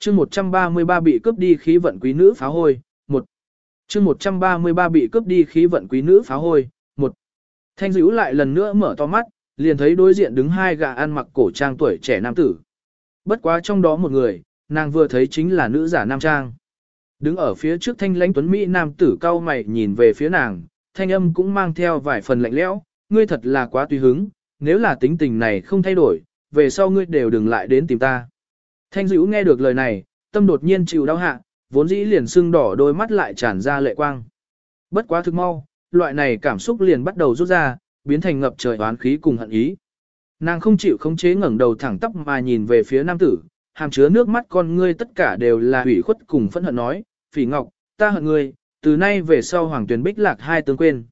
chương 133 bị cướp đi khí vận quý nữ phá hôi, một chương 133 bị cướp đi khí vận quý nữ phá hôi, một Thanh dữ lại lần nữa mở to mắt, liền thấy đối diện đứng hai gà ăn mặc cổ trang tuổi trẻ nam tử. Bất quá trong đó một người, nàng vừa thấy chính là nữ giả nam trang. Đứng ở phía trước thanh lãnh tuấn Mỹ nam tử cao mày nhìn về phía nàng, thanh âm cũng mang theo vài phần lạnh lẽo, ngươi thật là quá tùy hứng, nếu là tính tình này không thay đổi, về sau ngươi đều đừng lại đến tìm ta. Thanh dữ nghe được lời này, tâm đột nhiên chịu đau hạ, vốn dĩ liền sưng đỏ đôi mắt lại tràn ra lệ quang. Bất quá thực mau, loại này cảm xúc liền bắt đầu rút ra, biến thành ngập trời oán khí cùng hận ý. Nàng không chịu khống chế ngẩng đầu thẳng tắp mà nhìn về phía nam tử, hàm chứa nước mắt con ngươi tất cả đều là hủy khuất cùng phẫn hận nói, phỉ ngọc, ta hận ngươi, từ nay về sau hoàng tuyển bích lạc hai tướng quên.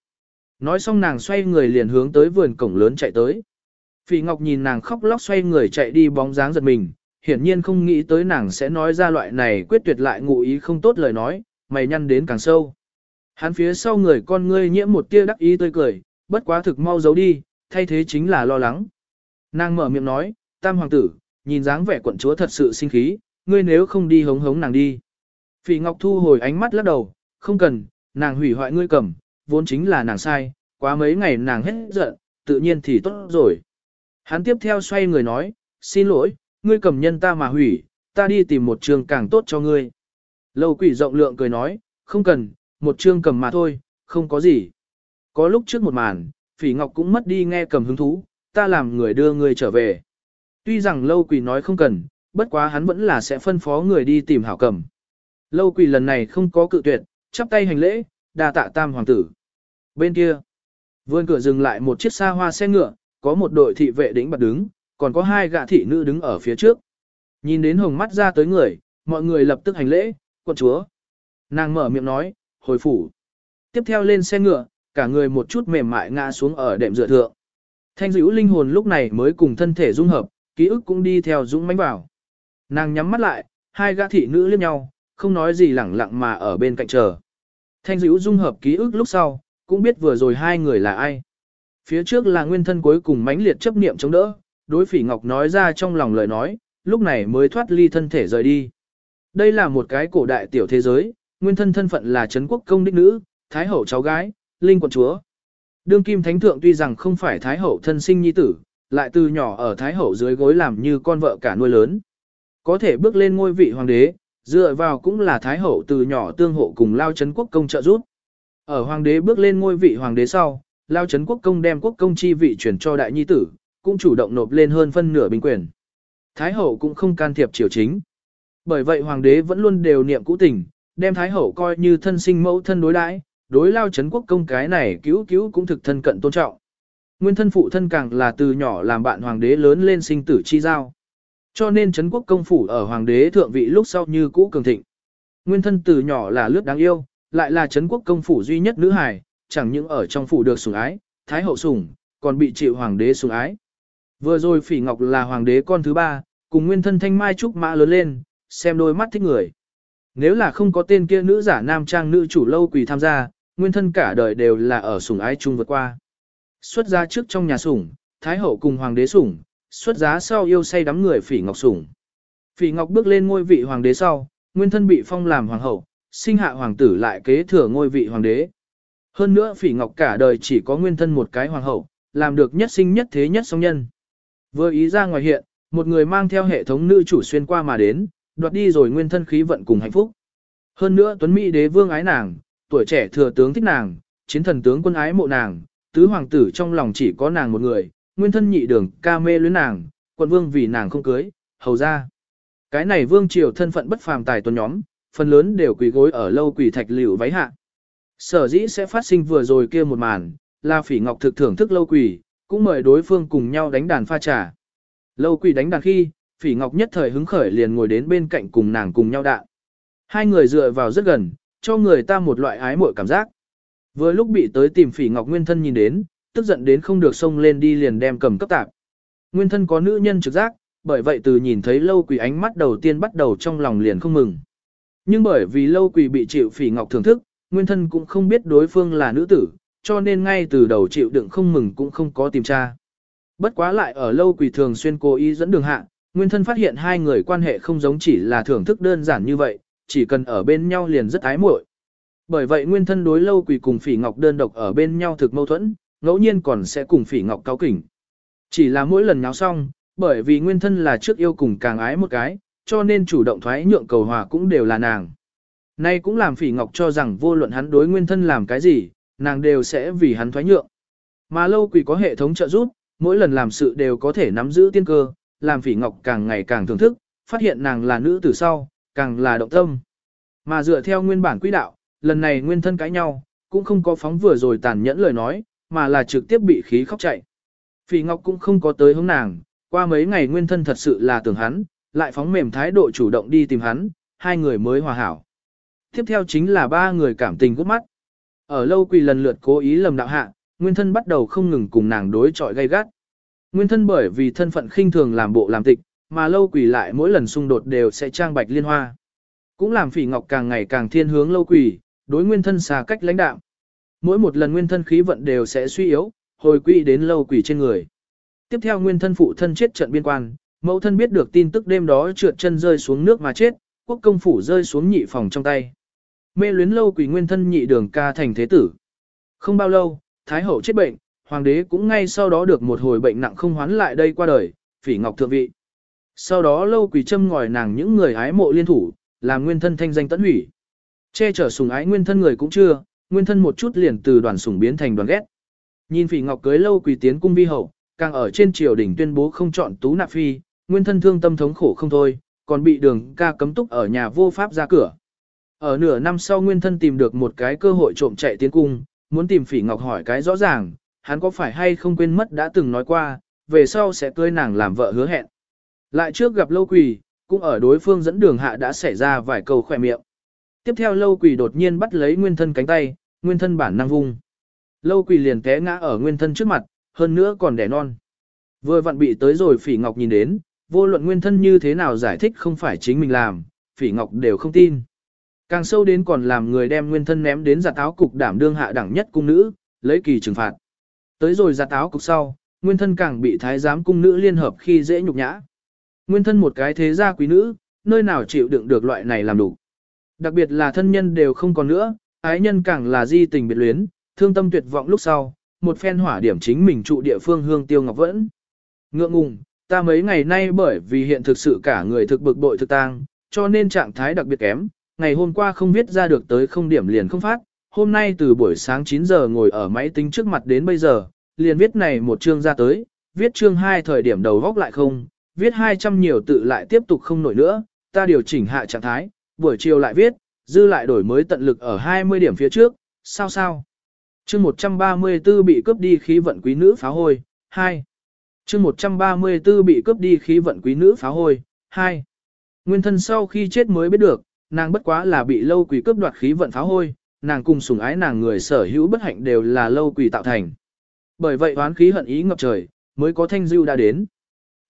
Nói xong nàng xoay người liền hướng tới vườn cổng lớn chạy tới. Phỉ ngọc nhìn nàng khóc lóc xoay người chạy đi bóng dáng giật mình, hiển nhiên không nghĩ tới nàng sẽ nói ra loại này quyết tuyệt lại ngụ ý không tốt lời nói, mày nhăn đến càng sâu. Hắn phía sau người con ngươi nhiễm một tia đắc ý tươi cười, bất quá thực mau giấu đi, thay thế chính là lo lắng. Nàng mở miệng nói, tam hoàng tử, nhìn dáng vẻ quận chúa thật sự sinh khí, ngươi nếu không đi hống hống nàng đi. Phỉ Ngọc thu hồi ánh mắt lắc đầu, không cần, nàng hủy hoại ngươi cầm, vốn chính là nàng sai, quá mấy ngày nàng hết giận, tự nhiên thì tốt rồi. Hắn tiếp theo xoay người nói, xin lỗi, ngươi cầm nhân ta mà hủy, ta đi tìm một trường càng tốt cho ngươi. Lâu quỷ rộng lượng cười nói, không cần, một trường cầm mà thôi, không có gì. Có lúc trước một màn, phỉ ngọc cũng mất đi nghe cầm hứng thú, ta làm người đưa người trở về. Tuy rằng lâu quỷ nói không cần, bất quá hắn vẫn là sẽ phân phó người đi tìm hảo cầm. Lâu quỷ lần này không có cự tuyệt, chắp tay hành lễ, đà tạ tam hoàng tử. Bên kia, vươn cửa dừng lại một chiếc xa hoa xe ngựa, có một đội thị vệ đỉnh bật đứng, còn có hai gã thị nữ đứng ở phía trước. Nhìn đến hồng mắt ra tới người, mọi người lập tức hành lễ, quận chúa. Nàng mở miệng nói, hồi phủ. Tiếp theo lên xe ngựa, cả người một chút mềm mại ngã xuống ở đệm dựa thượng. Thanh dữ linh hồn lúc này mới cùng thân thể dung hợp, ký ức cũng đi theo dũng mãnh vào. Nàng nhắm mắt lại, hai gã thị nữ liếc nhau, không nói gì lẳng lặng mà ở bên cạnh chờ. Thanh dữ dung hợp ký ức lúc sau, cũng biết vừa rồi hai người là ai. Phía trước là nguyên thân cuối cùng mãnh liệt chấp niệm chống đỡ, đối phỉ ngọc nói ra trong lòng lời nói, lúc này mới thoát ly thân thể rời đi. Đây là một cái cổ đại tiểu thế giới, nguyên thân thân phận là Trấn quốc công đích nữ, Thái hậu cháu gái, Linh quận chúa. Đương kim thánh thượng tuy rằng không phải Thái hậu thân sinh nhi tử, lại từ nhỏ ở Thái hậu dưới gối làm như con vợ cả nuôi lớn. Có thể bước lên ngôi vị hoàng đế, dựa vào cũng là Thái hậu từ nhỏ tương hộ cùng Lao Trấn quốc công trợ giúp. Ở hoàng đế bước lên ngôi vị hoàng đế sau, Lao Trấn quốc công đem quốc công chi vị chuyển cho đại nhi tử, cũng chủ động nộp lên hơn phân nửa binh quyền. Thái hậu cũng không can thiệp triều chính. Bởi vậy hoàng đế vẫn luôn đều niệm cũ tình, đem Thái Hậu coi như thân sinh mẫu thân đối đãi, đối lao chấn quốc công cái này cứu cứu cũng thực thân cận tôn trọng. Nguyên thân phụ thân càng là từ nhỏ làm bạn hoàng đế lớn lên sinh tử chi giao. Cho nên chấn quốc công phủ ở hoàng đế thượng vị lúc sau như cũ cường thịnh. Nguyên thân từ nhỏ là lướt đáng yêu, lại là chấn quốc công phủ duy nhất nữ hài, chẳng những ở trong phủ được sủng ái, thái hậu sủng, còn bị chịu hoàng đế sủng ái. Vừa rồi Phỉ Ngọc là hoàng đế con thứ ba, cùng nguyên thân thanh mai trúc mã lớn lên, xem đôi mắt thích người. Nếu là không có tên kia nữ giả nam trang nữ chủ lâu quỳ tham gia, nguyên thân cả đời đều là ở sủng ái chung vượt qua. Xuất giá trước trong nhà sủng, thái hậu cùng hoàng đế sủng, xuất giá sau yêu say đắm người phỉ ngọc sủng. Phỉ ngọc bước lên ngôi vị hoàng đế sau, nguyên thân bị phong làm hoàng hậu, sinh hạ hoàng tử lại kế thừa ngôi vị hoàng đế. Hơn nữa phỉ ngọc cả đời chỉ có nguyên thân một cái hoàng hậu, làm được nhất sinh nhất thế nhất song nhân. Vừa ý ra ngoài hiện, một người mang theo hệ thống nữ chủ xuyên qua mà đến, đoạt đi rồi nguyên thân khí vận cùng hạnh phúc. Hơn nữa Tuấn Mỹ đế vương ái nàng, tuổi trẻ thừa tướng thích nàng, chiến thần tướng quân ái mộ nàng, tứ hoàng tử trong lòng chỉ có nàng một người, nguyên thân nhị đường ca mê luyến nàng, quận vương vì nàng không cưới, hầu ra. Cái này vương triều thân phận bất phàm tài tuấn nhóm, phần lớn đều quỳ gối ở lâu quỳ thạch liễu váy hạ. Sở dĩ sẽ phát sinh vừa rồi kia một màn, là phỉ ngọc thực thưởng thức lâu quỳ, cũng mời đối phương cùng nhau đánh đàn pha trà. Lâu quỳ đánh đàn khi, phỉ ngọc nhất thời hứng khởi liền ngồi đến bên cạnh cùng nàng cùng nhau đạn. Hai người dựa vào rất gần, cho người ta một loại ái mội cảm giác. Vừa lúc bị tới tìm phỉ ngọc nguyên thân nhìn đến, tức giận đến không được xông lên đi liền đem cầm cấp tạp. Nguyên thân có nữ nhân trực giác, bởi vậy từ nhìn thấy lâu quỷ ánh mắt đầu tiên bắt đầu trong lòng liền không mừng. Nhưng bởi vì lâu quỷ bị chịu phỉ ngọc thưởng thức, nguyên thân cũng không biết đối phương là nữ tử, cho nên ngay từ đầu chịu đựng không mừng cũng không có tìm tra. Bất quá lại ở lâu quỷ thường xuyên cố ý dẫn đường hạ, nguyên thân phát hiện hai người quan hệ không giống chỉ là thưởng thức đơn giản như vậy, chỉ cần ở bên nhau liền rất ái muội. Bởi vậy nguyên thân đối lâu quỳ cùng phỉ ngọc đơn độc ở bên nhau thực mâu thuẫn, ngẫu nhiên còn sẽ cùng phỉ ngọc cáo kỉnh. Chỉ là mỗi lần nháo xong, bởi vì nguyên thân là trước yêu cùng càng ái một cái, cho nên chủ động thoái nhượng cầu hòa cũng đều là nàng. Nay cũng làm phỉ ngọc cho rằng vô luận hắn đối nguyên thân làm cái gì, nàng đều sẽ vì hắn thoái nhượng. Mà lâu quỷ có hệ thống trợ giúp, mỗi lần làm sự đều có thể nắm giữ tiên cơ, làm phỉ ngọc càng ngày càng thưởng thức, phát hiện nàng là nữ từ sau, càng là động tâm. Mà dựa theo nguyên bản quỹ đạo, lần này nguyên thân cãi nhau, cũng không có phóng vừa rồi tàn nhẫn lời nói, mà là trực tiếp bị khí khóc chạy. Phỉ ngọc cũng không có tới hướng nàng, qua mấy ngày nguyên thân thật sự là tưởng hắn, lại phóng mềm thái độ chủ động đi tìm hắn, hai người mới hòa hảo. Tiếp theo chính là ba người cảm tình gút mắt. Ở lâu quỳ lần lượt cố ý lầm đạo hạ, nguyên thân bắt đầu không ngừng cùng nàng đối chọi gay gắt. Nguyên thân bởi vì thân phận khinh thường làm bộ làm tịch, mà lâu quỳ lại mỗi lần xung đột đều sẽ trang bạch liên hoa. Cũng làm phỉ ngọc càng ngày càng thiên hướng lâu quỳ, đối nguyên thân xa cách lãnh đạo. Mỗi một lần nguyên thân khí vận đều sẽ suy yếu, hồi quỹ đến lâu quỳ trên người. Tiếp theo nguyên thân phụ thân chết trận biên quan, mẫu thân biết được tin tức đêm đó trượt chân rơi xuống nước mà chết, quốc công phủ rơi xuống nhị phòng trong tay. Mê luyến lâu quỷ nguyên thân nhị đường ca thành thế tử. Không bao lâu, Thái hậu chết bệnh, hoàng đế cũng ngay sau đó được một hồi bệnh nặng không hoán lại đây qua đời, phỉ ngọc thượng vị. Sau đó lâu quỷ châm ngòi nàng những người ái mộ liên thủ, làm nguyên thân thanh danh tận hủy. Che chở sùng ái nguyên thân người cũng chưa, nguyên thân một chút liền từ đoàn sùng biến thành đoàn ghét. Nhìn phỉ ngọc cưới lâu quỳ tiến cung vi hậu, càng ở trên triều đình tuyên bố không chọn tú nạp phi, nguyên thân thương tâm thống khổ không thôi, còn bị đường ca cấm túc ở nhà vô pháp ra cửa. Ở nửa năm sau nguyên thân tìm được một cái cơ hội trộm chạy tiến cung, muốn tìm phỉ ngọc hỏi cái rõ ràng, hắn có phải hay không quên mất đã từng nói qua, về sau sẽ cưới nàng làm vợ hứa hẹn. Lại trước gặp lâu quỳ, cũng ở đối phương dẫn đường hạ đã xảy ra vài câu khỏe miệng. Tiếp theo lâu quỳ đột nhiên bắt lấy nguyên thân cánh tay, nguyên thân bản năng vung. Lâu quỳ liền té ngã ở nguyên thân trước mặt, hơn nữa còn đẻ non. Vừa vặn bị tới rồi phỉ ngọc nhìn đến, vô luận nguyên thân như thế nào giải thích không phải chính mình làm, phỉ ngọc đều không tin. Càng sâu đến còn làm người đem nguyên thân ném đến giặt áo cục đảm đương hạ đẳng nhất cung nữ, lấy kỳ trừng phạt. Tới rồi giặt áo cục sau, nguyên thân càng bị thái giám cung nữ liên hợp khi dễ nhục nhã. Nguyên thân một cái thế gia quý nữ, nơi nào chịu đựng được loại này làm đủ. Đặc biệt là thân nhân đều không còn nữa, ái nhân càng là di tình biệt luyến, thương tâm tuyệt vọng lúc sau, một phen hỏa điểm chính mình trụ địa phương hương tiêu ngọc vẫn. Ngượng ngùng, ta mấy ngày nay bởi vì hiện thực sự cả người thực bực bội thực tang, cho nên trạng thái đặc biệt kém, ngày hôm qua không viết ra được tới không điểm liền không phát, hôm nay từ buổi sáng 9 giờ ngồi ở máy tính trước mặt đến bây giờ, liền viết này một chương ra tới, viết chương 2 thời điểm đầu góc lại không, viết 200 nhiều tự lại tiếp tục không nổi nữa, ta điều chỉnh hạ trạng thái, buổi chiều lại viết, dư lại đổi mới tận lực ở 20 điểm phía trước, sao sao. Chương 134 bị cướp đi khí vận quý nữ phá hôi, 2. Chương 134 bị cướp đi khí vận quý nữ phá hôi, 2. Nguyên thân sau khi chết mới biết được, nàng bất quá là bị lâu quỷ cướp đoạt khí vận phá hôi, nàng cùng sủng ái nàng người sở hữu bất hạnh đều là lâu quỷ tạo thành. Bởi vậy oán khí hận ý ngập trời, mới có thanh Dữu đã đến.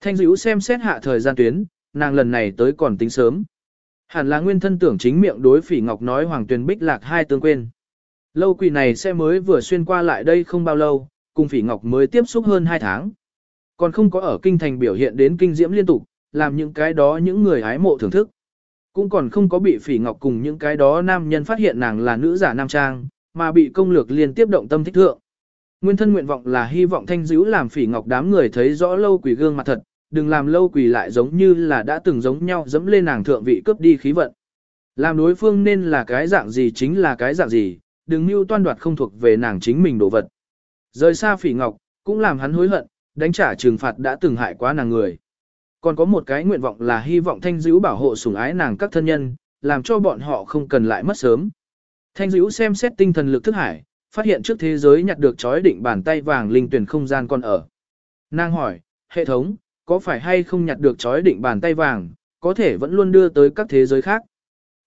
Thanh Dữu xem xét hạ thời gian tuyến, nàng lần này tới còn tính sớm. Hẳn là nguyên thân tưởng chính miệng đối phỉ ngọc nói hoàng tuyền bích lạc hai tương quên. Lâu quỷ này sẽ mới vừa xuyên qua lại đây không bao lâu, cùng phỉ ngọc mới tiếp xúc hơn hai tháng. Còn không có ở kinh thành biểu hiện đến kinh diễm liên tục, làm những cái đó những người hái mộ thưởng thức. Cũng còn không có bị phỉ ngọc cùng những cái đó nam nhân phát hiện nàng là nữ giả nam trang, mà bị công lược liên tiếp động tâm thích thượng. Nguyên thân nguyện vọng là hy vọng thanh dữ làm phỉ ngọc đám người thấy rõ lâu quỷ gương mặt thật, đừng làm lâu quỷ lại giống như là đã từng giống nhau dẫm lên nàng thượng vị cướp đi khí vận. Làm đối phương nên là cái dạng gì chính là cái dạng gì, đừng mưu toan đoạt không thuộc về nàng chính mình đồ vật. Rời xa phỉ ngọc, cũng làm hắn hối hận, đánh trả trừng phạt đã từng hại quá nàng người. Còn có một cái nguyện vọng là hy vọng thanh dữ bảo hộ sủng ái nàng các thân nhân, làm cho bọn họ không cần lại mất sớm. Thanh dữ xem xét tinh thần lực thức hải, phát hiện trước thế giới nhặt được chói định bàn tay vàng linh tuyển không gian còn ở. Nàng hỏi, hệ thống, có phải hay không nhặt được chói định bàn tay vàng, có thể vẫn luôn đưa tới các thế giới khác?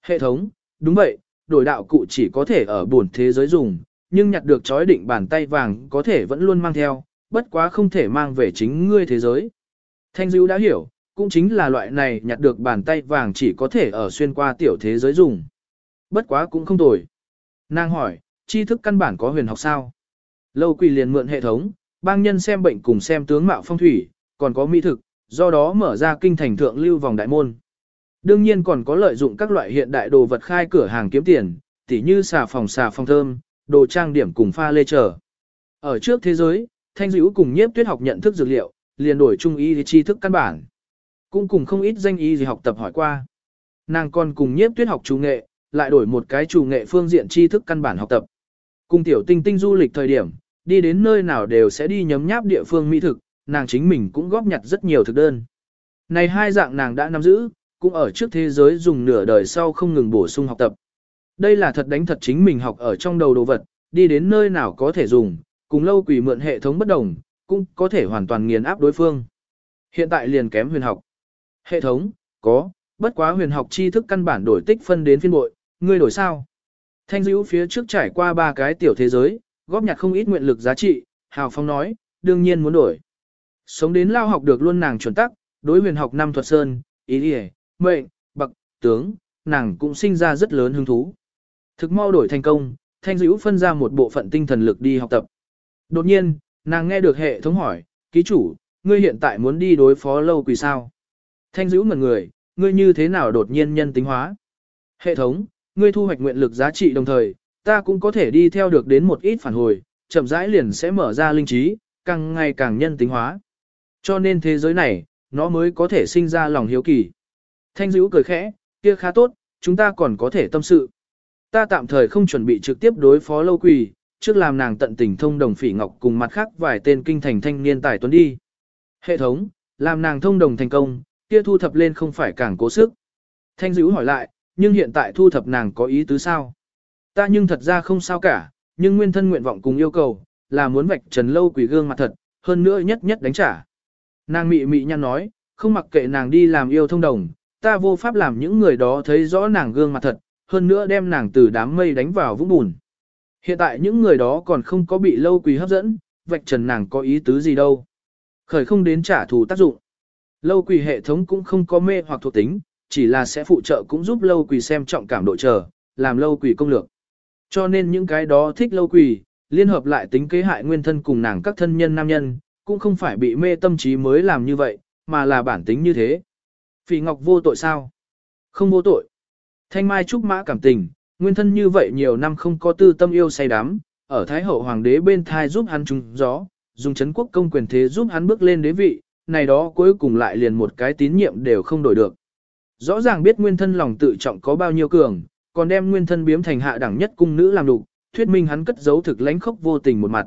Hệ thống, đúng vậy, đổi đạo cụ chỉ có thể ở buồn thế giới dùng, nhưng nhặt được chói định bàn tay vàng có thể vẫn luôn mang theo, bất quá không thể mang về chính ngươi thế giới. Thanh Dữ đã hiểu, cũng chính là loại này nhặt được bàn tay vàng chỉ có thể ở xuyên qua tiểu thế giới dùng. Bất quá cũng không tồi. Nàng hỏi, tri thức căn bản có huyền học sao? Lâu quỳ liền mượn hệ thống, bang nhân xem bệnh cùng xem tướng mạo phong thủy, còn có mỹ thực, do đó mở ra kinh thành thượng lưu vòng đại môn. Đương nhiên còn có lợi dụng các loại hiện đại đồ vật khai cửa hàng kiếm tiền, tỉ như xà phòng xà phòng thơm, đồ trang điểm cùng pha lê trở. Ở trước thế giới, Thanh Dữ cùng nhiếp tuyết học nhận thức dược liệu, liền đổi trung y tri thức căn bản. Cũng cùng không ít danh y gì học tập hỏi qua. Nàng còn cùng nhiếp tuyết học chủ nghệ, lại đổi một cái chủ nghệ phương diện tri thức căn bản học tập. Cùng tiểu tinh tinh du lịch thời điểm, đi đến nơi nào đều sẽ đi nhấm nháp địa phương mỹ thực, nàng chính mình cũng góp nhặt rất nhiều thực đơn. Này hai dạng nàng đã nắm giữ, cũng ở trước thế giới dùng nửa đời sau không ngừng bổ sung học tập. Đây là thật đánh thật chính mình học ở trong đầu đồ vật, đi đến nơi nào có thể dùng, cùng lâu quỷ mượn hệ thống bất đồng, cũng có thể hoàn toàn nghiền áp đối phương. Hiện tại liền kém huyền học. Hệ thống, có, bất quá huyền học tri thức căn bản đổi tích phân đến phiên bội, ngươi đổi sao? Thanh dữ phía trước trải qua ba cái tiểu thế giới, góp nhặt không ít nguyện lực giá trị, Hào Phong nói, đương nhiên muốn đổi. Sống đến lao học được luôn nàng chuẩn tắc, đối huyền học năm thuật sơn, ý đi mệnh, bậc, tướng, nàng cũng sinh ra rất lớn hứng thú. Thực mau đổi thành công, thanh dữ phân ra một bộ phận tinh thần lực đi học tập. Đột nhiên, nàng nghe được hệ thống hỏi, ký chủ, ngươi hiện tại muốn đi đối phó lâu quỷ sao? Thanh dữ ngẩn người, ngươi như thế nào đột nhiên nhân tính hóa? Hệ thống, ngươi thu hoạch nguyện lực giá trị đồng thời, ta cũng có thể đi theo được đến một ít phản hồi, chậm rãi liền sẽ mở ra linh trí, càng ngày càng nhân tính hóa. Cho nên thế giới này, nó mới có thể sinh ra lòng hiếu kỳ. Thanh dữ cười khẽ, kia khá tốt, chúng ta còn có thể tâm sự. Ta tạm thời không chuẩn bị trực tiếp đối phó lâu quỳ, trước làm nàng tận tình thông đồng phỉ ngọc cùng mặt khác vài tên kinh thành thanh niên tài tuấn đi. Hệ thống, làm nàng thông đồng thành công, kia thu thập lên không phải càng cố sức. Thanh dữ hỏi lại, nhưng hiện tại thu thập nàng có ý tứ sao? Ta nhưng thật ra không sao cả, nhưng nguyên thân nguyện vọng cùng yêu cầu, là muốn vạch trần lâu quỷ gương mặt thật, hơn nữa nhất nhất đánh trả. Nàng mị mị nhăn nói, không mặc kệ nàng đi làm yêu thông đồng, ta vô pháp làm những người đó thấy rõ nàng gương mặt thật, hơn nữa đem nàng từ đám mây đánh vào vũng bùn. Hiện tại những người đó còn không có bị lâu quỷ hấp dẫn, vạch trần nàng có ý tứ gì đâu. Khởi không đến trả thù tác dụng. Lâu quỳ hệ thống cũng không có mê hoặc thuộc tính, chỉ là sẽ phụ trợ cũng giúp lâu quỳ xem trọng cảm độ chờ, làm lâu quỳ công lược. Cho nên những cái đó thích lâu quỳ, liên hợp lại tính kế hại nguyên thân cùng nàng các thân nhân nam nhân, cũng không phải bị mê tâm trí mới làm như vậy, mà là bản tính như thế. Phỉ Ngọc vô tội sao? Không vô tội. Thanh Mai Trúc Mã cảm tình, nguyên thân như vậy nhiều năm không có tư tâm yêu say đắm, ở Thái Hậu Hoàng đế bên thai giúp hắn trúng gió, dùng chấn quốc công quyền thế giúp hắn bước lên đế vị, này đó cuối cùng lại liền một cái tín nhiệm đều không đổi được. Rõ ràng biết nguyên thân lòng tự trọng có bao nhiêu cường, còn đem nguyên thân biếm thành hạ đẳng nhất cung nữ làm đủ, thuyết minh hắn cất giấu thực lãnh khốc vô tình một mặt.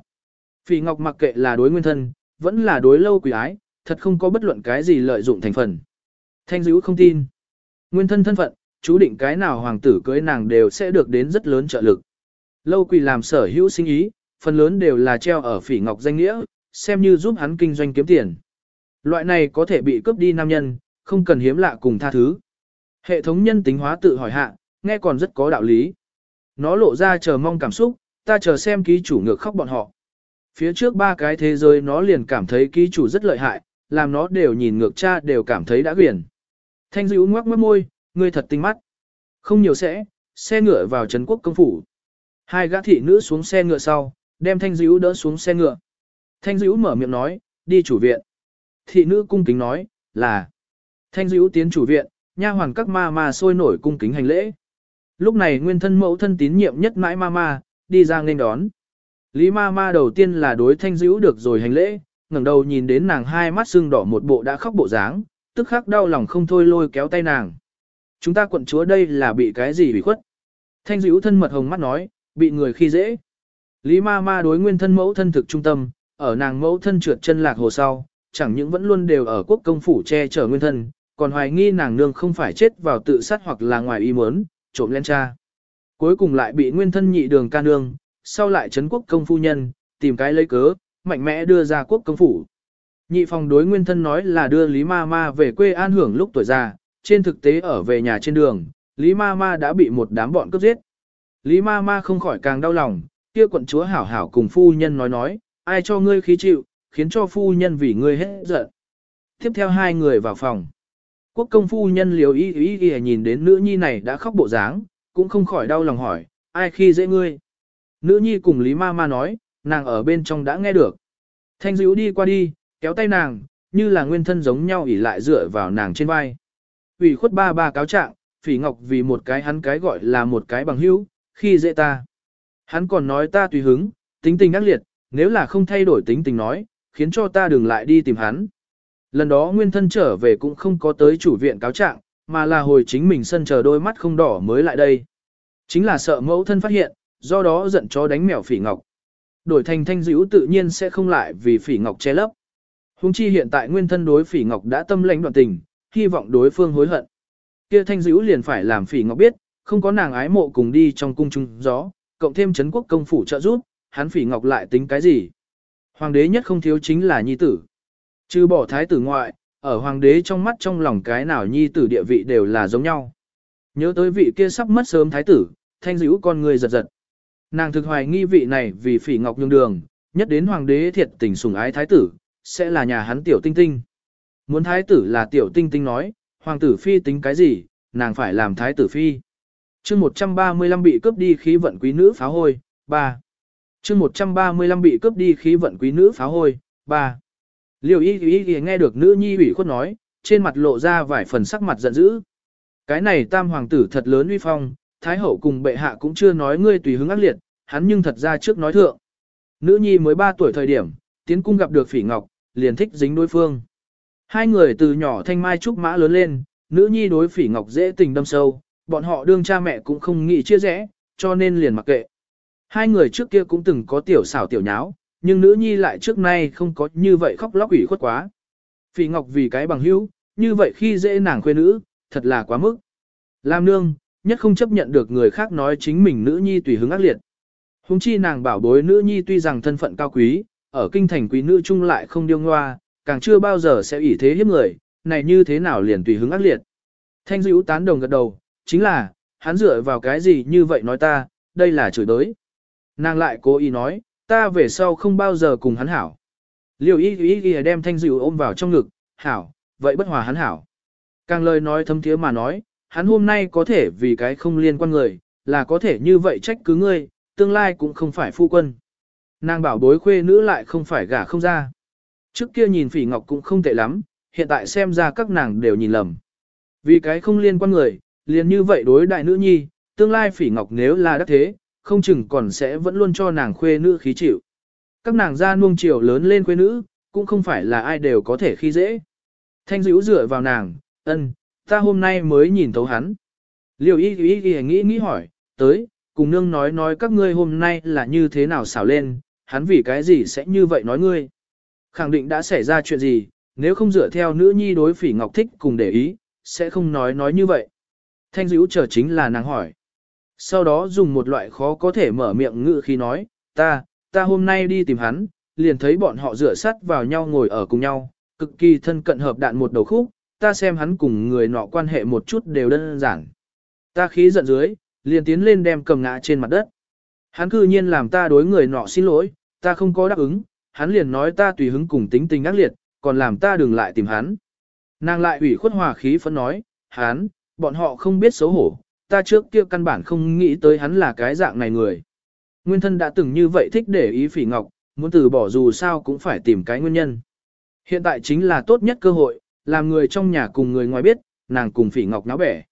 Phỉ Ngọc mặc kệ là đối nguyên thân, vẫn là đối lâu quỷ ái, thật không có bất luận cái gì lợi dụng thành phần. Thanh dữ không tin. Nguyên thân thân phận, chú định cái nào hoàng tử cưới nàng đều sẽ được đến rất lớn trợ lực. Lâu quỳ làm sở hữu sinh ý, phần lớn đều là treo ở phỉ ngọc danh nghĩa, xem như giúp hắn kinh doanh kiếm tiền. Loại này có thể bị cướp đi nam nhân, không cần hiếm lạ cùng tha thứ. Hệ thống nhân tính hóa tự hỏi hạ, nghe còn rất có đạo lý. Nó lộ ra chờ mong cảm xúc, ta chờ xem ký chủ ngược khóc bọn họ. Phía trước ba cái thế giới nó liền cảm thấy ký chủ rất lợi hại, làm nó đều nhìn ngược cha đều cảm thấy đã quyển. Thanh dữ ngoắc mất môi, ngươi thật tinh mắt. Không nhiều sẽ, xe ngựa vào Trấn quốc công phủ. Hai gã thị nữ xuống xe ngựa sau, đem thanh Diễu đỡ xuống xe ngựa. Thanh Diễu mở miệng nói, đi chủ viện. Thị nữ cung kính nói, là. Thanh Diễu tiến chủ viện, nha hoàn các ma ma sôi nổi cung kính hành lễ. Lúc này nguyên thân mẫu thân tín nhiệm nhất mãi ma ma, đi ra nên đón. Lý ma ma đầu tiên là đối thanh Diễu được rồi hành lễ, ngẩng đầu nhìn đến nàng hai mắt sưng đỏ một bộ đã khóc bộ dáng, tức khắc đau lòng không thôi lôi kéo tay nàng. Chúng ta quận chúa đây là bị cái gì bị khuất? Thanh dữ thân mật hồng mắt nói, bị người khi dễ. Lý ma ma đối nguyên thân mẫu thân thực trung tâm, ở nàng mẫu thân trượt chân lạc hồ sau, chẳng những vẫn luôn đều ở quốc công phủ che chở nguyên thân, còn hoài nghi nàng nương không phải chết vào tự sát hoặc là ngoài ý muốn, trộm lên cha. Cuối cùng lại bị nguyên thân nhị đường ca nương, sau lại chấn quốc công phu nhân, tìm cái lấy cớ, mạnh mẽ đưa ra quốc công phủ. Nhị phòng đối nguyên thân nói là đưa Lý Ma Ma về quê an hưởng lúc tuổi già, trên thực tế ở về nhà trên đường, Lý Ma Ma đã bị một đám bọn cướp giết. Lý Ma Ma không khỏi càng đau lòng, kia quận chúa hảo hảo cùng phu nhân nói nói, ai cho ngươi khí chịu, khiến cho phu nhân vì ngươi hết giận. Tiếp theo hai người vào phòng. Quốc công phu nhân liều ý ý ý nhìn đến nữ nhi này đã khóc bộ dáng, cũng không khỏi đau lòng hỏi, ai khi dễ ngươi. Nữ nhi cùng Lý Ma Ma nói, nàng ở bên trong đã nghe được. Thanh dữ đi qua đi, kéo tay nàng, như là nguyên thân giống nhau ỉ lại dựa vào nàng trên vai ủy khuất ba ba cáo trạng, phỉ ngọc vì một cái hắn cái gọi là một cái bằng hữu, khi dễ ta. Hắn còn nói ta tùy hứng, tính tình ác liệt, nếu là không thay đổi tính tình nói, khiến cho ta đừng lại đi tìm hắn. Lần đó nguyên thân trở về cũng không có tới chủ viện cáo trạng, mà là hồi chính mình sân chờ đôi mắt không đỏ mới lại đây. Chính là sợ mẫu thân phát hiện, do đó giận chó đánh mèo phỉ ngọc. Đổi thành thanh dữ tự nhiên sẽ không lại vì phỉ ngọc che lấp. Hùng chi hiện tại nguyên thân đối phỉ ngọc đã tâm lãnh đoạn tình, hy vọng đối phương hối hận. Kia thanh dữ liền phải làm phỉ ngọc biết, không có nàng ái mộ cùng đi trong cung trung gió, cộng thêm chấn quốc công phủ trợ giúp, hắn phỉ ngọc lại tính cái gì. Hoàng đế nhất không thiếu chính là nhi tử. Trừ bỏ thái tử ngoại, ở hoàng đế trong mắt trong lòng cái nào nhi tử địa vị đều là giống nhau. Nhớ tới vị kia sắp mất sớm thái tử, thanh dữ con người giật giật. Nàng thực hoài nghi vị này vì phỉ ngọc nhường đường, nhất đến hoàng đế thiệt tình sủng ái thái tử, sẽ là nhà hắn tiểu tinh tinh. Muốn thái tử là tiểu tinh tinh nói, hoàng tử phi tính cái gì, nàng phải làm thái tử phi. chương 135 bị cướp đi khí vận quý nữ pháo hôi, 3. chương 135 bị cướp đi khí vận quý nữ pháo hôi, 3. liều y y y nghe được nữ nhi ủy khuất nói, trên mặt lộ ra vài phần sắc mặt giận dữ. Cái này tam hoàng tử thật lớn uy phong, thái hậu cùng bệ hạ cũng chưa nói ngươi tùy hứng ác liệt, hắn nhưng thật ra trước nói thượng. Nữ nhi mới 3 tuổi thời điểm, tiến cung gặp được phỉ ngọc, liền thích dính đối phương. Hai người từ nhỏ thanh mai trúc mã lớn lên, nữ nhi đối phỉ ngọc dễ tình đâm sâu, bọn họ đương cha mẹ cũng không nghĩ chia rẽ, cho nên liền mặc kệ. Hai người trước kia cũng từng có tiểu xảo tiểu nháo, nhưng nữ nhi lại trước nay không có như vậy khóc lóc ủy khuất quá. Phỉ ngọc vì cái bằng hữu, như vậy khi dễ nàng khuê nữ, thật là quá mức. Lam nương, nhất không chấp nhận được người khác nói chính mình nữ nhi tùy hứng ác liệt. Hùng chi nàng bảo bối nữ nhi tuy rằng thân phận cao quý, ở kinh thành quý nữ chung lại không điêu ngoa, càng chưa bao giờ sẽ ủy thế hiếp người, này như thế nào liền tùy hứng ác liệt. Thanh dữ tán đồng gật đầu, chính là, hắn dựa vào cái gì như vậy nói ta, đây là chửi đới. Nàng lại cố ý nói, ta về sau không bao giờ cùng hắn hảo. Liệu ý ý ý đem thanh dữ ôm vào trong ngực, hảo, vậy bất hòa hắn hảo. Càng lời nói thâm thiế mà nói, hắn hôm nay có thể vì cái không liên quan người, là có thể như vậy trách cứ ngươi, tương lai cũng không phải phu quân. Nàng bảo bối khuê nữ lại không phải gả không ra. Trước kia nhìn phỉ ngọc cũng không tệ lắm, hiện tại xem ra các nàng đều nhìn lầm. Vì cái không liên quan người, liền như vậy đối đại nữ nhi, tương lai phỉ ngọc nếu là đắc thế, không chừng còn sẽ vẫn luôn cho nàng khuê nữ khí chịu. Các nàng ra nuông chiều lớn lên khuê nữ, cũng không phải là ai đều có thể khi dễ. Thanh dữ dựa vào nàng, ân, ta hôm nay mới nhìn thấu hắn. Liêu y y y nghĩ nghĩ hỏi, tới, cùng nương nói nói các ngươi hôm nay là như thế nào xảo lên, hắn vì cái gì sẽ như vậy nói ngươi. Khẳng định đã xảy ra chuyện gì, nếu không dựa theo nữ nhi đối phỉ ngọc thích cùng để ý, sẽ không nói nói như vậy. Thanh dữ chờ chính là nàng hỏi. Sau đó dùng một loại khó có thể mở miệng ngự khi nói, ta, ta hôm nay đi tìm hắn, liền thấy bọn họ rửa sắt vào nhau ngồi ở cùng nhau, cực kỳ thân cận hợp đạn một đầu khúc, ta xem hắn cùng người nọ quan hệ một chút đều đơn giản. Ta khí giận dưới, liền tiến lên đem cầm ngã trên mặt đất. Hắn cư nhiên làm ta đối người nọ xin lỗi, ta không có đáp ứng, hắn liền nói ta tùy hứng cùng tính tình ác liệt, còn làm ta đừng lại tìm hắn. Nàng lại ủy khuất hòa khí phẫn nói, hắn, bọn họ không biết xấu hổ, ta trước kia căn bản không nghĩ tới hắn là cái dạng này người. Nguyên thân đã từng như vậy thích để ý phỉ ngọc, muốn từ bỏ dù sao cũng phải tìm cái nguyên nhân. Hiện tại chính là tốt nhất cơ hội, làm người trong nhà cùng người ngoài biết, nàng cùng phỉ ngọc náo bẻ.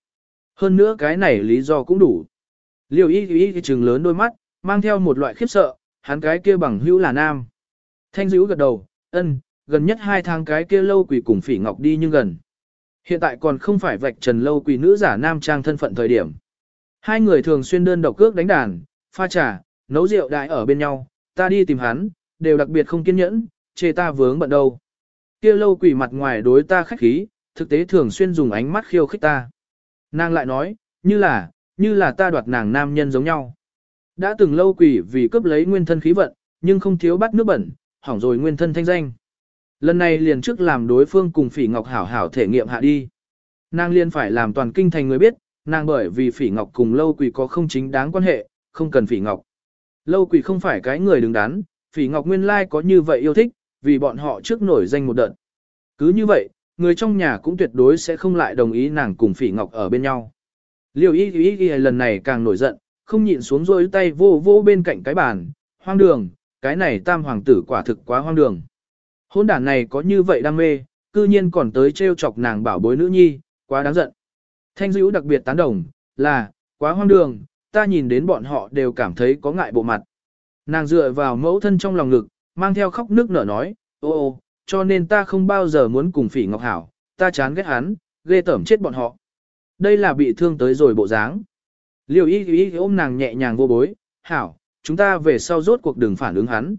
Hơn nữa cái này lý do cũng đủ. Liêu y y trừng lớn đôi mắt, mang theo một loại khiếp sợ, hắn cái kia bằng hữu là nam. Thanh dữ gật đầu, ân, gần nhất hai tháng cái kia lâu quỷ cùng phỉ ngọc đi nhưng gần. Hiện tại còn không phải vạch trần lâu quỷ nữ giả nam trang thân phận thời điểm. Hai người thường xuyên đơn độc cước đánh đàn, pha trà, nấu rượu đại ở bên nhau, ta đi tìm hắn, đều đặc biệt không kiên nhẫn, chê ta vướng bận đâu. Kia lâu quỷ mặt ngoài đối ta khách khí, thực tế thường xuyên dùng ánh mắt khiêu khích ta. Nàng lại nói, như là, như là ta đoạt nàng nam nhân giống nhau. Đã từng lâu quỷ vì cướp lấy nguyên thân khí vận, nhưng không thiếu bắt nước bẩn, hỏng rồi nguyên thân thanh danh. Lần này liền trước làm đối phương cùng phỉ ngọc hảo hảo thể nghiệm hạ đi. Nàng liền phải làm toàn kinh thành người biết, nàng bởi vì phỉ ngọc cùng lâu quỷ có không chính đáng quan hệ, không cần phỉ ngọc. Lâu quỷ không phải cái người đứng đắn, phỉ ngọc nguyên lai có như vậy yêu thích, vì bọn họ trước nổi danh một đợt. Cứ như vậy, người trong nhà cũng tuyệt đối sẽ không lại đồng ý nàng cùng phỉ ngọc ở bên nhau. Liêu y y y lần này càng nổi giận, không nhịn xuống rôi tay vô vô bên cạnh cái bàn, hoang đường, cái này tam hoàng tử quả thực quá hoang đường. Hôn đản này có như vậy đam mê, cư nhiên còn tới trêu chọc nàng bảo bối nữ nhi, quá đáng giận. Thanh dữ đặc biệt tán đồng, là, quá hoang đường, ta nhìn đến bọn họ đều cảm thấy có ngại bộ mặt. Nàng dựa vào mẫu thân trong lòng ngực, mang theo khóc nước nở nói, ô ô, cho nên ta không bao giờ muốn cùng phỉ ngọc hảo, ta chán ghét hắn, ghê tởm chết bọn họ. Đây là bị thương tới rồi bộ dáng. Liêu y y ôm nàng nhẹ nhàng vô bối, hảo, chúng ta về sau rốt cuộc đừng phản ứng hắn.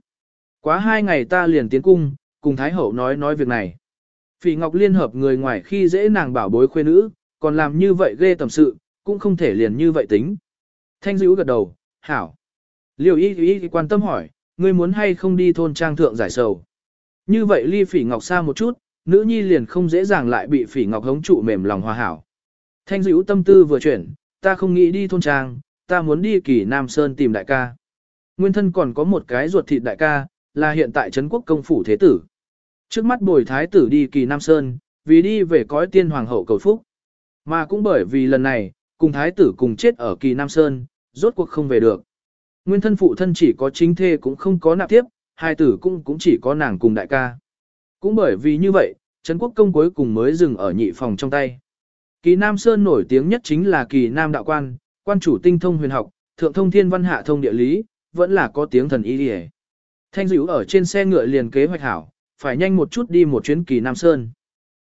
Quá hai ngày ta liền tiến cung, cùng Thái Hậu nói nói việc này. Phỉ Ngọc liên hợp người ngoài khi dễ nàng bảo bối khuê nữ, còn làm như vậy ghê tầm sự, cũng không thể liền như vậy tính. Thanh dữ gật đầu, hảo. Liêu y y quan tâm hỏi, ngươi muốn hay không đi thôn trang thượng giải sầu. Như vậy ly phỉ ngọc xa một chút, nữ nhi liền không dễ dàng lại bị phỉ ngọc hống trụ mềm lòng hòa hảo. Thanh dữ tâm tư vừa chuyển, ta không nghĩ đi thôn trang, ta muốn đi kỳ Nam Sơn tìm đại ca. Nguyên thân còn có một cái ruột thịt đại ca, là hiện tại Trấn quốc công phủ thế tử. Trước mắt bồi thái tử đi kỳ Nam Sơn, vì đi về cõi tiên hoàng hậu cầu phúc. Mà cũng bởi vì lần này, cùng thái tử cùng chết ở kỳ Nam Sơn, rốt cuộc không về được. Nguyên thân phụ thân chỉ có chính thê cũng không có nạp tiếp, hai tử cũng cũng chỉ có nàng cùng đại ca. Cũng bởi vì như vậy, Trấn quốc công cuối cùng mới dừng ở nhị phòng trong tay. Kỳ Nam Sơn nổi tiếng nhất chính là kỳ Nam đạo quan, quan chủ tinh thông huyền học, thượng thông thiên văn hạ thông địa lý, vẫn là có tiếng thần y đi Thanh dữ ở trên xe ngựa liền kế hoạch hảo, phải nhanh một chút đi một chuyến kỳ Nam Sơn.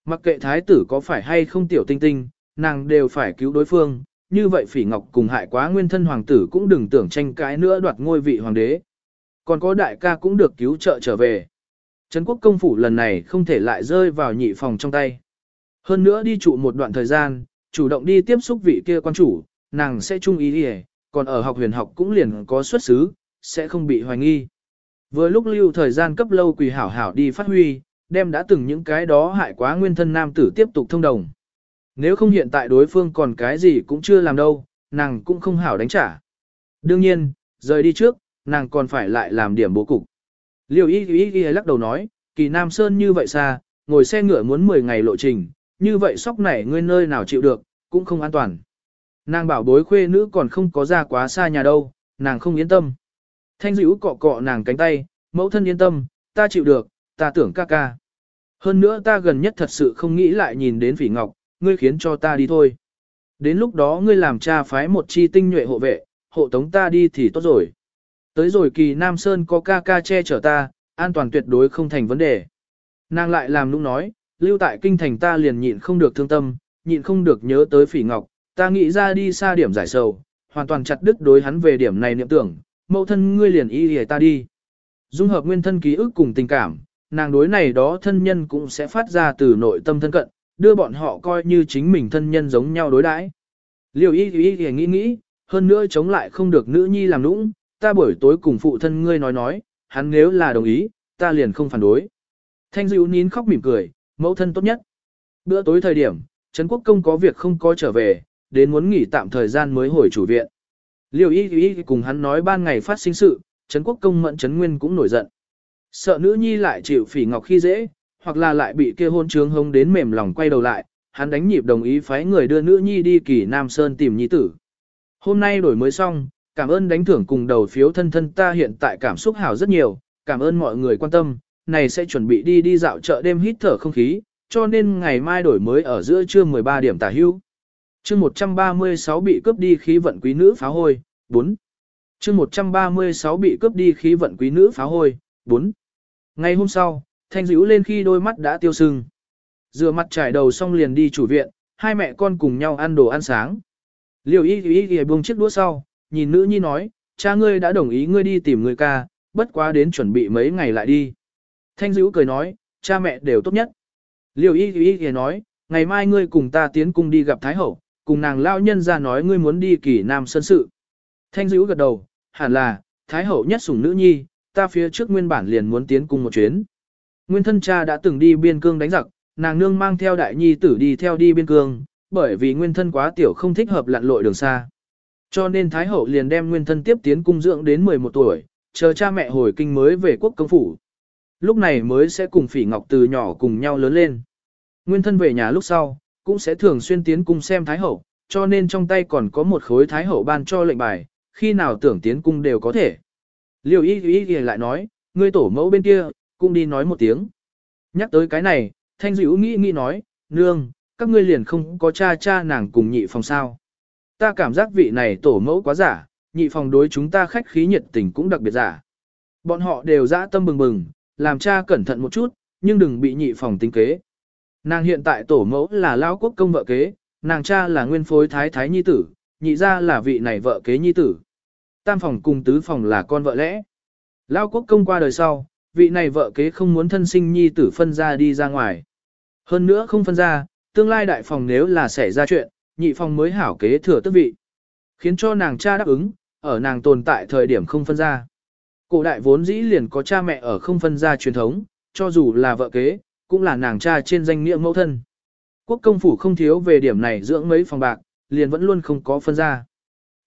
Mặc kệ thái tử có phải hay không tiểu tinh tinh, nàng đều phải cứu đối phương, như vậy phỉ ngọc cùng hại quá nguyên thân hoàng tử cũng đừng tưởng tranh cãi nữa đoạt ngôi vị hoàng đế. Còn có đại ca cũng được cứu trợ trở về. Trấn quốc công phủ lần này không thể lại rơi vào nhị phòng trong tay. Hơn nữa đi trụ một đoạn thời gian, chủ động đi tiếp xúc vị kia quan chủ, nàng sẽ chung ý đi còn ở học huyền học cũng liền có xuất xứ, sẽ không bị hoài nghi. Vừa lúc lưu thời gian cấp lâu quỳ hảo hảo đi phát huy, đem đã từng những cái đó hại quá nguyên thân nam tử tiếp tục thông đồng. Nếu không hiện tại đối phương còn cái gì cũng chưa làm đâu, nàng cũng không hảo đánh trả. Đương nhiên, rời đi trước, nàng còn phải lại làm điểm bố cục. Liêu y y y lắc đầu nói, kỳ Nam Sơn như vậy xa, ngồi xe ngựa muốn 10 ngày lộ trình, như vậy sóc này ngươi nơi nào chịu được, cũng không an toàn. Nàng bảo bối khuê nữ còn không có ra quá xa nhà đâu, nàng không yên tâm. Thanh dữ cọ cọ nàng cánh tay, mẫu thân yên tâm, ta chịu được, ta tưởng ca ca. Hơn nữa ta gần nhất thật sự không nghĩ lại nhìn đến phỉ ngọc, ngươi khiến cho ta đi thôi. Đến lúc đó ngươi làm cha phái một chi tinh nhuệ hộ vệ, hộ tống ta đi thì tốt rồi. Tới rồi kỳ Nam Sơn có ca ca che chở ta, an toàn tuyệt đối không thành vấn đề. Nàng lại làm nũng nói, lưu tại kinh thành ta liền nhịn không được thương tâm, nhịn không được nhớ tới phỉ ngọc, ta nghĩ ra đi xa điểm giải sầu, hoàn toàn chặt đứt đối hắn về điểm này niệm tưởng, mẫu thân ngươi liền y hề ta đi. Dung hợp nguyên thân ký ức cùng tình cảm, nàng đối này đó thân nhân cũng sẽ phát ra từ nội tâm thân cận, đưa bọn họ coi như chính mình thân nhân giống nhau đối đãi. Liêu y y y nghĩ nghĩ, hơn nữa chống lại không được nữ nhi làm nũng, ta buổi tối cùng phụ thân ngươi nói nói, hắn nếu là đồng ý, ta liền không phản đối. Thanh dịu nín khóc mỉm cười, mẫu thân tốt nhất. Bữa tối thời điểm, Trấn Quốc Công có việc không có trở về, đến muốn nghỉ tạm thời gian mới hồi chủ viện. Liêu y y cùng hắn nói ban ngày phát sinh sự, Trấn Quốc Công mẫn Trấn Nguyên cũng nổi giận. Sợ nữ nhi lại chịu phỉ ngọc khi dễ, hoặc là lại bị kia hôn trướng hông đến mềm lòng quay đầu lại, hắn đánh nhịp đồng ý phái người đưa nữ nhi đi kỳ Nam Sơn tìm nhi tử. Hôm nay đổi mới xong, cảm ơn đánh thưởng cùng đầu phiếu thân thân ta hiện tại cảm xúc hảo rất nhiều, cảm ơn mọi người quan tâm, này sẽ chuẩn bị đi đi dạo chợ đêm hít thở không khí, cho nên ngày mai đổi mới ở giữa trưa 13 điểm tả hưu. Chương 136 bị cướp đi khí vận quý nữ phá hôi, 4. Chương 136 bị cướp đi khí vận quý nữ phá hôi, 4. Ngày hôm sau, thanh dữ lên khi đôi mắt đã tiêu sưng. Rửa mặt trải đầu xong liền đi chủ viện, hai mẹ con cùng nhau ăn đồ ăn sáng. Liêu y y y buông chiếc đũa sau, nhìn nữ nhi nói, cha ngươi đã đồng ý ngươi đi tìm người ca, bất quá đến chuẩn bị mấy ngày lại đi. Thanh dữ cười nói, cha mẹ đều tốt nhất. Liêu y y y nói, ngày mai ngươi cùng ta tiến cung đi gặp Thái Hậu, cùng nàng lao nhân ra nói ngươi muốn đi kỳ nam sân sự. Thanh dữ gật đầu, hẳn là, Thái Hậu nhất sủng nữ nhi, ta phía trước nguyên bản liền muốn tiến cùng một chuyến. Nguyên thân cha đã từng đi biên cương đánh giặc, nàng nương mang theo đại nhi tử đi theo đi biên cương, bởi vì nguyên thân quá tiểu không thích hợp lặn lội đường xa. Cho nên Thái Hậu liền đem nguyên thân tiếp tiến cung dưỡng đến 11 tuổi, chờ cha mẹ hồi kinh mới về quốc công phủ. Lúc này mới sẽ cùng Phỉ Ngọc từ nhỏ cùng nhau lớn lên. Nguyên thân về nhà lúc sau, cũng sẽ thường xuyên tiến cung xem Thái Hậu, cho nên trong tay còn có một khối Thái Hậu ban cho lệnh bài, khi nào tưởng tiến cung đều có thể. Liêu y y y lại nói, ngươi tổ mẫu bên kia, cũng đi nói một tiếng. Nhắc tới cái này, Thanh dữ nghĩ nghĩ nói, nương, các ngươi liền không có cha cha nàng cùng nhị phòng sao. Ta cảm giác vị này tổ mẫu quá giả, nhị phòng đối chúng ta khách khí nhiệt tình cũng đặc biệt giả. Bọn họ đều dã tâm bừng bừng, làm cha cẩn thận một chút, nhưng đừng bị nhị phòng tính kế. Nàng hiện tại tổ mẫu là lao quốc công vợ kế, nàng cha là nguyên phối thái thái nhi tử, nhị ra là vị này vợ kế nhi tử. Tam phòng cùng tứ phòng là con vợ lẽ. Lao quốc công qua đời sau, vị này vợ kế không muốn thân sinh nhi tử phân ra đi ra ngoài. Hơn nữa không phân ra, tương lai đại phòng nếu là xảy ra chuyện, nhị phòng mới hảo kế thừa tước vị. Khiến cho nàng cha đáp ứng, ở nàng tồn tại thời điểm không phân ra. Cổ đại vốn dĩ liền có cha mẹ ở không phân ra truyền thống, cho dù là vợ kế, cũng là nàng cha trên danh nghĩa mẫu thân. Quốc công phủ không thiếu về điểm này dưỡng mấy phòng bạc, liền vẫn luôn không có phân ra.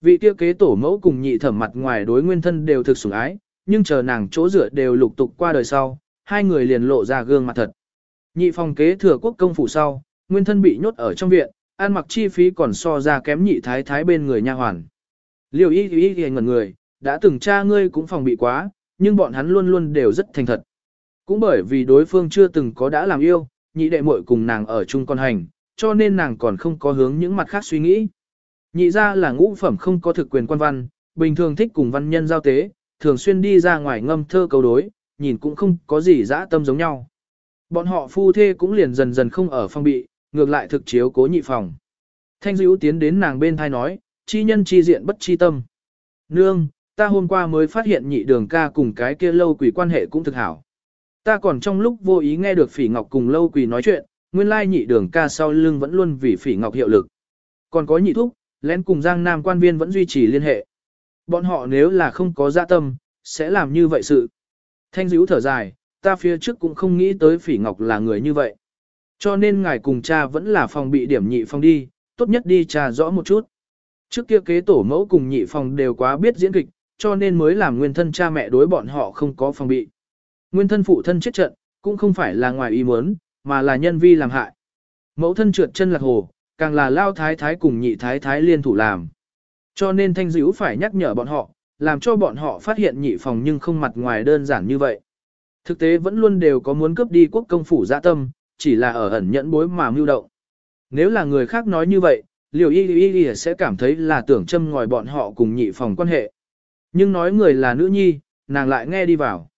Vị tiêu kế tổ mẫu cùng nhị thẩm mặt ngoài đối nguyên thân đều thực sủng ái, nhưng chờ nàng chỗ rửa đều lục tục qua đời sau, hai người liền lộ ra gương mặt thật. Nhị phòng kế thừa quốc công phủ sau, nguyên thân bị nhốt ở trong viện, ăn mặc chi phí còn so ra kém nhị thái thái bên người nha hoàn. Liêu y y y ngẩn người, đã từng cha ngươi cũng phòng bị quá, nhưng bọn hắn luôn luôn đều rất thành thật. Cũng bởi vì đối phương chưa từng có đã làm yêu, nhị đệ muội cùng nàng ở chung con hành, cho nên nàng còn không có hướng những mặt khác suy nghĩ. Nhị ra là ngũ phẩm không có thực quyền quan văn, bình thường thích cùng văn nhân giao tế, thường xuyên đi ra ngoài ngâm thơ câu đối, nhìn cũng không có gì dã tâm giống nhau. Bọn họ phu thê cũng liền dần dần không ở phong bị, ngược lại thực chiếu cố nhị phòng. Thanh dữ tiến đến nàng bên thai nói, chi nhân chi diện bất chi tâm. Nương, ta hôm qua mới phát hiện nhị đường ca cùng cái kia lâu quỷ quan hệ cũng thực hảo. Ta còn trong lúc vô ý nghe được phỉ ngọc cùng lâu Quỳ nói chuyện, nguyên lai nhị đường ca sau lưng vẫn luôn vì phỉ ngọc hiệu lực. Còn có nhị thúc, lén cùng giang nam quan viên vẫn duy trì liên hệ. Bọn họ nếu là không có dạ tâm, sẽ làm như vậy sự. Thanh dữ thở dài, ta phía trước cũng không nghĩ tới phỉ ngọc là người như vậy. Cho nên ngài cùng cha vẫn là phòng bị điểm nhị phòng đi, tốt nhất đi trà rõ một chút. Trước kia kế tổ mẫu cùng nhị phòng đều quá biết diễn kịch, cho nên mới làm nguyên thân cha mẹ đối bọn họ không có phòng bị. Nguyên thân phụ thân chết trận, cũng không phải là ngoài ý muốn, mà là nhân vi làm hại. Mẫu thân trượt chân lạc hồ, càng là lao thái thái cùng nhị thái thái liên thủ làm. Cho nên thanh dữ phải nhắc nhở bọn họ, làm cho bọn họ phát hiện nhị phòng nhưng không mặt ngoài đơn giản như vậy. Thực tế vẫn luôn đều có muốn cướp đi quốc công phủ dạ tâm, chỉ là ở ẩn nhẫn bối mà mưu động. Nếu là người khác nói như vậy, liều y y y sẽ cảm thấy là tưởng châm ngòi bọn họ cùng nhị phòng quan hệ. Nhưng nói người là nữ nhi, nàng lại nghe đi vào.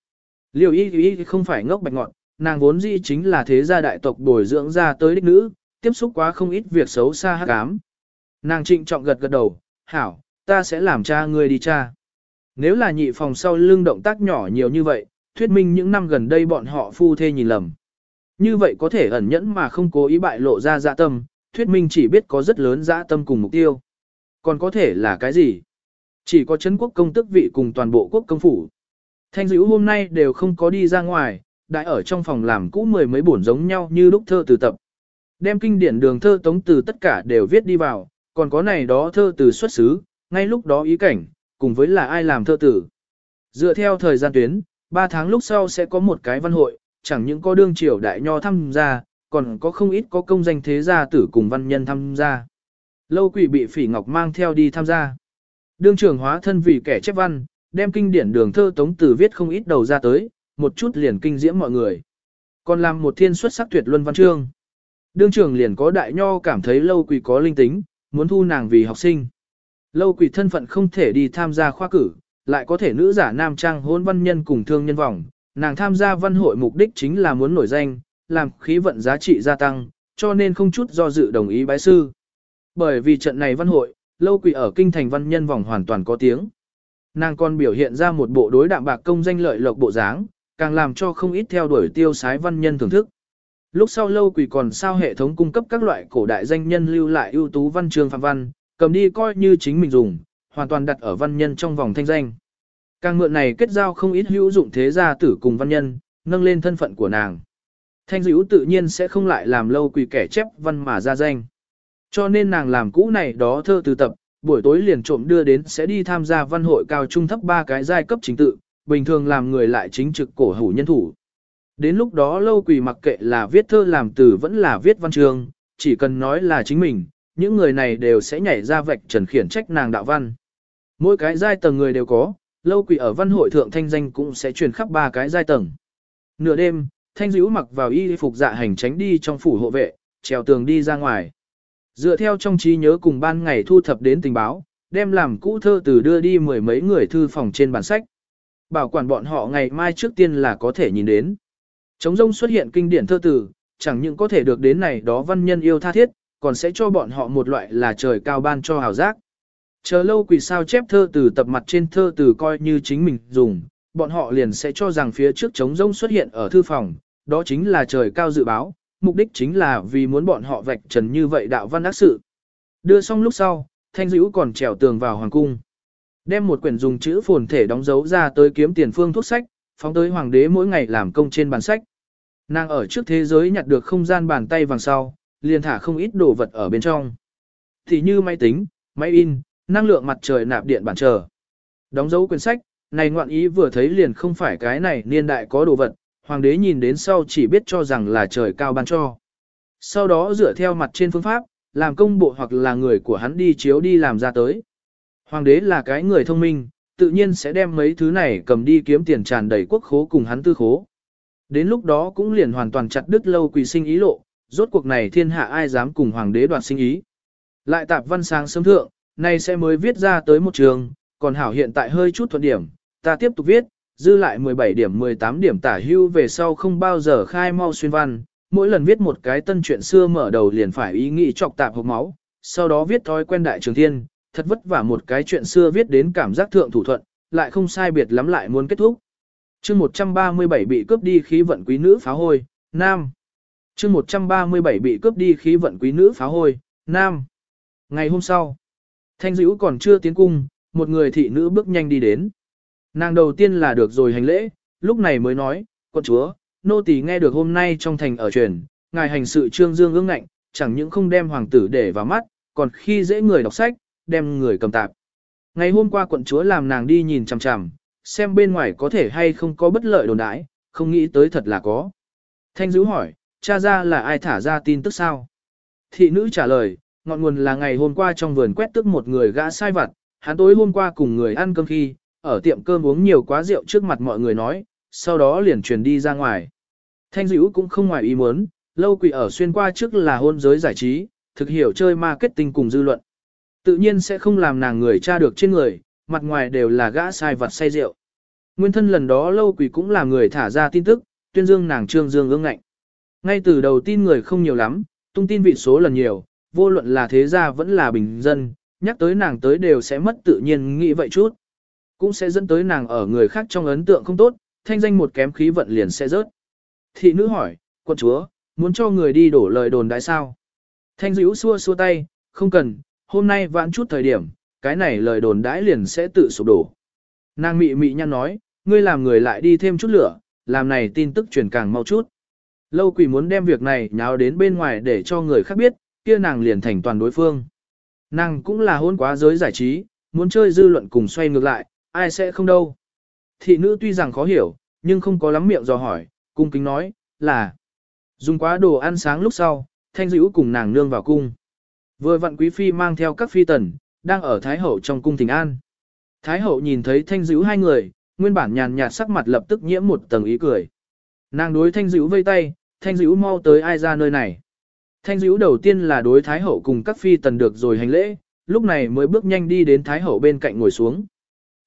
Liều y y không phải ngốc bạch ngọn, nàng vốn dĩ chính là thế gia đại tộc bồi dưỡng ra tới đích nữ, tiếp xúc quá không ít việc xấu xa hắc ám. Nàng trịnh trọng gật gật đầu, hảo, ta sẽ làm cha ngươi đi cha. Nếu là nhị phòng sau lưng động tác nhỏ nhiều như vậy, thuyết minh những năm gần đây bọn họ phu thê nhìn lầm. Như vậy có thể ẩn nhẫn mà không cố ý bại lộ ra dạ tâm, thuyết minh chỉ biết có rất lớn dạ tâm cùng mục tiêu. Còn có thể là cái gì? Chỉ có chấn quốc công tức vị cùng toàn bộ quốc công phủ. Thanh dữ hôm nay đều không có đi ra ngoài, đại ở trong phòng làm cũ mười mấy bổn giống nhau như lúc thơ từ tập. Đem kinh điển đường thơ tống từ tất cả đều viết đi vào, còn có này đó thơ từ xuất xứ, ngay lúc đó ý cảnh, cùng với là ai làm thơ tử. Dựa theo thời gian tuyến, 3 tháng lúc sau sẽ có một cái văn hội, chẳng những có đương triều đại nho tham gia, còn có không ít có công danh thế gia tử cùng văn nhân tham gia. Lâu quỷ bị phỉ ngọc mang theo đi tham gia. Đương trưởng hóa thân vì kẻ chép văn, đem kinh điển đường thơ tống tử viết không ít đầu ra tới, một chút liền kinh diễm mọi người. Còn làm một thiên xuất sắc tuyệt luân văn chương. Đương trưởng liền có đại nho cảm thấy lâu quỷ có linh tính, muốn thu nàng vì học sinh. Lâu quỷ thân phận không thể đi tham gia khoa cử, lại có thể nữ giả nam trang hôn văn nhân cùng thương nhân vọng, nàng tham gia văn hội mục đích chính là muốn nổi danh, làm khí vận giá trị gia tăng, cho nên không chút do dự đồng ý bái sư. Bởi vì trận này văn hội, lâu quỷ ở kinh thành văn nhân vòng hoàn toàn có tiếng. Nàng còn biểu hiện ra một bộ đối đạm bạc công danh lợi lộc bộ dáng, càng làm cho không ít theo đuổi tiêu sái văn nhân thưởng thức. Lúc sau lâu quỷ còn sao hệ thống cung cấp các loại cổ đại danh nhân lưu lại ưu tú văn chương phạm văn, cầm đi coi như chính mình dùng, hoàn toàn đặt ở văn nhân trong vòng thanh danh. Càng mượn này kết giao không ít hữu dụng thế gia tử cùng văn nhân, nâng lên thân phận của nàng. Thanh dữ tự nhiên sẽ không lại làm lâu quỷ kẻ chép văn mà ra danh. Cho nên nàng làm cũ này đó thơ từ tập, buổi tối liền trộm đưa đến sẽ đi tham gia văn hội cao trung thấp ba cái giai cấp chính tự, bình thường làm người lại chính trực cổ hủ nhân thủ. Đến lúc đó lâu quỳ mặc kệ là viết thơ làm từ vẫn là viết văn chương, chỉ cần nói là chính mình, những người này đều sẽ nhảy ra vạch trần khiển trách nàng đạo văn. Mỗi cái giai tầng người đều có, lâu quỷ ở văn hội thượng thanh danh cũng sẽ truyền khắp ba cái giai tầng. Nửa đêm, thanh dữ mặc vào y phục dạ hành tránh đi trong phủ hộ vệ, trèo tường đi ra ngoài. Dựa theo trong trí nhớ cùng ban ngày thu thập đến tình báo, đem làm cũ thơ từ đưa đi mười mấy người thư phòng trên bản sách. Bảo quản bọn họ ngày mai trước tiên là có thể nhìn đến. Trống rông xuất hiện kinh điển thơ từ, chẳng những có thể được đến này đó văn nhân yêu tha thiết, còn sẽ cho bọn họ một loại là trời cao ban cho hào giác. Chờ lâu quỷ sao chép thơ từ tập mặt trên thơ từ coi như chính mình dùng, bọn họ liền sẽ cho rằng phía trước trống rông xuất hiện ở thư phòng, đó chính là trời cao dự báo, mục đích chính là vì muốn bọn họ vạch trần như vậy đạo văn ác sự. Đưa xong lúc sau, thanh dữ còn trèo tường vào hoàng cung. Đem một quyển dùng chữ phồn thể đóng dấu ra tới kiếm tiền phương thuốc sách, phóng tới hoàng đế mỗi ngày làm công trên bàn sách. Nàng ở trước thế giới nhặt được không gian bàn tay vàng sau, liền thả không ít đồ vật ở bên trong. Thì như máy tính, máy in, năng lượng mặt trời nạp điện bản chờ. Đóng dấu quyển sách, này ngoạn ý vừa thấy liền không phải cái này niên đại có đồ vật, hoàng đế nhìn đến sau chỉ biết cho rằng là trời cao ban cho. Sau đó dựa theo mặt trên phương pháp, làm công bộ hoặc là người của hắn đi chiếu đi làm ra tới. Hoàng đế là cái người thông minh, tự nhiên sẽ đem mấy thứ này cầm đi kiếm tiền tràn đầy quốc khố cùng hắn tư khố. Đến lúc đó cũng liền hoàn toàn chặt đứt lâu quỳ sinh ý lộ, rốt cuộc này thiên hạ ai dám cùng hoàng đế đoạt sinh ý. Lại tạp văn sáng sớm thượng, nay sẽ mới viết ra tới một trường, còn hảo hiện tại hơi chút thuận điểm, ta tiếp tục viết, dư lại 17 điểm 18 điểm tả hưu về sau không bao giờ khai mau xuyên văn, mỗi lần viết một cái tân chuyện xưa mở đầu liền phải ý nghĩ chọc tạp hộp máu, sau đó viết thói quen đại trường thiên, thật vất vả một cái chuyện xưa viết đến cảm giác thượng thủ thuận, lại không sai biệt lắm lại muốn kết thúc. chương 137 bị cướp đi khí vận quý nữ phá hôi, Nam. chương 137 bị cướp đi khí vận quý nữ phá hôi, Nam. Ngày hôm sau, Thanh Dữ còn chưa tiến cung, một người thị nữ bước nhanh đi đến. Nàng đầu tiên là được rồi hành lễ, lúc này mới nói, con chúa, nô tỳ nghe được hôm nay trong thành ở truyền, ngài hành sự trương dương ương ngạnh, chẳng những không đem hoàng tử để vào mắt, còn khi dễ người đọc sách, đem người cầm tạp. Ngày hôm qua quận chúa làm nàng đi nhìn chằm chằm, xem bên ngoài có thể hay không có bất lợi đồn đãi, không nghĩ tới thật là có. Thanh dữ hỏi, cha ra là ai thả ra tin tức sao? Thị nữ trả lời, ngọn nguồn là ngày hôm qua trong vườn quét tức một người gã sai vặt, hắn tối hôm qua cùng người ăn cơm khi, ở tiệm cơm uống nhiều quá rượu trước mặt mọi người nói, sau đó liền truyền đi ra ngoài. Thanh dữ cũng không ngoài ý muốn, lâu quỷ ở xuyên qua trước là hôn giới giải trí, thực hiểu chơi marketing cùng dư luận. Tự nhiên sẽ không làm nàng người tra được trên người, mặt ngoài đều là gã sai vặt say rượu. Nguyên thân lần đó lâu quỷ cũng là người thả ra tin tức, tuyên dương nàng trương dương ương ngạnh. Ngay từ đầu tin người không nhiều lắm, tung tin vị số lần nhiều, vô luận là thế gia vẫn là bình dân, nhắc tới nàng tới đều sẽ mất tự nhiên nghĩ vậy chút. Cũng sẽ dẫn tới nàng ở người khác trong ấn tượng không tốt, thanh danh một kém khí vận liền sẽ rớt. Thị nữ hỏi, quân chúa, muốn cho người đi đổ lời đồn đại sao? Thanh dữ xua xua tay, không cần, hôm nay vãn chút thời điểm, cái này lời đồn đãi liền sẽ tự sụp đổ. Nàng mị mị nhăn nói, ngươi làm người lại đi thêm chút lửa, làm này tin tức truyền càng mau chút. Lâu quỷ muốn đem việc này nháo đến bên ngoài để cho người khác biết, kia nàng liền thành toàn đối phương. Nàng cũng là hôn quá giới giải trí, muốn chơi dư luận cùng xoay ngược lại, ai sẽ không đâu. Thị nữ tuy rằng khó hiểu, nhưng không có lắm miệng dò hỏi, cung kính nói, là dùng quá đồ ăn sáng lúc sau, thanh dữ cùng nàng nương vào cung. Vừa vặn quý phi mang theo các phi tần, đang ở Thái Hậu trong cung thỉnh an. Thái Hậu nhìn thấy thanh dữ hai người, nguyên bản nhàn nhạt sắc mặt lập tức nhiễm một tầng ý cười. Nàng đối thanh dữ vây tay, thanh dữ mau tới ai ra nơi này. Thanh dữ đầu tiên là đối Thái Hậu cùng các phi tần được rồi hành lễ, lúc này mới bước nhanh đi đến Thái Hậu bên cạnh ngồi xuống.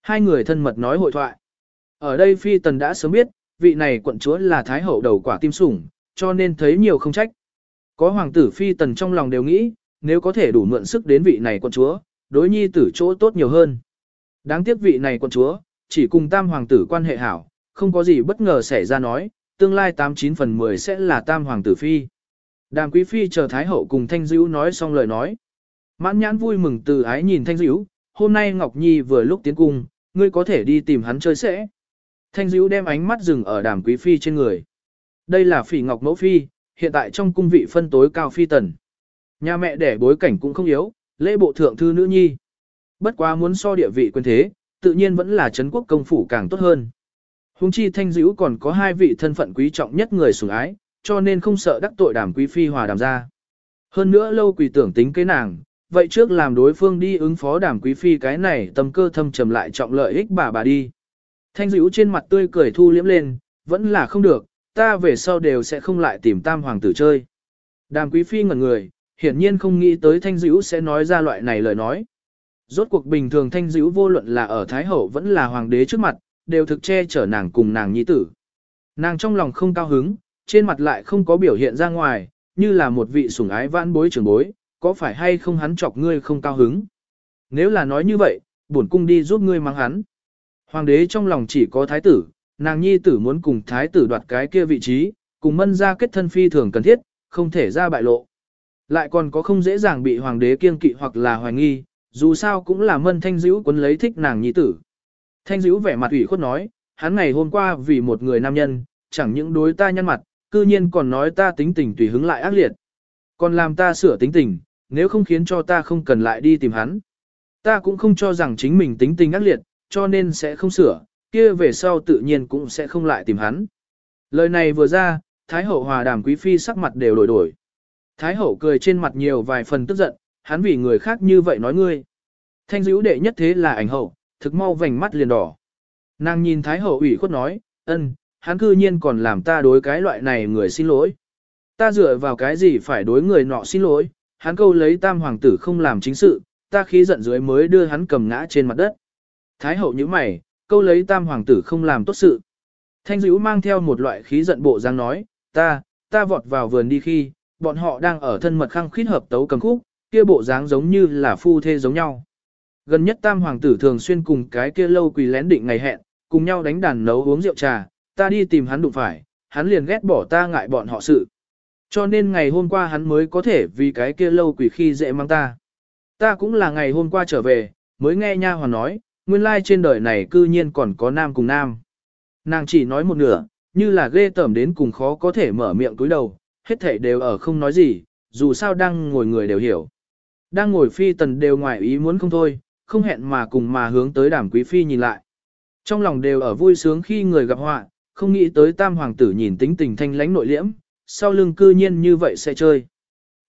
Hai người thân mật nói hội thoại. Ở đây phi tần đã sớm biết, vị này quận chúa là Thái Hậu đầu quả tim sủng, cho nên thấy nhiều không trách. Có hoàng tử phi tần trong lòng đều nghĩ, nếu có thể đủ mượn sức đến vị này quận chúa, đối nhi tử chỗ tốt nhiều hơn. Đáng tiếc vị này quận chúa, chỉ cùng tam hoàng tử quan hệ hảo, không có gì bất ngờ xảy ra nói, tương lai 89 phần 10 sẽ là tam hoàng tử phi. Đàm quý phi chờ thái hậu cùng thanh dữ nói xong lời nói. Mãn nhãn vui mừng từ ái nhìn thanh dữ, hôm nay Ngọc Nhi vừa lúc tiến cung, ngươi có thể đi tìm hắn chơi sẽ. Thanh dữ đem ánh mắt dừng ở đàm quý phi trên người. Đây là phỉ ngọc mẫu phi, hiện tại trong cung vị phân tối cao phi tần. Nhà mẹ đẻ bối cảnh cũng không yếu, lễ bộ thượng thư nữ nhi. Bất quá muốn so địa vị quyền thế, tự nhiên vẫn là Trấn quốc công phủ càng tốt hơn. Hùng chi thanh dữ còn có hai vị thân phận quý trọng nhất người sủng ái, cho nên không sợ đắc tội đàm quý phi hòa đàm ra. Hơn nữa lâu quỳ tưởng tính cái nàng, vậy trước làm đối phương đi ứng phó đàm quý phi cái này tâm cơ thâm trầm lại trọng lợi ích bà bà đi. Thanh dữ trên mặt tươi cười thu liếm lên, vẫn là không được, ta về sau đều sẽ không lại tìm tam hoàng tử chơi. Đàm quý phi ngẩn người, hiển nhiên không nghĩ tới thanh dữ sẽ nói ra loại này lời nói. Rốt cuộc bình thường thanh dữ vô luận là ở Thái Hậu vẫn là hoàng đế trước mặt, đều thực che chở nàng cùng nàng nhi tử. Nàng trong lòng không cao hứng, trên mặt lại không có biểu hiện ra ngoài, như là một vị sủng ái vãn bối trưởng bối, có phải hay không hắn chọc ngươi không cao hứng. Nếu là nói như vậy, bổn cung đi giúp ngươi mang hắn. Hoàng đế trong lòng chỉ có thái tử, nàng nhi tử muốn cùng thái tử đoạt cái kia vị trí, cùng mân ra kết thân phi thường cần thiết, không thể ra bại lộ. Lại còn có không dễ dàng bị hoàng đế kiêng kỵ hoặc là hoài nghi, dù sao cũng là mân thanh dữ quấn lấy thích nàng nhi tử. Thanh dữ vẻ mặt ủy khuất nói, hắn ngày hôm qua vì một người nam nhân, chẳng những đối ta nhăn mặt, cư nhiên còn nói ta tính tình tùy hứng lại ác liệt. Còn làm ta sửa tính tình, nếu không khiến cho ta không cần lại đi tìm hắn. Ta cũng không cho rằng chính mình tính tình ác liệt, cho nên sẽ không sửa, kia về sau tự nhiên cũng sẽ không lại tìm hắn. Lời này vừa ra, Thái hậu hòa đàm quý phi sắc mặt đều đổi đổi. Thái hậu cười trên mặt nhiều vài phần tức giận, hắn vì người khác như vậy nói ngươi. Thanh dữ đệ nhất thế là ảnh hậu, thực mau vành mắt liền đỏ. Nàng nhìn Thái hậu ủy khuất nói, ân, hắn cư nhiên còn làm ta đối cái loại này người xin lỗi. Ta dựa vào cái gì phải đối người nọ xin lỗi, hắn câu lấy tam hoàng tử không làm chính sự, ta khí giận dưới mới đưa hắn cầm ngã trên mặt đất. Thái hậu như mày, câu lấy tam hoàng tử không làm tốt sự. Thanh dữ mang theo một loại khí giận bộ dáng nói, ta, ta vọt vào vườn đi khi, bọn họ đang ở thân mật khăng khít hợp tấu cầm khúc, kia bộ dáng giống như là phu thê giống nhau. Gần nhất tam hoàng tử thường xuyên cùng cái kia lâu quỳ lén định ngày hẹn, cùng nhau đánh đàn nấu uống rượu trà, ta đi tìm hắn đụng phải, hắn liền ghét bỏ ta ngại bọn họ sự. Cho nên ngày hôm qua hắn mới có thể vì cái kia lâu quỷ khi dễ mang ta. Ta cũng là ngày hôm qua trở về, mới nghe nha hoàn nói, nguyên lai trên đời này cư nhiên còn có nam cùng nam. Nàng chỉ nói một nửa, như là ghê tởm đến cùng khó có thể mở miệng túi đầu, hết thảy đều ở không nói gì, dù sao đang ngồi người đều hiểu. Đang ngồi phi tần đều ngoài ý muốn không thôi, không hẹn mà cùng mà hướng tới đàm quý phi nhìn lại. Trong lòng đều ở vui sướng khi người gặp họa, không nghĩ tới tam hoàng tử nhìn tính tình thanh lãnh nội liễm, sau lưng cư nhiên như vậy sẽ chơi.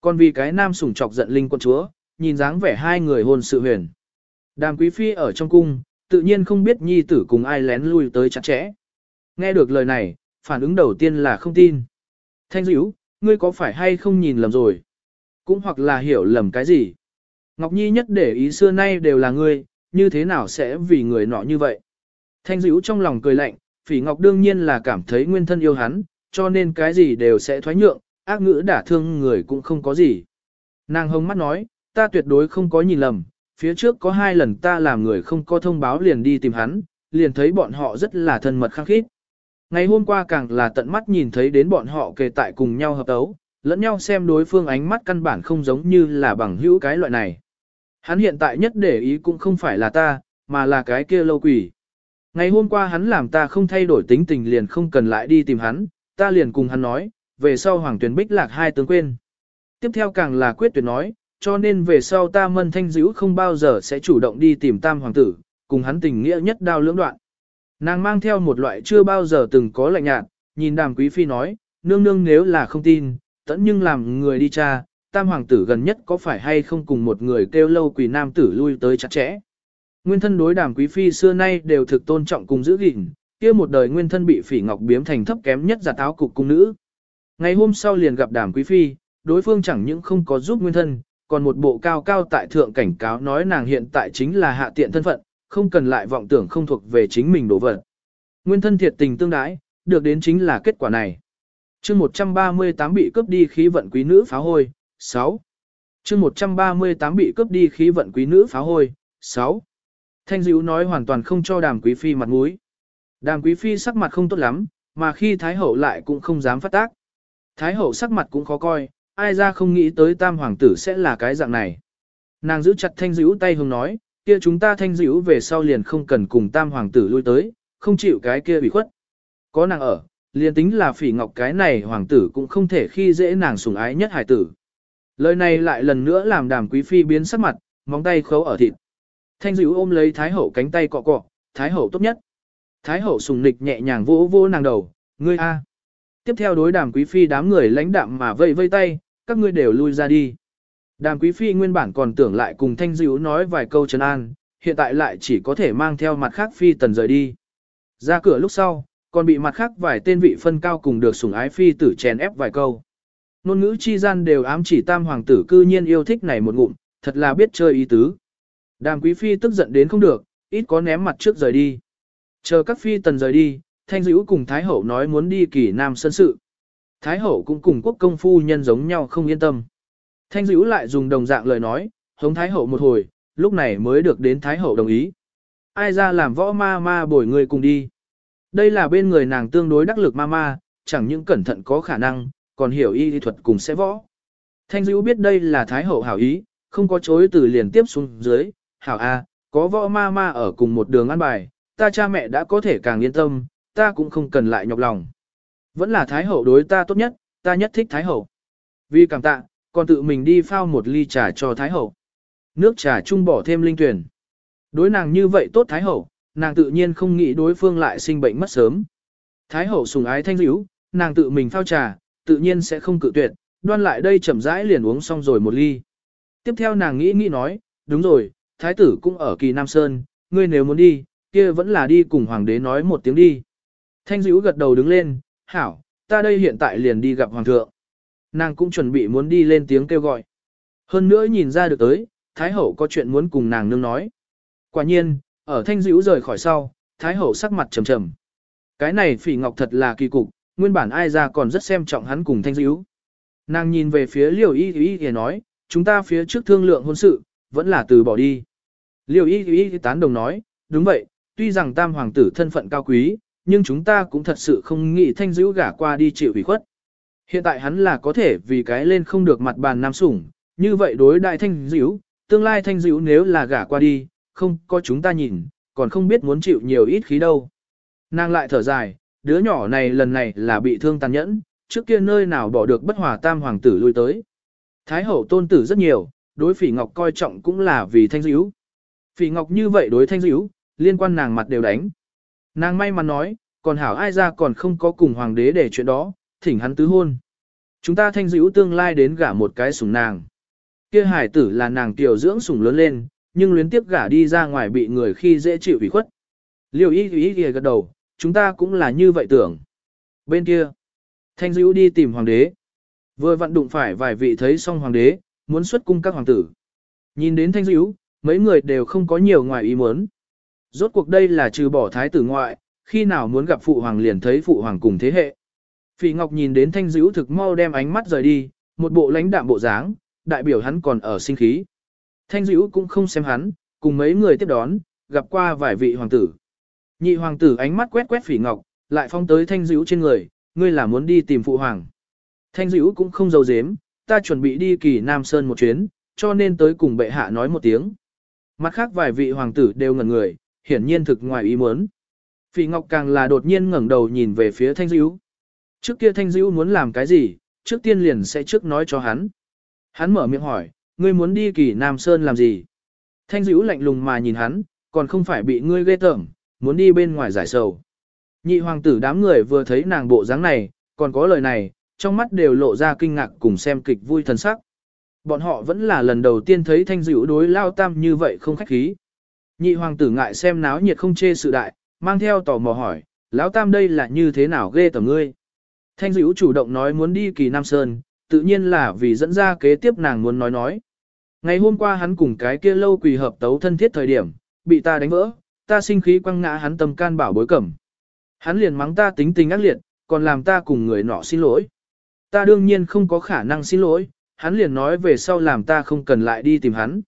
Còn vì cái nam sủng chọc giận linh quân chúa, nhìn dáng vẻ hai người hôn sự huyền. Đàm quý phi ở trong cung, tự nhiên không biết nhi tử cùng ai lén lui tới chặt chẽ. Nghe được lời này, phản ứng đầu tiên là không tin. Thanh dữ, ngươi có phải hay không nhìn lầm rồi? Cũng hoặc là hiểu lầm cái gì? Ngọc Nhi nhất để ý xưa nay đều là ngươi, như thế nào sẽ vì người nọ như vậy? Thanh dữ trong lòng cười lạnh, phỉ Ngọc đương nhiên là cảm thấy nguyên thân yêu hắn, cho nên cái gì đều sẽ thoái nhượng, ác ngữ đả thương người cũng không có gì. Nàng hông mắt nói, ta tuyệt đối không có nhìn lầm, phía trước có hai lần ta làm người không có thông báo liền đi tìm hắn, liền thấy bọn họ rất là thân mật khăng khít. Ngày hôm qua càng là tận mắt nhìn thấy đến bọn họ kề tại cùng nhau hợp tấu, lẫn nhau xem đối phương ánh mắt căn bản không giống như là bằng hữu cái loại này. Hắn hiện tại nhất để ý cũng không phải là ta, mà là cái kia lâu quỷ. Ngày hôm qua hắn làm ta không thay đổi tính tình liền không cần lại đi tìm hắn, ta liền cùng hắn nói, về sau Hoàng Tuyền Bích lạc hai tướng quên. Tiếp theo càng là quyết tuyệt nói, cho nên về sau ta mân thanh dữ không bao giờ sẽ chủ động đi tìm tam hoàng tử, cùng hắn tình nghĩa nhất đao lưỡng đoạn. Nàng mang theo một loại chưa bao giờ từng có lạnh nhạt, nhìn đàm quý phi nói, nương nương nếu là không tin, tẫn nhưng làm người đi cha, tam hoàng tử gần nhất có phải hay không cùng một người kêu lâu quỷ nam tử lui tới chặt chẽ. Nguyên thân đối đàm quý phi xưa nay đều thực tôn trọng cùng giữ gìn, kia một đời nguyên thân bị phỉ ngọc biếm thành thấp kém nhất giả táo cục cung nữ. Ngày hôm sau liền gặp đàm quý phi, đối phương chẳng những không có giúp nguyên thân, còn một bộ cao cao tại thượng cảnh cáo nói nàng hiện tại chính là hạ tiện thân phận, không cần lại vọng tưởng không thuộc về chính mình đổ vật. Nguyên thân thiệt tình tương đái, được đến chính là kết quả này. chương 138 bị cướp đi khí vận quý nữ phá hôi, 6. chương 138 bị cướp đi khí vận quý nữ phá hôi, 6. Thanh dữ nói hoàn toàn không cho đàm quý phi mặt mũi. Đàm quý phi sắc mặt không tốt lắm, mà khi Thái hậu lại cũng không dám phát tác. Thái hậu sắc mặt cũng khó coi, ai ra không nghĩ tới tam hoàng tử sẽ là cái dạng này. Nàng giữ chặt thanh dữ tay hướng nói, kia chúng ta thanh dữ về sau liền không cần cùng tam hoàng tử lui tới, không chịu cái kia bị khuất. Có nàng ở, liền tính là phỉ ngọc cái này hoàng tử cũng không thể khi dễ nàng sủng ái nhất hải tử. Lời này lại lần nữa làm đàm quý phi biến sắc mặt, móng tay khấu ở thịt. Thanh dữ ôm lấy thái hậu cánh tay cọ cọ, thái hậu tốt nhất. Thái hậu sùng nịch nhẹ nhàng vỗ vỗ nàng đầu, ngươi a. Tiếp theo đối đàm quý phi đám người lãnh đạm mà vây vây tay, các ngươi đều lui ra đi. Đàm quý phi nguyên bản còn tưởng lại cùng thanh dữ nói vài câu trấn an, hiện tại lại chỉ có thể mang theo mặt khác phi tần rời đi. Ra cửa lúc sau, còn bị mặt khác vài tên vị phân cao cùng được sủng ái phi tử chèn ép vài câu. Nôn ngữ chi gian đều ám chỉ tam hoàng tử cư nhiên yêu thích này một ngụm, thật là biết chơi ý tứ. Đàm quý phi tức giận đến không được, ít có ném mặt trước rời đi. Chờ các phi tần rời đi, thanh dữ cùng Thái Hậu nói muốn đi kỳ nam sân sự. Thái Hậu cũng cùng quốc công phu nhân giống nhau không yên tâm. Thanh dữ lại dùng đồng dạng lời nói, hống Thái Hậu một hồi, lúc này mới được đến Thái Hậu đồng ý. Ai ra làm võ ma ma bồi người cùng đi. Đây là bên người nàng tương đối đắc lực ma ma, chẳng những cẩn thận có khả năng, còn hiểu y thuật cùng sẽ võ. Thanh dữ biết đây là Thái Hậu hảo ý, không có chối từ liền tiếp xuống dưới, hảo A, có võ ma ma ở cùng một đường ăn bài, ta cha mẹ đã có thể càng yên tâm, ta cũng không cần lại nhọc lòng. Vẫn là Thái Hậu đối ta tốt nhất, ta nhất thích Thái Hậu. Vì cảm tạ, còn tự mình đi phao một ly trà cho Thái Hậu. Nước trà chung bỏ thêm linh tuyển. Đối nàng như vậy tốt Thái Hậu, nàng tự nhiên không nghĩ đối phương lại sinh bệnh mất sớm. Thái Hậu sùng ái thanh dữ, nàng tự mình phao trà, tự nhiên sẽ không cự tuyệt, đoan lại đây chậm rãi liền uống xong rồi một ly. Tiếp theo nàng nghĩ nghĩ nói, đúng rồi, thái tử cũng ở kỳ Nam Sơn, ngươi nếu muốn đi, kia vẫn là đi cùng hoàng đế nói một tiếng đi. Thanh dữ gật đầu đứng lên, hảo, ta đây hiện tại liền đi gặp hoàng thượng. Nàng cũng chuẩn bị muốn đi lên tiếng kêu gọi. Hơn nữa nhìn ra được tới, thái hậu có chuyện muốn cùng nàng nương nói. Quả nhiên, ở thanh dữ rời khỏi sau, thái hậu sắc mặt trầm trầm. Cái này phỉ ngọc thật là kỳ cục, nguyên bản ai ra còn rất xem trọng hắn cùng thanh dữ. Nàng nhìn về phía liều y y y nói, chúng ta phía trước thương lượng hôn sự, vẫn là từ bỏ đi. Liêu y y tán đồng nói, đúng vậy, tuy rằng tam hoàng tử thân phận cao quý, nhưng chúng ta cũng thật sự không nghĩ thanh dữ gả qua đi chịu ủy khuất. Hiện tại hắn là có thể vì cái lên không được mặt bàn nam sủng, như vậy đối đại thanh dữ, tương lai thanh dữ nếu là gả qua đi, không có chúng ta nhìn, còn không biết muốn chịu nhiều ít khí đâu. Nàng lại thở dài, đứa nhỏ này lần này là bị thương tàn nhẫn, trước kia nơi nào bỏ được bất hòa tam hoàng tử lui tới. Thái hậu tôn tử rất nhiều, đối phỉ ngọc coi trọng cũng là vì thanh dữ. Phỉ ngọc như vậy đối thanh dữ, liên quan nàng mặt đều đánh. Nàng may mắn nói, còn hảo ai ra còn không có cùng hoàng đế để chuyện đó, thỉnh hắn tứ hôn. Chúng ta thanh dữ tương lai đến gả một cái sủng nàng. Kia hải tử là nàng tiểu dưỡng sủng lớn lên, nhưng luyến tiếp gả đi ra ngoài bị người khi dễ chịu ủy khuất. Liêu ý ý kìa gật đầu, chúng ta cũng là như vậy tưởng. Bên kia, thanh dữ đi tìm hoàng đế. Vừa vặn đụng phải vài vị thấy xong hoàng đế, muốn xuất cung các hoàng tử. Nhìn đến thanh dữ, mấy người đều không có nhiều ngoài ý muốn. Rốt cuộc đây là trừ bỏ thái tử ngoại, khi nào muốn gặp phụ hoàng liền thấy phụ hoàng cùng thế hệ. Phỉ Ngọc nhìn đến thanh dữ thực mau đem ánh mắt rời đi, một bộ lãnh đạm bộ dáng, đại biểu hắn còn ở sinh khí. Thanh dữ cũng không xem hắn, cùng mấy người tiếp đón, gặp qua vài vị hoàng tử. Nhị hoàng tử ánh mắt quét quét Phỉ Ngọc, lại phong tới thanh dữ trên người, ngươi là muốn đi tìm phụ hoàng. Thanh dữ cũng không giấu dếm, ta chuẩn bị đi kỳ Nam Sơn một chuyến, cho nên tới cùng bệ hạ nói một tiếng. Mặt khác vài vị hoàng tử đều ngẩn người, hiển nhiên thực ngoài ý muốn. Phỉ Ngọc càng là đột nhiên ngẩng đầu nhìn về phía Thanh Dữu. Trước kia Thanh Dữu muốn làm cái gì, trước tiên liền sẽ trước nói cho hắn. Hắn mở miệng hỏi, ngươi muốn đi kỳ Nam Sơn làm gì? Thanh Dữu lạnh lùng mà nhìn hắn, còn không phải bị ngươi ghê tởm, muốn đi bên ngoài giải sầu. Nhị hoàng tử đám người vừa thấy nàng bộ dáng này, còn có lời này, trong mắt đều lộ ra kinh ngạc cùng xem kịch vui thần sắc. Bọn họ vẫn là lần đầu tiên thấy thanh dịu đối lao tam như vậy không khách khí. Nhị hoàng tử ngại xem náo nhiệt không chê sự đại, mang theo tò mò hỏi, lão tam đây là như thế nào ghê tầm ngươi. Thanh dữ chủ động nói muốn đi kỳ Nam Sơn, tự nhiên là vì dẫn ra kế tiếp nàng muốn nói nói. Ngày hôm qua hắn cùng cái kia lâu quỳ hợp tấu thân thiết thời điểm, bị ta đánh vỡ, ta sinh khí quăng ngã hắn tâm can bảo bối cẩm. Hắn liền mắng ta tính tình ác liệt, còn làm ta cùng người nọ xin lỗi. Ta đương nhiên không có khả năng xin lỗi, hắn liền nói về sau làm ta không cần lại đi tìm hắn.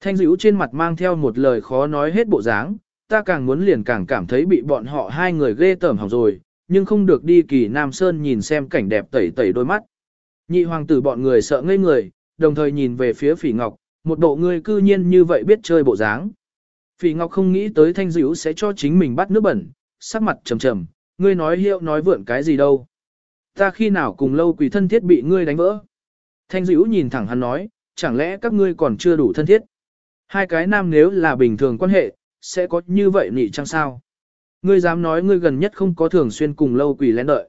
Thanh dữ trên mặt mang theo một lời khó nói hết bộ dáng, ta càng muốn liền càng cảm thấy bị bọn họ hai người ghê tởm hỏng rồi, nhưng không được đi kỳ Nam Sơn nhìn xem cảnh đẹp tẩy tẩy đôi mắt. Nhị hoàng tử bọn người sợ ngây người, đồng thời nhìn về phía phỉ ngọc, một bộ người cư nhiên như vậy biết chơi bộ dáng. Phỉ ngọc không nghĩ tới thanh dữ sẽ cho chính mình bắt nước bẩn, sắc mặt trầm trầm, ngươi nói hiệu nói vượn cái gì đâu. Ta khi nào cùng lâu quỷ thân thiết bị ngươi đánh vỡ. Thanh dữ nhìn thẳng hắn nói, chẳng lẽ các ngươi còn chưa đủ thân thiết. Hai cái nam nếu là bình thường quan hệ, sẽ có như vậy nị chăng sao? Ngươi dám nói ngươi gần nhất không có thường xuyên cùng lâu quỷ lén đợi.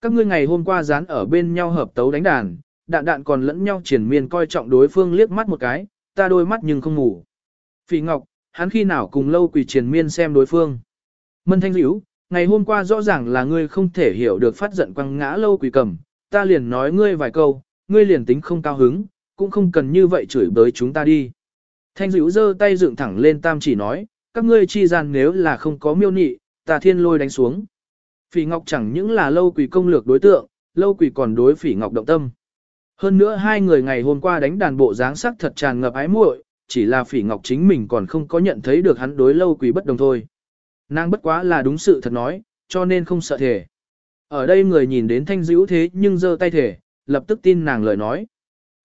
Các ngươi ngày hôm qua dán ở bên nhau hợp tấu đánh đàn, đạn đạn còn lẫn nhau triển miên coi trọng đối phương liếc mắt một cái, ta đôi mắt nhưng không ngủ. Phỉ Ngọc, hắn khi nào cùng lâu quỷ triển miên xem đối phương. Mân Thanh Liễu, ngày hôm qua rõ ràng là ngươi không thể hiểu được phát giận quăng ngã lâu quỷ cầm, ta liền nói ngươi vài câu, ngươi liền tính không cao hứng, cũng không cần như vậy chửi bới chúng ta đi. Thanh dữ giơ tay dựng thẳng lên tam chỉ nói, các ngươi chi gian nếu là không có miêu nị, ta thiên lôi đánh xuống. Phỉ Ngọc chẳng những là lâu quỷ công lược đối tượng, lâu quỷ còn đối Phỉ Ngọc động tâm. Hơn nữa hai người ngày hôm qua đánh đàn bộ dáng sắc thật tràn ngập ái muội, chỉ là Phỉ Ngọc chính mình còn không có nhận thấy được hắn đối lâu quỷ bất đồng thôi. Nàng bất quá là đúng sự thật nói, cho nên không sợ thể. Ở đây người nhìn đến thanh dữ thế nhưng giơ tay thể, lập tức tin nàng lời nói.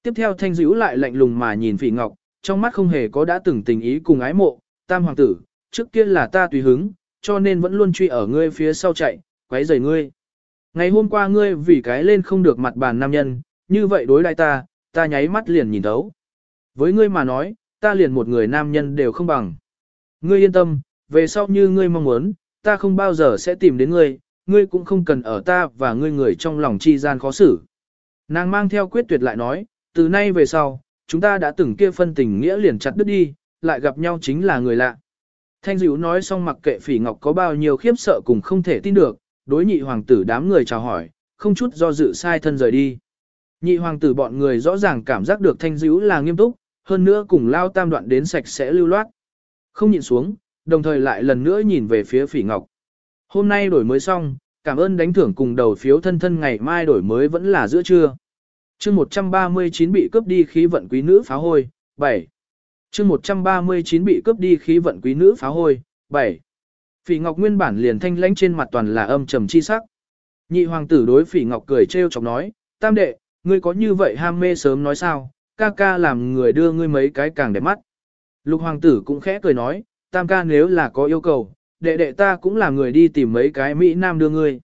Tiếp theo thanh dữ lại lạnh lùng mà nhìn Phỉ Ngọc, trong mắt không hề có đã từng tình ý cùng ái mộ, tam hoàng tử, trước kia là ta tùy hứng, cho nên vẫn luôn truy ở ngươi phía sau chạy, quấy rầy ngươi. Ngày hôm qua ngươi vì cái lên không được mặt bàn nam nhân, như vậy đối đại ta, ta nháy mắt liền nhìn thấu. Với ngươi mà nói, ta liền một người nam nhân đều không bằng. Ngươi yên tâm, về sau như ngươi mong muốn, ta không bao giờ sẽ tìm đến ngươi, ngươi cũng không cần ở ta và ngươi người trong lòng chi gian khó xử. Nàng mang theo quyết tuyệt lại nói, từ nay về sau, chúng ta đã từng kia phân tình nghĩa liền chặt đứt đi, lại gặp nhau chính là người lạ. Thanh dữ nói xong mặc kệ phỉ ngọc có bao nhiêu khiếp sợ cùng không thể tin được, đối nhị hoàng tử đám người chào hỏi, không chút do dự sai thân rời đi. Nhị hoàng tử bọn người rõ ràng cảm giác được thanh dữ là nghiêm túc, hơn nữa cùng lao tam đoạn đến sạch sẽ lưu loát. Không nhịn xuống, đồng thời lại lần nữa nhìn về phía phỉ ngọc. Hôm nay đổi mới xong, cảm ơn đánh thưởng cùng đầu phiếu thân thân ngày mai đổi mới vẫn là giữa trưa chương 139 bị cướp đi khí vận quý nữ phá hôi, 7 chương 139 bị cướp đi khí vận quý nữ phá hôi, 7. Phỉ Ngọc nguyên bản liền thanh lãnh trên mặt toàn là âm trầm chi sắc. Nhị hoàng tử đối Phỉ Ngọc cười trêu chọc nói, tam đệ, ngươi có như vậy ham mê sớm nói sao, ca ca làm người đưa ngươi mấy cái càng đẹp mắt. Lục hoàng tử cũng khẽ cười nói, tam ca nếu là có yêu cầu, đệ đệ ta cũng là người đi tìm mấy cái Mỹ Nam đưa ngươi.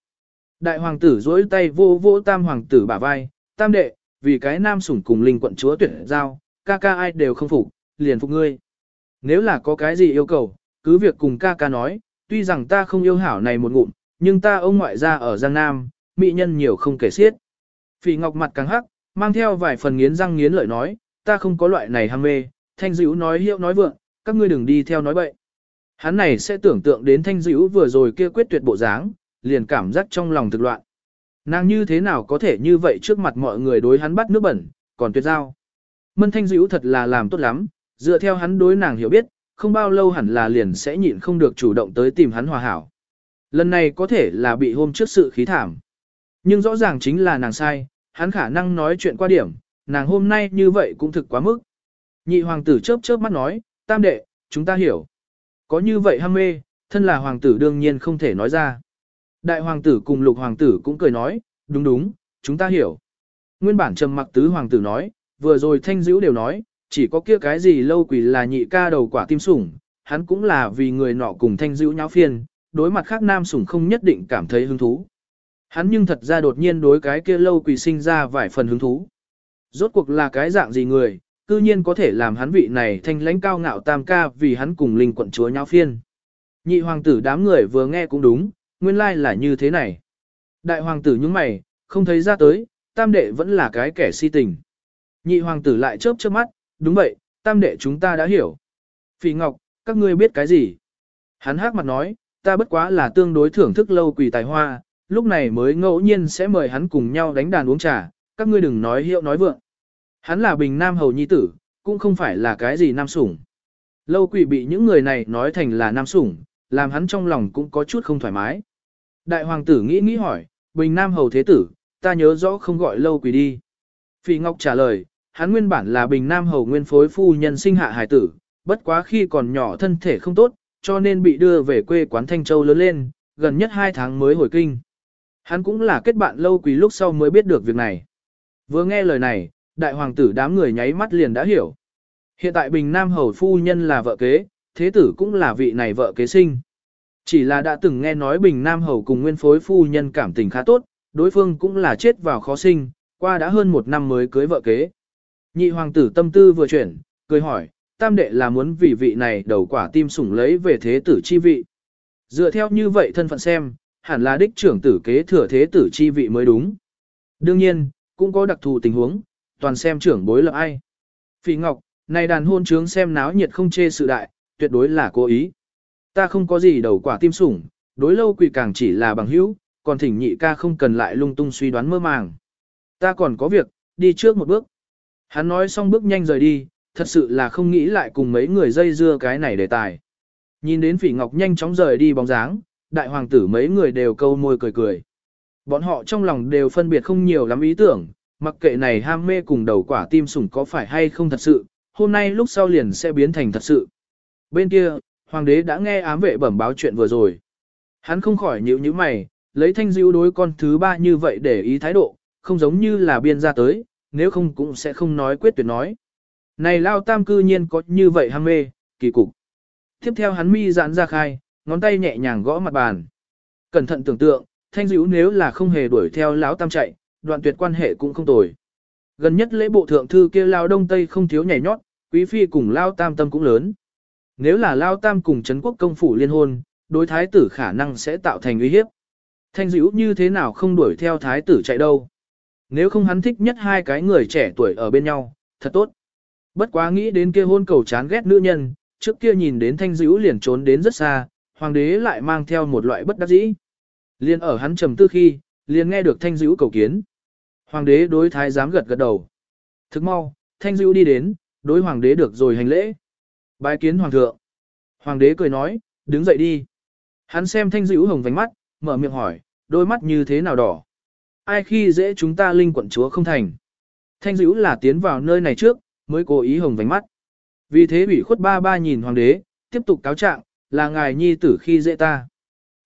Đại hoàng tử duỗi tay vô vô tam hoàng tử bả vai, tam đệ, vì cái nam sủng cùng linh quận chúa tuyển giao, ca ca ai đều không phục, liền phục ngươi. Nếu là có cái gì yêu cầu, cứ việc cùng ca ca nói, tuy rằng ta không yêu hảo này một ngụm, nhưng ta ông ngoại gia ở Giang Nam, mỹ nhân nhiều không kể xiết. Phỉ Ngọc mặt càng hắc, mang theo vài phần nghiến răng nghiến lợi nói, ta không có loại này ham mê, thanh dữ nói hiệu nói vượng, các ngươi đừng đi theo nói bậy. Hắn này sẽ tưởng tượng đến thanh dữ vừa rồi kia quyết tuyệt bộ dáng, liền cảm giác trong lòng thực loạn. Nàng như thế nào có thể như vậy trước mặt mọi người đối hắn bắt nước bẩn, còn tuyệt giao. Mân thanh dữ thật là làm tốt lắm, dựa theo hắn đối nàng hiểu biết, không bao lâu hẳn là liền sẽ nhịn không được chủ động tới tìm hắn hòa hảo. Lần này có thể là bị hôm trước sự khí thảm. Nhưng rõ ràng chính là nàng sai, hắn khả năng nói chuyện qua điểm, nàng hôm nay như vậy cũng thực quá mức. Nhị hoàng tử chớp chớp mắt nói, tam đệ, chúng ta hiểu. Có như vậy ham mê, thân là hoàng tử đương nhiên không thể nói ra. Đại hoàng tử cùng lục hoàng tử cũng cười nói, đúng đúng, chúng ta hiểu. Nguyên bản trầm mặc tứ hoàng tử nói, vừa rồi thanh dữ đều nói, chỉ có kia cái gì lâu quỷ là nhị ca đầu quả tim sủng, hắn cũng là vì người nọ cùng thanh dữ nháo phiền, đối mặt khác nam sủng không nhất định cảm thấy hứng thú. Hắn nhưng thật ra đột nhiên đối cái kia lâu quỷ sinh ra vài phần hứng thú. Rốt cuộc là cái dạng gì người, cư nhiên có thể làm hắn vị này thanh lãnh cao ngạo tam ca vì hắn cùng linh quận chúa nháo phiên. Nhị hoàng tử đám người vừa nghe cũng đúng, nguyên lai là như thế này. Đại hoàng tử nhướng mày, không thấy ra tới, tam đệ vẫn là cái kẻ si tình. Nhị hoàng tử lại chớp chớp mắt, đúng vậy, tam đệ chúng ta đã hiểu. Phỉ Ngọc, các ngươi biết cái gì? Hắn hát mặt nói, ta bất quá là tương đối thưởng thức lâu quỷ tài hoa, lúc này mới ngẫu nhiên sẽ mời hắn cùng nhau đánh đàn uống trà, các ngươi đừng nói hiệu nói vượng. Hắn là bình nam hầu nhi tử, cũng không phải là cái gì nam sủng. Lâu quỷ bị những người này nói thành là nam sủng, làm hắn trong lòng cũng có chút không thoải mái. Đại hoàng tử nghĩ nghĩ hỏi, bình nam hầu thế tử, ta nhớ rõ không gọi lâu quỷ đi. Phỉ Ngọc trả lời, hắn nguyên bản là bình nam hầu nguyên phối phu nhân sinh hạ hải tử, bất quá khi còn nhỏ thân thể không tốt, cho nên bị đưa về quê quán Thanh Châu lớn lên, gần nhất 2 tháng mới hồi kinh. Hắn cũng là kết bạn lâu quỷ lúc sau mới biết được việc này. Vừa nghe lời này, đại hoàng tử đám người nháy mắt liền đã hiểu. Hiện tại bình nam hầu phu nhân là vợ kế, thế tử cũng là vị này vợ kế sinh. Chỉ là đã từng nghe nói bình nam hầu cùng nguyên phối phu nhân cảm tình khá tốt, đối phương cũng là chết vào khó sinh, qua đã hơn một năm mới cưới vợ kế. Nhị hoàng tử tâm tư vừa chuyển, cười hỏi, tam đệ là muốn vì vị này đầu quả tim sủng lấy về thế tử chi vị. Dựa theo như vậy thân phận xem, hẳn là đích trưởng tử kế thừa thế tử chi vị mới đúng. Đương nhiên, cũng có đặc thù tình huống, toàn xem trưởng bối là ai. Phỉ Ngọc, này đàn hôn trướng xem náo nhiệt không chê sự đại, tuyệt đối là cố ý. Ta không có gì đầu quả tim sủng, đối lâu quỳ càng chỉ là bằng hữu, còn thỉnh nhị ca không cần lại lung tung suy đoán mơ màng. Ta còn có việc, đi trước một bước. Hắn nói xong bước nhanh rời đi, thật sự là không nghĩ lại cùng mấy người dây dưa cái này đề tài. Nhìn đến phỉ ngọc nhanh chóng rời đi bóng dáng, đại hoàng tử mấy người đều câu môi cười cười. Bọn họ trong lòng đều phân biệt không nhiều lắm ý tưởng, mặc kệ này ham mê cùng đầu quả tim sủng có phải hay không thật sự, hôm nay lúc sau liền sẽ biến thành thật sự. Bên kia, hoàng đế đã nghe ám vệ bẩm báo chuyện vừa rồi. Hắn không khỏi nhíu nhíu mày, lấy thanh diêu đối con thứ ba như vậy để ý thái độ, không giống như là biên ra tới, nếu không cũng sẽ không nói quyết tuyệt nói. Này lao tam cư nhiên có như vậy ham mê, kỳ cục. Tiếp theo hắn mi giãn ra khai, ngón tay nhẹ nhàng gõ mặt bàn. Cẩn thận tưởng tượng, thanh diễu nếu là không hề đuổi theo lão tam chạy, đoạn tuyệt quan hệ cũng không tồi. Gần nhất lễ bộ thượng thư kia lao đông tây không thiếu nhảy nhót, quý phi cùng lao tam tâm cũng lớn. Nếu là lao tam cùng Trấn quốc công phủ liên hôn, đối thái tử khả năng sẽ tạo thành uy hiếp. Thanh dữ như thế nào không đuổi theo thái tử chạy đâu. Nếu không hắn thích nhất hai cái người trẻ tuổi ở bên nhau, thật tốt. Bất quá nghĩ đến kia hôn cầu chán ghét nữ nhân, trước kia nhìn đến thanh dữ liền trốn đến rất xa, hoàng đế lại mang theo một loại bất đắc dĩ. Liên ở hắn trầm tư khi, liền nghe được thanh dữ cầu kiến. Hoàng đế đối thái giám gật gật đầu. Thức mau, thanh dữ đi đến, đối hoàng đế được rồi hành lễ. Bái kiến hoàng thượng. Hoàng đế cười nói, đứng dậy đi. Hắn xem thanh dữ hồng vánh mắt, mở miệng hỏi, đôi mắt như thế nào đỏ. Ai khi dễ chúng ta linh quận chúa không thành. Thanh dữ là tiến vào nơi này trước, mới cố ý hồng vánh mắt. Vì thế bị khuất ba ba nhìn hoàng đế, tiếp tục cáo trạng, là ngài nhi tử khi dễ ta.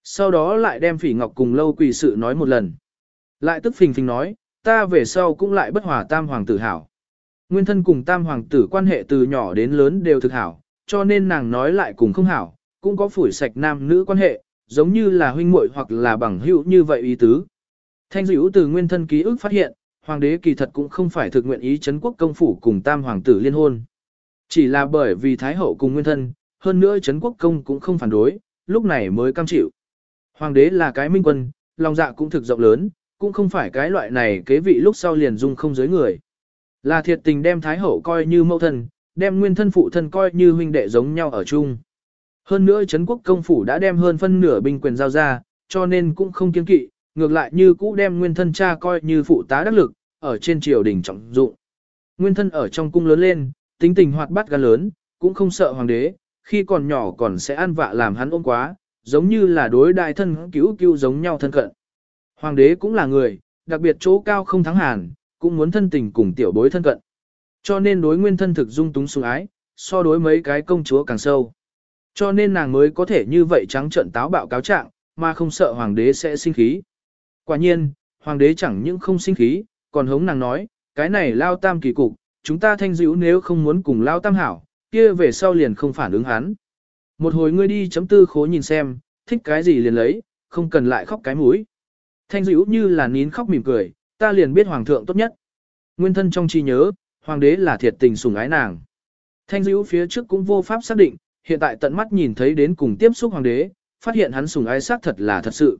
Sau đó lại đem phỉ ngọc cùng lâu quỳ sự nói một lần. Lại tức phình phình nói, ta về sau cũng lại bất hòa tam hoàng tử hảo. Nguyên thân cùng tam hoàng tử quan hệ từ nhỏ đến lớn đều thực hảo, cho nên nàng nói lại cùng không hảo, cũng có phủi sạch nam nữ quan hệ, giống như là huynh muội hoặc là bằng hữu như vậy ý tứ. Thanh dữ từ nguyên thân ký ức phát hiện, hoàng đế kỳ thật cũng không phải thực nguyện ý chấn quốc công phủ cùng tam hoàng tử liên hôn. Chỉ là bởi vì thái hậu cùng nguyên thân, hơn nữa chấn quốc công cũng không phản đối, lúc này mới cam chịu. Hoàng đế là cái minh quân, lòng dạ cũng thực rộng lớn, cũng không phải cái loại này kế vị lúc sau liền dung không giới người. Là thiệt tình đem thái hậu coi như mẫu thân, đem nguyên thân phụ thân coi như huynh đệ giống nhau ở chung. Hơn nữa Trấn quốc công phủ đã đem hơn phân nửa binh quyền giao ra, cho nên cũng không kiên kỵ, ngược lại như cũ đem nguyên thân cha coi như phụ tá đắc lực, ở trên triều đình trọng dụng. Nguyên thân ở trong cung lớn lên, tính tình hoạt bát gan lớn, cũng không sợ hoàng đế, khi còn nhỏ còn sẽ ăn vạ làm hắn ôm quá, giống như là đối đại thân cứu cứu giống nhau thân cận. Hoàng đế cũng là người, đặc biệt chỗ cao không thắng hàn, cũng muốn thân tình cùng tiểu bối thân cận. Cho nên đối nguyên thân thực dung túng sủng ái, so đối mấy cái công chúa càng sâu. Cho nên nàng mới có thể như vậy trắng trợn táo bạo cáo trạng, mà không sợ hoàng đế sẽ sinh khí. Quả nhiên, hoàng đế chẳng những không sinh khí, còn hống nàng nói, cái này lao tam kỳ cục, chúng ta thanh dữ nếu không muốn cùng lao tam hảo, kia về sau liền không phản ứng hắn. Một hồi ngươi đi chấm tư khố nhìn xem, thích cái gì liền lấy, không cần lại khóc cái mũi. Thanh dữ như là nín khóc mỉm cười, ta liền biết hoàng thượng tốt nhất. Nguyên thân trong trí nhớ, hoàng đế là thiệt tình sủng ái nàng. Thanh dữ phía trước cũng vô pháp xác định, hiện tại tận mắt nhìn thấy đến cùng tiếp xúc hoàng đế, phát hiện hắn sủng ái xác thật là thật sự.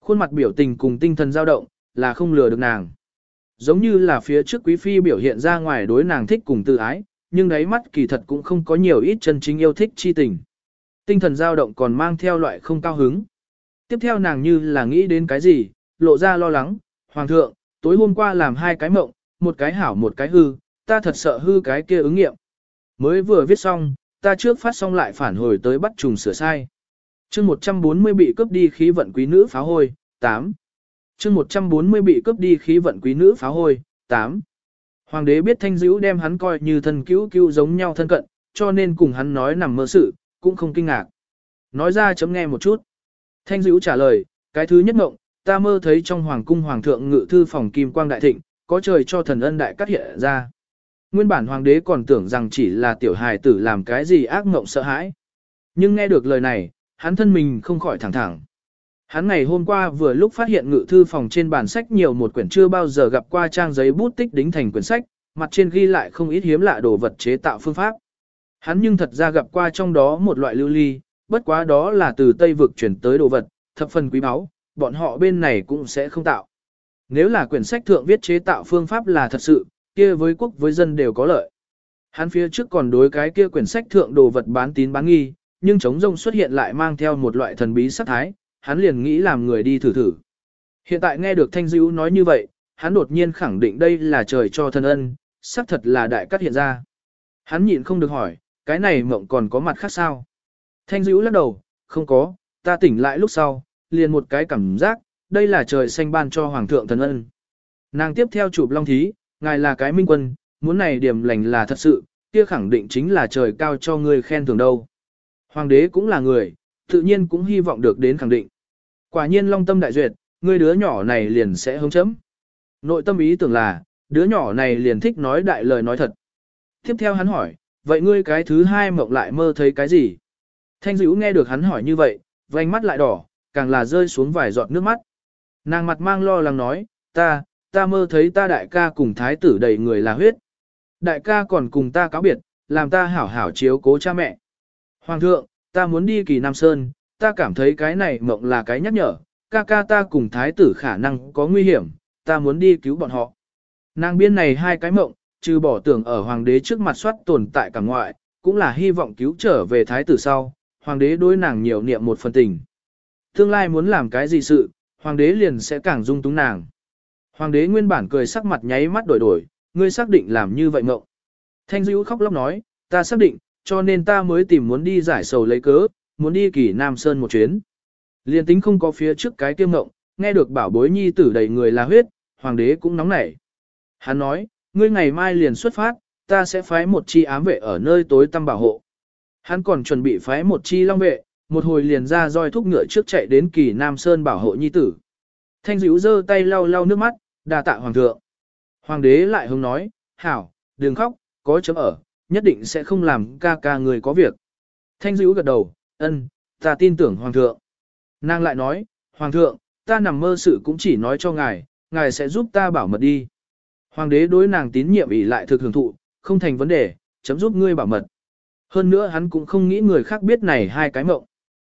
Khuôn mặt biểu tình cùng tinh thần dao động, là không lừa được nàng. Giống như là phía trước quý phi biểu hiện ra ngoài đối nàng thích cùng tự ái, nhưng đáy mắt kỳ thật cũng không có nhiều ít chân chính yêu thích chi tình. Tinh thần dao động còn mang theo loại không cao hứng. Tiếp theo nàng như là nghĩ đến cái gì, lộ ra lo lắng, Hoàng thượng, tối hôm qua làm hai cái mộng, một cái hảo một cái hư, ta thật sợ hư cái kia ứng nghiệm. Mới vừa viết xong, ta trước phát xong lại phản hồi tới bắt trùng sửa sai. chương 140 bị cướp đi khí vận quý nữ phá hôi, 8. chương 140 bị cướp đi khí vận quý nữ phá hôi, 8. Hoàng đế biết thanh dữ đem hắn coi như thân cứu cứu giống nhau thân cận, cho nên cùng hắn nói nằm mơ sự, cũng không kinh ngạc. Nói ra chấm nghe một chút. Thanh dữ trả lời, cái thứ nhất ngộng, ta mơ thấy trong hoàng cung hoàng thượng ngự thư phòng kim quang đại thịnh, có trời cho thần ân đại cắt hiện ra. Nguyên bản hoàng đế còn tưởng rằng chỉ là tiểu hài tử làm cái gì ác ngộng sợ hãi. Nhưng nghe được lời này, hắn thân mình không khỏi thẳng thẳng. Hắn ngày hôm qua vừa lúc phát hiện ngự thư phòng trên bản sách nhiều một quyển chưa bao giờ gặp qua trang giấy bút tích đính thành quyển sách, mặt trên ghi lại không ít hiếm lạ đồ vật chế tạo phương pháp. Hắn nhưng thật ra gặp qua trong đó một loại lưu ly, bất quá đó là từ Tây vực chuyển tới đồ vật, thập phần quý báu, bọn họ bên này cũng sẽ không tạo. Nếu là quyển sách thượng viết chế tạo phương pháp là thật sự, kia với quốc với dân đều có lợi. Hắn phía trước còn đối cái kia quyển sách thượng đồ vật bán tín bán nghi, nhưng chống rông xuất hiện lại mang theo một loại thần bí sắc thái, hắn liền nghĩ làm người đi thử thử. Hiện tại nghe được Thanh Dữ nói như vậy, hắn đột nhiên khẳng định đây là trời cho thân ân, xác thật là đại cắt hiện ra. Hắn nhịn không được hỏi, cái này mộng còn có mặt khác sao? Thanh dữ lắc đầu, không có, ta tỉnh lại lúc sau, liền một cái cảm giác, đây là trời xanh ban cho hoàng thượng thần ân. Nàng tiếp theo chụp long thí, ngài là cái minh quân, muốn này điểm lành là thật sự, kia khẳng định chính là trời cao cho ngươi khen thưởng đâu. Hoàng đế cũng là người, tự nhiên cũng hy vọng được đến khẳng định. Quả nhiên long tâm đại duyệt, ngươi đứa nhỏ này liền sẽ hống chấm. Nội tâm ý tưởng là, đứa nhỏ này liền thích nói đại lời nói thật. Tiếp theo hắn hỏi, vậy ngươi cái thứ hai mộng lại mơ thấy cái gì? Thanh dữ nghe được hắn hỏi như vậy, vành mắt lại đỏ, càng là rơi xuống vài giọt nước mắt. Nàng mặt mang lo lắng nói, ta, ta mơ thấy ta đại ca cùng thái tử đầy người là huyết. Đại ca còn cùng ta cáo biệt, làm ta hảo hảo chiếu cố cha mẹ. Hoàng thượng, ta muốn đi kỳ Nam Sơn, ta cảm thấy cái này mộng là cái nhắc nhở, ca ca ta cùng thái tử khả năng có nguy hiểm, ta muốn đi cứu bọn họ. Nàng biên này hai cái mộng, trừ bỏ tưởng ở hoàng đế trước mặt soát tồn tại cả ngoại, cũng là hy vọng cứu trở về thái tử sau, hoàng đế đối nàng nhiều niệm một phần tình. Tương lai muốn làm cái gì sự, hoàng đế liền sẽ càng dung túng nàng. Hoàng đế nguyên bản cười sắc mặt nháy mắt đổi đổi, ngươi xác định làm như vậy mộng. Thanh dữ khóc lóc nói, ta xác định, cho nên ta mới tìm muốn đi giải sầu lấy cớ, muốn đi kỳ Nam Sơn một chuyến. Liên tính không có phía trước cái kiêm ngộng, nghe được bảo bối nhi tử đầy người là huyết, hoàng đế cũng nóng nảy. Hắn nói, ngươi ngày mai liền xuất phát, ta sẽ phái một chi ám vệ ở nơi tối tăm bảo hộ. Hắn còn chuẩn bị phái một chi long vệ, một hồi liền ra roi thúc ngựa trước chạy đến kỳ Nam Sơn bảo hộ nhi tử. Thanh dữ giơ tay lau lau nước mắt, đà tạ hoàng thượng. Hoàng đế lại hứng nói, hảo, đừng khóc, có chấm ở, nhất định sẽ không làm ca ca người có việc. Thanh dữ gật đầu, ân, ta tin tưởng hoàng thượng. Nàng lại nói, hoàng thượng, ta nằm mơ sự cũng chỉ nói cho ngài, ngài sẽ giúp ta bảo mật đi. Hoàng đế đối nàng tín nhiệm ỷ lại thực hưởng thụ, không thành vấn đề, chấm giúp ngươi bảo mật. Hơn nữa hắn cũng không nghĩ người khác biết này hai cái mộng.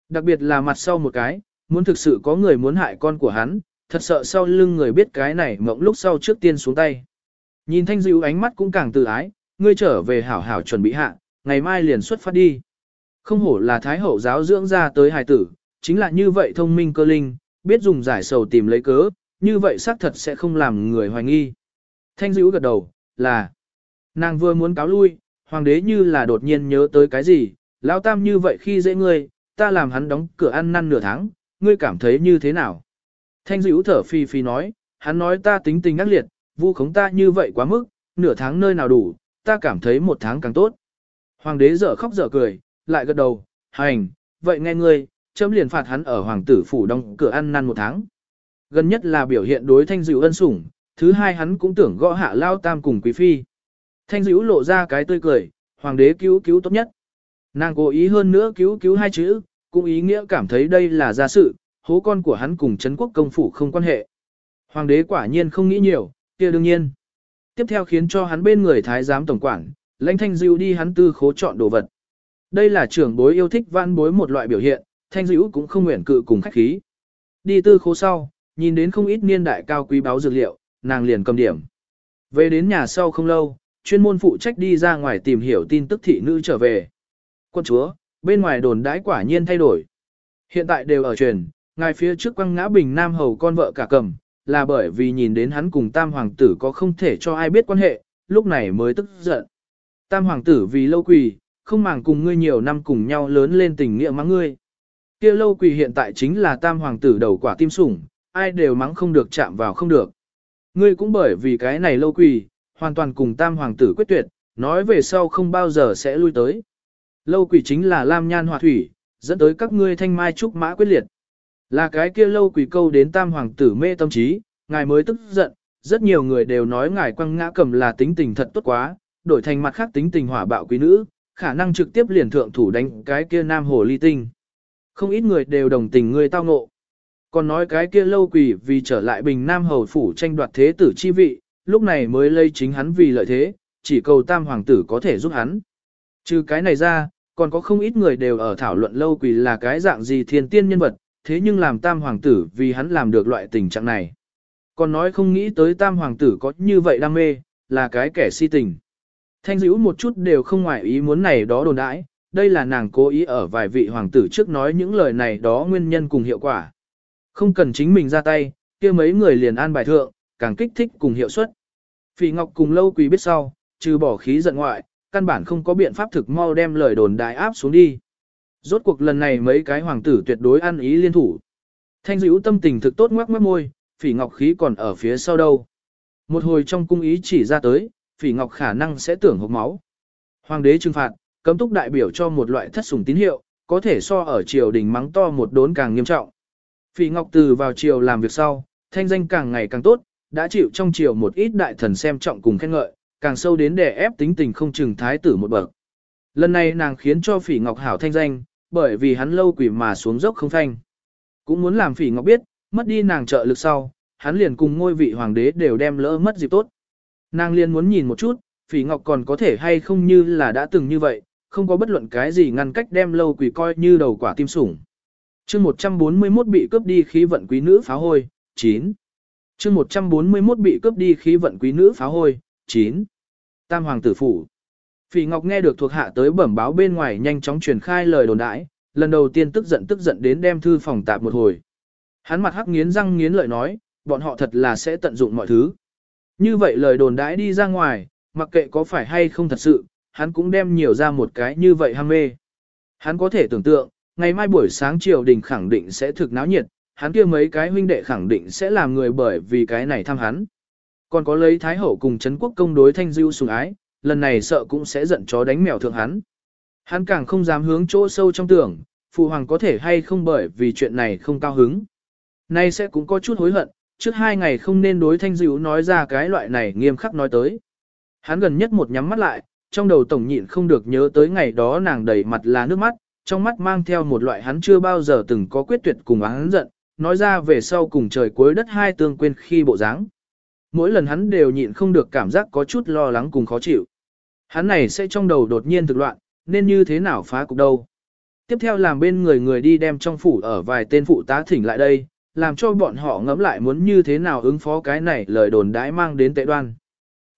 Đặc biệt là mặt sau một cái, muốn thực sự có người muốn hại con của hắn, thật sợ sau lưng người biết cái này mộng lúc sau trước tiên xuống tay. Nhìn thanh dịu ánh mắt cũng càng tự ái, ngươi trở về hảo hảo chuẩn bị hạ, ngày mai liền xuất phát đi. Không hổ là thái hậu giáo dưỡng ra tới hài tử, chính là như vậy thông minh cơ linh, biết dùng giải sầu tìm lấy cớ, như vậy xác thật sẽ không làm người hoài nghi. Thanh dữ gật đầu, là, nàng vừa muốn cáo lui, hoàng đế như là đột nhiên nhớ tới cái gì, lão tam như vậy khi dễ ngươi, ta làm hắn đóng cửa ăn năn nửa tháng, ngươi cảm thấy như thế nào? Thanh dữ thở phi phi nói, hắn nói ta tính tình ác liệt, vu khống ta như vậy quá mức, nửa tháng nơi nào đủ, ta cảm thấy một tháng càng tốt. Hoàng đế dở khóc dở cười, lại gật đầu, hành, vậy nghe ngươi, chấm liền phạt hắn ở hoàng tử phủ đóng cửa ăn năn một tháng. Gần nhất là biểu hiện đối thanh dữ ân sủng, thứ hai hắn cũng tưởng gõ hạ lao tam cùng quý phi. Thanh dữ lộ ra cái tươi cười, hoàng đế cứu cứu tốt nhất. Nàng cố ý hơn nữa cứu cứu hai chữ, cũng ý nghĩa cảm thấy đây là gia sự, hố con của hắn cùng Trấn quốc công phủ không quan hệ. Hoàng đế quả nhiên không nghĩ nhiều, kia đương nhiên. Tiếp theo khiến cho hắn bên người thái giám tổng quản, lãnh thanh dữ đi hắn tư khố chọn đồ vật. Đây là trưởng bối yêu thích văn bối một loại biểu hiện, thanh dữ cũng không nguyện cự cùng khách khí. Đi tư khố sau, nhìn đến không ít niên đại cao quý báo dược liệu, nàng liền cầm điểm. Về đến nhà sau không lâu, chuyên môn phụ trách đi ra ngoài tìm hiểu tin tức thị nữ trở về. Quân chúa, bên ngoài đồn đãi quả nhiên thay đổi. Hiện tại đều ở truyền, ngài phía trước quăng ngã bình nam hầu con vợ cả cầm, là bởi vì nhìn đến hắn cùng tam hoàng tử có không thể cho ai biết quan hệ, lúc này mới tức giận. Tam hoàng tử vì lâu quỳ, không màng cùng ngươi nhiều năm cùng nhau lớn lên tình nghĩa mắng ngươi. Kia lâu quỳ hiện tại chính là tam hoàng tử đầu quả tim sủng, ai đều mắng không được chạm vào không được. Ngươi cũng bởi vì cái này lâu quỳ, hoàn toàn cùng tam hoàng tử quyết tuyệt, nói về sau không bao giờ sẽ lui tới. Lâu quỷ chính là Lam Nhan Hòa Thủy, dẫn tới các ngươi thanh mai trúc mã quyết liệt. Là cái kia lâu quỷ câu đến tam hoàng tử mê tâm trí, ngài mới tức giận, rất nhiều người đều nói ngài quăng ngã cầm là tính tình thật tốt quá, đổi thành mặt khác tính tình hỏa bạo quý nữ, khả năng trực tiếp liền thượng thủ đánh cái kia nam hồ ly tinh. Không ít người đều đồng tình người tao ngộ. Còn nói cái kia lâu quỷ vì trở lại bình nam hầu phủ tranh đoạt thế tử chi vị, lúc này mới lây chính hắn vì lợi thế, chỉ cầu tam hoàng tử có thể giúp hắn. Trừ cái này ra, còn có không ít người đều ở thảo luận lâu quỳ là cái dạng gì thiên tiên nhân vật, thế nhưng làm tam hoàng tử vì hắn làm được loại tình trạng này. Còn nói không nghĩ tới tam hoàng tử có như vậy đam mê, là cái kẻ si tình. Thanh dữ một chút đều không ngoại ý muốn này đó đồn đãi, đây là nàng cố ý ở vài vị hoàng tử trước nói những lời này đó nguyên nhân cùng hiệu quả. Không cần chính mình ra tay, kia mấy người liền an bài thượng, càng kích thích cùng hiệu suất. Phỉ Ngọc cùng lâu quỳ biết sau, trừ bỏ khí giận ngoại, căn bản không có biện pháp thực mau đem lời đồn đại áp xuống đi. Rốt cuộc lần này mấy cái hoàng tử tuyệt đối ăn ý liên thủ. Thanh dữ tâm tình thực tốt ngoác mất môi, phỉ ngọc khí còn ở phía sau đâu. Một hồi trong cung ý chỉ ra tới, phỉ ngọc khả năng sẽ tưởng hộp máu. Hoàng đế trừng phạt, cấm túc đại biểu cho một loại thất sủng tín hiệu, có thể so ở triều đình mắng to một đốn càng nghiêm trọng. Phỉ ngọc từ vào triều làm việc sau, thanh danh càng ngày càng tốt, đã chịu trong triều một ít đại thần xem trọng cùng khen ngợi, càng sâu đến để ép tính tình không chừng thái tử một bậc. Lần này nàng khiến cho phỉ ngọc hảo thanh danh, bởi vì hắn lâu quỷ mà xuống dốc không thanh. Cũng muốn làm phỉ ngọc biết, mất đi nàng trợ lực sau, hắn liền cùng ngôi vị hoàng đế đều đem lỡ mất dịp tốt. Nàng liền muốn nhìn một chút, phỉ ngọc còn có thể hay không như là đã từng như vậy, không có bất luận cái gì ngăn cách đem lâu quỷ coi như đầu quả tim sủng. chương 141 bị cướp đi khí vận quý nữ phá hôi, 9. chương 141 bị cướp đi khí vận quý nữ phá hôi, 9. Tam hoàng tử phủ. Phỉ Ngọc nghe được thuộc hạ tới bẩm báo bên ngoài nhanh chóng truyền khai lời đồn đãi, lần đầu tiên tức giận tức giận đến đem thư phòng tạp một hồi. Hắn mặt hắc nghiến răng nghiến lợi nói, bọn họ thật là sẽ tận dụng mọi thứ. Như vậy lời đồn đãi đi ra ngoài, mặc kệ có phải hay không thật sự, hắn cũng đem nhiều ra một cái như vậy ham mê. Hắn có thể tưởng tượng, ngày mai buổi sáng triều đình khẳng định sẽ thực náo nhiệt, hắn kia mấy cái huynh đệ khẳng định sẽ làm người bởi vì cái này thăm hắn. Còn có lấy Thái Hậu cùng Trấn Quốc công đối thanh dưu sùng ái, lần này sợ cũng sẽ giận chó đánh mèo thượng hắn. Hắn càng không dám hướng chỗ sâu trong tưởng, phụ hoàng có thể hay không bởi vì chuyện này không cao hứng. Nay sẽ cũng có chút hối hận, trước hai ngày không nên đối thanh dịu nói ra cái loại này nghiêm khắc nói tới. Hắn gần nhất một nhắm mắt lại, trong đầu tổng nhịn không được nhớ tới ngày đó nàng đầy mặt là nước mắt, trong mắt mang theo một loại hắn chưa bao giờ từng có quyết tuyệt cùng hắn giận, nói ra về sau cùng trời cuối đất hai tương quên khi bộ dáng. Mỗi lần hắn đều nhịn không được cảm giác có chút lo lắng cùng khó chịu. Hắn này sẽ trong đầu đột nhiên thực loạn, nên như thế nào phá cục đâu. Tiếp theo làm bên người người đi đem trong phủ ở vài tên phụ tá thỉnh lại đây, làm cho bọn họ ngẫm lại muốn như thế nào ứng phó cái này lời đồn đãi mang đến tệ đoan.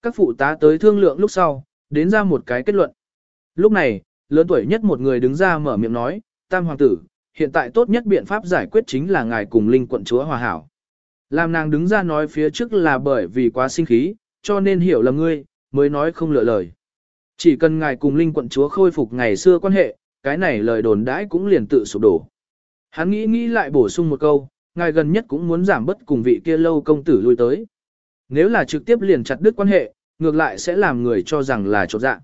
Các phụ tá tới thương lượng lúc sau, đến ra một cái kết luận. Lúc này, lớn tuổi nhất một người đứng ra mở miệng nói, Tam Hoàng tử, hiện tại tốt nhất biện pháp giải quyết chính là ngài cùng Linh quận chúa hòa hảo. Làm nàng đứng ra nói phía trước là bởi vì quá sinh khí, cho nên hiểu là ngươi, mới nói không lựa lời. Chỉ cần ngài cùng Linh quận chúa khôi phục ngày xưa quan hệ, cái này lời đồn đãi cũng liền tự sụp đổ. Hắn nghĩ nghĩ lại bổ sung một câu, ngài gần nhất cũng muốn giảm bất cùng vị kia lâu công tử lui tới. Nếu là trực tiếp liền chặt đứt quan hệ, ngược lại sẽ làm người cho rằng là trột dạ.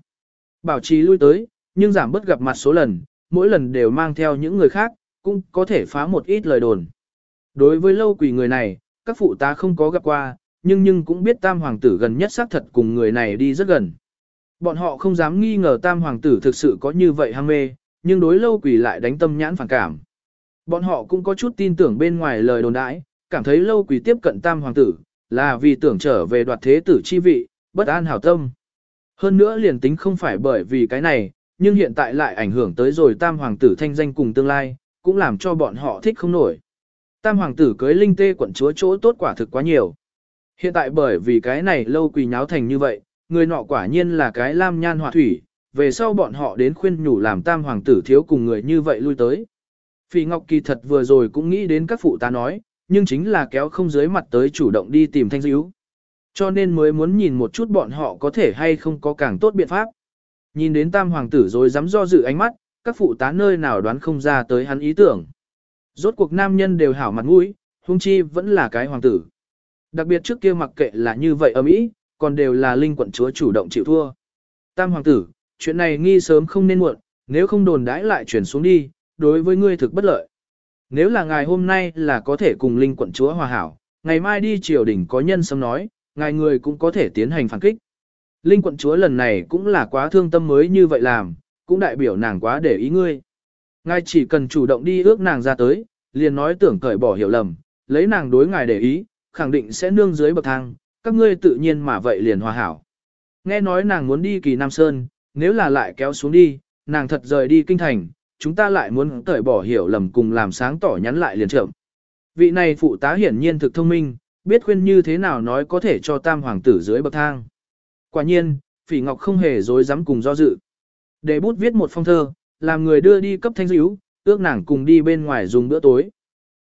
Bảo trì lui tới, nhưng giảm bất gặp mặt số lần, mỗi lần đều mang theo những người khác, cũng có thể phá một ít lời đồn. Đối với lâu quỷ người này, các phụ tá không có gặp qua, nhưng nhưng cũng biết tam hoàng tử gần nhất xác thật cùng người này đi rất gần. Bọn họ không dám nghi ngờ tam hoàng tử thực sự có như vậy ham mê, nhưng đối lâu quỷ lại đánh tâm nhãn phản cảm. Bọn họ cũng có chút tin tưởng bên ngoài lời đồn đãi, cảm thấy lâu quỷ tiếp cận tam hoàng tử, là vì tưởng trở về đoạt thế tử chi vị, bất an hảo tâm. Hơn nữa liền tính không phải bởi vì cái này, nhưng hiện tại lại ảnh hưởng tới rồi tam hoàng tử thanh danh cùng tương lai, cũng làm cho bọn họ thích không nổi. Tam hoàng tử cưới linh tê quận chúa chỗ tốt quả thực quá nhiều. Hiện tại bởi vì cái này lâu quỳ nháo thành như vậy, người nọ quả nhiên là cái lam nhan họa thủy, về sau bọn họ đến khuyên nhủ làm tam hoàng tử thiếu cùng người như vậy lui tới. Phỉ Ngọc Kỳ thật vừa rồi cũng nghĩ đến các phụ tá nói, nhưng chính là kéo không dưới mặt tới chủ động đi tìm thanh dữ. Cho nên mới muốn nhìn một chút bọn họ có thể hay không có càng tốt biện pháp. Nhìn đến tam hoàng tử rồi dám do dự ánh mắt, các phụ tá nơi nào đoán không ra tới hắn ý tưởng. Rốt cuộc nam nhân đều hảo mặt mũi, huống chi vẫn là cái hoàng tử. Đặc biệt trước kia mặc kệ là như vậy ở Mỹ, còn đều là linh quận chúa chủ động chịu thua. Tam hoàng tử, chuyện này nghi sớm không nên muộn, nếu không đồn đãi lại chuyển xuống đi, đối với ngươi thực bất lợi. Nếu là ngài hôm nay là có thể cùng linh quận chúa hòa hảo, ngày mai đi triều đình có nhân sớm nói, ngài người cũng có thể tiến hành phản kích. Linh quận chúa lần này cũng là quá thương tâm mới như vậy làm, cũng đại biểu nàng quá để ý ngươi. Ngài chỉ cần chủ động đi ước nàng ra tới, liền nói tưởng cởi bỏ hiểu lầm, lấy nàng đối ngài để ý, khẳng định sẽ nương dưới bậc thang, các ngươi tự nhiên mà vậy liền hòa hảo. Nghe nói nàng muốn đi kỳ Nam Sơn, nếu là lại kéo xuống đi, nàng thật rời đi kinh thành, chúng ta lại muốn cởi bỏ hiểu lầm cùng làm sáng tỏ nhắn lại liền trưởng. Vị này phụ tá hiển nhiên thực thông minh, biết khuyên như thế nào nói có thể cho tam hoàng tử dưới bậc thang. Quả nhiên, phỉ ngọc không hề dối dám cùng do dự. Để bút viết một phong thơ, làm người đưa đi cấp thanh dữ, ước nàng cùng đi bên ngoài dùng bữa tối.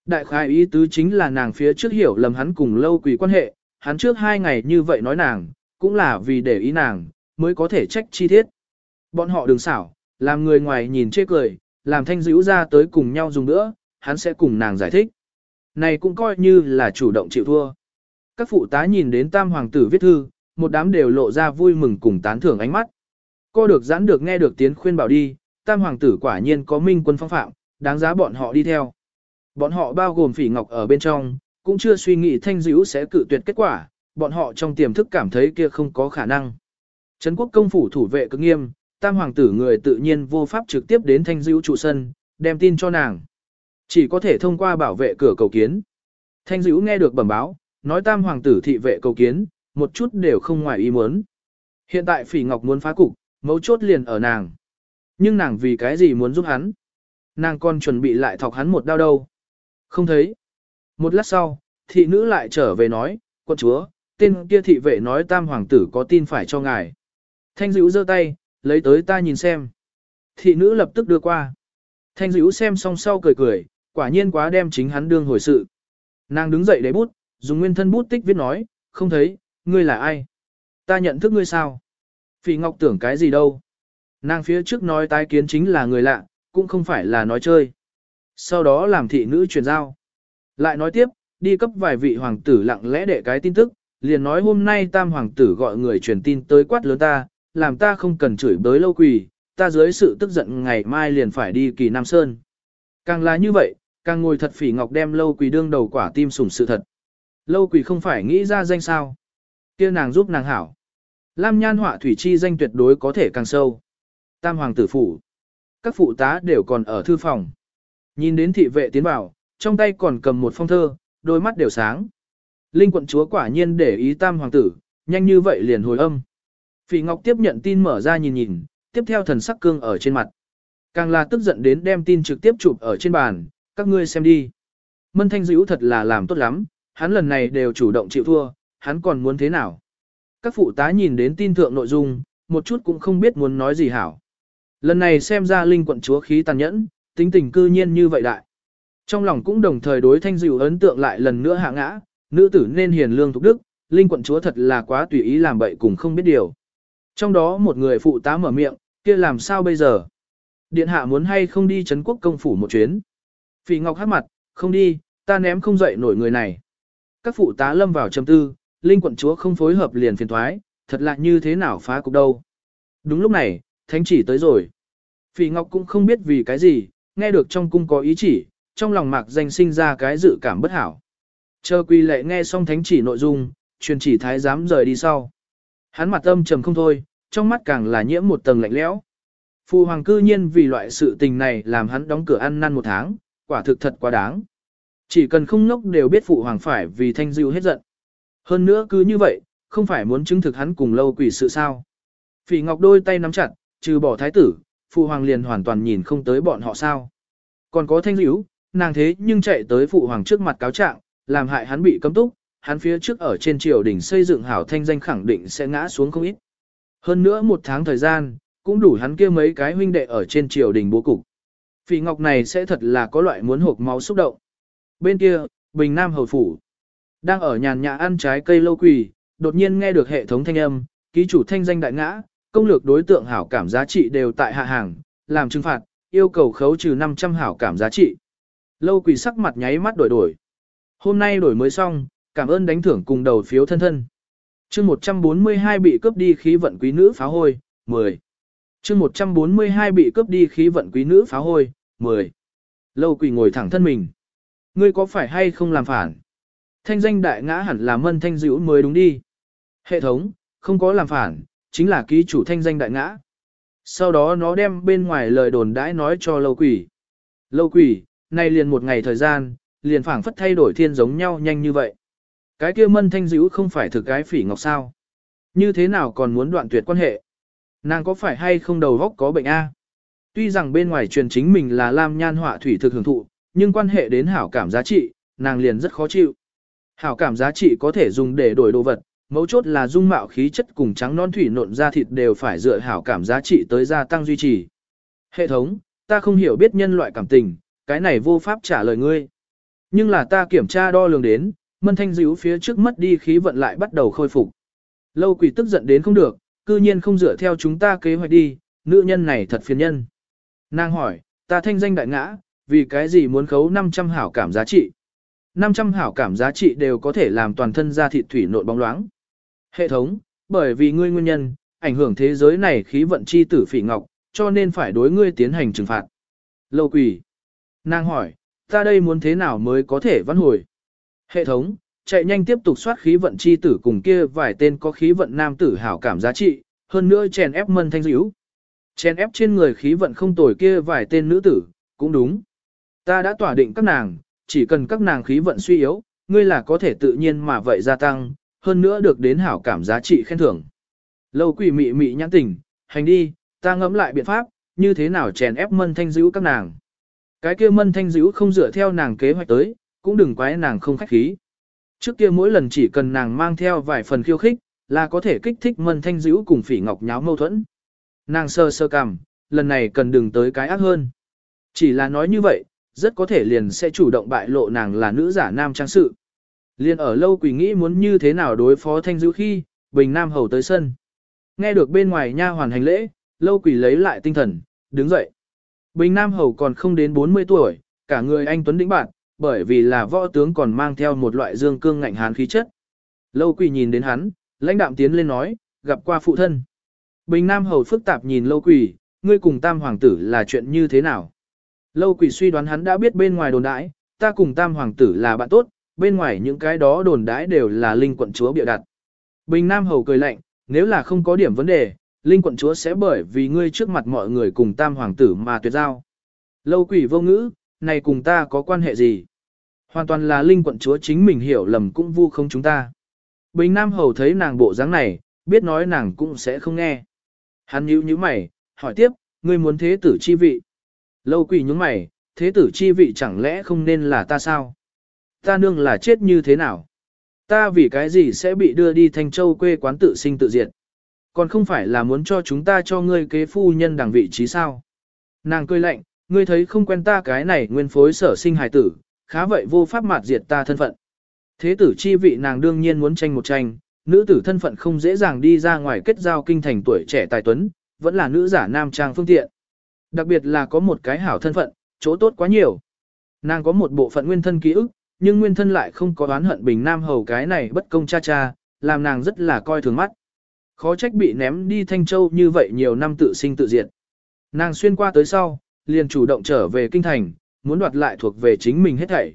Đại khai ý tứ chính là nàng phía trước hiểu lầm hắn cùng lâu quỷ quan hệ, hắn trước hai ngày như vậy nói nàng, cũng là vì để ý nàng, mới có thể trách chi tiết. Bọn họ đừng xảo, làm người ngoài nhìn chê cười, làm thanh dữ ra tới cùng nhau dùng nữa, hắn sẽ cùng nàng giải thích. Này cũng coi như là chủ động chịu thua. Các phụ tá nhìn đến tam hoàng tử viết thư, một đám đều lộ ra vui mừng cùng tán thưởng ánh mắt. Cô được giãn được nghe được tiếng khuyên bảo đi, tam hoàng tử quả nhiên có minh quân phong phạm, đáng giá bọn họ đi theo. Bọn họ bao gồm phỉ ngọc ở bên trong, cũng chưa suy nghĩ thanh dữ sẽ cự tuyệt kết quả, bọn họ trong tiềm thức cảm thấy kia không có khả năng. Trấn quốc công phủ thủ vệ cực nghiêm, tam hoàng tử người tự nhiên vô pháp trực tiếp đến thanh dữ trụ sân, đem tin cho nàng. Chỉ có thể thông qua bảo vệ cửa cầu kiến. Thanh dữ nghe được bẩm báo, nói tam hoàng tử thị vệ cầu kiến, một chút đều không ngoài ý muốn. Hiện tại phỉ ngọc muốn phá cục, mấu chốt liền ở nàng. Nhưng nàng vì cái gì muốn giúp hắn? Nàng còn chuẩn bị lại thọc hắn một đau đâu. Không thấy. Một lát sau, thị nữ lại trở về nói, quân chúa, tên kia thị vệ nói tam hoàng tử có tin phải cho ngài. Thanh dữ giơ tay, lấy tới ta nhìn xem. Thị nữ lập tức đưa qua. Thanh dữ xem xong sau cười cười, quả nhiên quá đem chính hắn đương hồi sự. Nàng đứng dậy lấy bút, dùng nguyên thân bút tích viết nói, không thấy, ngươi là ai? Ta nhận thức ngươi sao? Phỉ Ngọc tưởng cái gì đâu? Nàng phía trước nói tái kiến chính là người lạ, cũng không phải là nói chơi. Sau đó làm thị nữ truyền giao. Lại nói tiếp, đi cấp vài vị hoàng tử lặng lẽ để cái tin tức, liền nói hôm nay tam hoàng tử gọi người truyền tin tới quát lớn ta, làm ta không cần chửi bới lâu quỳ, ta dưới sự tức giận ngày mai liền phải đi kỳ Nam Sơn. Càng là như vậy, càng ngồi thật phỉ ngọc đem lâu quỳ đương đầu quả tim sủng sự thật. Lâu quỳ không phải nghĩ ra danh sao. kia nàng giúp nàng hảo. Lam nhan họa thủy chi danh tuyệt đối có thể càng sâu. Tam hoàng tử phủ. Các phụ tá đều còn ở thư phòng. Nhìn đến thị vệ tiến vào, trong tay còn cầm một phong thơ, đôi mắt đều sáng. Linh quận chúa quả nhiên để ý tam hoàng tử, nhanh như vậy liền hồi âm. Phỉ Ngọc tiếp nhận tin mở ra nhìn nhìn, tiếp theo thần sắc cương ở trên mặt. Càng là tức giận đến đem tin trực tiếp chụp ở trên bàn, các ngươi xem đi. Mân Thanh Dữ thật là làm tốt lắm, hắn lần này đều chủ động chịu thua, hắn còn muốn thế nào? Các phụ tá nhìn đến tin thượng nội dung, một chút cũng không biết muốn nói gì hảo. Lần này xem ra linh quận chúa khí tàn nhẫn, tính tình cư nhiên như vậy đại. Trong lòng cũng đồng thời đối thanh dịu ấn tượng lại lần nữa hạ ngã, nữ tử nên hiền lương thục đức, linh quận chúa thật là quá tùy ý làm bậy cùng không biết điều. Trong đó một người phụ tá mở miệng, kia làm sao bây giờ? Điện hạ muốn hay không đi Trấn quốc công phủ một chuyến? Phỉ Ngọc hát mặt, không đi, ta ném không dậy nổi người này. Các phụ tá lâm vào trầm tư, linh quận chúa không phối hợp liền phiền thoái, thật lạ như thế nào phá cục đâu. Đúng lúc này, thánh chỉ tới rồi. Phỉ Ngọc cũng không biết vì cái gì, nghe được trong cung có ý chỉ, trong lòng mạc danh sinh ra cái dự cảm bất hảo. Chờ quy lệ nghe xong thánh chỉ nội dung, truyền chỉ thái giám rời đi sau. Hắn mặt âm trầm không thôi, trong mắt càng là nhiễm một tầng lạnh lẽo. Phu hoàng cư nhiên vì loại sự tình này làm hắn đóng cửa ăn năn một tháng, quả thực thật quá đáng. Chỉ cần không nốc đều biết phụ hoàng phải vì thanh dịu hết giận. Hơn nữa cứ như vậy, không phải muốn chứng thực hắn cùng lâu quỷ sự sao. Phỉ ngọc đôi tay nắm chặt, trừ bỏ thái tử, phụ hoàng liền hoàn toàn nhìn không tới bọn họ sao. Còn có thanh hữu, nàng thế nhưng chạy tới phụ hoàng trước mặt cáo trạng, làm hại hắn bị cấm túc, hắn phía trước ở trên triều đỉnh xây dựng hảo thanh danh khẳng định sẽ ngã xuống không ít. Hơn nữa một tháng thời gian, cũng đủ hắn kia mấy cái huynh đệ ở trên triều đình bố cục. Phỉ ngọc này sẽ thật là có loại muốn hộp máu xúc động. Bên kia, Bình Nam Hầu Phủ, đang ở nhàn nhã ăn trái cây lâu quỳ, đột nhiên nghe được hệ thống thanh âm, ký chủ thanh danh đại ngã, công lược đối tượng hảo cảm giá trị đều tại hạ hàng, làm trừng phạt, yêu cầu khấu trừ 500 hảo cảm giá trị. Lâu quỷ sắc mặt nháy mắt đổi đổi. Hôm nay đổi mới xong, cảm ơn đánh thưởng cùng đầu phiếu thân thân. chương 142 bị cướp đi khí vận quý nữ phá hôi, 10. chương 142 bị cướp đi khí vận quý nữ phá hôi, 10. Lâu quỷ ngồi thẳng thân mình. Ngươi có phải hay không làm phản? Thanh danh đại ngã hẳn là mân thanh dữ mới đúng đi. Hệ thống, không có làm phản, chính là ký chủ thanh danh đại ngã. Sau đó nó đem bên ngoài lời đồn đãi nói cho lâu quỷ. Lâu quỷ, nay liền một ngày thời gian, liền phảng phất thay đổi thiên giống nhau nhanh như vậy. Cái kia mân thanh dữ không phải thực cái phỉ ngọc sao. Như thế nào còn muốn đoạn tuyệt quan hệ? Nàng có phải hay không đầu góc có bệnh A? Tuy rằng bên ngoài truyền chính mình là Lam Nhan họa thủy thực hưởng thụ, nhưng quan hệ đến hảo cảm giá trị, nàng liền rất khó chịu. Hảo cảm giá trị có thể dùng để đổi đồ vật, mấu chốt là dung mạo khí chất cùng trắng non thủy nộn da thịt đều phải dựa hảo cảm giá trị tới gia tăng duy trì. Hệ thống, ta không hiểu biết nhân loại cảm tình, cái này vô pháp trả lời ngươi. Nhưng là ta kiểm tra đo lường đến, mân thanh dữ phía trước mất đi khí vận lại bắt đầu khôi phục. Lâu quỷ tức giận đến không được, cư nhiên không dựa theo chúng ta kế hoạch đi, nữ nhân này thật phiền nhân. Nàng hỏi, ta thanh danh đại ngã, vì cái gì muốn khấu 500 hảo cảm giá trị? 500 hảo cảm giá trị đều có thể làm toàn thân da thịt thủy nộn bóng loáng. Hệ thống, bởi vì ngươi nguyên nhân, ảnh hưởng thế giới này khí vận chi tử phỉ ngọc, cho nên phải đối ngươi tiến hành trừng phạt. Lâu quỷ. Nàng hỏi, ta đây muốn thế nào mới có thể văn hồi? Hệ thống, chạy nhanh tiếp tục soát khí vận chi tử cùng kia vài tên có khí vận nam tử hảo cảm giá trị, hơn nữa chèn ép mân thanh dữ. Chèn ép trên người khí vận không tồi kia vài tên nữ tử, cũng đúng. Ta đã tỏa định các nàng, chỉ cần các nàng khí vận suy yếu, ngươi là có thể tự nhiên mà vậy gia tăng, hơn nữa được đến hảo cảm giá trị khen thưởng. Lâu quỷ mị mị nhãn tình, hành đi, ta ngẫm lại biện pháp, như thế nào chèn ép mân thanh dữ các nàng. Cái kia mân thanh dữ không dựa theo nàng kế hoạch tới, cũng đừng quái nàng không khách khí. Trước kia mỗi lần chỉ cần nàng mang theo vài phần khiêu khích, là có thể kích thích mân thanh dữ cùng phỉ ngọc nháo mâu thuẫn. Nàng sơ sơ cảm lần này cần đừng tới cái ác hơn. Chỉ là nói như vậy, rất có thể liền sẽ chủ động bại lộ nàng là nữ giả nam trang sự. Liên ở lâu quỷ nghĩ muốn như thế nào đối phó thanh dữ khi, bình nam hầu tới sân. Nghe được bên ngoài nha hoàn hành lễ, lâu quỷ lấy lại tinh thần, đứng dậy. Bình nam hầu còn không đến 40 tuổi, cả người anh tuấn đĩnh bạn, bởi vì là võ tướng còn mang theo một loại dương cương ngạnh hán khí chất. Lâu quỷ nhìn đến hắn, lãnh đạm tiến lên nói, gặp qua phụ thân. Bình nam hầu phức tạp nhìn lâu quỷ, ngươi cùng tam hoàng tử là chuyện như thế nào? Lâu quỷ suy đoán hắn đã biết bên ngoài đồn đãi, ta cùng tam hoàng tử là bạn tốt, bên ngoài những cái đó đồn đãi đều là linh quận chúa bịa đặt. Bình Nam Hầu cười lạnh, nếu là không có điểm vấn đề, linh quận chúa sẽ bởi vì ngươi trước mặt mọi người cùng tam hoàng tử mà tuyệt giao. Lâu quỷ vô ngữ, này cùng ta có quan hệ gì? Hoàn toàn là linh quận chúa chính mình hiểu lầm cũng vu không chúng ta. Bình Nam Hầu thấy nàng bộ dáng này, biết nói nàng cũng sẽ không nghe. Hắn nhíu nhíu mày, hỏi tiếp, ngươi muốn thế tử chi vị. Lâu quỷ nhướng mày, thế tử chi vị chẳng lẽ không nên là ta sao? Ta nương là chết như thế nào? Ta vì cái gì sẽ bị đưa đi Thanh Châu quê quán tự sinh tự diệt? Còn không phải là muốn cho chúng ta cho ngươi kế phu nhân đằng vị trí sao? Nàng cười lạnh, ngươi thấy không quen ta cái này nguyên phối sở sinh hài tử, khá vậy vô pháp mạt diệt ta thân phận. Thế tử chi vị nàng đương nhiên muốn tranh một tranh, nữ tử thân phận không dễ dàng đi ra ngoài kết giao kinh thành tuổi trẻ tài tuấn, vẫn là nữ giả nam trang phương tiện. Đặc biệt là có một cái hảo thân phận, chỗ tốt quá nhiều. Nàng có một bộ phận nguyên thân ký ức, nhưng nguyên thân lại không có oán hận bình nam hầu cái này bất công cha cha, làm nàng rất là coi thường mắt. Khó trách bị ném đi Thanh Châu như vậy nhiều năm tự sinh tự diệt. Nàng xuyên qua tới sau, liền chủ động trở về kinh thành, muốn đoạt lại thuộc về chính mình hết thảy.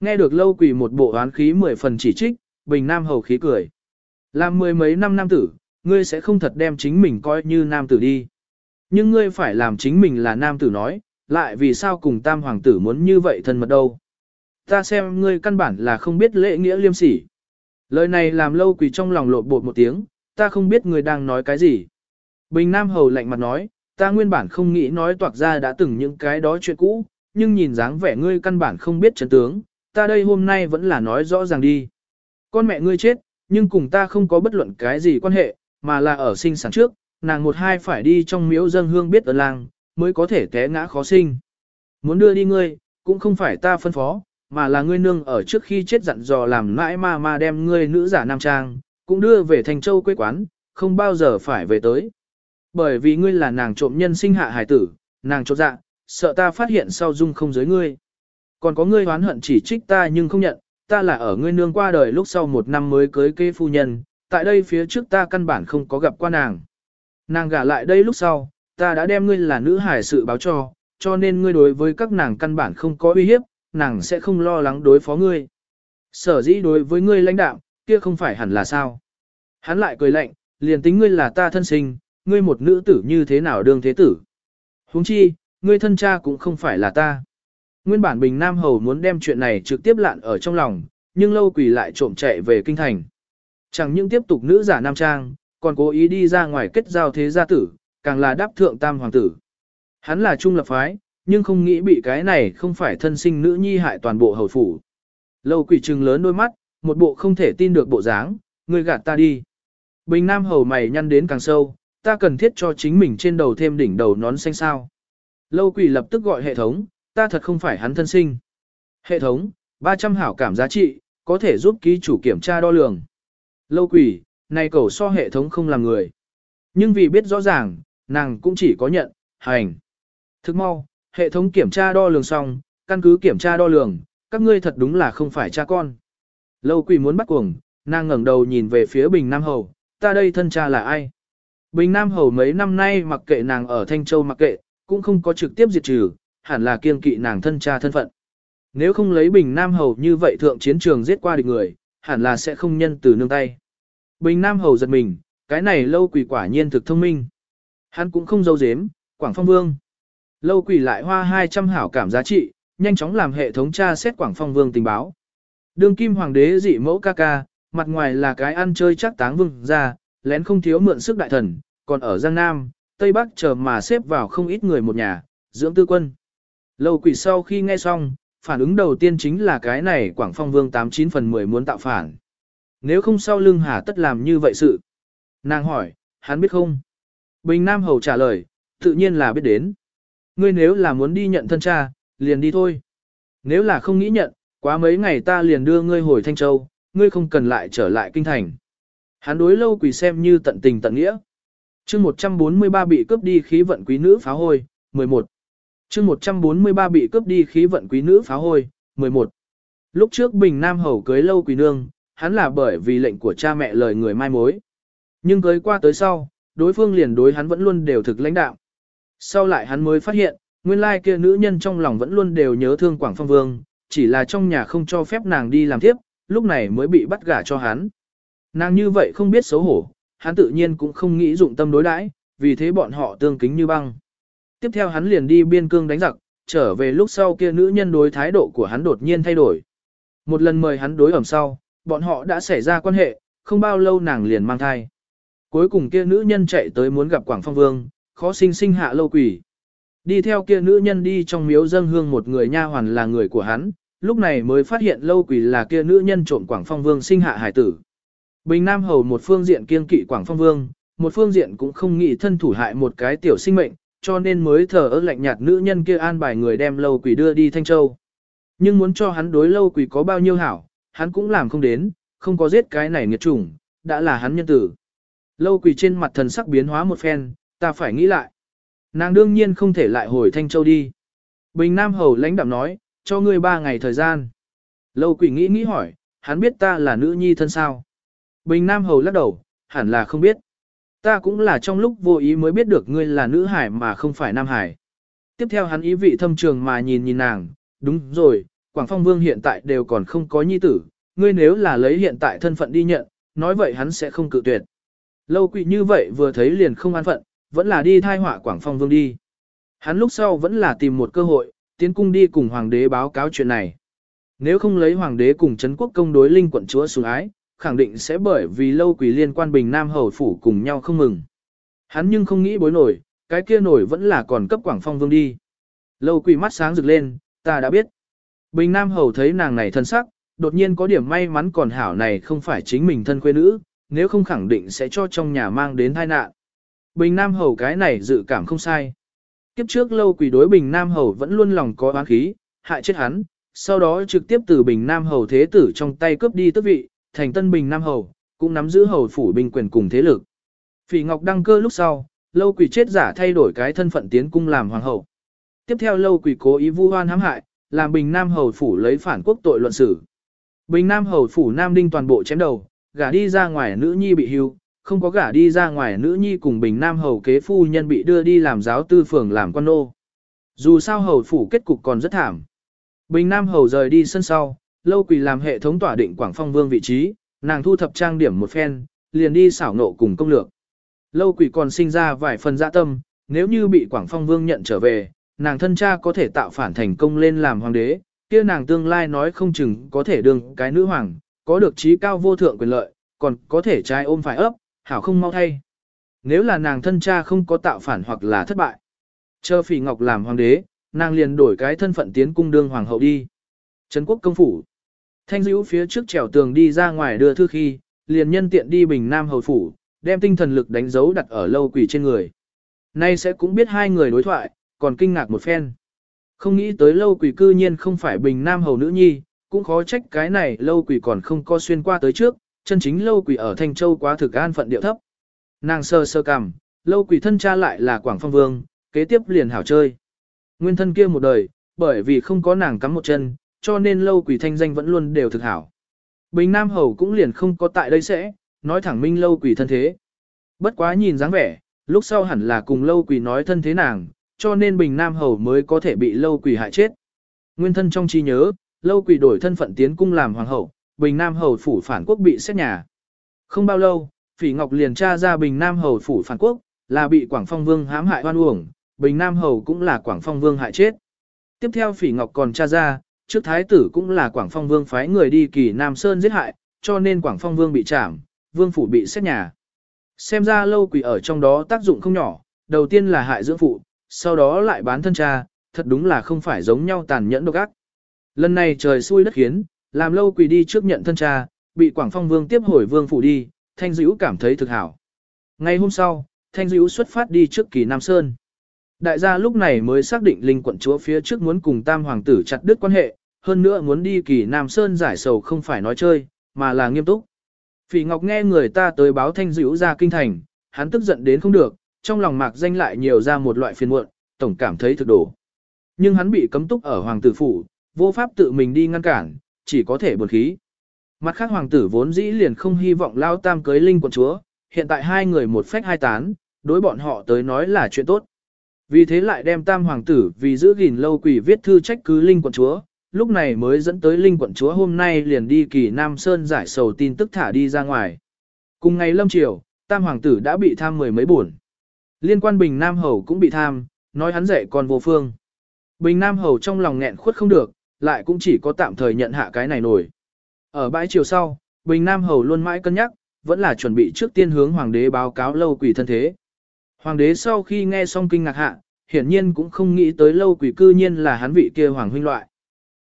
Nghe được lâu quỳ một bộ oán khí mười phần chỉ trích, bình nam hầu khí cười. Làm mười mấy năm nam tử, ngươi sẽ không thật đem chính mình coi như nam tử đi. Nhưng ngươi phải làm chính mình là nam tử nói, lại vì sao cùng tam hoàng tử muốn như vậy thân mật đâu. Ta xem ngươi căn bản là không biết lễ nghĩa liêm sỉ. Lời này làm lâu quỳ trong lòng lộn bột một tiếng, ta không biết ngươi đang nói cái gì. Bình Nam Hầu lạnh mặt nói, ta nguyên bản không nghĩ nói toạc ra đã từng những cái đó chuyện cũ, nhưng nhìn dáng vẻ ngươi căn bản không biết chân tướng, ta đây hôm nay vẫn là nói rõ ràng đi. Con mẹ ngươi chết, nhưng cùng ta không có bất luận cái gì quan hệ, mà là ở sinh sản trước, nàng một hai phải đi trong miếu dân hương biết ở làng, mới có thể té ngã khó sinh. Muốn đưa đi ngươi, cũng không phải ta phân phó, mà là ngươi nương ở trước khi chết dặn dò làm mãi ma ma đem ngươi nữ giả nam trang, cũng đưa về thành châu quê quán, không bao giờ phải về tới. Bởi vì ngươi là nàng trộm nhân sinh hạ hải tử, nàng trộm dạ, sợ ta phát hiện sau dung không giới ngươi. Còn có ngươi oán hận chỉ trích ta nhưng không nhận, ta là ở ngươi nương qua đời lúc sau một năm mới cưới kê phu nhân, tại đây phía trước ta căn bản không có gặp qua nàng. Nàng gả lại đây lúc sau, ta đã đem ngươi là nữ hải sự báo cho, cho nên ngươi đối với các nàng căn bản không có uy hiếp, nàng sẽ không lo lắng đối phó ngươi. Sở dĩ đối với ngươi lãnh đạo, kia không phải hẳn là sao. Hắn lại cười lạnh, liền tính ngươi là ta thân sinh, ngươi một nữ tử như thế nào đương thế tử. huống chi, ngươi thân cha cũng không phải là ta. Nguyên bản Bình Nam Hầu muốn đem chuyện này trực tiếp lạn ở trong lòng, nhưng lâu quỷ lại trộm chạy về kinh thành. Chẳng những tiếp tục nữ giả nam trang, còn cố ý đi ra ngoài kết giao thế gia tử, càng là đáp thượng tam hoàng tử. Hắn là trung lập phái, nhưng không nghĩ bị cái này không phải thân sinh nữ nhi hại toàn bộ hầu phủ. Lâu quỷ trừng lớn đôi mắt, một bộ không thể tin được bộ dáng, ngươi gạt ta đi. Bình Nam hầu mày nhăn đến càng sâu, ta cần thiết cho chính mình trên đầu thêm đỉnh đầu nón xanh sao. Lâu quỷ lập tức gọi hệ thống, ta thật không phải hắn thân sinh. Hệ thống, 300 hảo cảm giá trị, có thể giúp ký chủ kiểm tra đo lường. Lâu quỷ, này cầu so hệ thống không làm người. Nhưng vì biết rõ ràng, nàng cũng chỉ có nhận, hành. Thức mau, hệ thống kiểm tra đo lường xong, căn cứ kiểm tra đo lường, các ngươi thật đúng là không phải cha con. Lâu quỷ muốn bắt cuồng, nàng ngẩng đầu nhìn về phía Bình Nam Hầu, ta đây thân cha là ai? Bình Nam Hầu mấy năm nay mặc kệ nàng ở Thanh Châu mặc kệ, cũng không có trực tiếp diệt trừ, hẳn là kiêng kỵ nàng thân cha thân phận. Nếu không lấy Bình Nam Hầu như vậy thượng chiến trường giết qua địch người, hẳn là sẽ không nhân từ nương tay. Bình Nam Hầu giật mình, cái này lâu quỷ quả nhiên thực thông minh. Hắn cũng không dâu dếm, Quảng Phong Vương. Lâu quỷ lại hoa 200 hảo cảm giá trị, nhanh chóng làm hệ thống tra xét Quảng Phong Vương tình báo. Đường kim hoàng đế dị mẫu ca ca, mặt ngoài là cái ăn chơi chắc táng vương ra, lén không thiếu mượn sức đại thần, còn ở Giang Nam, Tây Bắc chờ mà xếp vào không ít người một nhà, dưỡng tư quân. Lâu quỷ sau khi nghe xong, phản ứng đầu tiên chính là cái này Quảng Phong Vương 89 phần 10 muốn tạo phản. Nếu không sau lưng hà tất làm như vậy sự. Nàng hỏi, hắn biết không? Bình Nam Hầu trả lời, tự nhiên là biết đến. Ngươi nếu là muốn đi nhận thân cha, liền đi thôi. Nếu là không nghĩ nhận, quá mấy ngày ta liền đưa ngươi hồi Thanh Châu, ngươi không cần lại trở lại kinh thành. Hắn đối lâu quỷ xem như tận tình tận nghĩa. chương 143 bị cướp đi khí vận quý nữ phá hôi, 11 chương 143 bị cướp đi khí vận quý nữ phá hôi, 11. Lúc trước Bình Nam Hầu cưới lâu quỳ nương, hắn là bởi vì lệnh của cha mẹ lời người mai mối. Nhưng cưới qua tới sau, đối phương liền đối hắn vẫn luôn đều thực lãnh đạo. Sau lại hắn mới phát hiện, nguyên lai kia nữ nhân trong lòng vẫn luôn đều nhớ thương Quảng Phong Vương, chỉ là trong nhà không cho phép nàng đi làm tiếp, lúc này mới bị bắt gả cho hắn. Nàng như vậy không biết xấu hổ, hắn tự nhiên cũng không nghĩ dụng tâm đối đãi, vì thế bọn họ tương kính như băng. Tiếp theo hắn liền đi biên cương đánh giặc, trở về lúc sau kia nữ nhân đối thái độ của hắn đột nhiên thay đổi. Một lần mời hắn đối ẩm sau, bọn họ đã xảy ra quan hệ, không bao lâu nàng liền mang thai. Cuối cùng kia nữ nhân chạy tới muốn gặp Quảng Phong Vương, khó sinh sinh hạ lâu quỷ. Đi theo kia nữ nhân đi trong miếu dâng hương một người nha hoàn là người của hắn, lúc này mới phát hiện lâu quỷ là kia nữ nhân trộm Quảng Phong Vương sinh hạ hải tử. Bình Nam Hầu một phương diện kiên kỵ Quảng Phong Vương, một phương diện cũng không nghĩ thân thủ hại một cái tiểu sinh mệnh, cho nên mới thờ ơ lạnh nhạt nữ nhân kia an bài người đem lâu quỷ đưa đi Thanh Châu. Nhưng muốn cho hắn đối lâu quỷ có bao nhiêu hảo, hắn cũng làm không đến, không có giết cái này nghiệt chủng, đã là hắn nhân tử. Lâu quỷ trên mặt thần sắc biến hóa một phen, ta phải nghĩ lại. Nàng đương nhiên không thể lại hồi Thanh Châu đi. Bình Nam Hầu lãnh đạm nói, cho ngươi ba ngày thời gian. Lâu quỷ nghĩ nghĩ hỏi, hắn biết ta là nữ nhi thân sao. Bình Nam Hầu lắc đầu, hẳn là không biết. Ta cũng là trong lúc vô ý mới biết được ngươi là nữ hải mà không phải nam hải. Tiếp theo hắn ý vị thâm trường mà nhìn nhìn nàng, đúng rồi, Quảng Phong Vương hiện tại đều còn không có nhi tử, ngươi nếu là lấy hiện tại thân phận đi nhận, nói vậy hắn sẽ không cự tuyệt. Lâu quỷ như vậy vừa thấy liền không an phận, vẫn là đi thai họa Quảng Phong Vương đi. Hắn lúc sau vẫn là tìm một cơ hội, tiến cung đi cùng hoàng đế báo cáo chuyện này. Nếu không lấy hoàng đế cùng Trấn quốc công đối linh quận chúa xuống ái, khẳng định sẽ bởi vì lâu quỷ liên quan bình nam hầu phủ cùng nhau không mừng. Hắn nhưng không nghĩ bối nổi, cái kia nổi vẫn là còn cấp quảng phong vương đi. Lâu quỷ mắt sáng rực lên, ta đã biết. Bình nam hầu thấy nàng này thân sắc, đột nhiên có điểm may mắn còn hảo này không phải chính mình thân quê nữ, nếu không khẳng định sẽ cho trong nhà mang đến tai nạn. Bình nam hầu cái này dự cảm không sai. Kiếp trước lâu quỷ đối bình nam hầu vẫn luôn lòng có oán khí, hại chết hắn, sau đó trực tiếp từ bình nam hầu thế tử trong tay cướp đi tước vị, thành tân bình Nam Hầu, cũng nắm giữ hầu phủ binh quyền cùng thế lực. Phỉ Ngọc đăng cơ lúc sau, lâu quỷ chết giả thay đổi cái thân phận tiến cung làm hoàng hậu. Tiếp theo lâu quỷ cố ý vu oan hãm hại, làm bình Nam Hầu phủ lấy phản quốc tội luận xử. Bình Nam Hầu phủ Nam Đinh toàn bộ chém đầu, gả đi ra ngoài nữ nhi bị hưu, không có gả đi ra ngoài nữ nhi cùng bình Nam Hầu kế phu nhân bị đưa đi làm giáo tư phường làm quan nô. Dù sao hầu phủ kết cục còn rất thảm. Bình Nam Hầu rời đi sân sau, lâu quỳ làm hệ thống tỏa định Quảng Phong Vương vị trí, nàng thu thập trang điểm một phen, liền đi xảo nộ cùng công lược. Lâu quỷ còn sinh ra vài phần dạ tâm, nếu như bị Quảng Phong Vương nhận trở về, nàng thân cha có thể tạo phản thành công lên làm hoàng đế, kia nàng tương lai nói không chừng có thể đương cái nữ hoàng, có được trí cao vô thượng quyền lợi, còn có thể trai ôm phải ấp, hảo không mau thay. Nếu là nàng thân cha không có tạo phản hoặc là thất bại, chờ phỉ ngọc làm hoàng đế, nàng liền đổi cái thân phận tiến cung đương hoàng hậu đi. Trấn quốc công phủ. Thanh dữ phía trước trèo tường đi ra ngoài đưa thư khi, liền nhân tiện đi bình nam hầu phủ, đem tinh thần lực đánh dấu đặt ở lâu quỷ trên người. Nay sẽ cũng biết hai người đối thoại, còn kinh ngạc một phen. Không nghĩ tới lâu quỷ cư nhiên không phải bình nam hầu nữ nhi, cũng khó trách cái này lâu quỷ còn không có xuyên qua tới trước, chân chính lâu quỷ ở Thanh Châu quá thực an phận điệu thấp. Nàng sơ sơ cằm, lâu quỷ thân cha lại là Quảng Phong Vương, kế tiếp liền hảo chơi. Nguyên thân kia một đời, bởi vì không có nàng cắm một chân, cho nên lâu quỷ thanh danh vẫn luôn đều thực hảo. Bình Nam Hầu cũng liền không có tại đây sẽ, nói thẳng minh lâu quỷ thân thế. Bất quá nhìn dáng vẻ, lúc sau hẳn là cùng lâu quỷ nói thân thế nàng, cho nên Bình Nam Hầu mới có thể bị lâu quỷ hại chết. Nguyên thân trong trí nhớ, lâu quỷ đổi thân phận tiến cung làm hoàng hậu, Bình Nam Hầu phủ phản quốc bị xét nhà. Không bao lâu, Phỉ Ngọc liền tra ra Bình Nam Hầu phủ phản quốc, là bị Quảng Phong Vương hãm hại oan uổng, Bình Nam Hầu cũng là Quảng Phong Vương hại chết. Tiếp theo Phỉ Ngọc còn tra ra, trước thái tử cũng là Quảng Phong Vương phái người đi kỳ Nam Sơn giết hại, cho nên Quảng Phong Vương bị trảm, Vương phủ bị xét nhà. Xem ra lâu quỷ ở trong đó tác dụng không nhỏ, đầu tiên là hại dưỡng phụ, sau đó lại bán thân cha, thật đúng là không phải giống nhau tàn nhẫn độc ác. Lần này trời xui đất khiến, làm lâu quỳ đi trước nhận thân cha, bị Quảng Phong Vương tiếp hồi Vương phủ đi, Thanh Dữu cảm thấy thực hảo. Ngày hôm sau, Thanh Dữu xuất phát đi trước kỳ Nam Sơn. Đại gia lúc này mới xác định linh quận chúa phía trước muốn cùng tam hoàng tử chặt đứt quan hệ, hơn nữa muốn đi kỳ Nam Sơn giải sầu không phải nói chơi, mà là nghiêm túc. Phỉ Ngọc nghe người ta tới báo thanh Dữu ra kinh thành, hắn tức giận đến không được, trong lòng mạc danh lại nhiều ra một loại phiền muộn, tổng cảm thấy thực đổ. Nhưng hắn bị cấm túc ở hoàng tử phủ, vô pháp tự mình đi ngăn cản, chỉ có thể buồn khí. Mặt khác hoàng tử vốn dĩ liền không hy vọng lao tam cưới linh quận chúa, hiện tại hai người một phách hai tán, đối bọn họ tới nói là chuyện tốt. Vì thế lại đem tam hoàng tử vì giữ gìn lâu quỷ viết thư trách cứ linh quận chúa, lúc này mới dẫn tới linh quận chúa hôm nay liền đi kỳ Nam Sơn giải sầu tin tức thả đi ra ngoài. Cùng ngày lâm triều, tam hoàng tử đã bị tham mười mấy buồn. Liên quan Bình Nam Hầu cũng bị tham, nói hắn dạy còn vô phương. Bình Nam Hầu trong lòng nghẹn khuất không được, lại cũng chỉ có tạm thời nhận hạ cái này nổi. Ở bãi chiều sau, Bình Nam Hầu luôn mãi cân nhắc, vẫn là chuẩn bị trước tiên hướng hoàng đế báo cáo lâu quỷ thân thế. Hoàng đế sau khi nghe xong kinh ngạc hạ, hiển nhiên cũng không nghĩ tới lâu quỷ cư nhiên là hắn vị kia hoàng huynh loại.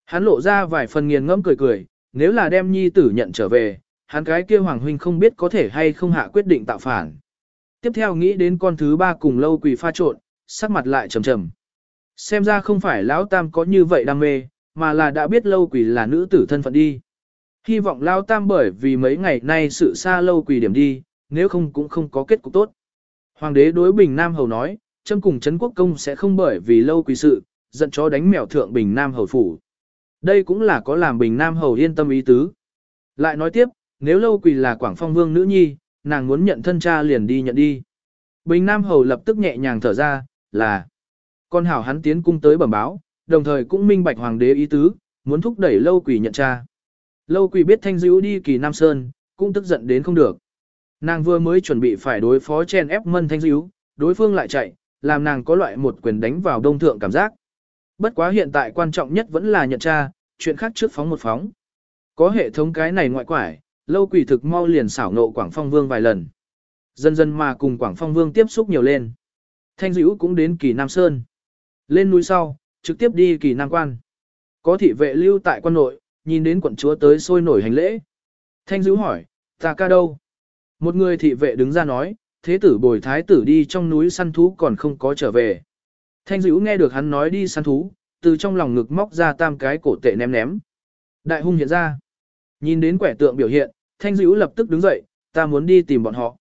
Hắn lộ ra vài phần nghiền ngẫm cười cười, nếu là đem nhi tử nhận trở về, hắn cái kia hoàng huynh không biết có thể hay không hạ quyết định tạo phản. Tiếp theo nghĩ đến con thứ ba cùng lâu quỷ pha trộn, sắc mặt lại trầm trầm. Xem ra không phải lão tam có như vậy đam mê, mà là đã biết lâu quỷ là nữ tử thân phận đi. Hy vọng lao tam bởi vì mấy ngày nay sự xa lâu quỷ điểm đi, nếu không cũng không có kết cục tốt. Hoàng đế đối Bình Nam Hầu nói, châm cùng Trấn Quốc Công sẽ không bởi vì lâu quỷ sự, giận chó đánh mèo thượng Bình Nam Hầu phủ. Đây cũng là có làm Bình Nam Hầu yên tâm ý tứ. Lại nói tiếp, nếu lâu quỷ là Quảng Phong Vương nữ nhi, nàng muốn nhận thân cha liền đi nhận đi. Bình Nam Hầu lập tức nhẹ nhàng thở ra, là con hảo hắn tiến cung tới bẩm báo, đồng thời cũng minh bạch hoàng đế ý tứ, muốn thúc đẩy lâu quỷ nhận cha. Lâu quỷ biết thanh dữ đi kỳ Nam Sơn, cũng tức giận đến không được. Nàng vừa mới chuẩn bị phải đối phó chen ép mân thanh dữ, đối phương lại chạy, làm nàng có loại một quyền đánh vào đông thượng cảm giác. Bất quá hiện tại quan trọng nhất vẫn là nhận tra, chuyện khác trước phóng một phóng. Có hệ thống cái này ngoại quải, lâu quỷ thực mau liền xảo nộ Quảng Phong Vương vài lần. Dần dần mà cùng Quảng Phong Vương tiếp xúc nhiều lên. Thanh dữ cũng đến kỳ Nam Sơn. Lên núi sau, trực tiếp đi kỳ Nam Quan. Có thị vệ lưu tại quan nội, nhìn đến quận chúa tới sôi nổi hành lễ. Thanh dữ hỏi, ta ca đâu? Một người thị vệ đứng ra nói, thế tử bồi thái tử đi trong núi săn thú còn không có trở về. Thanh dữ nghe được hắn nói đi săn thú, từ trong lòng ngực móc ra tam cái cổ tệ ném ném. Đại hung hiện ra. Nhìn đến quẻ tượng biểu hiện, thanh dữ lập tức đứng dậy, ta muốn đi tìm bọn họ.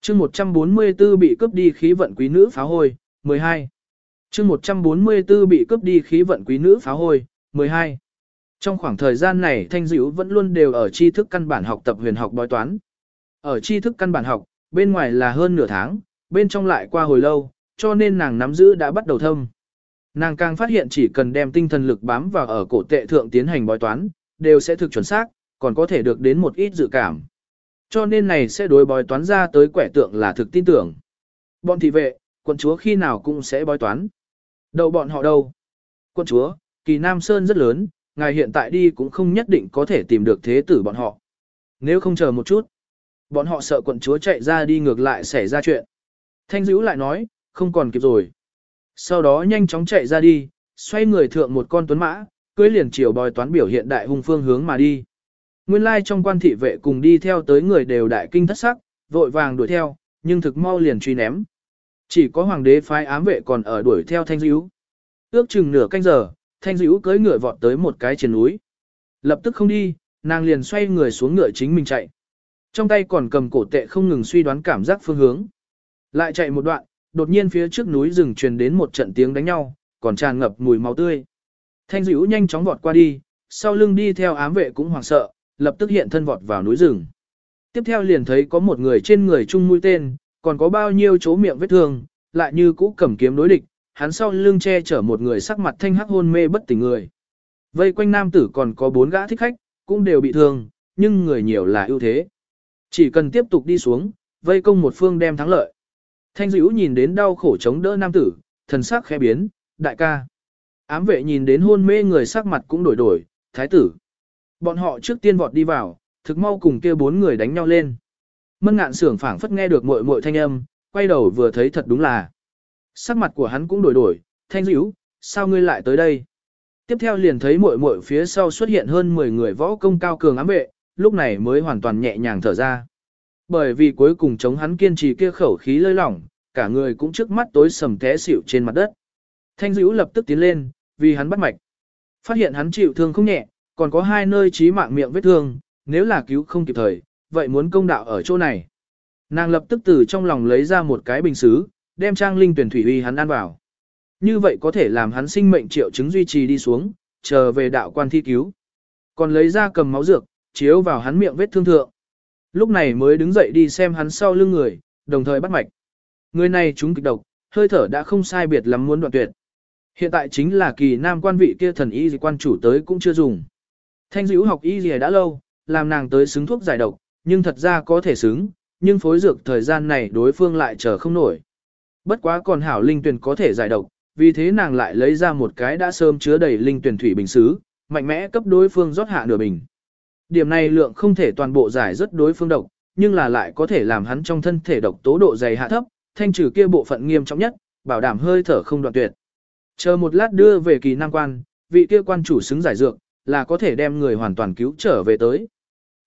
chương 144 bị cướp đi khí vận quý nữ phá hôi, 12 chương 144 bị cướp đi khí vận quý nữ phá hôi, 12. Trong khoảng thời gian này Thanh Dữ vẫn luôn đều ở tri thức căn bản học tập huyền học bói toán. Ở tri thức căn bản học, bên ngoài là hơn nửa tháng, bên trong lại qua hồi lâu, cho nên nàng nắm giữ đã bắt đầu thâm. Nàng càng phát hiện chỉ cần đem tinh thần lực bám vào ở cổ tệ thượng tiến hành bói toán, đều sẽ thực chuẩn xác, còn có thể được đến một ít dự cảm. Cho nên này sẽ đối bói toán ra tới quẻ tượng là thực tin tưởng. Bọn thị vệ, quận chúa khi nào cũng sẽ bói toán. Đầu bọn họ đâu? quân chúa, kỳ Nam Sơn rất lớn, ngài hiện tại đi cũng không nhất định có thể tìm được thế tử bọn họ. Nếu không chờ một chút, bọn họ sợ quận chúa chạy ra đi ngược lại xảy ra chuyện. Thanh dữ lại nói, không còn kịp rồi. Sau đó nhanh chóng chạy ra đi, xoay người thượng một con tuấn mã, cưới liền chiều bòi toán biểu hiện đại hung phương hướng mà đi. Nguyên lai trong quan thị vệ cùng đi theo tới người đều đại kinh thất sắc, vội vàng đuổi theo, nhưng thực mau liền truy ném. Chỉ có hoàng đế phái ám vệ còn ở đuổi theo thanh dữ. Ước chừng nửa canh giờ, thanh dữ cưỡi ngựa vọt tới một cái trên núi. lập tức không đi, nàng liền xoay người xuống ngựa chính mình chạy. Trong tay còn cầm cổ tệ không ngừng suy đoán cảm giác phương hướng. Lại chạy một đoạn, đột nhiên phía trước núi rừng truyền đến một trận tiếng đánh nhau, còn tràn ngập mùi máu tươi. Thanh dữ nhanh chóng vọt qua đi, sau lưng đi theo ám vệ cũng hoảng sợ, lập tức hiện thân vọt vào núi rừng. Tiếp theo liền thấy có một người trên người chung mũi tên, còn có bao nhiêu chỗ miệng vết thương, lại như cũ cầm kiếm đối địch, hắn sau lưng che chở một người sắc mặt thanh hắc hôn mê bất tỉnh người. Vây quanh nam tử còn có bốn gã thích khách, cũng đều bị thương, nhưng người nhiều là ưu thế. Chỉ cần tiếp tục đi xuống, vây công một phương đem thắng lợi. Thanh dữ nhìn đến đau khổ chống đỡ nam tử, thần sắc khẽ biến, đại ca. Ám vệ nhìn đến hôn mê người sắc mặt cũng đổi đổi, thái tử. Bọn họ trước tiên vọt đi vào, thực mau cùng kia bốn người đánh nhau lên. Mân ngạn sưởng phảng phất nghe được muội muội thanh âm, quay đầu vừa thấy thật đúng là. Sắc mặt của hắn cũng đổi đổi, thanh dữ, sao ngươi lại tới đây? Tiếp theo liền thấy muội muội phía sau xuất hiện hơn 10 người võ công cao cường ám vệ, lúc này mới hoàn toàn nhẹ nhàng thở ra. Bởi vì cuối cùng chống hắn kiên trì kia khẩu khí lơi lỏng, cả người cũng trước mắt tối sầm té xỉu trên mặt đất. Thanh dữ lập tức tiến lên, vì hắn bắt mạch. Phát hiện hắn chịu thương không nhẹ, còn có hai nơi chí mạng miệng vết thương, nếu là cứu không kịp thời, vậy muốn công đạo ở chỗ này. Nàng lập tức từ trong lòng lấy ra một cái bình xứ, đem trang linh tuyển thủy uy hắn ăn vào. Như vậy có thể làm hắn sinh mệnh triệu chứng duy trì đi xuống, chờ về đạo quan thi cứu. Còn lấy ra cầm máu dược, chiếu vào hắn miệng vết thương thượng. Lúc này mới đứng dậy đi xem hắn sau lưng người, đồng thời bắt mạch. Người này chúng kịch độc, hơi thở đã không sai biệt lắm muốn đoạn tuyệt. Hiện tại chính là kỳ nam quan vị kia thần y quan chủ tới cũng chưa dùng. Thanh dữ học y gì đã lâu, làm nàng tới xứng thuốc giải độc, nhưng thật ra có thể xứng, nhưng phối dược thời gian này đối phương lại chờ không nổi. Bất quá còn hảo linh tuyển có thể giải độc, vì thế nàng lại lấy ra một cái đã sớm chứa đầy linh tuyển thủy bình xứ, mạnh mẽ cấp đối phương rót hạ nửa bình. Điểm này lượng không thể toàn bộ giải rất đối phương độc, nhưng là lại có thể làm hắn trong thân thể độc tố độ dày hạ thấp, thanh trừ kia bộ phận nghiêm trọng nhất, bảo đảm hơi thở không đoạn tuyệt. Chờ một lát đưa về kỳ nam quan, vị kia quan chủ xứng giải dược, là có thể đem người hoàn toàn cứu trở về tới.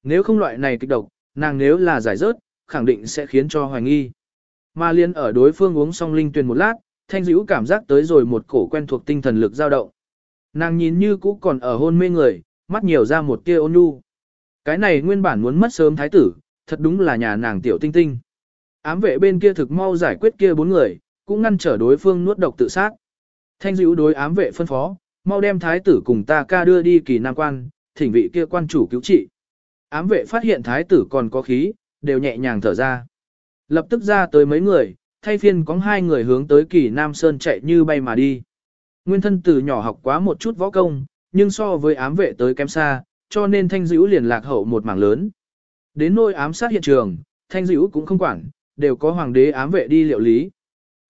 Nếu không loại này kịch độc, nàng nếu là giải rớt, khẳng định sẽ khiến cho hoài nghi. Mà liên ở đối phương uống xong linh tuyền một lát, thanh dữ cảm giác tới rồi một cổ quen thuộc tinh thần lực dao động. Nàng nhìn như cũ còn ở hôn mê người, mắt nhiều ra một tia ôn nhu. Cái này nguyên bản muốn mất sớm thái tử, thật đúng là nhà nàng tiểu tinh tinh. Ám vệ bên kia thực mau giải quyết kia bốn người, cũng ngăn trở đối phương nuốt độc tự sát. Thanh dữ đối ám vệ phân phó, mau đem thái tử cùng ta ca đưa đi kỳ nam quan, thỉnh vị kia quan chủ cứu trị. Ám vệ phát hiện thái tử còn có khí, đều nhẹ nhàng thở ra. Lập tức ra tới mấy người, thay phiên có hai người hướng tới kỳ nam sơn chạy như bay mà đi. Nguyên thân từ nhỏ học quá một chút võ công, nhưng so với ám vệ tới kém xa, cho nên thanh dữ liền lạc hậu một mảng lớn. Đến nôi ám sát hiện trường, thanh dữ cũng không quản, đều có hoàng đế ám vệ đi liệu lý.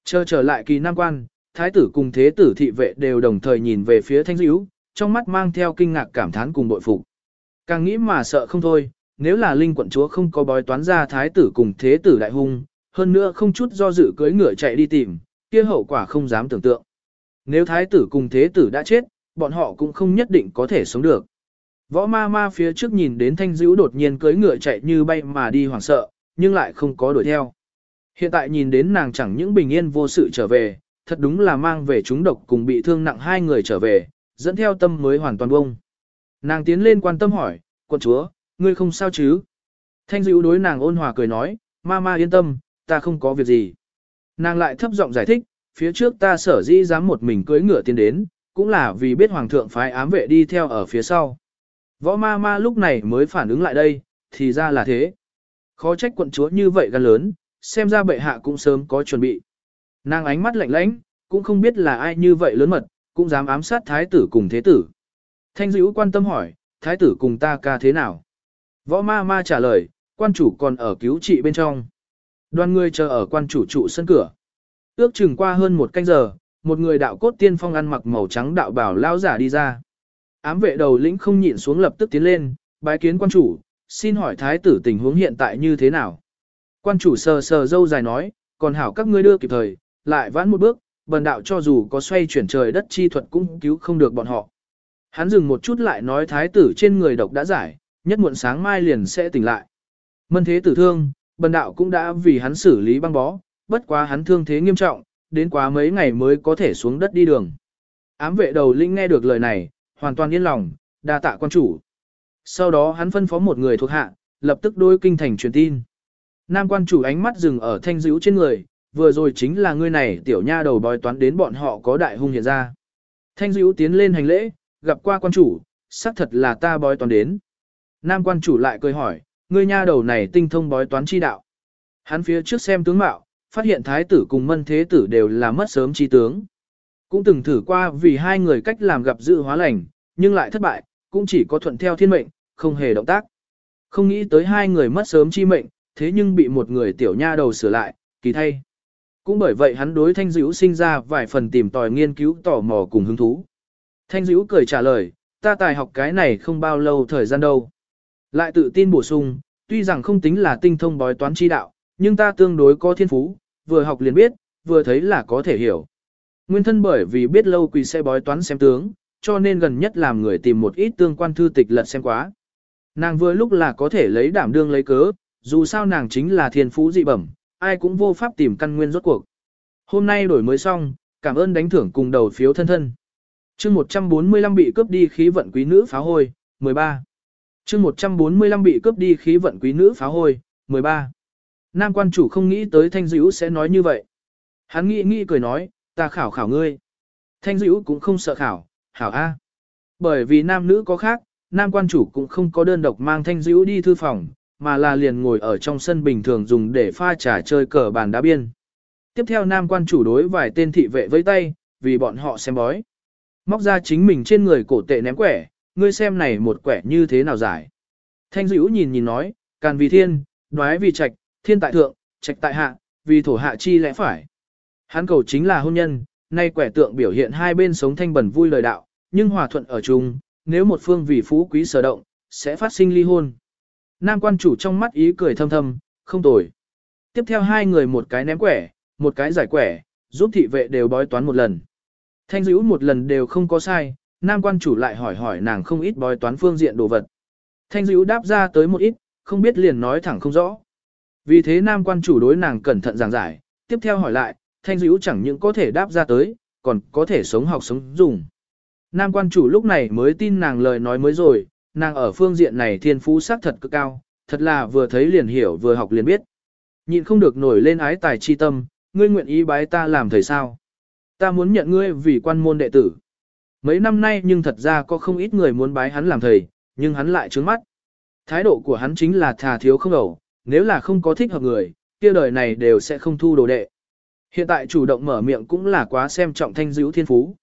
Chờ trở lại kỳ nam quan, thái tử cùng thế tử thị vệ đều đồng thời nhìn về phía thanh dữ, trong mắt mang theo kinh ngạc cảm thán cùng bội phục. Càng nghĩ mà sợ không thôi, nếu là linh quận chúa không có bói toán ra thái tử cùng thế tử đại hung, hơn nữa không chút do dự cưới ngựa chạy đi tìm, kia hậu quả không dám tưởng tượng. Nếu thái tử cùng thế tử đã chết, bọn họ cũng không nhất định có thể sống được. Võ ma ma phía trước nhìn đến thanh dữ đột nhiên cưới ngựa chạy như bay mà đi hoảng sợ, nhưng lại không có đuổi theo. Hiện tại nhìn đến nàng chẳng những bình yên vô sự trở về, thật đúng là mang về chúng độc cùng bị thương nặng hai người trở về, dẫn theo tâm mới hoàn toàn bông. Nàng tiến lên quan tâm hỏi, quận chúa, ngươi không sao chứ? Thanh dữ đối nàng ôn hòa cười nói, ma ma yên tâm, ta không có việc gì. Nàng lại thấp giọng giải thích, phía trước ta sở dĩ dám một mình cưới ngựa tiến đến, cũng là vì biết hoàng thượng phái ám vệ đi theo ở phía sau. Võ ma ma lúc này mới phản ứng lại đây, thì ra là thế. Khó trách quận chúa như vậy gan lớn, xem ra bệ hạ cũng sớm có chuẩn bị. Nàng ánh mắt lạnh lãnh, cũng không biết là ai như vậy lớn mật, cũng dám ám sát thái tử cùng thế tử. Thanh dữ quan tâm hỏi, thái tử cùng ta ca thế nào? Võ ma ma trả lời, quan chủ còn ở cứu trị bên trong. Đoàn người chờ ở quan chủ trụ sân cửa. Ước chừng qua hơn một canh giờ, một người đạo cốt tiên phong ăn mặc màu trắng đạo bảo lao giả đi ra. Ám vệ đầu lĩnh không nhịn xuống lập tức tiến lên, bái kiến quan chủ, xin hỏi thái tử tình huống hiện tại như thế nào? Quan chủ sờ sờ dâu dài nói, còn hảo các ngươi đưa kịp thời, lại vãn một bước, bần đạo cho dù có xoay chuyển trời đất chi thuật cũng cứu không được bọn họ. Hắn dừng một chút lại nói thái tử trên người độc đã giải, nhất muộn sáng mai liền sẽ tỉnh lại. Mân thế tử thương, bần đạo cũng đã vì hắn xử lý băng bó, bất quá hắn thương thế nghiêm trọng, đến quá mấy ngày mới có thể xuống đất đi đường. Ám vệ đầu linh nghe được lời này, hoàn toàn yên lòng, đa tạ quan chủ. Sau đó hắn phân phó một người thuộc hạ, lập tức đôi kinh thành truyền tin. Nam quan chủ ánh mắt dừng ở thanh dữ trên người, vừa rồi chính là người này tiểu nha đầu bói toán đến bọn họ có đại hung hiện ra. Thanh dữ tiến lên hành lễ, gặp qua quan chủ, xác thật là ta bói toán đến. Nam quan chủ lại cười hỏi, ngươi nha đầu này tinh thông bói toán chi đạo. Hắn phía trước xem tướng mạo, phát hiện thái tử cùng mân thế tử đều là mất sớm chi tướng. Cũng từng thử qua vì hai người cách làm gặp dự hóa lành, nhưng lại thất bại, cũng chỉ có thuận theo thiên mệnh, không hề động tác. Không nghĩ tới hai người mất sớm chi mệnh, thế nhưng bị một người tiểu nha đầu sửa lại, kỳ thay. Cũng bởi vậy hắn đối thanh dữ sinh ra vài phần tìm tòi nghiên cứu tò mò cùng hứng thú. Thanh dữ cười trả lời, ta tài học cái này không bao lâu thời gian đâu. Lại tự tin bổ sung, tuy rằng không tính là tinh thông bói toán chi đạo, nhưng ta tương đối có thiên phú, vừa học liền biết, vừa thấy là có thể hiểu. Nguyên thân bởi vì biết lâu quỳ sẽ bói toán xem tướng, cho nên gần nhất làm người tìm một ít tương quan thư tịch lật xem quá. Nàng vừa lúc là có thể lấy đảm đương lấy cớ, dù sao nàng chính là thiên phú dị bẩm, ai cũng vô pháp tìm căn nguyên rốt cuộc. Hôm nay đổi mới xong, cảm ơn đánh thưởng cùng đầu phiếu thân thân chương 145 bị cướp đi khí vận quý nữ pháo hôi, 13. chương 145 bị cướp đi khí vận quý nữ pháo hôi, 13. Nam quan chủ không nghĩ tới thanh dữ sẽ nói như vậy. Hắn nghĩ nghĩ cười nói, ta khảo khảo ngươi. Thanh dữ cũng không sợ khảo, hảo A. Bởi vì nam nữ có khác, nam quan chủ cũng không có đơn độc mang thanh dữ đi thư phòng, mà là liền ngồi ở trong sân bình thường dùng để pha trà chơi cờ bàn đá biên. Tiếp theo nam quan chủ đối vài tên thị vệ với tay, vì bọn họ xem bói. Móc ra chính mình trên người cổ tệ ném quẻ, ngươi xem này một quẻ như thế nào giải. Thanh dữ nhìn nhìn nói, càn vì thiên, đoái vì trạch, thiên tại thượng, trạch tại hạ, vì thổ hạ chi lẽ phải. Hắn cầu chính là hôn nhân, nay quẻ tượng biểu hiện hai bên sống thanh bẩn vui lời đạo, nhưng hòa thuận ở chung, nếu một phương vì phú quý sở động, sẽ phát sinh ly hôn. Nam quan chủ trong mắt ý cười thâm thâm, không tồi. Tiếp theo hai người một cái ném quẻ, một cái giải quẻ, giúp thị vệ đều bói toán một lần. Thanh dữ một lần đều không có sai, nam quan chủ lại hỏi hỏi nàng không ít bói toán phương diện đồ vật. Thanh dữ đáp ra tới một ít, không biết liền nói thẳng không rõ. Vì thế nam quan chủ đối nàng cẩn thận giảng giải, tiếp theo hỏi lại, thanh dữ chẳng những có thể đáp ra tới, còn có thể sống học sống dùng. Nam quan chủ lúc này mới tin nàng lời nói mới rồi, nàng ở phương diện này thiên phú sắc thật cực cao, thật là vừa thấy liền hiểu vừa học liền biết. Nhịn không được nổi lên ái tài chi tâm, ngươi nguyện ý bái ta làm thầy sao. Ta muốn nhận ngươi vì quan môn đệ tử. Mấy năm nay nhưng thật ra có không ít người muốn bái hắn làm thầy, nhưng hắn lại trướng mắt. Thái độ của hắn chính là thà thiếu không ẩu, nếu là không có thích hợp người, kia đời này đều sẽ không thu đồ đệ. Hiện tại chủ động mở miệng cũng là quá xem trọng thanh dữ thiên phú.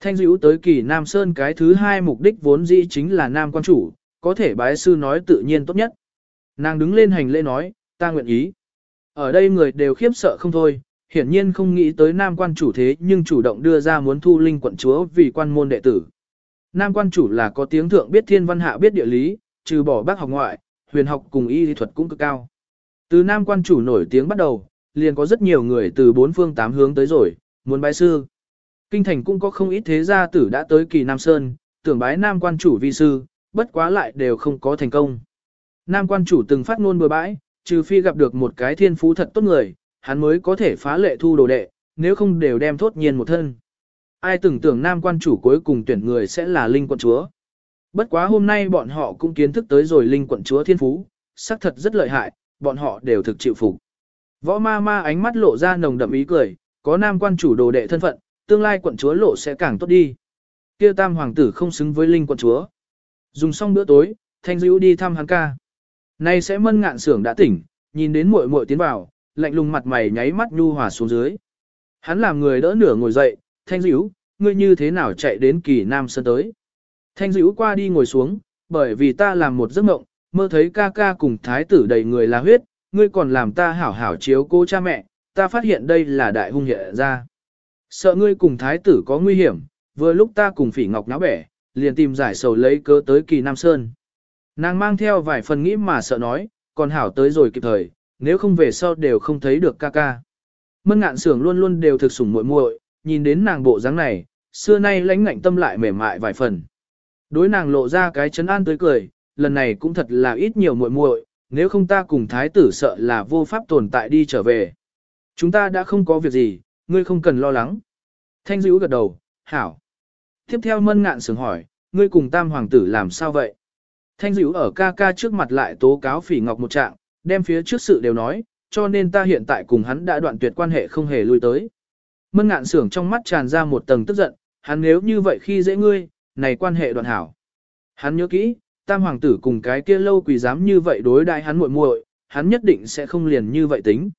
Thanh dữ tới kỳ Nam Sơn cái thứ hai mục đích vốn dĩ chính là Nam quan chủ, có thể bái sư nói tự nhiên tốt nhất. Nàng đứng lên hành lễ nói, ta nguyện ý. Ở đây người đều khiếp sợ không thôi, hiển nhiên không nghĩ tới Nam quan chủ thế nhưng chủ động đưa ra muốn thu linh quận chúa vì quan môn đệ tử. Nam quan chủ là có tiếng thượng biết thiên văn hạ biết địa lý, trừ bỏ bác học ngoại, huyền học cùng y lý thuật cũng cực cao. Từ Nam quan chủ nổi tiếng bắt đầu, liền có rất nhiều người từ bốn phương tám hướng tới rồi, muốn bái sư. Kinh thành cũng có không ít thế gia tử đã tới kỳ Nam Sơn, tưởng bái Nam quan chủ vi sư, bất quá lại đều không có thành công. Nam quan chủ từng phát ngôn bừa bãi, trừ phi gặp được một cái thiên phú thật tốt người, hắn mới có thể phá lệ thu đồ đệ, nếu không đều đem thốt nhiên một thân. Ai tưởng tưởng Nam quan chủ cuối cùng tuyển người sẽ là Linh quận chúa. Bất quá hôm nay bọn họ cũng kiến thức tới rồi Linh quận chúa thiên phú, xác thật rất lợi hại, bọn họ đều thực chịu phục. Võ ma ma ánh mắt lộ ra nồng đậm ý cười, có nam quan chủ đồ đệ thân phận, tương lai quận chúa lộ sẽ càng tốt đi. Kia tam hoàng tử không xứng với linh quận chúa. Dùng xong bữa tối, thanh dữ đi thăm hắn ca. Nay sẽ mân ngạn sưởng đã tỉnh, nhìn đến muội muội tiến vào, lạnh lùng mặt mày nháy mắt nhu hòa xuống dưới. Hắn làm người đỡ nửa ngồi dậy, thanh dữ, ngươi như thế nào chạy đến kỳ nam sơn tới. Thanh dữ qua đi ngồi xuống, bởi vì ta làm một giấc mộng, mơ thấy ca ca cùng thái tử đầy người là huyết, ngươi còn làm ta hảo hảo chiếu cô cha mẹ, ta phát hiện đây là đại hung hiện ra. Sợ ngươi cùng thái tử có nguy hiểm, vừa lúc ta cùng phỉ ngọc náo bẻ, liền tìm giải sầu lấy cớ tới kỳ Nam Sơn. Nàng mang theo vài phần nghĩ mà sợ nói, còn hảo tới rồi kịp thời, nếu không về sau đều không thấy được ca ca. Mân ngạn sưởng luôn luôn đều thực sủng muội muội, nhìn đến nàng bộ dáng này, xưa nay lãnh ngạnh tâm lại mềm mại vài phần. Đối nàng lộ ra cái chấn an tới cười, lần này cũng thật là ít nhiều muội muội, nếu không ta cùng thái tử sợ là vô pháp tồn tại đi trở về. Chúng ta đã không có việc gì, ngươi không cần lo lắng. Thanh dữ gật đầu, hảo. Tiếp theo mân ngạn sướng hỏi, ngươi cùng tam hoàng tử làm sao vậy? Thanh dữ ở ca ca trước mặt lại tố cáo phỉ ngọc một trạng, đem phía trước sự đều nói, cho nên ta hiện tại cùng hắn đã đoạn tuyệt quan hệ không hề lui tới. Mân ngạn sưởng trong mắt tràn ra một tầng tức giận, hắn nếu như vậy khi dễ ngươi, này quan hệ đoạn hảo. Hắn nhớ kỹ, tam hoàng tử cùng cái kia lâu quỳ dám như vậy đối đại hắn muội muội, hắn nhất định sẽ không liền như vậy tính.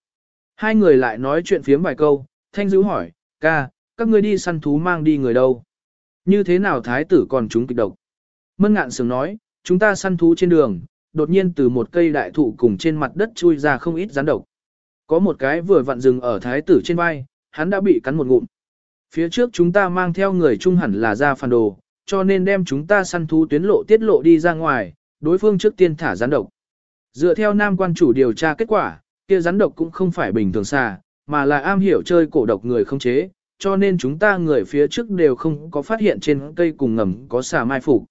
Hai người lại nói chuyện phiếm vài câu, thanh dữ hỏi, ca, các ngươi đi săn thú mang đi người đâu? Như thế nào thái tử còn chúng kịch độc? Mân ngạn sưởng nói, chúng ta săn thú trên đường, đột nhiên từ một cây đại thụ cùng trên mặt đất chui ra không ít rắn độc. Có một cái vừa vặn dừng ở thái tử trên vai, hắn đã bị cắn một ngụm. Phía trước chúng ta mang theo người trung hẳn là ra phản đồ, cho nên đem chúng ta săn thú tuyến lộ tiết lộ đi ra ngoài, đối phương trước tiên thả rắn độc. Dựa theo nam quan chủ điều tra kết quả, kia rắn độc cũng không phải bình thường xà, mà là am hiểu chơi cổ độc người không chế, cho nên chúng ta người phía trước đều không có phát hiện trên cây cùng ngầm có xà mai phục.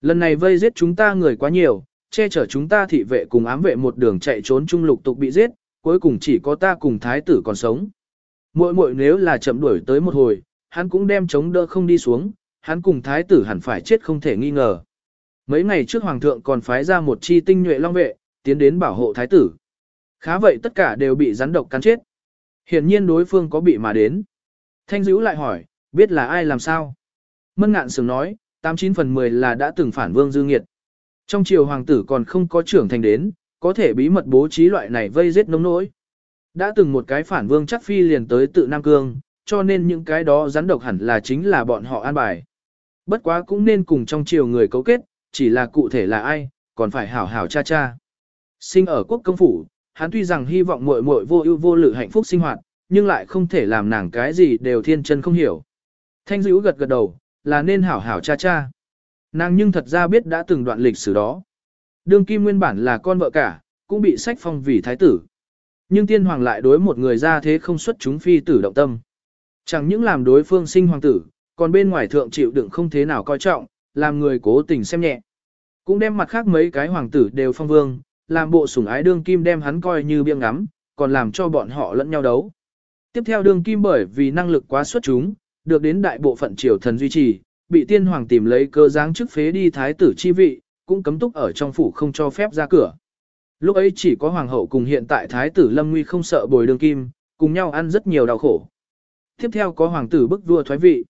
Lần này vây giết chúng ta người quá nhiều, che chở chúng ta thị vệ cùng ám vệ một đường chạy trốn trung lục tục bị giết, cuối cùng chỉ có ta cùng thái tử còn sống. Muội muội nếu là chậm đuổi tới một hồi, hắn cũng đem chống đỡ không đi xuống, hắn cùng thái tử hẳn phải chết không thể nghi ngờ. Mấy ngày trước hoàng thượng còn phái ra một chi tinh nhuệ long vệ, tiến đến bảo hộ thái tử. Khá vậy tất cả đều bị rắn độc cắn chết. Hiển nhiên đối phương có bị mà đến. Thanh dữ lại hỏi, biết là ai làm sao? Mân ngạn sừng nói, 89 phần 10 là đã từng phản vương dư nghiệt. Trong triều hoàng tử còn không có trưởng thành đến, có thể bí mật bố trí loại này vây giết nông nỗi. Đã từng một cái phản vương chắc phi liền tới tự Nam Cương, cho nên những cái đó rắn độc hẳn là chính là bọn họ an bài. Bất quá cũng nên cùng trong triều người cấu kết, chỉ là cụ thể là ai, còn phải hảo hảo cha cha. Sinh ở quốc công phủ, hắn tuy rằng hy vọng muội muội vô ưu vô lự hạnh phúc sinh hoạt, nhưng lại không thể làm nàng cái gì đều thiên chân không hiểu. Thanh dữ gật gật đầu, là nên hảo hảo cha cha. Nàng nhưng thật ra biết đã từng đoạn lịch sử đó. Đương kim nguyên bản là con vợ cả, cũng bị sách phong vì thái tử. Nhưng tiên hoàng lại đối một người ra thế không xuất chúng phi tử động tâm. Chẳng những làm đối phương sinh hoàng tử, còn bên ngoài thượng chịu đựng không thế nào coi trọng, làm người cố tình xem nhẹ. Cũng đem mặt khác mấy cái hoàng tử đều phong vương, làm bộ sủng ái đương kim đem hắn coi như biếng ngắm, còn làm cho bọn họ lẫn nhau đấu. Tiếp theo đương kim bởi vì năng lực quá xuất chúng, được đến đại bộ phận triều thần duy trì, bị tiên hoàng tìm lấy cơ giáng chức phế đi thái tử chi vị, cũng cấm túc ở trong phủ không cho phép ra cửa. Lúc ấy chỉ có hoàng hậu cùng hiện tại thái tử Lâm Nguy không sợ bồi đương kim, cùng nhau ăn rất nhiều đau khổ. Tiếp theo có hoàng tử bức vua thoái vị.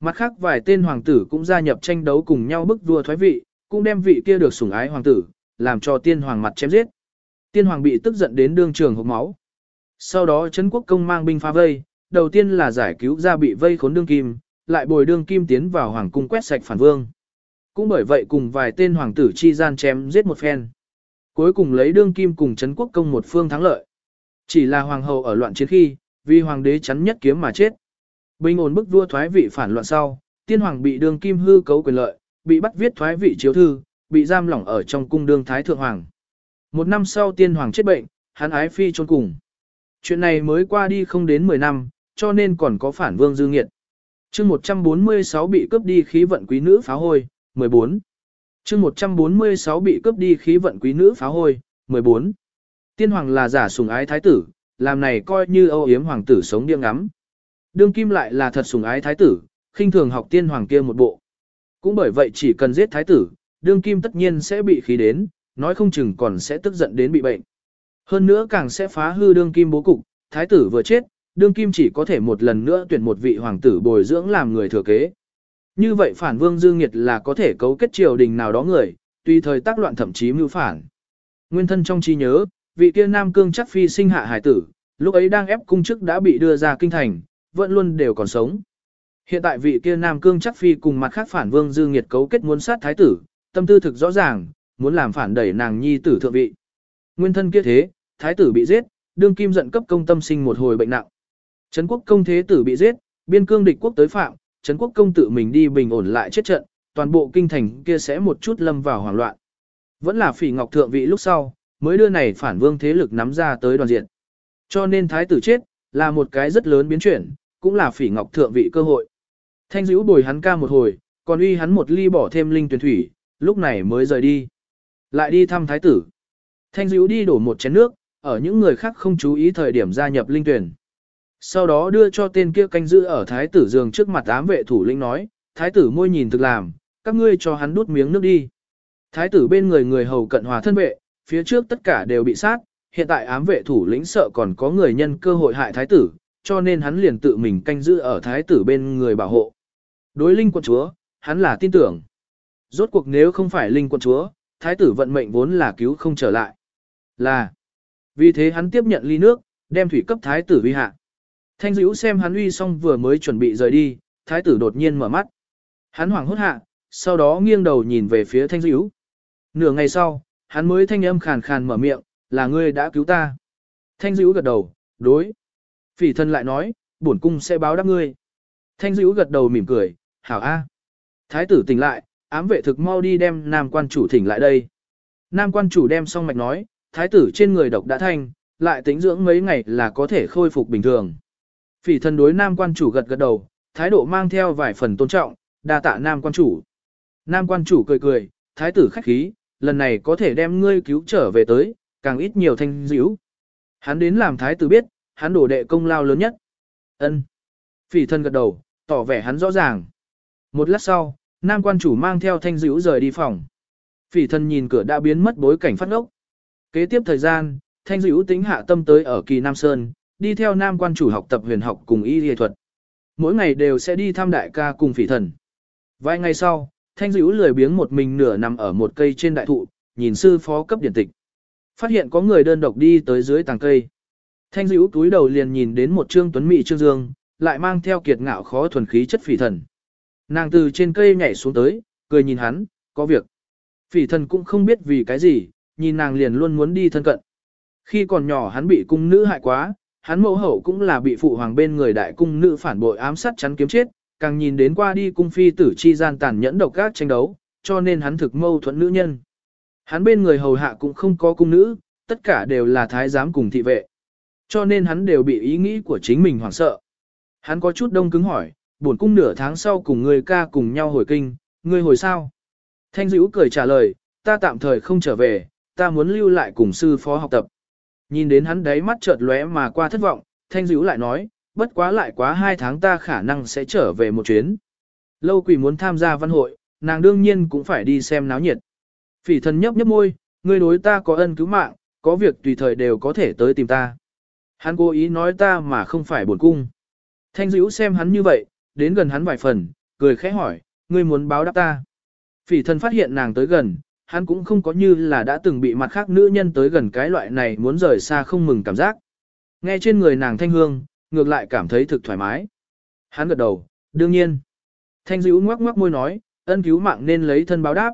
Mặt khác vài tên hoàng tử cũng gia nhập tranh đấu cùng nhau bức vua thoái vị, cũng đem vị kia được sủng ái hoàng tử, làm cho tiên hoàng mặt chém giết. Tiên hoàng bị tức giận đến đương trường hộc máu. Sau đó Trấn quốc công mang binh phá vây, đầu tiên là giải cứu ra bị vây khốn đương kim, lại bồi đương kim tiến vào hoàng cung quét sạch phản vương. Cũng bởi vậy cùng vài tên hoàng tử chi gian chém giết một phen. Cuối cùng lấy đương kim cùng Trấn quốc công một phương thắng lợi. Chỉ là hoàng hậu ở loạn chiến khi, vì hoàng đế chắn nhất kiếm mà chết. Bình ổn bức vua thoái vị phản loạn sau, tiên hoàng bị đương kim hư cấu quyền lợi, bị bắt viết thoái vị chiếu thư, bị giam lỏng ở trong cung đương thái thượng hoàng. Một năm sau tiên hoàng chết bệnh, hắn ái phi chôn cùng. Chuyện này mới qua đi không đến 10 năm, cho nên còn có phản vương dư nghiệt chương 146 bị cướp đi khí vận quý nữ phá hôi, 14. chương 146 bị cướp đi khí vận quý nữ phá hôi, 14. Tiên hoàng là giả sùng ái thái tử, làm này coi như âu yếm hoàng tử sống điên ngắm. Đương kim lại là thật sùng ái thái tử, khinh thường học tiên hoàng kia một bộ. Cũng bởi vậy chỉ cần giết thái tử, đương kim tất nhiên sẽ bị khí đến, nói không chừng còn sẽ tức giận đến bị bệnh. Hơn nữa càng sẽ phá hư đương kim bố cục, thái tử vừa chết, đương kim chỉ có thể một lần nữa tuyển một vị hoàng tử bồi dưỡng làm người thừa kế. Như vậy phản vương dương nghiệt là có thể cấu kết triều đình nào đó người, tùy thời tác loạn thậm chí mưu phản. Nguyên thân trong trí nhớ, vị kia nam cương chắc phi sinh hạ hải tử, lúc ấy đang ép cung chức đã bị đưa ra kinh thành, vẫn luôn đều còn sống. Hiện tại vị kia nam cương chắc phi cùng mặt khác phản vương dư nghiệt cấu kết muốn sát thái tử, tâm tư thực rõ ràng, muốn làm phản đẩy nàng nhi tử thượng vị. Nguyên thân kia thế, thái tử bị giết, đương kim giận cấp công tâm sinh một hồi bệnh nặng. Trấn quốc công thế tử bị giết, biên cương địch quốc tới phạm, Trấn quốc công tự mình đi bình ổn lại chết trận, toàn bộ kinh thành kia sẽ một chút lâm vào hoảng loạn. Vẫn là phỉ ngọc thượng vị lúc sau, mới đưa này phản vương thế lực nắm ra tới đoàn diện. Cho nên thái tử chết, là một cái rất lớn biến chuyển, cũng là phỉ ngọc thượng vị cơ hội. Thanh dữ bồi hắn ca một hồi, còn uy hắn một ly bỏ thêm linh tuyển thủy, lúc này mới rời đi. Lại đi thăm thái tử. Thanh dữ đi đổ một chén nước, ở những người khác không chú ý thời điểm gia nhập linh tuyển. Sau đó đưa cho tên kia canh giữ ở thái tử giường trước mặt ám vệ thủ lĩnh nói, thái tử môi nhìn thực làm, các ngươi cho hắn đút miếng nước đi. Thái tử bên người người hầu cận hòa thân vệ, phía trước tất cả đều bị sát, hiện tại ám vệ thủ lĩnh sợ còn có người nhân cơ hội hại thái tử, cho nên hắn liền tự mình canh giữ ở thái tử bên người bảo hộ. Đối linh quận chúa, hắn là tin tưởng. Rốt cuộc nếu không phải linh quận chúa, thái tử vận mệnh vốn là cứu không trở lại. Là. Vì thế hắn tiếp nhận ly nước, đem thủy cấp thái tử vi hạ. Thanh dữ xem hắn uy xong vừa mới chuẩn bị rời đi, thái tử đột nhiên mở mắt. Hắn hoảng hốt hạ, sau đó nghiêng đầu nhìn về phía thanh dữ. Nửa ngày sau, hắn mới thanh âm khàn khàn mở miệng, là ngươi đã cứu ta. Thanh dữ gật đầu, đối. Phỉ thân lại nói, bổn cung sẽ báo đáp ngươi. Thanh dữ gật đầu mỉm cười, hảo a. Thái tử tỉnh lại, ám vệ thực mau đi đem nam quan chủ thỉnh lại đây. Nam quan chủ đem xong mạch nói, thái tử trên người độc đã thanh, lại tính dưỡng mấy ngày là có thể khôi phục bình thường. Phỉ thần đối nam quan chủ gật gật đầu, thái độ mang theo vài phần tôn trọng, đa tạ nam quan chủ. Nam quan chủ cười cười, thái tử khách khí, lần này có thể đem ngươi cứu trở về tới, càng ít nhiều thanh dữ. Hắn đến làm thái tử biết, hắn đổ đệ công lao lớn nhất. ân Phỉ thần gật đầu, tỏ vẻ hắn rõ ràng. Một lát sau, nam quan chủ mang theo thanh dữ rời đi phòng. Phỉ thần nhìn cửa đã biến mất bối cảnh phát ngốc. Kế tiếp thời gian, thanh dữ tính hạ tâm tới ở kỳ Nam Sơn, đi theo nam quan chủ học tập huyền học cùng y y thuật. Mỗi ngày đều sẽ đi thăm đại ca cùng phỉ thần. Vài ngày sau, thanh dữ lười biếng một mình nửa nằm ở một cây trên đại thụ, nhìn sư phó cấp điển tịch. Phát hiện có người đơn độc đi tới dưới tàng cây. Thanh dữ túi đầu liền nhìn đến một trương tuấn mỹ trương dương, lại mang theo kiệt ngạo khó thuần khí chất phỉ thần. Nàng từ trên cây nhảy xuống tới, cười nhìn hắn, có việc. Phỉ thần cũng không biết vì cái gì, nhìn nàng liền luôn muốn đi thân cận. Khi còn nhỏ hắn bị cung nữ hại quá, hắn mẫu hậu cũng là bị phụ hoàng bên người đại cung nữ phản bội ám sát chắn kiếm chết, càng nhìn đến qua đi cung phi tử chi gian tàn nhẫn độc ác tranh đấu, cho nên hắn thực mâu thuẫn nữ nhân. Hắn bên người hầu hạ cũng không có cung nữ, tất cả đều là thái giám cùng thị vệ. Cho nên hắn đều bị ý nghĩ của chính mình hoảng sợ. Hắn có chút đông cứng hỏi, buồn cung nửa tháng sau cùng người ca cùng nhau hồi kinh, ngươi hồi sao? Thanh dữ cười trả lời, ta tạm thời không trở về, ta muốn lưu lại cùng sư phó học tập. Nhìn đến hắn đấy mắt chợt lóe mà qua thất vọng, thanh dữ lại nói, bất quá lại quá hai tháng ta khả năng sẽ trở về một chuyến. Lâu quỷ muốn tham gia văn hội, nàng đương nhiên cũng phải đi xem náo nhiệt. Phỉ thần nhấp nhấp môi, ngươi đối ta có ân cứu mạng, có việc tùy thời đều có thể tới tìm ta. Hắn cố ý nói ta mà không phải buồn cung. Thanh dữ xem hắn như vậy, đến gần hắn vài phần, cười khẽ hỏi, ngươi muốn báo đáp ta. Phỉ thần phát hiện nàng tới gần, hắn cũng không có như là đã từng bị mặt khác nữ nhân tới gần cái loại này muốn rời xa không mừng cảm giác. Nghe trên người nàng thanh hương, ngược lại cảm thấy thực thoải mái. Hắn gật đầu, đương nhiên. Thanh dữ ngoắc ngoắc môi nói, ân cứu mạng nên lấy thân báo đáp.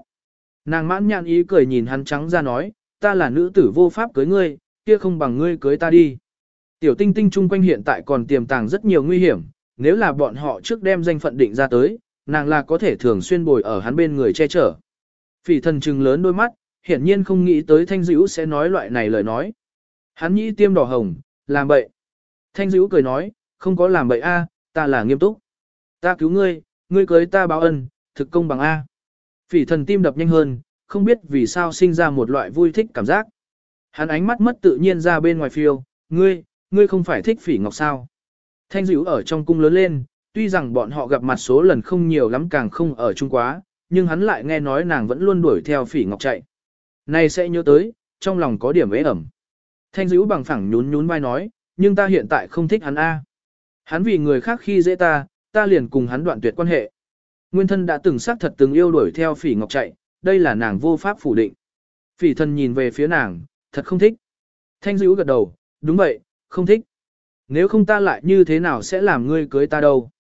Nàng mãn nhạn ý cười nhìn hắn trắng ra nói, ta là nữ tử vô pháp cưới ngươi, kia không bằng ngươi cưới ta đi. Tiểu tinh tinh chung quanh hiện tại còn tiềm tàng rất nhiều nguy hiểm, nếu là bọn họ trước đem danh phận định ra tới, nàng là có thể thường xuyên bồi ở hắn bên người che chở. Phỉ thần trừng lớn đôi mắt, hiển nhiên không nghĩ tới thanh dữ sẽ nói loại này lời nói. Hắn nhĩ tiêm đỏ hồng, làm bậy. Thanh dữ cười nói, không có làm bậy a, ta là nghiêm túc. Ta cứu ngươi, ngươi cưới ta báo ân, thực công bằng a. Phỉ thần tim đập nhanh hơn, không biết vì sao sinh ra một loại vui thích cảm giác. Hắn ánh mắt mất tự nhiên ra bên ngoài phiêu, ngươi, ngươi không phải thích phỉ ngọc sao. Thanh dữ ở trong cung lớn lên, tuy rằng bọn họ gặp mặt số lần không nhiều lắm càng không ở chung quá, nhưng hắn lại nghe nói nàng vẫn luôn đuổi theo phỉ ngọc chạy. Này sẽ nhớ tới, trong lòng có điểm ế ẩm. Thanh dữ bằng phẳng nhún nhún vai nói, nhưng ta hiện tại không thích hắn A. Hắn vì người khác khi dễ ta, ta liền cùng hắn đoạn tuyệt quan hệ. Nguyên thân đã từng xác thật từng yêu đuổi theo phỉ ngọc chạy, đây là nàng vô pháp phủ định. Phỉ thân nhìn về phía nàng, thật không thích. Thanh dữ gật đầu, đúng vậy, không thích. Nếu không ta lại như thế nào sẽ làm ngươi cưới ta đâu.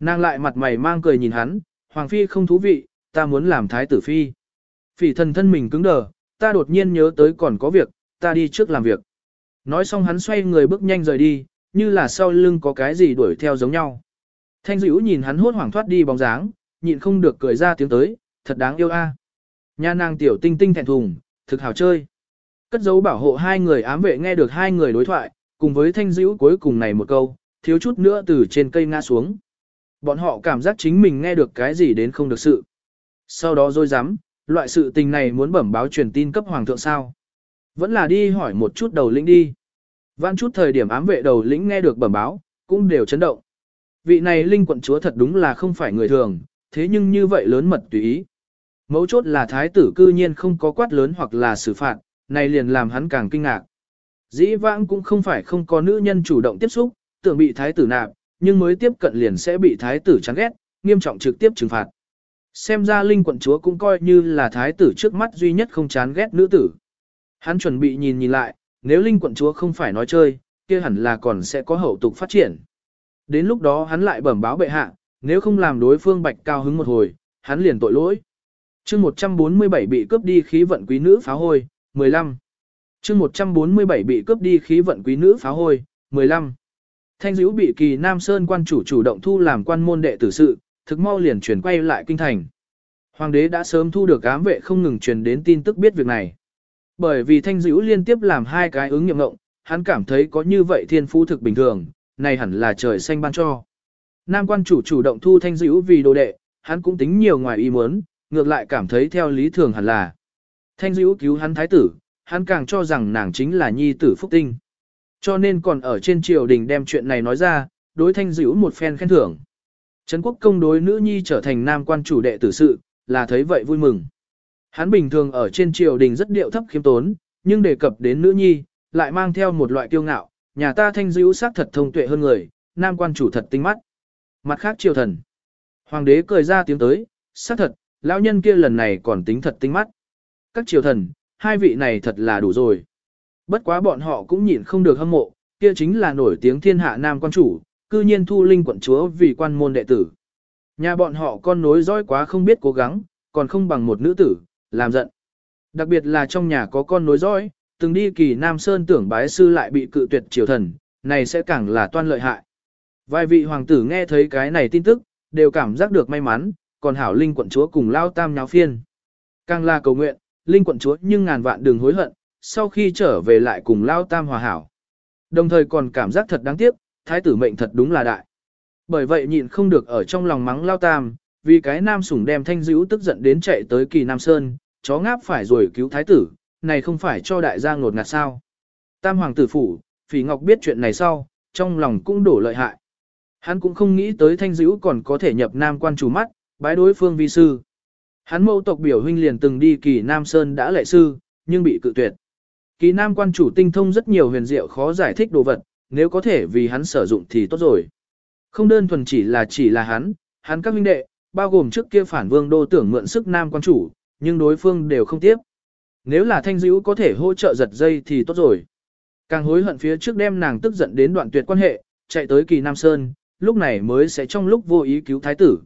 Nàng lại mặt mày mang cười nhìn hắn, Hoàng Phi không thú vị, ta muốn làm thái tử Phi. Phỉ thần thân mình cứng đờ, ta đột nhiên nhớ tới còn có việc, ta đi trước làm việc. Nói xong hắn xoay người bước nhanh rời đi, như là sau lưng có cái gì đuổi theo giống nhau. Thanh dữ nhìn hắn hốt hoảng thoát đi bóng dáng, nhịn không được cười ra tiếng tới, thật đáng yêu a. À. Nha nàng tiểu tinh tinh thẹn thùng, thực hào chơi. Cất dấu bảo hộ hai người ám vệ nghe được hai người đối thoại, cùng với thanh dữ cuối cùng này một câu, thiếu chút nữa từ trên cây ngã xuống. Bọn họ cảm giác chính mình nghe được cái gì đến không được sự. Sau đó dối dám, loại sự tình này muốn bẩm báo truyền tin cấp hoàng thượng sao. Vẫn là đi hỏi một chút đầu lĩnh đi. Vãn chút thời điểm ám vệ đầu lĩnh nghe được bẩm báo, cũng đều chấn động. Vị này linh quận chúa thật đúng là không phải người thường, thế nhưng như vậy lớn mật tùy ý. Mấu chốt là thái tử cư nhiên không có quát lớn hoặc là xử phạt, này liền làm hắn càng kinh ngạc. Dĩ vãng cũng không phải không có nữ nhân chủ động tiếp xúc, tưởng bị thái tử nạp, nhưng mới tiếp cận liền sẽ bị thái tử chán ghét, nghiêm trọng trực tiếp trừng phạt. Xem ra Linh quận chúa cũng coi như là thái tử trước mắt duy nhất không chán ghét nữ tử. Hắn chuẩn bị nhìn nhìn lại, nếu Linh quận chúa không phải nói chơi, kia hẳn là còn sẽ có hậu tục phát triển. Đến lúc đó hắn lại bẩm báo bệ hạ, nếu không làm đối phương bạch cao hứng một hồi, hắn liền tội lỗi. chương 147 bị cướp đi khí vận quý nữ phá hôi, 15. chương 147 bị cướp đi khí vận quý nữ phá hôi, 15. Thanh dữ bị kỳ Nam Sơn quan chủ chủ động thu làm quan môn đệ tử sự, thực mau liền chuyển quay lại kinh thành. Hoàng đế đã sớm thu được ám vệ không ngừng truyền đến tin tức biết việc này. Bởi vì thanh dữ liên tiếp làm hai cái ứng nghiệm ngộng, hắn cảm thấy có như vậy thiên phú thực bình thường, này hẳn là trời xanh ban cho. Nam quan chủ chủ động thu thanh dữ vì đồ đệ, hắn cũng tính nhiều ngoài ý muốn, ngược lại cảm thấy theo lý thường hẳn là. Thanh dữ cứu hắn thái tử, hắn càng cho rằng nàng chính là nhi tử phúc tinh. Cho nên còn ở trên triều đình đem chuyện này nói ra, đối thanh dữ một phen khen thưởng. Trấn quốc công đối nữ nhi trở thành nam quan chủ đệ tử sự, là thấy vậy vui mừng. Hắn bình thường ở trên triều đình rất điệu thấp khiêm tốn, nhưng đề cập đến nữ nhi, lại mang theo một loại kiêu ngạo, nhà ta thanh dữ sắc thật thông tuệ hơn người, nam quan chủ thật tinh mắt. Mặt khác triều thần. Hoàng đế cười ra tiếng tới, xác thật, lão nhân kia lần này còn tính thật tinh mắt. Các triều thần, hai vị này thật là đủ rồi. Bất quá bọn họ cũng nhịn không được hâm mộ, kia chính là nổi tiếng thiên hạ nam quan chủ, cư nhiên thu linh quận chúa vì quan môn đệ tử. Nhà bọn họ con nối dõi quá không biết cố gắng, còn không bằng một nữ tử, làm giận. Đặc biệt là trong nhà có con nối dõi, từng đi kỳ Nam Sơn tưởng bái sư lại bị cự tuyệt triều thần, này sẽ càng là toan lợi hại. Vài vị hoàng tử nghe thấy cái này tin tức, đều cảm giác được may mắn, còn hảo linh quận chúa cùng lao tam nháo phiên. Càng là cầu nguyện, linh quận chúa nhưng ngàn vạn đừng hối hận, sau khi trở về lại cùng lao tam hòa hảo. Đồng thời còn cảm giác thật đáng tiếc, thái tử mệnh thật đúng là đại. Bởi vậy nhịn không được ở trong lòng mắng lao tam, vì cái nam sủng đem thanh dữ tức giận đến chạy tới kỳ Nam Sơn, chó ngáp phải rồi cứu thái tử, này không phải cho đại gia ngột ngạt sao. Tam hoàng tử phủ, phỉ ngọc biết chuyện này sau, trong lòng cũng đổ lợi hại. Hắn cũng không nghĩ tới thanh dữ còn có thể nhập nam quan chủ mắt, bái đối phương vi sư. Hắn mẫu tộc biểu huynh liền từng đi kỳ Nam Sơn đã lệ sư, nhưng bị cự tuyệt. Kỳ Nam quan chủ tinh thông rất nhiều huyền diệu khó giải thích đồ vật, nếu có thể vì hắn sử dụng thì tốt rồi. Không đơn thuần chỉ là chỉ là hắn, hắn các huynh đệ, bao gồm trước kia phản vương đô tưởng mượn sức Nam quan chủ, nhưng đối phương đều không tiếp. Nếu là thanh dữ có thể hỗ trợ giật dây thì tốt rồi. Càng hối hận phía trước đem nàng tức giận đến đoạn tuyệt quan hệ, chạy tới kỳ Nam Sơn, lúc này mới sẽ trong lúc vô ý cứu thái tử.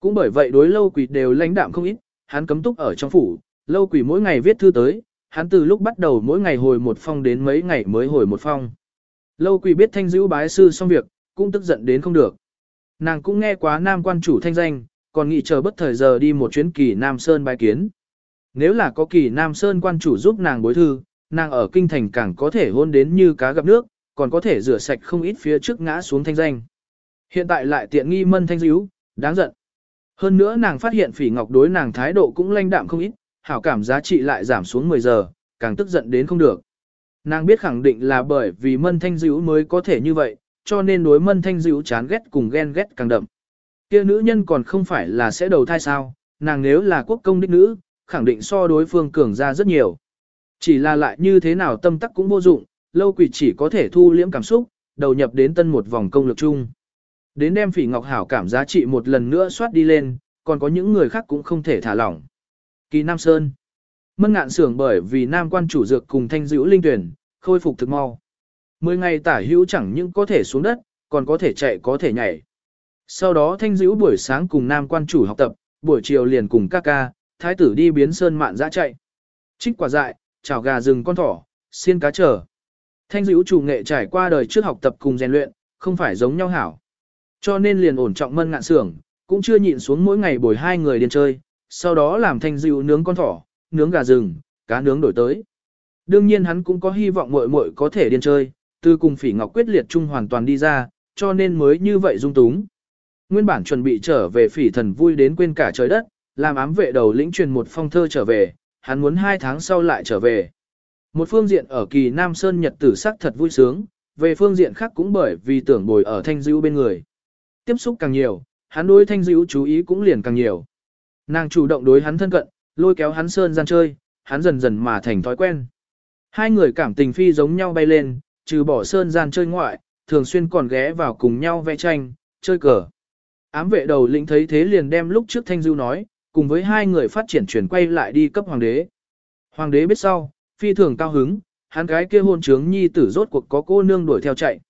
Cũng bởi vậy đối lâu quỷ đều lãnh đạm không ít, hắn cấm túc ở trong phủ, lâu quỷ mỗi ngày viết thư tới, hắn từ lúc bắt đầu mỗi ngày hồi một phong đến mấy ngày mới hồi một phong. Lâu quỷ biết thanh dữ bái sư xong việc, cũng tức giận đến không được. Nàng cũng nghe quá nam quan chủ thanh danh, còn nghĩ chờ bất thời giờ đi một chuyến kỳ Nam Sơn bái kiến. Nếu là có kỳ Nam Sơn quan chủ giúp nàng bối thư, nàng ở kinh thành càng có thể hôn đến như cá gặp nước, còn có thể rửa sạch không ít phía trước ngã xuống thanh danh. Hiện tại lại tiện nghi mân thanh dữ, đáng giận. Hơn nữa nàng phát hiện phỉ ngọc đối nàng thái độ cũng lanh đạm không ít, hảo cảm giá trị lại giảm xuống 10 giờ, càng tức giận đến không được. Nàng biết khẳng định là bởi vì mân thanh dữ mới có thể như vậy, cho nên đối mân thanh dữ chán ghét cùng ghen ghét càng đậm. Kia nữ nhân còn không phải là sẽ đầu thai sao, nàng nếu là quốc công đích nữ, khẳng định so đối phương cường ra rất nhiều. Chỉ là lại như thế nào tâm tắc cũng vô dụng, lâu quỷ chỉ có thể thu liễm cảm xúc, đầu nhập đến tân một vòng công lực chung. Đến đem phỉ ngọc hảo cảm giá trị một lần nữa soát đi lên, còn có những người khác cũng không thể thả lỏng. Kỳ Nam Sơn Mân ngạn sưởng bởi vì nam quan chủ dược cùng thanh dữ linh tuyển, khôi phục thực mau. Mười ngày tả hữu chẳng những có thể xuống đất, còn có thể chạy có thể nhảy. Sau đó thanh dữ buổi sáng cùng nam quan chủ học tập, buổi chiều liền cùng ca ca, thái tử đi biến sơn mạn dã chạy. Trích quả dại, chảo gà rừng con thỏ, xiên cá trở. Thanh dữ chủ nghệ trải qua đời trước học tập cùng rèn luyện, không phải giống nhau hảo. Cho nên liền ổn trọng mân ngạn xưởng, cũng chưa nhịn xuống mỗi ngày bồi hai người điên chơi, sau đó làm thanh dữ nướng con thỏ, nướng gà rừng, cá nướng đổi tới. Đương nhiên hắn cũng có hy vọng muội muội có thể điên chơi, từ cùng phỉ ngọc quyết liệt chung hoàn toàn đi ra, cho nên mới như vậy dung túng. Nguyên bản chuẩn bị trở về phỉ thần vui đến quên cả trời đất, làm ám vệ đầu lĩnh truyền một phong thơ trở về, hắn muốn hai tháng sau lại trở về. Một phương diện ở kỳ Nam Sơn Nhật tử sắc thật vui sướng, về phương diện khác cũng bởi vì tưởng bồi ở thanh dữ bên người. Tiếp xúc càng nhiều, hắn đối thanh dữ chú ý cũng liền càng nhiều. Nàng chủ động đối hắn thân cận, lôi kéo hắn sơn gian chơi, hắn dần dần mà thành thói quen. Hai người cảm tình phi giống nhau bay lên, trừ bỏ sơn gian chơi ngoại, thường xuyên còn ghé vào cùng nhau vẽ tranh, chơi cờ. Ám vệ đầu lĩnh thấy thế liền đem lúc trước Thanh Du nói, cùng với hai người phát triển chuyển quay lại đi cấp hoàng đế. Hoàng đế biết sau, phi thường cao hứng, hắn cái kia hôn trướng nhi tử rốt cuộc có cô nương đuổi theo chạy.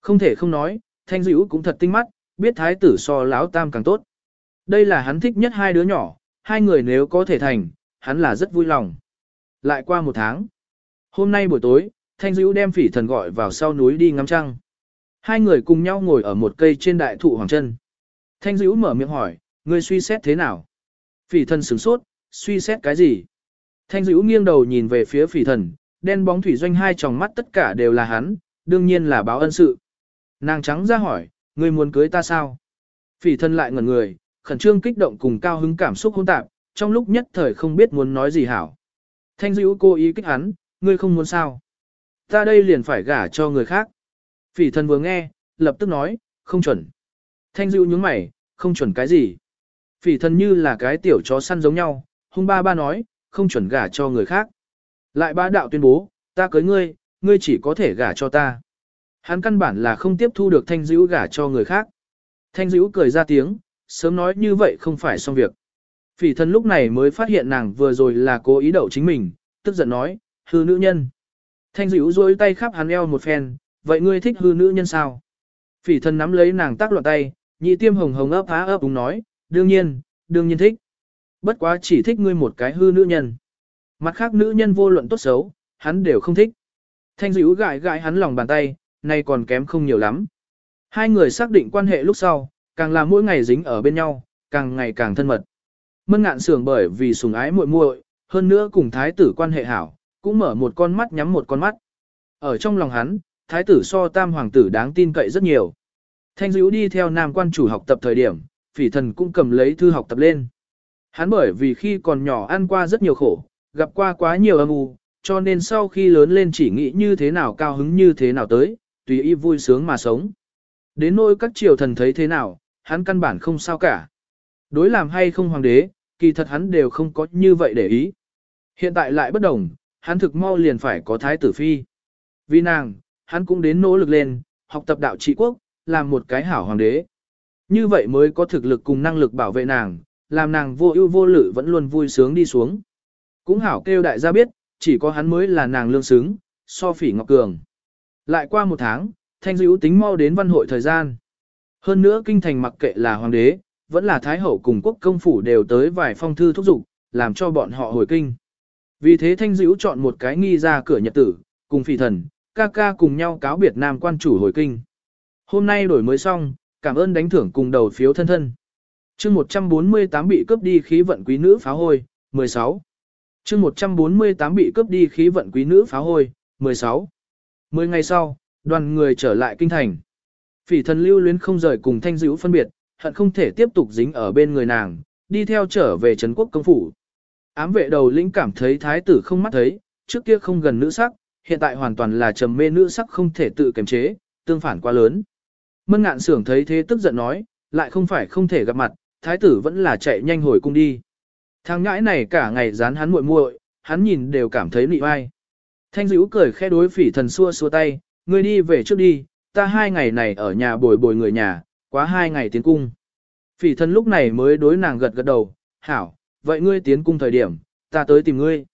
Không thể không nói, Thanh Dữu cũng thật tinh mắt, biết thái tử so láo tam càng tốt. Đây là hắn thích nhất hai đứa nhỏ, hai người nếu có thể thành, hắn là rất vui lòng. Lại qua một tháng. Hôm nay buổi tối, Thanh Dữ đem phỉ thần gọi vào sau núi đi ngắm trăng. Hai người cùng nhau ngồi ở một cây trên đại thụ hoàng chân. Thanh Dữ mở miệng hỏi, ngươi suy xét thế nào? Phỉ thần sửng sốt, suy xét cái gì? Thanh Dữ nghiêng đầu nhìn về phía phỉ thần, đen bóng thủy doanh hai tròng mắt tất cả đều là hắn, đương nhiên là báo ân sự. Nàng trắng ra hỏi, ngươi muốn cưới ta sao? Phỉ thần lại ngẩn người, khẩn trương kích động cùng cao hứng cảm xúc hỗn tạp, trong lúc nhất thời không biết muốn nói gì hảo. Thanh dữ cố ý kích hắn, ngươi không muốn sao? Ta đây liền phải gả cho người khác. Phỉ thần vừa nghe, lập tức nói, không chuẩn. Thanh dữ nhướng mày, không chuẩn cái gì? Phỉ thần như là cái tiểu chó săn giống nhau, hung ba ba nói, không chuẩn gả cho người khác. Lại ba đạo tuyên bố, ta cưới ngươi, ngươi chỉ có thể gả cho ta. Hắn căn bản là không tiếp thu được thanh dữ gả cho người khác. Thanh dữ cười ra tiếng, sớm nói như vậy không phải xong việc. Phỉ thân lúc này mới phát hiện nàng vừa rồi là cố ý đậu chính mình, tức giận nói, hư nữ nhân. Thanh dữ dối tay khắp hắn eo một phen, vậy ngươi thích hư nữ nhân sao? Phỉ thân nắm lấy nàng tác loạn tay, nhị tiêm hồng hồng ấp há ấp đúng nói, đương nhiên, đương nhiên thích. Bất quá chỉ thích ngươi một cái hư nữ nhân. Mặt khác nữ nhân vô luận tốt xấu, hắn đều không thích. Thanh dữ gãi gãi hắn lòng bàn tay, nay còn kém không nhiều lắm. Hai người xác định quan hệ lúc sau, càng là mỗi ngày dính ở bên nhau, càng ngày càng thân mật. Mân ngạn sưởng bởi vì sùng ái muội muội, hơn nữa cùng thái tử quan hệ hảo, cũng mở một con mắt nhắm một con mắt. Ở trong lòng hắn, thái tử so tam hoàng tử đáng tin cậy rất nhiều. Thanh dữ đi theo nam quan chủ học tập thời điểm, phỉ thần cũng cầm lấy thư học tập lên. Hắn bởi vì khi còn nhỏ ăn qua rất nhiều khổ, gặp qua quá nhiều âm u, cho nên sau khi lớn lên chỉ nghĩ như thế nào cao hứng như thế nào tới, tùy ý vui sướng mà sống. Đến nỗi các triều thần thấy thế nào, hắn căn bản không sao cả. Đối làm hay không hoàng đế, kỳ thật hắn đều không có như vậy để ý. Hiện tại lại bất đồng, hắn thực mau liền phải có thái tử phi. Vì nàng, hắn cũng đến nỗ lực lên, học tập đạo trị quốc, làm một cái hảo hoàng đế. Như vậy mới có thực lực cùng năng lực bảo vệ nàng, làm nàng vô ưu vô lự vẫn luôn vui sướng đi xuống. Cũng hảo kêu đại gia biết, chỉ có hắn mới là nàng lương xứng, so phỉ ngọc cường. Lại qua một tháng, thanh dữ tính mau đến văn hội thời gian. Hơn nữa kinh thành mặc kệ là hoàng đế, vẫn là thái hậu cùng quốc công phủ đều tới vài phong thư thúc giục, làm cho bọn họ hồi kinh. Vì thế thanh dữ chọn một cái nghi ra cửa nhật tử, cùng phỉ thần, ca ca cùng nhau cáo biệt nam quan chủ hồi kinh. Hôm nay đổi mới xong, cảm ơn đánh thưởng cùng đầu phiếu thân thân. chương 148 bị cướp đi khí vận quý nữ pháo hôi, 16. chương 148 bị cướp đi khí vận quý nữ pháo hôi, 16. Mười ngày sau, đoàn người trở lại kinh thành. Phỉ thần lưu luyến không rời cùng thanh dữ phân biệt, hận không thể tiếp tục dính ở bên người nàng, đi theo trở về Trấn quốc công phủ. Ám vệ đầu lĩnh cảm thấy thái tử không mắt thấy, trước kia không gần nữ sắc, hiện tại hoàn toàn là trầm mê nữ sắc không thể tự kiềm chế, tương phản quá lớn. Mân ngạn sưởng thấy thế tức giận nói, lại không phải không thể gặp mặt, thái tử vẫn là chạy nhanh hồi cung đi. Thằng ngãi này cả ngày dán hắn muội muội, hắn nhìn đều cảm thấy nị vai. Thanh dữ cười khẽ đối phỉ thần xua xua tay, ngươi đi về trước đi, ta hai ngày này ở nhà bồi bồi người nhà, quá hai ngày tiến cung. Phỉ Thân lúc này mới đối nàng gật gật đầu, hảo, vậy ngươi tiến cung thời điểm, ta tới tìm ngươi.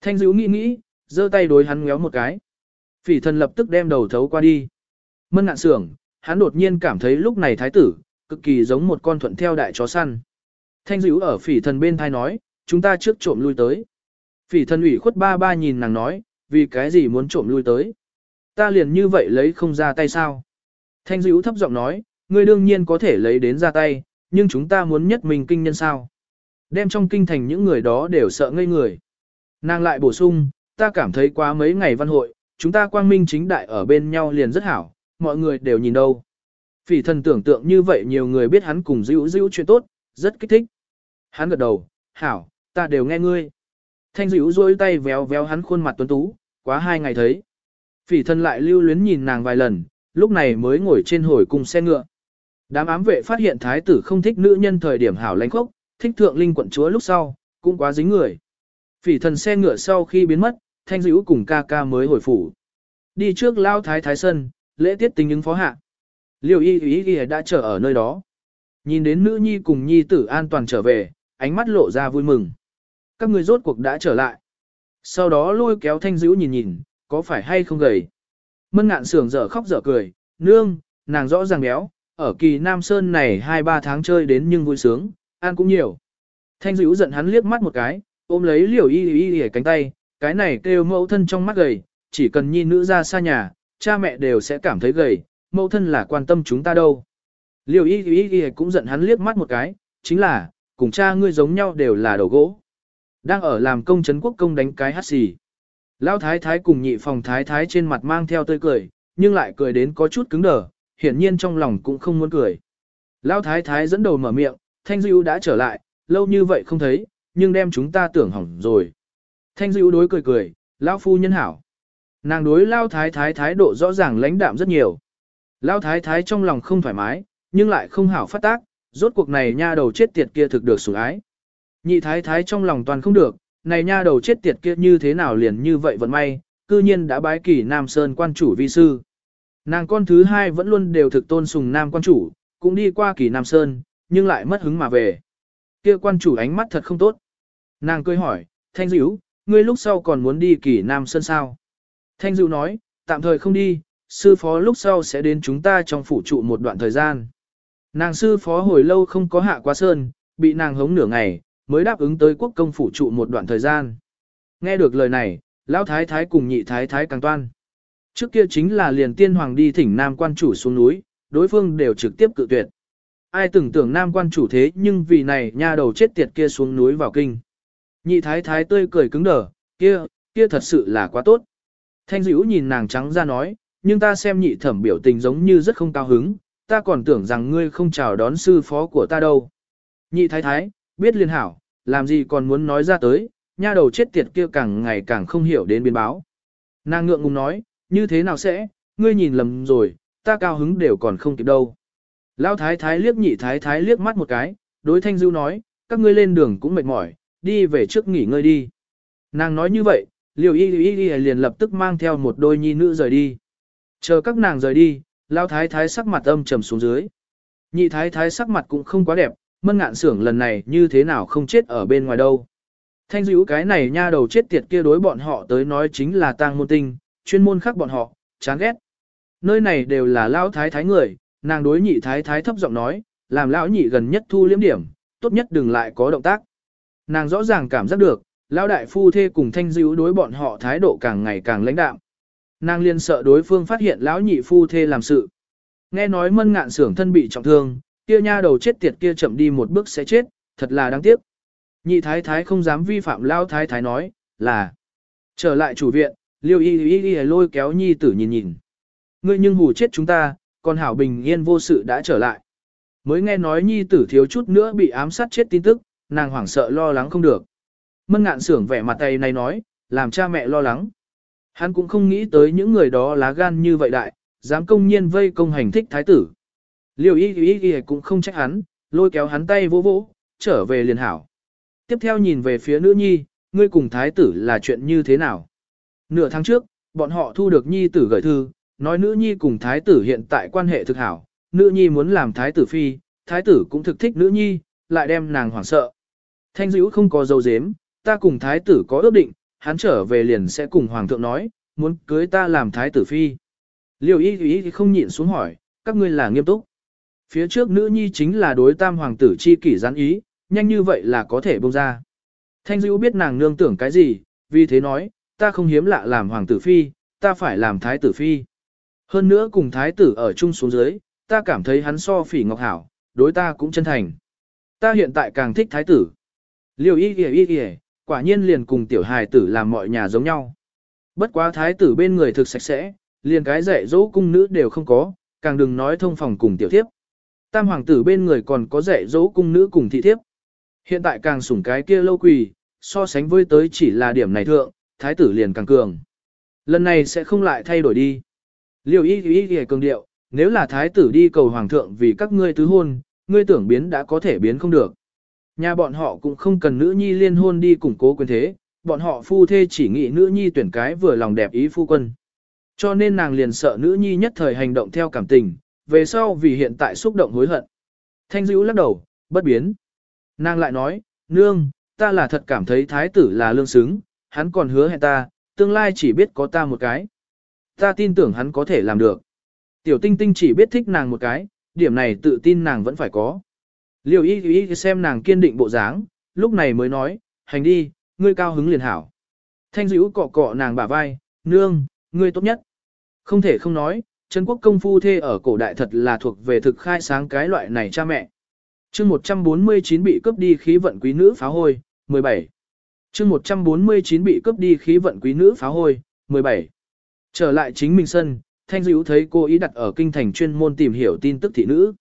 Thanh dữ nghĩ nghĩ, giơ tay đối hắn ngéo một cái. Phỉ Thân lập tức đem đầu thấu qua đi. Mân ngạn sưởng, hắn đột nhiên cảm thấy lúc này thái tử, cực kỳ giống một con thuận theo đại chó săn. Thanh dữ ở phỉ thần bên thai nói, chúng ta trước trộm lui tới. Phỉ thần ủy khuất ba ba nhìn nàng nói, vì cái gì muốn trộm lui tới. Ta liền như vậy lấy không ra tay sao. Thanh dữ thấp giọng nói, ngươi đương nhiên có thể lấy đến ra tay, nhưng chúng ta muốn nhất mình kinh nhân sao. Đem trong kinh thành những người đó đều sợ ngây người. Nàng lại bổ sung, ta cảm thấy quá mấy ngày văn hội, chúng ta quang minh chính đại ở bên nhau liền rất hảo, mọi người đều nhìn đâu. Phỉ thần tưởng tượng như vậy nhiều người biết hắn cùng dữ dữ chuyện tốt, rất kích thích. Hắn gật đầu, hảo, ta đều nghe ngươi. Thanh dữ rôi tay véo véo hắn khuôn mặt tuấn tú, quá hai ngày thấy. Phỉ thần lại lưu luyến nhìn nàng vài lần, lúc này mới ngồi trên hồi cùng xe ngựa. Đám ám vệ phát hiện thái tử không thích nữ nhân thời điểm hảo lãnh khốc, thích thượng linh quận chúa lúc sau, cũng quá dính người. Phỉ thần xe ngựa sau khi biến mất, thanh dữ cùng ca ca mới hồi phủ. Đi trước lao thái thái sân, lễ tiết tình ứng phó hạ. Liêu y y y đã chờ ở nơi đó. Nhìn đến nữ nhi cùng nhi tử an toàn trở về, ánh mắt lộ ra vui mừng. Các người rốt cuộc đã trở lại. Sau đó lôi kéo thanh dữ nhìn nhìn, có phải hay không gầy. Mân ngạn sưởng dở khóc dở cười, nương, nàng rõ ràng béo, ở kỳ Nam Sơn này 2-3 tháng chơi đến nhưng vui sướng, ăn cũng nhiều. Thanh dữ giận hắn liếc mắt một cái, ôm lấy liều y y y cánh tay, cái này kêu mẫu thân trong mắt gầy, chỉ cần nhi nữ ra xa nhà, cha mẹ đều sẽ cảm thấy gầy, mẫu thân là quan tâm chúng ta đâu. Liều y y y cũng giận hắn liếc mắt một cái, chính là, cùng cha ngươi giống nhau đều là đầu gỗ. Đang ở làm công chấn quốc công đánh cái hát xì. Lão thái thái cùng nhị phòng thái thái trên mặt mang theo tươi cười, nhưng lại cười đến có chút cứng đờ, hiển nhiên trong lòng cũng không muốn cười. Lão thái thái dẫn đầu mở miệng, Thanh Dữu đã trở lại, lâu như vậy không thấy, nhưng đem chúng ta tưởng hỏng rồi. Thanh Dữu đối cười cười, lão phu nhân hảo. Nàng đối Lão thái thái thái độ rõ ràng lãnh đạm rất nhiều. Lão thái thái trong lòng không thoải mái, nhưng lại không hảo phát tác, rốt cuộc này nha đầu chết tiệt kia thực được sủng ái. Nhị thái thái trong lòng toàn không được, này nha đầu chết tiệt kia như thế nào liền như vậy vận may, cư nhiên đã bái kỳ Nam Sơn quan chủ vi sư. Nàng con thứ hai vẫn luôn đều thực tôn sùng nam quan chủ, cũng đi qua kỳ Nam Sơn, nhưng lại mất hứng mà về. Kia quan chủ ánh mắt thật không tốt. Nàng cười hỏi, Thanh Dữ, ngươi lúc sau còn muốn đi kỳ Nam Sơn sao? Thanh Dữ nói, tạm thời không đi, sư phó lúc sau sẽ đến chúng ta trong phủ trụ một đoạn thời gian. Nàng sư phó hồi lâu không có hạ qua sơn, bị nàng hống nửa ngày, mới đáp ứng tới quốc công phủ trụ một đoạn thời gian. Nghe được lời này, lão thái thái cùng nhị thái thái càng toan. Trước kia chính là liền tiên hoàng đi thỉnh nam quan chủ xuống núi, đối phương đều trực tiếp cự tuyệt. Ai tưởng tưởng nam quan chủ thế nhưng vì này nha đầu chết tiệt kia xuống núi vào kinh. Nhị thái thái tươi cười cứng đờ, kia, kia thật sự là quá tốt. Thanh dữ nhìn nàng trắng ra nói, nhưng ta xem nhị thẩm biểu tình giống như rất không cao hứng, ta còn tưởng rằng ngươi không chào đón sư phó của ta đâu. Nhị thái thái, biết liên hảo, làm gì còn muốn nói ra tới, nha đầu chết tiệt kia càng ngày càng không hiểu đến biến báo. Nàng ngượng ngùng nói, như thế nào sẽ, ngươi nhìn lầm rồi, ta cao hứng đều còn không kịp đâu. Lão thái thái liếc nhị thái thái liếc mắt một cái, đối thanh dư nói, các ngươi lên đường cũng mệt mỏi, đi về trước nghỉ ngơi đi. Nàng nói như vậy, liều y y y liền lập tức mang theo một đôi nhi nữ rời đi. Chờ các nàng rời đi, lão thái thái sắc mặt âm trầm xuống dưới. Nhị thái thái sắc mặt cũng không quá đẹp, mân ngạn xưởng lần này như thế nào không chết ở bên ngoài đâu. Thanh dữ cái này nha đầu chết tiệt kia đối bọn họ tới nói chính là tang môn tinh, chuyên môn khác bọn họ, chán ghét. Nơi này đều là lão thái thái người, nàng đối nhị thái thái thấp giọng nói, làm lão nhị gần nhất thu liếm điểm, tốt nhất đừng lại có động tác. Nàng rõ ràng cảm giác được, lão đại phu thê cùng thanh dữ đối bọn họ thái độ càng ngày càng lãnh đạm. Nàng liên sợ đối phương phát hiện lão nhị phu thê làm sự. Nghe nói mân ngạn xưởng thân bị trọng thương, kia nha đầu chết tiệt kia chậm đi một bước sẽ chết, thật là đáng tiếc. Nhị thái thái không dám vi phạm lao thái thái nói, là trở lại chủ viện, liêu y y y lôi kéo nhi tử nhìn nhìn. Ngươi nhưng hù chết chúng ta, còn hảo bình yên vô sự đã trở lại. Mới nghe nói nhi tử thiếu chút nữa bị ám sát chết tin tức, nàng hoảng sợ lo lắng không được. Mân ngạn sưởng vẻ mặt tay này nói, làm cha mẹ lo lắng. Hắn cũng không nghĩ tới những người đó lá gan như vậy đại, dám công nhiên vây công hành thích thái tử. Liêu y y y cũng không trách hắn, lôi kéo hắn tay vỗ vỗ, trở về liền hảo. Tiếp theo nhìn về phía nữ nhi, ngươi cùng thái tử là chuyện như thế nào? Nửa tháng trước, bọn họ thu được nhi tử gửi thư, nói nữ nhi cùng thái tử hiện tại quan hệ thực hảo, nữ nhi muốn làm thái tử phi, thái tử cũng thực thích nữ nhi, lại đem nàng hoảng sợ. Thanh dữ không có dấu dếm, ta cùng thái tử có ước định, hắn trở về liền sẽ cùng hoàng thượng nói, muốn cưới ta làm thái tử phi. Liêu y y không nhịn xuống hỏi, các ngươi là nghiêm túc. Phía trước nữ nhi chính là đối tam hoàng tử chi kỷ gián ý, nhanh như vậy là có thể bông ra. Thanh dữ biết nàng nương tưởng cái gì, vì thế nói, ta không hiếm lạ làm hoàng tử phi, ta phải làm thái tử phi. Hơn nữa cùng thái tử ở chung xuống dưới, ta cảm thấy hắn so phỉ ngọc hảo, đối ta cũng chân thành. Ta hiện tại càng thích thái tử. Liêu y kìa y kìa, quả nhiên liền cùng tiểu hài tử làm mọi nhà giống nhau. Bất quá thái tử bên người thực sạch sẽ, liền cái dạy dỗ cung nữ đều không có, càng đừng nói thông phòng cùng tiểu thiếp. Tam hoàng tử bên người còn có dạy dỗ cung nữ cùng thị thiếp. Hiện tại càng sủng cái kia lâu quỳ, so sánh với tới chỉ là điểm này thượng, thái tử liền càng cường. Lần này sẽ không lại thay đổi đi. Liêu ý ý ý cường điệu, nếu là thái tử đi cầu hoàng thượng vì các ngươi tứ hôn, ngươi tưởng biến đã có thể biến không được. Nhà bọn họ cũng không cần nữ nhi liên hôn đi củng cố quyền thế, bọn họ phu thê chỉ nghĩ nữ nhi tuyển cái vừa lòng đẹp ý phu quân. Cho nên nàng liền sợ nữ nhi nhất thời hành động theo cảm tình, về sau vì hiện tại xúc động hối hận. Thanh dữ lắc đầu, bất biến. Nàng lại nói, nương, ta là thật cảm thấy thái tử là lương xứng, hắn còn hứa hẹn ta, tương lai chỉ biết có ta một cái. Ta tin tưởng hắn có thể làm được. Tiểu tinh tinh chỉ biết thích nàng một cái, điểm này tự tin nàng vẫn phải có. liều y y xem nàng kiên định bộ dáng, lúc này mới nói, hành đi, ngươi cao hứng liền hảo. Thanh dữ cọ cọ nàng bả vai, nương, ngươi tốt nhất. Không thể không nói, Trấn quốc công phu thê ở cổ đại thật là thuộc về thực khai sáng cái loại này cha mẹ. chương 149 bị cướp đi khí vận quý nữ phá hôi, 17. chương 149 bị cướp đi khí vận quý nữ phá hôi, 17. Trở lại chính mình sân, Thanh Dữ thấy cô ý đặt ở kinh thành chuyên môn tìm hiểu tin tức thị nữ.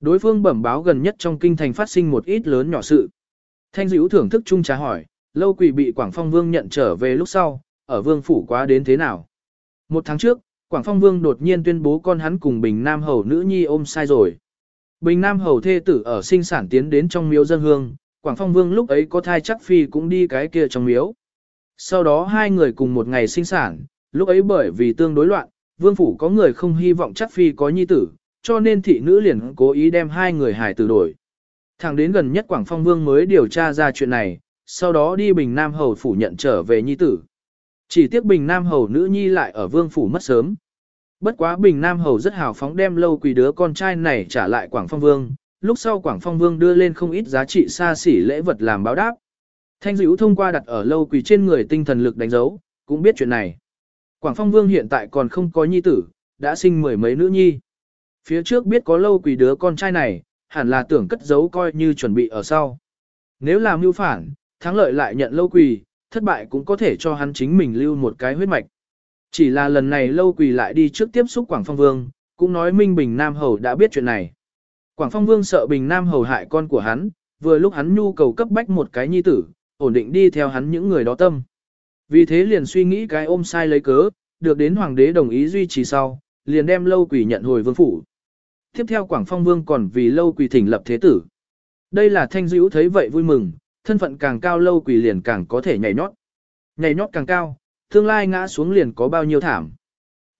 Đối phương bẩm báo gần nhất trong kinh thành phát sinh một ít lớn nhỏ sự. Thanh Dữ thưởng thức chung trà hỏi, lâu quỷ bị Quảng Phong Vương nhận trở về lúc sau, ở vương phủ quá đến thế nào? Một tháng trước, Quảng Phong Vương đột nhiên tuyên bố con hắn cùng Bình Nam Hầu nữ nhi ôm sai rồi. Bình Nam Hầu thê tử ở sinh sản tiến đến trong miếu dân hương, Quảng Phong Vương lúc ấy có thai chắc phi cũng đi cái kia trong miếu. Sau đó hai người cùng một ngày sinh sản, lúc ấy bởi vì tương đối loạn, Vương Phủ có người không hy vọng chắc phi có nhi tử, cho nên thị nữ liền cố ý đem hai người hải tử đổi. Thẳng đến gần nhất Quảng Phong Vương mới điều tra ra chuyện này, sau đó đi Bình Nam Hầu Phủ nhận trở về nhi tử. Chỉ tiếc Bình Nam Hầu nữ nhi lại ở vương phủ mất sớm. Bất quá Bình Nam Hầu rất hào phóng đem lâu quỳ đứa con trai này trả lại Quảng Phong Vương, lúc sau Quảng Phong Vương đưa lên không ít giá trị xa xỉ lễ vật làm báo đáp. Thanh dữ thông qua đặt ở lâu quỳ trên người tinh thần lực đánh dấu, cũng biết chuyện này. Quảng Phong Vương hiện tại còn không có nhi tử, đã sinh mười mấy nữ nhi. Phía trước biết có lâu quỳ đứa con trai này, hẳn là tưởng cất giấu coi như chuẩn bị ở sau. Nếu làm mưu phản, thắng lợi lại nhận lâu quỳ, thất bại cũng có thể cho hắn chính mình lưu một cái huyết mạch. Chỉ là lần này lâu quỳ lại đi trước tiếp xúc Quảng Phong Vương, cũng nói Minh Bình Nam Hầu đã biết chuyện này. Quảng Phong Vương sợ Bình Nam Hầu hại con của hắn, vừa lúc hắn nhu cầu cấp bách một cái nhi tử, ổn định đi theo hắn những người đó tâm. Vì thế liền suy nghĩ cái ôm sai lấy cớ, được đến hoàng đế đồng ý duy trì sau, liền đem lâu quỷ nhận hồi vương phủ. Tiếp theo Quảng Phong Vương còn vì lâu quỷ thỉnh lập thế tử. Đây là thanh dữ thấy vậy vui mừng, thân phận càng cao lâu quỷ liền càng có thể nhảy nhót. Nhảy nhót càng cao, tương lai ngã xuống liền có bao nhiêu thảm.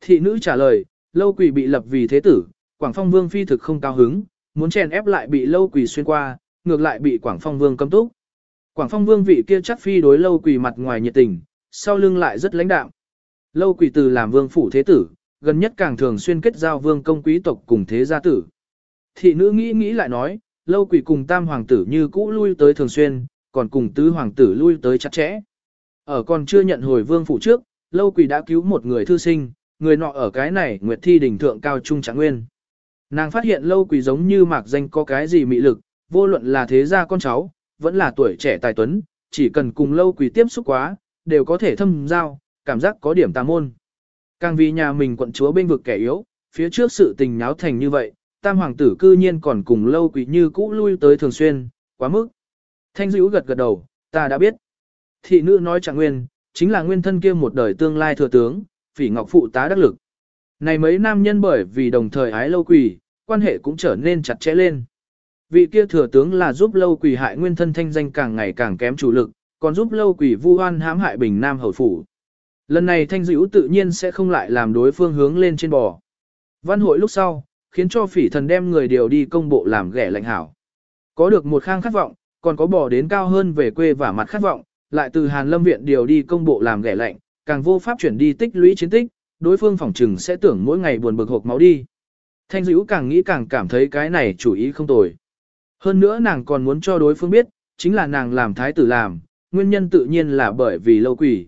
Thị nữ trả lời, lâu quỷ bị lập vì thế tử, Quảng Phong Vương phi thực không cao hứng, muốn chèn ép lại bị lâu quỷ xuyên qua, ngược lại bị Quảng Phong Vương cấm túc. Quảng Phong Vương vị kia chắc phi đối lâu quỷ mặt ngoài nhiệt tình, sau lưng lại rất lãnh đạm. Lâu quỷ từ làm vương phủ thế tử, gần nhất càng thường xuyên kết giao vương công quý tộc cùng thế gia tử. Thị nữ nghĩ nghĩ lại nói, lâu quỷ cùng tam hoàng tử như cũ lui tới thường xuyên, còn cùng tứ hoàng tử lui tới chặt chẽ. Ở còn chưa nhận hồi vương phủ trước, lâu quỷ đã cứu một người thư sinh, người nọ ở cái này nguyệt thi đỉnh thượng cao trung trạng nguyên. Nàng phát hiện lâu quỷ giống như mạc danh có cái gì mị lực, vô luận là thế gia con cháu, vẫn là tuổi trẻ tài tuấn, chỉ cần cùng lâu quỷ tiếp xúc quá, đều có thể thâm giao, cảm giác có điểm tà môn. Càng vì nhà mình quận chúa bên vực kẻ yếu, phía trước sự tình nháo thành như vậy, tam hoàng tử cư nhiên còn cùng lâu quỷ như cũ lui tới thường xuyên, quá mức. Thanh dữ gật gật đầu, ta đã biết. Thị nữ nói chẳng nguyên, chính là nguyên thân kia một đời tương lai thừa tướng, phỉ ngọc phụ tá đắc lực. Này mấy nam nhân bởi vì đồng thời ái lâu quỷ, quan hệ cũng trở nên chặt chẽ lên. Vị kia thừa tướng là giúp lâu quỷ hại nguyên thân thanh danh càng ngày càng kém chủ lực, còn giúp lâu quỷ vu oan hãm hại bình nam hầu phủ. Lần này thanh dữ tự nhiên sẽ không lại làm đối phương hướng lên trên bò. Văn hội lúc sau, khiến cho phỉ thần đem người điều đi công bộ làm ghẻ lạnh hảo. Có được một khang khát vọng, còn có bỏ đến cao hơn về quê và mặt khát vọng, lại từ Hàn Lâm Viện điều đi công bộ làm ghẻ lạnh, càng vô pháp chuyển đi tích lũy chiến tích, đối phương phỏng trừng sẽ tưởng mỗi ngày buồn bực hộp máu đi. Thanh dữ càng nghĩ càng cảm thấy cái này chủ ý không tồi. Hơn nữa nàng còn muốn cho đối phương biết, chính là nàng làm thái tử làm, nguyên nhân tự nhiên là bởi vì lâu quỷ.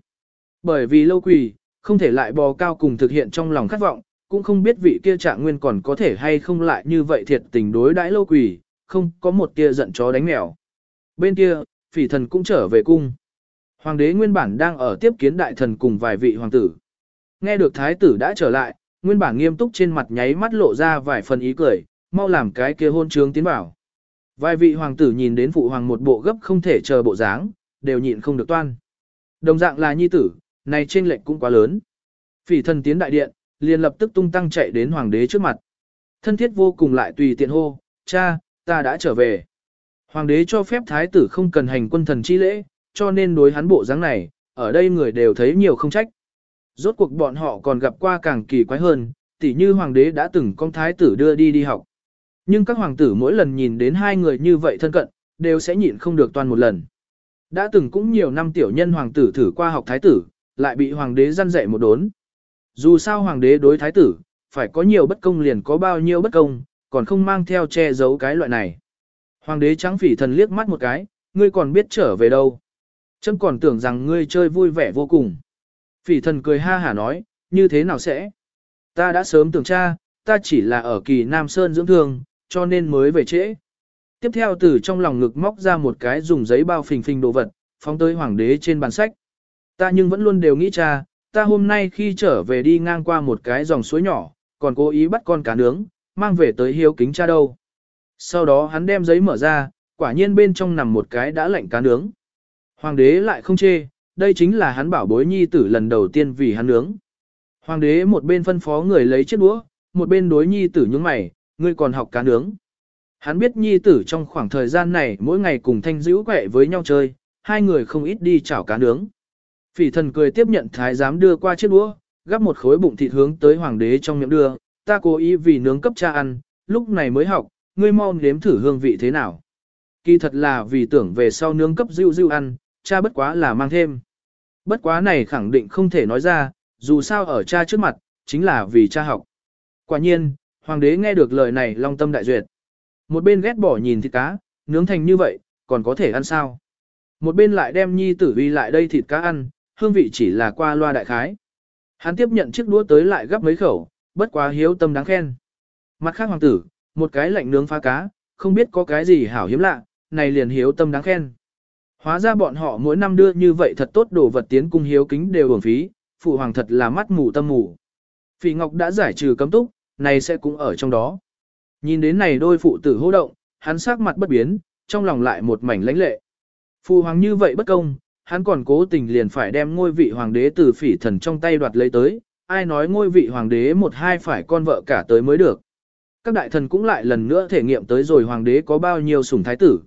Bởi vì lâu quỷ, không thể lại bò cao cùng thực hiện trong lòng khát vọng, cũng không biết vị kia trạng nguyên còn có thể hay không lại như vậy thiệt tình đối đãi lâu quỷ, không có một tia giận chó đánh mèo. Bên kia, phỉ thần cũng trở về cung. Hoàng đế nguyên bản đang ở tiếp kiến đại thần cùng vài vị hoàng tử. Nghe được thái tử đã trở lại, nguyên bản nghiêm túc trên mặt nháy mắt lộ ra vài phần ý cười, mau làm cái kia hôn trướng tiến bảo. Vài vị hoàng tử nhìn đến phụ hoàng một bộ gấp không thể chờ bộ dáng, đều nhịn không được toan. Đồng dạng là nhi tử, này trên lệnh cũng quá lớn. Phỉ thần tiến đại điện, liền lập tức tung tăng chạy đến hoàng đế trước mặt. Thân thiết vô cùng lại tùy tiện hô, cha, ta đã trở về. Hoàng đế cho phép thái tử không cần hành quân thần chi lễ, cho nên đối hắn bộ dáng này, ở đây người đều thấy nhiều không trách. Rốt cuộc bọn họ còn gặp qua càng kỳ quái hơn, tỉ như hoàng đế đã từng con thái tử đưa đi đi học. Nhưng các hoàng tử mỗi lần nhìn đến hai người như vậy thân cận, đều sẽ nhịn không được toàn một lần. Đã từng cũng nhiều năm tiểu nhân hoàng tử thử qua học thái tử, lại bị hoàng đế răn dạy một đốn. Dù sao hoàng đế đối thái tử, phải có nhiều bất công liền có bao nhiêu bất công, còn không mang theo che giấu cái loại này. Hoàng đế trắng phỉ thần liếc mắt một cái, ngươi còn biết trở về đâu. Chấm còn tưởng rằng ngươi chơi vui vẻ vô cùng. Phỉ thần cười ha hả nói, như thế nào sẽ? Ta đã sớm tưởng tra, ta chỉ là ở kỳ Nam Sơn dưỡng thương, cho nên mới về trễ. Tiếp theo từ trong lòng ngực móc ra một cái dùng giấy bao phình phình đồ vật, phóng tới hoàng đế trên bàn sách. Ta nhưng vẫn luôn đều nghĩ cha, ta hôm nay khi trở về đi ngang qua một cái dòng suối nhỏ, còn cố ý bắt con cá nướng, mang về tới hiếu kính cha đâu. Sau đó hắn đem giấy mở ra, quả nhiên bên trong nằm một cái đã lạnh cá nướng. Hoàng đế lại không chê, đây chính là hắn bảo bối nhi tử lần đầu tiên vì hắn nướng. Hoàng đế một bên phân phó người lấy chiếc đũa, một bên đối nhi tử nhướng mày, ngươi còn học cá nướng. Hắn biết nhi tử trong khoảng thời gian này mỗi ngày cùng thanh dữ quẹ với nhau chơi, hai người không ít đi chảo cá nướng. Phỉ thần cười tiếp nhận thái giám đưa qua chiếc đũa, gắp một khối bụng thịt hướng tới hoàng đế trong miệng đưa, ta cố ý vì nướng cấp cha ăn, lúc này mới học, ngươi mau nếm thử hương vị thế nào. Kỳ thật là vì tưởng về sau nướng cấp rượu rượu ăn, cha bất quá là mang thêm. Bất quá này khẳng định không thể nói ra, dù sao ở cha trước mặt, chính là vì cha học. Quả nhiên, hoàng đế nghe được lời này long tâm đại duyệt. Một bên ghét bỏ nhìn thịt cá, nướng thành như vậy, còn có thể ăn sao. Một bên lại đem nhi tử vi lại đây thịt cá ăn, hương vị chỉ là qua loa đại khái. Hắn tiếp nhận chiếc đũa tới lại gấp mấy khẩu, bất quá hiếu tâm đáng khen. Mặt khác hoàng tử, một cái lạnh nướng phá cá, không biết có cái gì hảo hiếm lạ, này liền hiếu tâm đáng khen. Hóa ra bọn họ mỗi năm đưa như vậy thật tốt đồ vật tiến cung hiếu kính đều uổng phí, phụ hoàng thật là mắt mù tâm mù. Phỉ Ngọc đã giải trừ cấm túc, này sẽ cũng ở trong đó. Nhìn đến này đôi phụ tử hô động, hắn sắc mặt bất biến, trong lòng lại một mảnh lãnh lệ. Phụ hoàng như vậy bất công, hắn còn cố tình liền phải đem ngôi vị hoàng đế từ phỉ thần trong tay đoạt lấy tới, ai nói ngôi vị hoàng đế một hai phải con vợ cả tới mới được. Các đại thần cũng lại lần nữa thể nghiệm tới rồi hoàng đế có bao nhiêu sủng thái tử.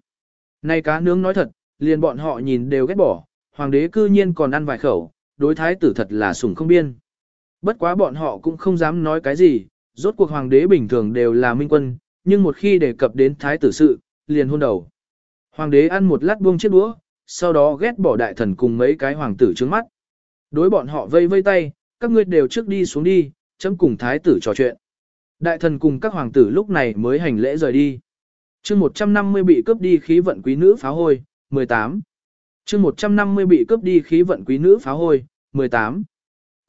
nay cá nướng nói thật, liền bọn họ nhìn đều ghét bỏ, hoàng đế cư nhiên còn ăn vài khẩu, đối thái tử thật là sủng không biên. Bất quá bọn họ cũng không dám nói cái gì, rốt cuộc hoàng đế bình thường đều là minh quân, nhưng một khi đề cập đến thái tử sự, liền hôn đầu. Hoàng đế ăn một lát buông chiếc đũa, sau đó ghét bỏ đại thần cùng mấy cái hoàng tử trước mắt. Đối bọn họ vây vây tay, các ngươi đều trước đi xuống đi, chấm cùng thái tử trò chuyện. Đại thần cùng các hoàng tử lúc này mới hành lễ rời đi. chương 150 bị cướp đi khí vận quý nữ pháo hôi, 18. chương 150 bị cướp đi khí vận quý nữ pháo hôi, 18.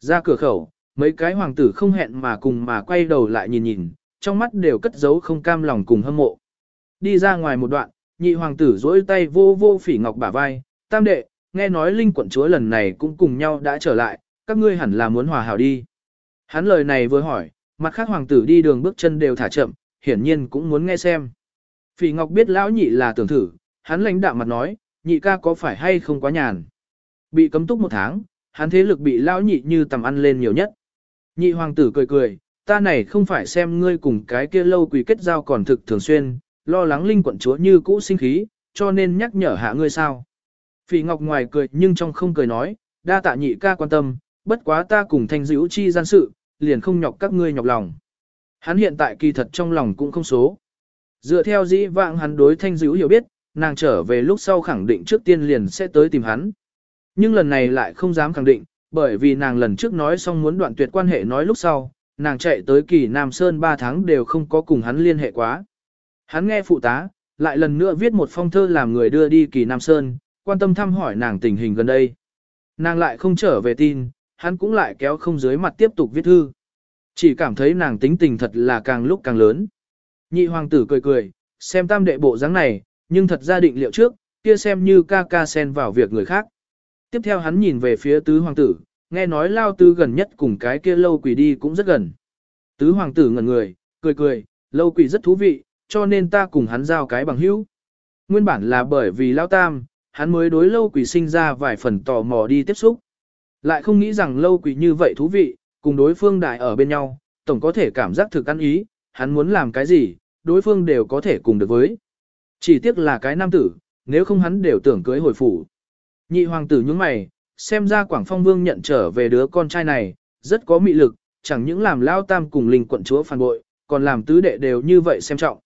Ra cửa khẩu, mấy cái hoàng tử không hẹn mà cùng mà quay đầu lại nhìn nhìn, trong mắt đều cất giấu không cam lòng cùng hâm mộ. Đi ra ngoài một đoạn, nhị hoàng tử duỗi tay vô vô phỉ ngọc bả vai, tam đệ, nghe nói linh quận chúa lần này cũng cùng nhau đã trở lại, các ngươi hẳn là muốn hòa hảo đi. Hắn lời này vừa hỏi, mặt khác hoàng tử đi đường bước chân đều thả chậm, hiển nhiên cũng muốn nghe xem. Phỉ ngọc biết lão nhị là tưởng thử, hắn lãnh đạm mặt nói, nhị ca có phải hay không quá nhàn. Bị cấm túc một tháng, hắn thế lực bị lão nhị như tầm ăn lên nhiều nhất. Nhị hoàng tử cười cười, ta này không phải xem ngươi cùng cái kia lâu quỷ kết giao còn thực thường xuyên, lo lắng linh quận chúa như cũ sinh khí, cho nên nhắc nhở hạ ngươi sao. Phỉ Ngọc ngoài cười nhưng trong không cười nói, đa tạ nhị ca quan tâm, bất quá ta cùng thanh dữ chi gian sự, liền không nhọc các ngươi nhọc lòng. Hắn hiện tại kỳ thật trong lòng cũng không số. Dựa theo dĩ vãng hắn đối thanh dữ hiểu biết, nàng trở về lúc sau khẳng định trước tiên liền sẽ tới tìm hắn. Nhưng lần này lại không dám khẳng định, bởi vì nàng lần trước nói xong muốn đoạn tuyệt quan hệ nói lúc sau, nàng chạy tới kỳ Nam Sơn 3 tháng đều không có cùng hắn liên hệ quá. Hắn nghe phụ tá, lại lần nữa viết một phong thơ làm người đưa đi kỳ Nam Sơn, quan tâm thăm hỏi nàng tình hình gần đây. Nàng lại không trở về tin, hắn cũng lại kéo không dưới mặt tiếp tục viết thư. Chỉ cảm thấy nàng tính tình thật là càng lúc càng lớn. Nhị hoàng tử cười cười, xem tam đệ bộ dáng này, nhưng thật ra định liệu trước, kia xem như ca ca sen vào việc người khác. Tiếp theo hắn nhìn về phía tứ hoàng tử, nghe nói lao tứ gần nhất cùng cái kia lâu quỷ đi cũng rất gần. Tứ hoàng tử ngẩn người, cười cười, lâu quỷ rất thú vị, cho nên ta cùng hắn giao cái bằng hữu. Nguyên bản là bởi vì lao tam, hắn mới đối lâu quỷ sinh ra vài phần tò mò đi tiếp xúc. Lại không nghĩ rằng lâu quỷ như vậy thú vị, cùng đối phương đại ở bên nhau, tổng có thể cảm giác thực ăn ý, hắn muốn làm cái gì, đối phương đều có thể cùng được với. Chỉ tiếc là cái nam tử, nếu không hắn đều tưởng cưới hồi phủ. Nhị hoàng tử nhướng mày, xem ra Quảng Phong Vương nhận trở về đứa con trai này, rất có mị lực, chẳng những làm lao tam cùng linh quận chúa phản bội, còn làm tứ đệ đều như vậy xem trọng.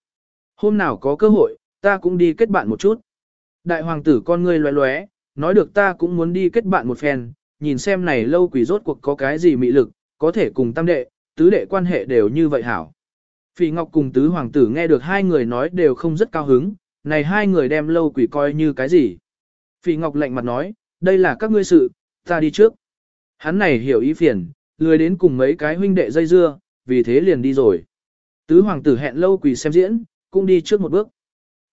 Hôm nào có cơ hội, ta cũng đi kết bạn một chút. Đại hoàng tử con ngươi loé loé, nói được ta cũng muốn đi kết bạn một phen, nhìn xem này lâu quỷ rốt cuộc có cái gì mị lực, có thể cùng tam đệ, tứ đệ quan hệ đều như vậy hảo. Phỉ Ngọc cùng tứ hoàng tử nghe được hai người nói đều không rất cao hứng, này hai người đem lâu quỷ coi như cái gì. Phỉ Ngọc lạnh mặt nói, đây là các ngươi sự, ta đi trước. Hắn này hiểu ý phiền, lười đến cùng mấy cái huynh đệ dây dưa, vì thế liền đi rồi. Tứ hoàng tử hẹn lâu quỷ xem diễn, cũng đi trước một bước.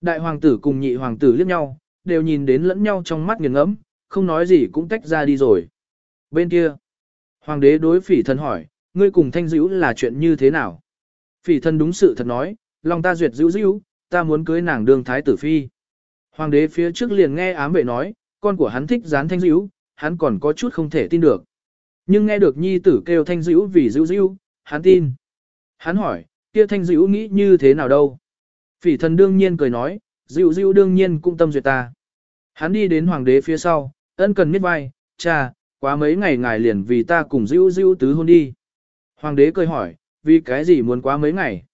Đại hoàng tử cùng nhị hoàng tử liếc nhau, đều nhìn đến lẫn nhau trong mắt nghiền ngẫm, không nói gì cũng tách ra đi rồi. Bên kia, hoàng đế đối phỉ thần hỏi, ngươi cùng thanh dữ là chuyện như thế nào? Phỉ thần đúng sự thật nói, lòng ta duyệt dữ dữ, ta muốn cưới nàng đương thái tử phi. Hoàng đế phía trước liền nghe ám vệ nói, con của hắn thích dán thanh dữ, hắn còn có chút không thể tin được. Nhưng nghe được nhi tử kêu thanh dữ vì dữ dữ, hắn tin. Hắn hỏi, kia thanh dữ nghĩ như thế nào đâu? Phỉ thần đương nhiên cười nói, dữ dữ đương nhiên cũng tâm duyệt ta. Hắn đi đến hoàng đế phía sau, ân cần miết vai, cha, quá mấy ngày ngài liền vì ta cùng dữ dữ tứ hôn đi. Hoàng đế cười hỏi, vì cái gì muốn quá mấy ngày?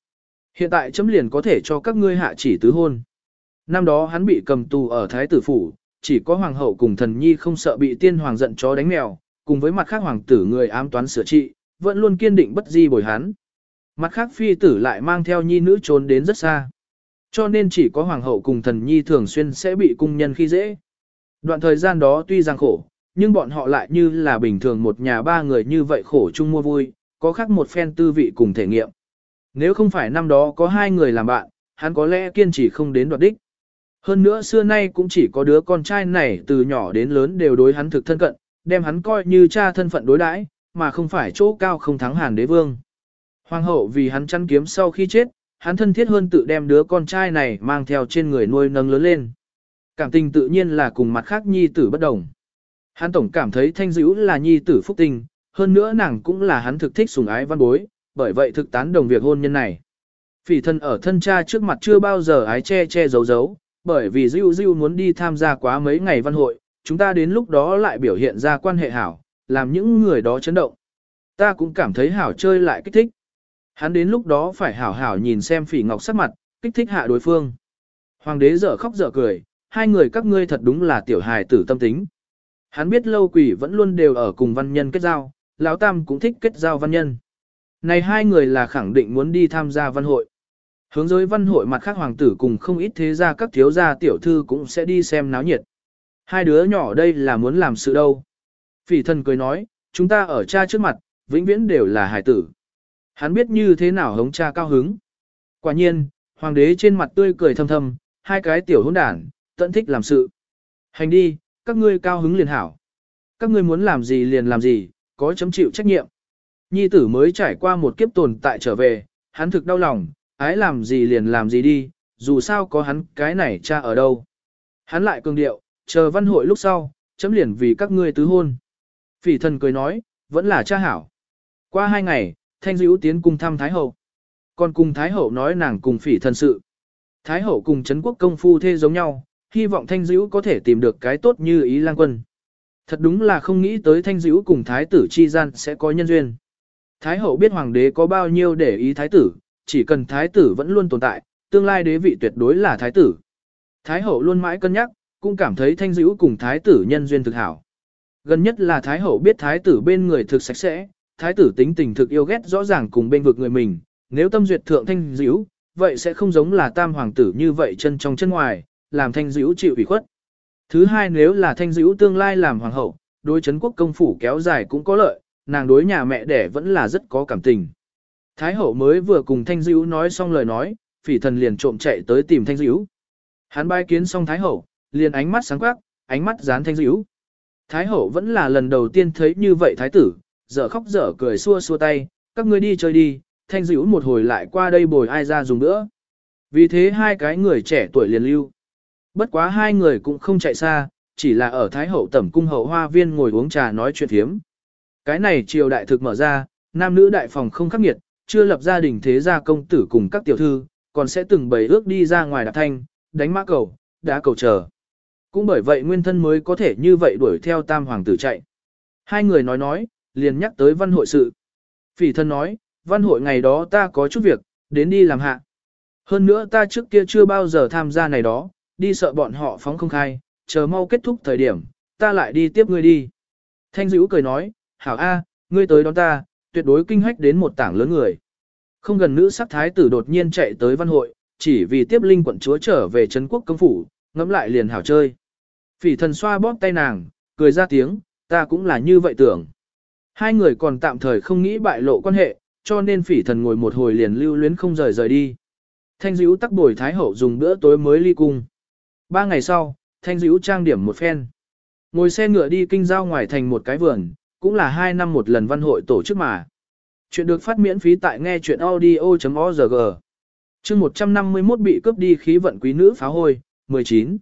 Hiện tại chấm liền có thể cho các ngươi hạ chỉ tứ hôn. Năm đó hắn bị cầm tù ở Thái tử phủ, chỉ có hoàng hậu cùng thần nhi không sợ bị tiên hoàng giận chó đánh mèo, cùng với mặt khác hoàng tử người ám toán sửa trị, vẫn luôn kiên định bất di bồi hắn. Mặt khác phi tử lại mang theo nhi nữ trốn đến rất xa. Cho nên chỉ có hoàng hậu cùng thần nhi thường xuyên sẽ bị cung nhân khi dễ. Đoạn thời gian đó tuy gian khổ, nhưng bọn họ lại như là bình thường một nhà ba người như vậy khổ chung mua vui, có khác một phen tư vị cùng thể nghiệm. Nếu không phải năm đó có hai người làm bạn, hắn có lẽ kiên trì không đến đoạt đích. Hơn nữa xưa nay cũng chỉ có đứa con trai này từ nhỏ đến lớn đều đối hắn thực thân cận, đem hắn coi như cha thân phận đối đãi, mà không phải chỗ cao không thắng hàn đế vương. Hoàng hậu vì hắn chăn kiếm sau khi chết, hắn thân thiết hơn tự đem đứa con trai này mang theo trên người nuôi nâng lớn lên. Cảm tình tự nhiên là cùng mặt khác nhi tử bất đồng. Hắn tổng cảm thấy thanh dữ là nhi tử phúc tình, hơn nữa nàng cũng là hắn thực thích sủng ái văn bối, bởi vậy thực tán đồng việc hôn nhân này. Phỉ thân ở thân cha trước mặt chưa bao giờ ái che che giấu giấu, bởi vì Diêu Diêu muốn đi tham gia quá mấy ngày văn hội, chúng ta đến lúc đó lại biểu hiện ra quan hệ hảo, làm những người đó chấn động. Ta cũng cảm thấy hảo chơi lại kích thích. Hắn đến lúc đó phải hảo hảo nhìn xem phỉ ngọc sắc mặt, kích thích hạ đối phương. Hoàng đế dở khóc dở cười, hai người các ngươi thật đúng là tiểu hài tử tâm tính. Hắn biết lâu quỷ vẫn luôn đều ở cùng văn nhân kết giao, lão tam cũng thích kết giao văn nhân. Này hai người là khẳng định muốn đi tham gia văn hội. Hướng giới văn hội mặt khác hoàng tử cùng không ít thế gia các thiếu gia tiểu thư cũng sẽ đi xem náo nhiệt. Hai đứa nhỏ đây là muốn làm sự đâu. Phỉ thần cười nói, chúng ta ở cha trước mặt, vĩnh viễn đều là hải tử. Hắn biết như thế nào hống cha cao hứng. Quả nhiên, hoàng đế trên mặt tươi cười thâm thâm, hai cái tiểu hỗn đản, tận thích làm sự. Hành đi, các ngươi cao hứng liền hảo. Các ngươi muốn làm gì liền làm gì, có chấm chịu trách nhiệm. Nhi tử mới trải qua một kiếp tồn tại trở về, hắn thực đau lòng, ái làm gì liền làm gì đi, dù sao có hắn cái này cha ở đâu. Hắn lại cường điệu, chờ văn hội lúc sau, chấm liền vì các ngươi tứ hôn. Phỉ thần cười nói, vẫn là cha hảo. Qua hai ngày, Thanh Dữ tiến cùng thăm Thái Hậu. Còn cùng Thái Hậu nói nàng cùng phỉ thần sự. Thái Hậu cùng Trấn Quốc công phu thê giống nhau, hy vọng Thanh Dữ có thể tìm được cái tốt như ý lang quân. Thật đúng là không nghĩ tới Thanh Dữ cùng Thái tử chi gian sẽ có nhân duyên. Thái Hậu biết Hoàng đế có bao nhiêu để ý Thái tử, chỉ cần Thái tử vẫn luôn tồn tại, tương lai đế vị tuyệt đối là Thái tử. Thái Hậu luôn mãi cân nhắc, cũng cảm thấy Thanh Dữ cùng Thái tử nhân duyên thực hảo. Gần nhất là Thái Hậu biết Thái tử bên người thực sạch sẽ, thái tử tính tình thực yêu ghét rõ ràng cùng bên vực người mình, nếu tâm duyệt thượng thanh dữ, vậy sẽ không giống là tam hoàng tử như vậy chân trong chân ngoài, làm thanh dữ chịu ủy khuất. Thứ hai nếu là thanh dữ tương lai làm hoàng hậu, đối chấn quốc công phủ kéo dài cũng có lợi, nàng đối nhà mẹ đẻ vẫn là rất có cảm tình. Thái hậu mới vừa cùng thanh dữ nói xong lời nói, phỉ thần liền trộm chạy tới tìm thanh dữ. Hắn bai kiến xong thái hậu, liền ánh mắt sáng quắc, ánh mắt dán thanh dữ. Thái hậu vẫn là lần đầu tiên thấy như vậy thái tử, dở khóc dở cười xua xua tay, các ngươi đi chơi đi, thanh dữ một hồi lại qua đây bồi ai ra dùng nữa. Vì thế hai cái người trẻ tuổi liền lưu. Bất quá hai người cũng không chạy xa, chỉ là ở Thái Hậu tẩm cung hậu hoa viên ngồi uống trà nói chuyện thiếm. Cái này triều đại thực mở ra, nam nữ đại phòng không khắc nghiệt, chưa lập gia đình thế gia công tử cùng các tiểu thư, còn sẽ từng bày ước đi ra ngoài đạp thanh, đánh mã cầu, đá cầu chờ. Cũng bởi vậy nguyên thân mới có thể như vậy đuổi theo tam hoàng tử chạy. Hai người nói nói, liền nhắc tới văn hội sự. Phỉ thân nói, văn hội ngày đó ta có chút việc, đến đi làm hạ. Hơn nữa ta trước kia chưa bao giờ tham gia này đó, đi sợ bọn họ phóng không khai, chờ mau kết thúc thời điểm, ta lại đi tiếp ngươi đi. Thanh dữ cười nói, hảo A, ngươi tới đón ta, tuyệt đối kinh hách đến một tảng lớn người. Không gần nữ sắc thái tử đột nhiên chạy tới văn hội, chỉ vì tiếp linh quận chúa trở về Trấn quốc công phủ, ngẫm lại liền hảo chơi. Phỉ thần xoa bóp tay nàng, cười ra tiếng, ta cũng là như vậy tưởng. Hai người còn tạm thời không nghĩ bại lộ quan hệ, cho nên phỉ thần ngồi một hồi liền lưu luyến không rời rời đi. Thanh dữ tắc bồi thái hậu dùng bữa tối mới ly cung. Ba ngày sau, thanh dữ trang điểm một phen. Ngồi xe ngựa đi kinh giao ngoài thành một cái vườn, cũng là hai năm một lần văn hội tổ chức mà. Chuyện được phát miễn phí tại nghe chuyện audio.org. Chương 151 bị cướp đi khí vận quý nữ phá hôi, 19.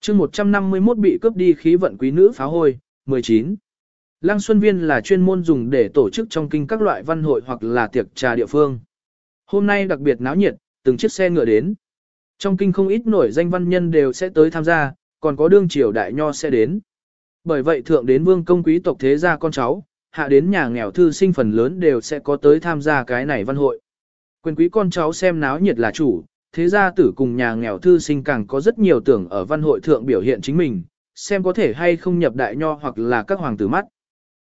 Chương 151 bị cướp đi khí vận quý nữ phá hôi, 19. Lăng Xuân Viên là chuyên môn dùng để tổ chức trong kinh các loại văn hội hoặc là tiệc trà địa phương. Hôm nay đặc biệt náo nhiệt, từng chiếc xe ngựa đến. Trong kinh không ít nổi danh văn nhân đều sẽ tới tham gia, còn có đương triều đại nho sẽ đến. Bởi vậy thượng đến vương công quý tộc thế gia con cháu, hạ đến nhà nghèo thư sinh phần lớn đều sẽ có tới tham gia cái này văn hội. Quyền quý con cháu xem náo nhiệt là chủ, thế gia tử cùng nhà nghèo thư sinh càng có rất nhiều tưởng ở văn hội thượng biểu hiện chính mình, xem có thể hay không nhập đại nho hoặc là các hoàng tử mắt.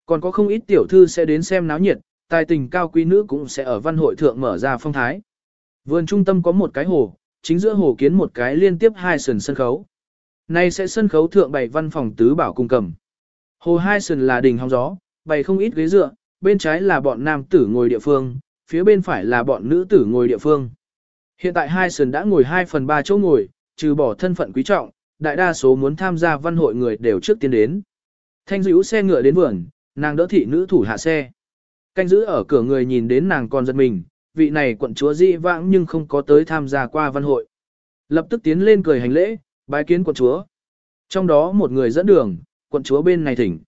Còn có không ít tiểu thư sẽ đến xem náo nhiệt, tài tình cao quý nữ cũng sẽ ở văn hội thượng mở ra phong thái. Vườn trung tâm có một cái hồ, chính giữa hồ kiến một cái liên tiếp hai sườn sân khấu. Nay sẽ sân khấu thượng bày văn phòng tứ bảo cung cầm. Hồ hai sườn là đình hóng gió, bày không ít ghế dựa, bên trái là bọn nam tử ngồi địa phương, phía bên phải là bọn nữ tử ngồi địa phương. Hiện tại hai sườn đã ngồi 2 phần 3 chỗ ngồi, trừ bỏ thân phận quý trọng, đại đa số muốn tham gia văn hội người đều trước tiên đến. Thanh dữ xe ngựa đến vườn, nàng đỡ thị nữ thủ hạ xe. Canh giữ ở cửa người nhìn đến nàng còn giật mình, vị này quận chúa dị vãng nhưng không có tới tham gia qua văn hội. Lập tức tiến lên cười hành lễ, bái kiến quận chúa. Trong đó một người dẫn đường, quận chúa bên này thỉnh.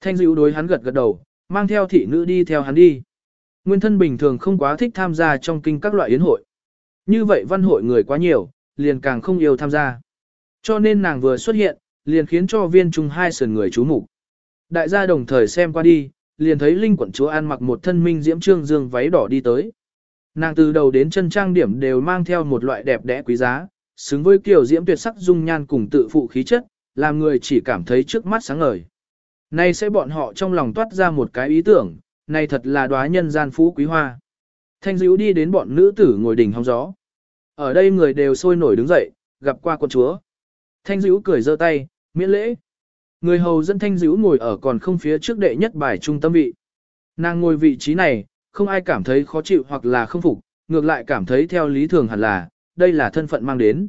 Thanh dữ đối hắn gật gật đầu, mang theo thị nữ đi theo hắn đi. Nguyên thân bình thường không quá thích tham gia trong kinh các loại yến hội. Như vậy văn hội người quá nhiều, liền càng không yêu tham gia. Cho nên nàng vừa xuất hiện, liền khiến cho viên trung hai sườn người chú mục Đại gia đồng thời xem qua đi, liền thấy Linh quận chúa ăn mặc một thân minh diễm trương dương váy đỏ đi tới. Nàng từ đầu đến chân trang điểm đều mang theo một loại đẹp đẽ quý giá, xứng với kiểu diễm tuyệt sắc dung nhan cùng tự phụ khí chất, làm người chỉ cảm thấy trước mắt sáng ngời. Nay sẽ bọn họ trong lòng toát ra một cái ý tưởng, này thật là đóa nhân gian phú quý hoa. Thanh dữ đi đến bọn nữ tử ngồi đỉnh hóng gió. Ở đây người đều sôi nổi đứng dậy, gặp qua quân chúa. Thanh dữ cười giơ tay, miễn lễ. Người hầu dân thanh dữ ngồi ở còn không phía trước đệ nhất bài trung tâm vị. Nàng ngồi vị trí này, không ai cảm thấy khó chịu hoặc là không phục, ngược lại cảm thấy theo lý thường hẳn là, đây là thân phận mang đến.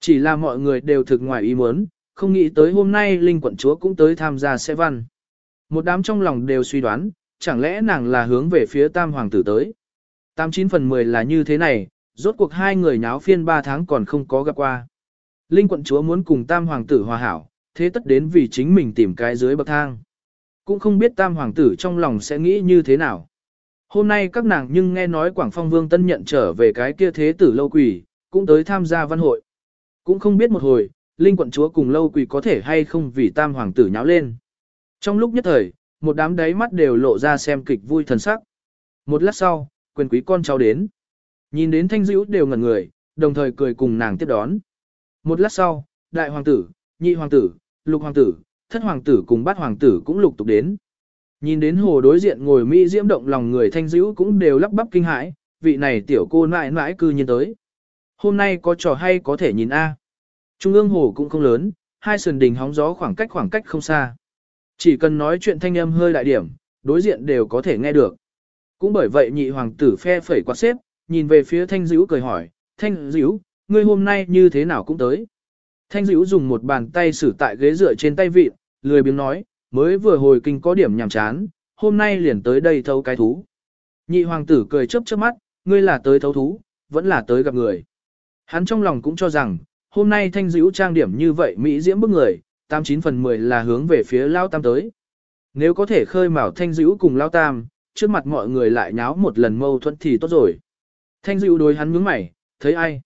Chỉ là mọi người đều thực ngoài ý muốn, không nghĩ tới hôm nay Linh quận chúa cũng tới tham gia xe văn. Một đám trong lòng đều suy đoán, chẳng lẽ nàng là hướng về phía tam hoàng tử tới. Tam chín phần mười là như thế này, rốt cuộc hai người nháo phiên ba tháng còn không có gặp qua. Linh quận chúa muốn cùng tam hoàng tử hòa hảo, thế tất đến vì chính mình tìm cái dưới bậc thang. Cũng không biết tam hoàng tử trong lòng sẽ nghĩ như thế nào. Hôm nay các nàng nhưng nghe nói Quảng Phong Vương Tân nhận trở về cái kia thế tử lâu quỷ, cũng tới tham gia văn hội. Cũng không biết một hồi, Linh quận chúa cùng lâu quỷ có thể hay không vì tam hoàng tử nháo lên. Trong lúc nhất thời, một đám đáy mắt đều lộ ra xem kịch vui thần sắc. Một lát sau, quyền quý con cháu đến. Nhìn đến thanh dữ đều ngẩn người, đồng thời cười cùng nàng tiếp đón. Một lát sau, đại hoàng tử, nhị hoàng tử, lục hoàng tử, thất hoàng tử cùng bát hoàng tử cũng lục tục đến. Nhìn đến hồ đối diện ngồi mỹ diễm động lòng người thanh dữ cũng đều lắp bắp kinh hãi, vị này tiểu cô nãi nãi cư nhiên tới. Hôm nay có trò hay có thể nhìn A. Trung ương hồ cũng không lớn, hai sườn đình hóng gió khoảng cách khoảng cách không xa. Chỉ cần nói chuyện thanh âm hơi đại điểm, đối diện đều có thể nghe được. Cũng bởi vậy nhị hoàng tử phe phẩy quạt xếp, nhìn về phía thanh dữ cười hỏi, thanh dữ, ngươi hôm nay như thế nào cũng tới. Thanh dữ dùng một bàn tay xử tại ghế dựa trên tay vịt, lười biếng nói, mới vừa hồi kinh có điểm nhàm chán, hôm nay liền tới đây thấu cái thú. Nhị hoàng tử cười chớp chớp mắt, ngươi là tới thấu thú, vẫn là tới gặp người. Hắn trong lòng cũng cho rằng, hôm nay thanh dữ trang điểm như vậy Mỹ diễm bức người, 89 phần 10 là hướng về phía Lao Tam tới. Nếu có thể khơi mào thanh dữ cùng Lao Tam, trước mặt mọi người lại nháo một lần mâu thuẫn thì tốt rồi. Thanh dữ đối hắn nhướng mày, thấy ai?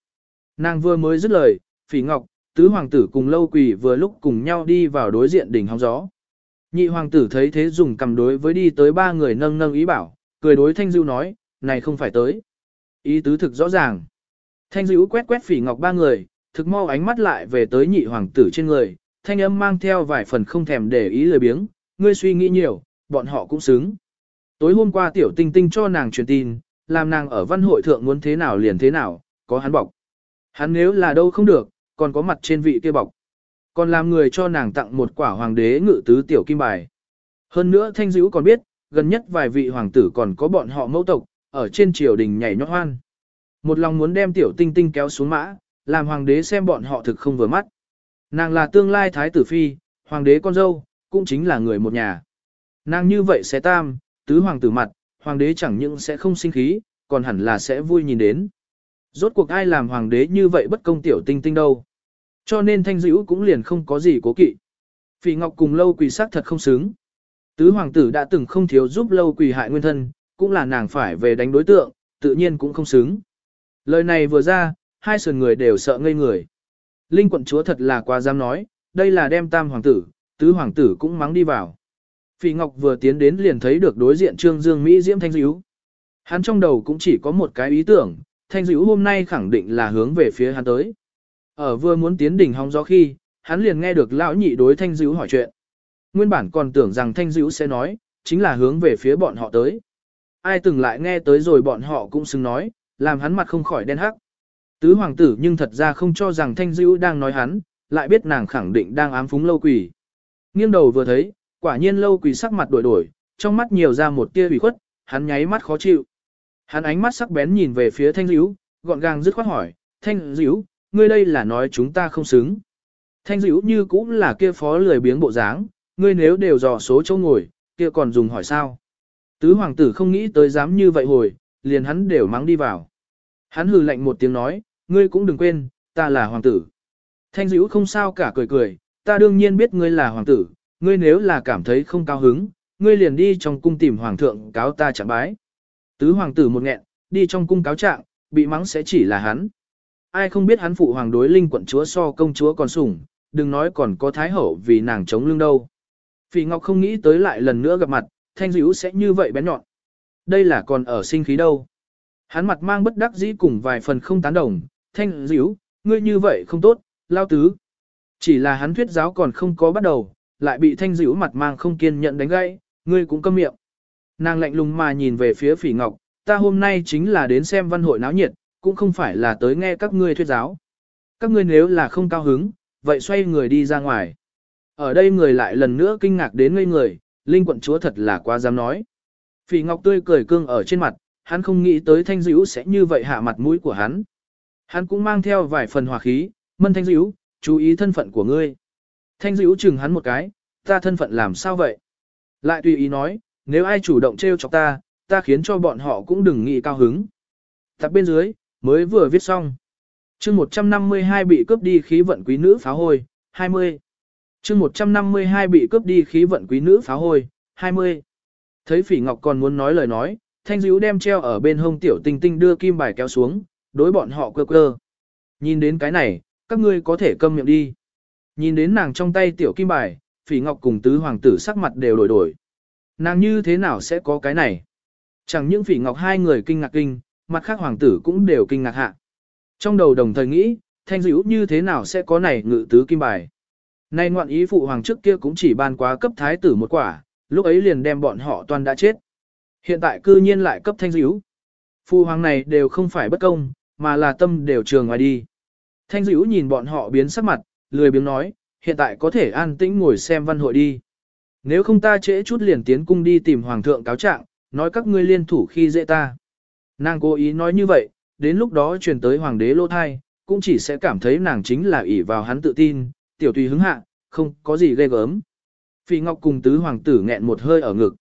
Nàng vừa mới dứt lời, Phỉ Ngọc, tứ hoàng tử cùng lâu quỷ vừa lúc cùng nhau đi vào đối diện đỉnh hóng gió. Nhị hoàng tử thấy thế dùng cầm đối với đi tới ba người nâng nâng ý bảo, cười đối Thanh Dữu nói, này không phải tới. Ý tứ thực rõ ràng. Thanh Dữu quét quét phỉ ngọc ba người, thực mau ánh mắt lại về tới nhị hoàng tử trên người, thanh âm mang theo vài phần không thèm để ý lời biếng, ngươi suy nghĩ nhiều, bọn họ cũng xứng. Tối hôm qua tiểu tinh tinh cho nàng truyền tin, làm nàng ở văn hội thượng muốn thế nào liền thế nào, có hắn bọc. Hắn nếu là đâu không được, còn có mặt trên vị kia bọc. Còn làm người cho nàng tặng một quả hoàng đế ngự tứ tiểu kim bài. Hơn nữa thanh dữ còn biết, gần nhất vài vị hoàng tử còn có bọn họ mẫu tộc, ở trên triều đình nhảy nhót hoan. Một lòng muốn đem tiểu tinh tinh kéo xuống mã, làm hoàng đế xem bọn họ thực không vừa mắt. Nàng là tương lai thái tử phi, hoàng đế con dâu, cũng chính là người một nhà. Nàng như vậy sẽ tam, tứ hoàng tử mặt, hoàng đế chẳng những sẽ không sinh khí, còn hẳn là sẽ vui nhìn đến. Rốt cuộc ai làm hoàng đế như vậy bất công tiểu tinh tinh đâu. Cho nên thanh dữ cũng liền không có gì cố kỵ. Phỉ Ngọc cùng lâu quỳ sắc thật không xứng. Tứ hoàng tử đã từng không thiếu giúp lâu quỳ hại nguyên thân, cũng là nàng phải về đánh đối tượng, tự nhiên cũng không xứng. Lời này vừa ra, hai sườn người đều sợ ngây người. Linh quận chúa thật là quá dám nói, đây là đem tam hoàng tử, tứ hoàng tử cũng mắng đi vào. Phỉ Ngọc vừa tiến đến liền thấy được đối diện Trương Dương Mỹ Diễm Thanh Dữ. Hắn trong đầu cũng chỉ có một cái ý tưởng, Thanh Dữ hôm nay khẳng định là hướng về phía hắn tới. Ở vừa muốn tiến đỉnh hóng gió khi, hắn liền nghe được lão nhị đối Thanh Dữ hỏi chuyện. Nguyên bản còn tưởng rằng Thanh Dữ sẽ nói, chính là hướng về phía bọn họ tới. Ai từng lại nghe tới rồi bọn họ cũng xứng nói, làm hắn mặt không khỏi đen hắc. Tứ hoàng tử nhưng thật ra không cho rằng Thanh Dữ đang nói hắn, lại biết nàng khẳng định đang ám phúng lâu quỷ. Nghiêng đầu vừa thấy, quả nhiên lâu quỷ sắc mặt đổi đổi, trong mắt nhiều ra một tia ủy khuất, hắn nháy mắt khó chịu. Hắn ánh mắt sắc bén nhìn về phía Thanh Dữ, gọn gàng dứt khoát hỏi, Thanh Dữ, ngươi đây là nói chúng ta không xứng. Thanh dữ như cũng là kia phó lười biếng bộ dáng, ngươi nếu đều dò số chỗ ngồi, kia còn dùng hỏi sao. Tứ hoàng tử không nghĩ tới dám như vậy hồi, liền hắn đều mắng đi vào. Hắn hừ lạnh một tiếng nói, ngươi cũng đừng quên, ta là hoàng tử. Thanh dữ không sao cả cười cười, ta đương nhiên biết ngươi là hoàng tử, ngươi nếu là cảm thấy không cao hứng, ngươi liền đi trong cung tìm hoàng thượng cáo ta chẳng bái. Tứ hoàng tử một nghẹn, đi trong cung cáo trạng, bị mắng sẽ chỉ là hắn ai không biết hắn phụ hoàng đối linh quận chúa so công chúa còn sủng, đừng nói còn có thái hậu vì nàng chống lưng đâu. Phỉ Ngọc không nghĩ tới lại lần nữa gặp mặt, thanh dữ sẽ như vậy bén nhọn. Đây là còn ở sinh khí đâu. Hắn mặt mang bất đắc dĩ cùng vài phần không tán đồng, thanh dữ, ngươi như vậy không tốt, lao tứ. Chỉ là hắn thuyết giáo còn không có bắt đầu, lại bị thanh dữ mặt mang không kiên nhận đánh gãy, ngươi cũng câm miệng. Nàng lạnh lùng mà nhìn về phía phỉ ngọc, ta hôm nay chính là đến xem văn hội náo nhiệt, cũng không phải là tới nghe các ngươi thuyết giáo. Các ngươi nếu là không cao hứng, vậy xoay người đi ra ngoài. Ở đây người lại lần nữa kinh ngạc đến ngây người, Linh quận chúa thật là quá dám nói. Phỉ Ngọc tươi cười cương ở trên mặt, hắn không nghĩ tới Thanh Dữu sẽ như vậy hạ mặt mũi của hắn. Hắn cũng mang theo vài phần hòa khí, mân Thanh Dữu, chú ý thân phận của ngươi. Thanh Dữu chừng hắn một cái, ta thân phận làm sao vậy? Lại tùy ý nói, nếu ai chủ động trêu chọc ta, ta khiến cho bọn họ cũng đừng nghĩ cao hứng. Tập bên dưới, Mới vừa viết xong. chương 152 bị cướp đi khí vận quý nữ phá hôi, 20. chương 152 bị cướp đi khí vận quý nữ phá hôi, 20. Thấy phỉ ngọc còn muốn nói lời nói, thanh Dữu đem treo ở bên hông tiểu tinh tinh đưa kim bài kéo xuống, đối bọn họ cơ cơ. Nhìn đến cái này, các ngươi có thể câm miệng đi. Nhìn đến nàng trong tay tiểu kim bài, phỉ ngọc cùng tứ hoàng tử sắc mặt đều đổi đổi. Nàng như thế nào sẽ có cái này? Chẳng những phỉ ngọc hai người kinh ngạc kinh, mặt khác hoàng tử cũng đều kinh ngạc hạ. Trong đầu đồng thời nghĩ, thanh dữ như thế nào sẽ có này ngự tứ kim bài. Nay ngoạn ý phụ hoàng trước kia cũng chỉ ban quá cấp thái tử một quả, lúc ấy liền đem bọn họ toàn đã chết. Hiện tại cư nhiên lại cấp thanh dữ. Phụ hoàng này đều không phải bất công, mà là tâm đều trường ngoài đi. Thanh dữ nhìn bọn họ biến sắc mặt, lười biếng nói, hiện tại có thể an tĩnh ngồi xem văn hội đi. Nếu không ta trễ chút liền tiến cung đi tìm hoàng thượng cáo trạng, nói các ngươi liên thủ khi dễ ta. Nàng cố ý nói như vậy, đến lúc đó truyền tới hoàng đế lô thai, cũng chỉ sẽ cảm thấy nàng chính là ỷ vào hắn tự tin, tiểu tùy hứng hạ, không có gì ghê gớm. Phỉ Ngọc cùng tứ hoàng tử nghẹn một hơi ở ngực.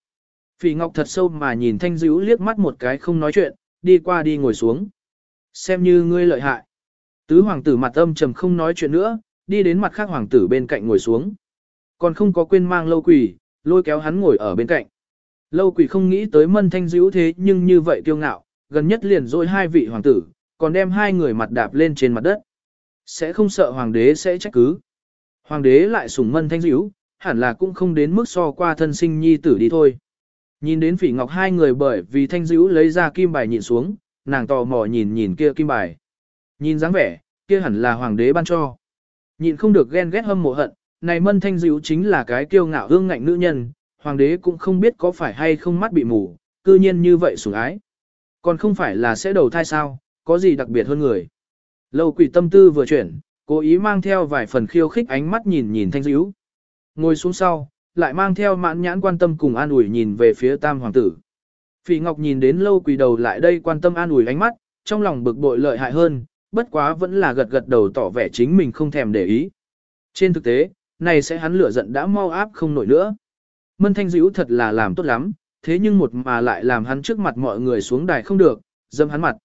Phỉ Ngọc thật sâu mà nhìn Thanh Dữ liếc mắt một cái không nói chuyện, đi qua đi ngồi xuống. Xem như ngươi lợi hại. Tứ hoàng tử mặt âm trầm không nói chuyện nữa, đi đến mặt khác hoàng tử bên cạnh ngồi xuống. Còn không có quên mang lâu quỷ, lôi kéo hắn ngồi ở bên cạnh. Lâu quỷ không nghĩ tới mân thanh dữ thế nhưng như vậy kiêu ngạo, gần nhất liền dôi hai vị hoàng tử, còn đem hai người mặt đạp lên trên mặt đất. sẽ không sợ hoàng đế sẽ trách cứ. Hoàng đế lại sủng mân thanh dữ, hẳn là cũng không đến mức so qua thân sinh nhi tử đi thôi. Nhìn đến phỉ ngọc hai người bởi vì thanh dữ lấy ra kim bài nhìn xuống, nàng tò mò nhìn nhìn kia kim bài. Nhìn dáng vẻ, kia hẳn là hoàng đế ban cho. Nhìn không được ghen ghét hâm mộ hận, này mân thanh dữ chính là cái kiêu ngạo hương ngạnh nữ nhân, hoàng đế cũng không biết có phải hay không mắt bị mù, cư nhiên như vậy sủng ái. Còn không phải là sẽ đầu thai sao, có gì đặc biệt hơn người. Lâu quỷ tâm tư vừa chuyển, cố ý mang theo vài phần khiêu khích ánh mắt nhìn nhìn thanh dữ. Ngồi xuống sau, lại mang theo mãn nhãn quan tâm cùng an ủi nhìn về phía tam hoàng tử. Phỉ Ngọc nhìn đến lâu quỳ đầu lại đây quan tâm an ủi ánh mắt, trong lòng bực bội lợi hại hơn, bất quá vẫn là gật gật đầu tỏ vẻ chính mình không thèm để ý. Trên thực tế, này sẽ hắn lửa giận đã mau áp không nổi nữa. Mân Thanh Dữ thật là làm tốt lắm, thế nhưng một mà lại làm hắn trước mặt mọi người xuống đài không được, dâm hắn mặt.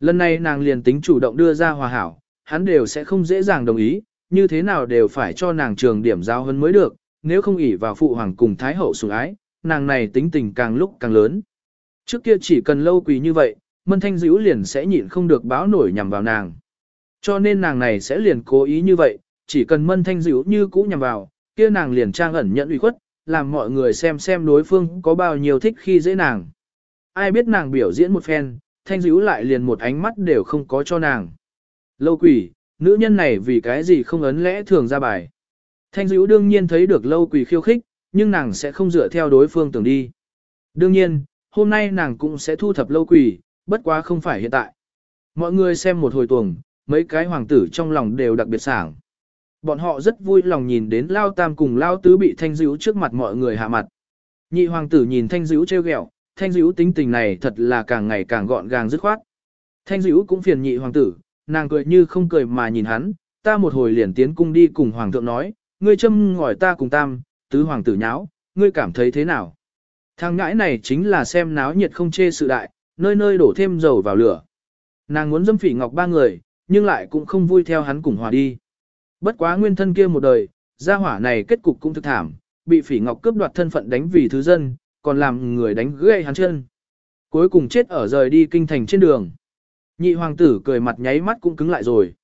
Lần này nàng liền tính chủ động đưa ra hòa hảo, hắn đều sẽ không dễ dàng đồng ý, như thế nào đều phải cho nàng trường điểm giao hơn mới được, nếu không ỷ vào phụ hoàng cùng thái hậu sủng ái, nàng này tính tình càng lúc càng lớn. Trước kia chỉ cần lâu quỳ như vậy, mân thanh dữ liền sẽ nhịn không được báo nổi nhằm vào nàng. Cho nên nàng này sẽ liền cố ý như vậy, chỉ cần mân thanh dữ như cũ nhằm vào, kia nàng liền trang ẩn nhận ủy khuất, làm mọi người xem xem đối phương có bao nhiêu thích khi dễ nàng. Ai biết nàng biểu diễn một phen, thanh dữ lại liền một ánh mắt đều không có cho nàng. Lâu quỷ, nữ nhân này vì cái gì không ấn lẽ thường ra bài. Thanh dữ đương nhiên thấy được lâu quỷ khiêu khích, nhưng nàng sẽ không dựa theo đối phương tưởng đi. Đương nhiên, hôm nay nàng cũng sẽ thu thập lâu quỷ, bất quá không phải hiện tại. Mọi người xem một hồi tuồng, mấy cái hoàng tử trong lòng đều đặc biệt sảng. Bọn họ rất vui lòng nhìn đến Lao Tam cùng Lao Tứ bị Thanh Dữ trước mặt mọi người hạ mặt. Nhị hoàng tử nhìn Thanh Dữ trêu ghẹo, Thanh Dữ tính tình này thật là càng ngày càng gọn gàng dứt khoát. Thanh Dữ cũng phiền nhị hoàng tử, nàng cười như không cười mà nhìn hắn, ta một hồi liền tiến cung đi cùng hoàng thượng nói, ngươi châm ngòi ta cùng Tam, tứ hoàng tử nháo, ngươi cảm thấy thế nào? Thằng ngãi này chính là xem náo nhiệt không chê sự đại, nơi nơi đổ thêm dầu vào lửa. Nàng muốn dâm phỉ ngọc ba người, nhưng lại cũng không vui theo hắn cùng hòa đi. Bất quá nguyên thân kia một đời, gia hỏa này kết cục cũng thực thảm, bị phỉ ngọc cướp đoạt thân phận đánh vì thứ dân, còn làm người đánh gãy hắn chân. Cuối cùng chết ở rời đi kinh thành trên đường. Nhị hoàng tử cười mặt nháy mắt cũng cứng lại rồi.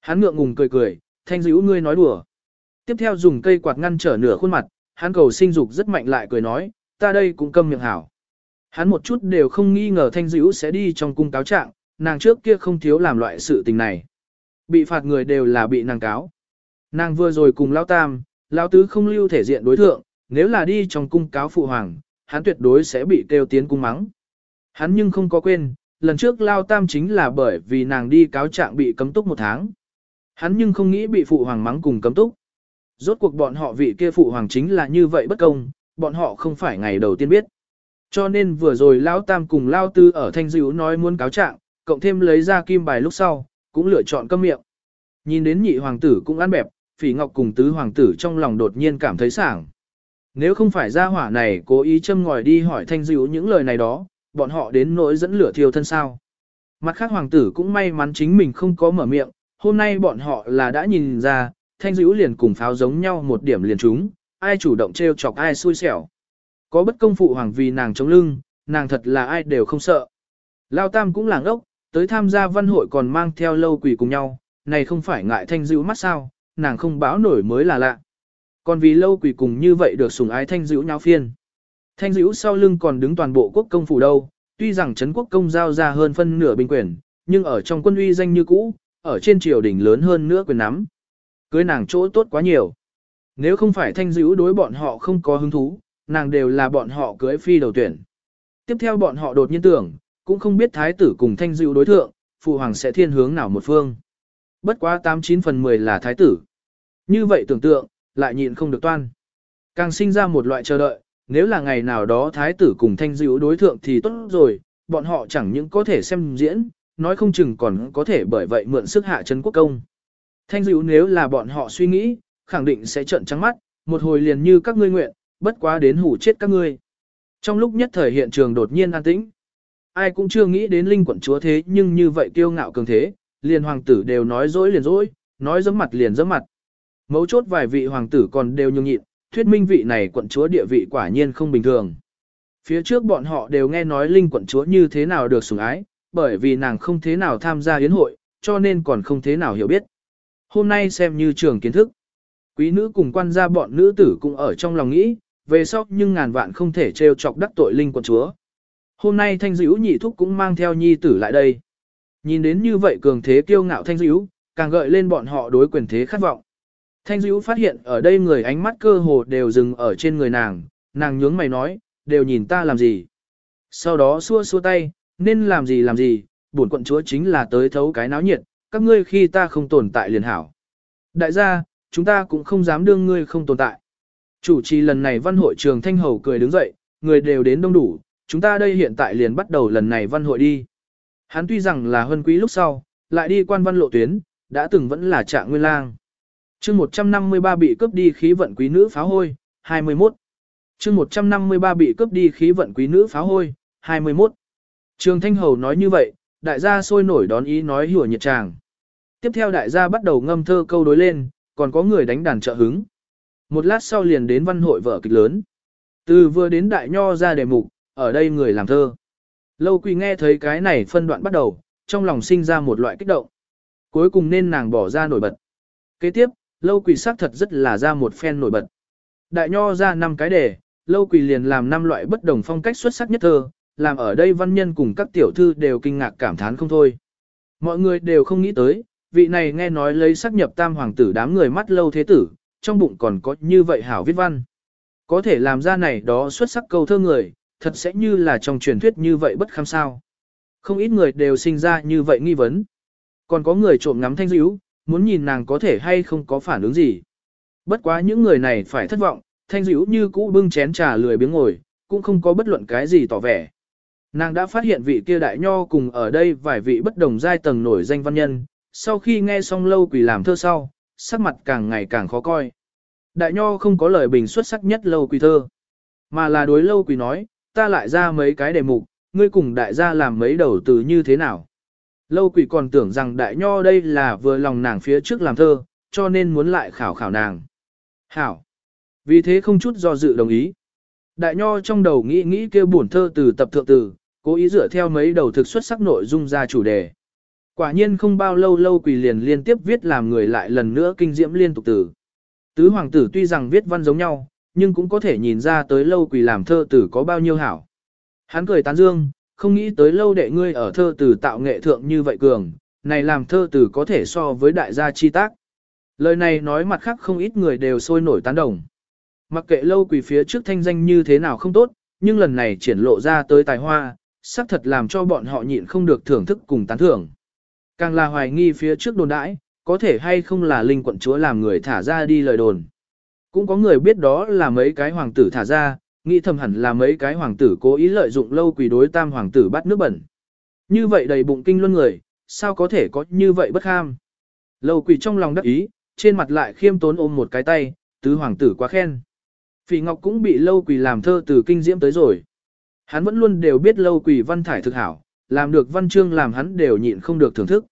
Hắn ngượng ngùng cười cười, thanh dữ ngươi nói đùa. Tiếp theo dùng cây quạt ngăn trở nửa khuôn mặt, hắn cầu sinh dục rất mạnh lại cười nói, ta đây cũng câm miệng hảo. Hắn một chút đều không nghi ngờ thanh dữ sẽ đi trong cung cáo trạng, nàng trước kia không thiếu làm loại sự tình này. Bị phạt người đều là bị nàng cáo. Nàng vừa rồi cùng Lão Tam, Lão Tứ không lưu thể diện đối thượng, nếu là đi trong cung cáo phụ hoàng, hắn tuyệt đối sẽ bị kêu tiến cung mắng. Hắn nhưng không có quên, lần trước Lao Tam chính là bởi vì nàng đi cáo trạng bị cấm túc một tháng. Hắn nhưng không nghĩ bị phụ hoàng mắng cùng cấm túc. Rốt cuộc bọn họ vị kia phụ hoàng chính là như vậy bất công, bọn họ không phải ngày đầu tiên biết. Cho nên vừa rồi Lão Tam cùng Lao Tư ở Thanh Dữ nói muốn cáo trạng, cộng thêm lấy ra kim bài lúc sau, cũng lựa chọn câm miệng. Nhìn đến nhị hoàng tử cũng ăn bẹp, phỉ ngọc cùng tứ hoàng tử trong lòng đột nhiên cảm thấy sảng. Nếu không phải gia hỏa này cố ý châm ngòi đi hỏi thanh dữ những lời này đó, bọn họ đến nỗi dẫn lửa thiêu thân sao. Mặt khác hoàng tử cũng may mắn chính mình không có mở miệng, hôm nay bọn họ là đã nhìn ra, thanh dữ liền cùng pháo giống nhau một điểm liền chúng, ai chủ động trêu chọc ai xui xẻo. Có bất công phụ hoàng vì nàng chống lưng, nàng thật là ai đều không sợ. Lao Tam cũng làng ốc, tới tham gia văn hội còn mang theo lâu quỷ cùng nhau, này không phải ngại thanh dữ mắt sao, nàng không báo nổi mới là lạ. Còn vì lâu quỷ cùng như vậy được sủng ái thanh dữ nháo phiên. Thanh dữ sau lưng còn đứng toàn bộ quốc công phủ đâu, tuy rằng Trấn quốc công giao ra hơn phân nửa binh quyền, nhưng ở trong quân uy danh như cũ, ở trên triều đình lớn hơn nữa quyền nắm. Cưới nàng chỗ tốt quá nhiều. Nếu không phải thanh dữ đối bọn họ không có hứng thú, nàng đều là bọn họ cưới phi đầu tuyển. Tiếp theo bọn họ đột nhiên tưởng, cũng không biết thái tử cùng thanh dịu đối thượng, phụ hoàng sẽ thiên hướng nào một phương. Bất quá 89 phần 10 là thái tử. Như vậy tưởng tượng, lại nhịn không được toan. Càng sinh ra một loại chờ đợi, nếu là ngày nào đó thái tử cùng thanh dịu đối thượng thì tốt rồi, bọn họ chẳng những có thể xem diễn, nói không chừng còn có thể bởi vậy mượn sức hạ chân quốc công. Thanh dịu nếu là bọn họ suy nghĩ, khẳng định sẽ trợn trắng mắt, một hồi liền như các ngươi nguyện, bất quá đến hủ chết các ngươi. Trong lúc nhất thời hiện trường đột nhiên an tĩnh, ai cũng chưa nghĩ đến linh quận chúa thế nhưng như vậy kiêu ngạo cường thế, liền hoàng tử đều nói dối liền dối, nói dấm mặt liền dấm mặt. Mấu chốt vài vị hoàng tử còn đều nhường nhịn, thuyết minh vị này quận chúa địa vị quả nhiên không bình thường. Phía trước bọn họ đều nghe nói linh quận chúa như thế nào được sủng ái, bởi vì nàng không thế nào tham gia yến hội, cho nên còn không thế nào hiểu biết. Hôm nay xem như trường kiến thức. Quý nữ cùng quan gia bọn nữ tử cũng ở trong lòng nghĩ, về sau nhưng ngàn vạn không thể trêu chọc đắc tội linh quận chúa. Hôm nay thanh dữ nhị thúc cũng mang theo nhi tử lại đây. Nhìn đến như vậy cường thế kiêu ngạo thanh dữ, càng gợi lên bọn họ đối quyền thế khát vọng. Thanh dữ phát hiện ở đây người ánh mắt cơ hồ đều dừng ở trên người nàng, nàng nhướng mày nói, đều nhìn ta làm gì. Sau đó xua xua tay, nên làm gì làm gì, bổn quận chúa chính là tới thấu cái náo nhiệt, các ngươi khi ta không tồn tại liền hảo. Đại gia, chúng ta cũng không dám đương ngươi không tồn tại. Chủ trì lần này văn hội trường Thanh Hầu cười đứng dậy, người đều đến đông đủ, chúng ta đây hiện tại liền bắt đầu lần này văn hội đi. Hắn tuy rằng là huân quý lúc sau, lại đi quan văn lộ tuyến, đã từng vẫn là trạng nguyên lang. chương 153 bị cướp đi khí vận quý nữ pháo hôi, 21. chương 153 bị cướp đi khí vận quý nữ pháo hôi, 21. Trường Thanh Hầu nói như vậy, đại gia sôi nổi đón ý nói hùa nhiệt tràng. Tiếp theo đại gia bắt đầu ngâm thơ câu đối lên, còn có người đánh đàn trợ hứng. Một lát sau liền đến văn hội vở kịch lớn. Từ vừa đến đại nho ra đề mục, ở đây người làm thơ. Lâu quỳ nghe thấy cái này phân đoạn bắt đầu, trong lòng sinh ra một loại kích động. Cuối cùng nên nàng bỏ ra nổi bật. Kế tiếp, lâu quỳ xác thật rất là ra một phen nổi bật. Đại nho ra năm cái đề, lâu quỳ liền làm năm loại bất đồng phong cách xuất sắc nhất thơ, làm ở đây văn nhân cùng các tiểu thư đều kinh ngạc cảm thán không thôi. Mọi người đều không nghĩ tới, vị này nghe nói lấy sắc nhập tam hoàng tử đám người mắt lâu thế tử, trong bụng còn có như vậy hảo viết văn. Có thể làm ra này đó xuất sắc câu thơ người, thật sẽ như là trong truyền thuyết như vậy bất kham sao. Không ít người đều sinh ra như vậy nghi vấn. Còn có người trộm ngắm thanh dữ, muốn nhìn nàng có thể hay không có phản ứng gì. Bất quá những người này phải thất vọng, thanh dữ như cũ bưng chén trà lười biếng ngồi, cũng không có bất luận cái gì tỏ vẻ. Nàng đã phát hiện vị kia đại nho cùng ở đây vài vị bất đồng giai tầng nổi danh văn nhân, sau khi nghe xong lâu quỷ làm thơ sau, sắc mặt càng ngày càng khó coi. Đại nho không có lời bình xuất sắc nhất lâu quỷ thơ, mà là đối lâu quỷ nói, ta lại ra mấy cái đề mục, ngươi cùng đại gia làm mấy đầu từ như thế nào. Lâu quỷ còn tưởng rằng đại nho đây là vừa lòng nàng phía trước làm thơ, cho nên muốn lại khảo khảo nàng. Hảo. Vì thế không chút do dự đồng ý. Đại nho trong đầu nghĩ nghĩ kêu buồn thơ từ tập thượng từ, cố ý dựa theo mấy đầu thực xuất sắc nội dung ra chủ đề. Quả nhiên không bao lâu lâu quỷ liền liên tiếp viết làm người lại lần nữa kinh diễm liên tục từ. Tứ hoàng tử tuy rằng viết văn giống nhau, nhưng cũng có thể nhìn ra tới lâu quỳ làm thơ tử có bao nhiêu hảo. Hắn cười tán dương, không nghĩ tới lâu đệ ngươi ở thơ tử tạo nghệ thượng như vậy cường, này làm thơ tử có thể so với đại gia chi tác. Lời này nói mặt khác không ít người đều sôi nổi tán đồng. Mặc kệ lâu quỳ phía trước thanh danh như thế nào không tốt, nhưng lần này triển lộ ra tới tài hoa, xác thật làm cho bọn họ nhịn không được thưởng thức cùng tán thưởng. Càng là hoài nghi phía trước đồn đãi, có thể hay không là linh quận chúa làm người thả ra đi lời đồn. Cũng có người biết đó là mấy cái hoàng tử thả ra, nghĩ thầm hẳn là mấy cái hoàng tử cố ý lợi dụng lâu quỷ đối tam hoàng tử bắt nước bẩn. Như vậy đầy bụng kinh luân người, sao có thể có như vậy bất ham. Lâu quỷ trong lòng đắc ý, trên mặt lại khiêm tốn ôm một cái tay, tứ hoàng tử quá khen. Phỉ Ngọc cũng bị lâu quỷ làm thơ từ kinh diễm tới rồi. Hắn vẫn luôn đều biết lâu quỷ văn thải thực hảo, làm được văn chương làm hắn đều nhịn không được thưởng thức.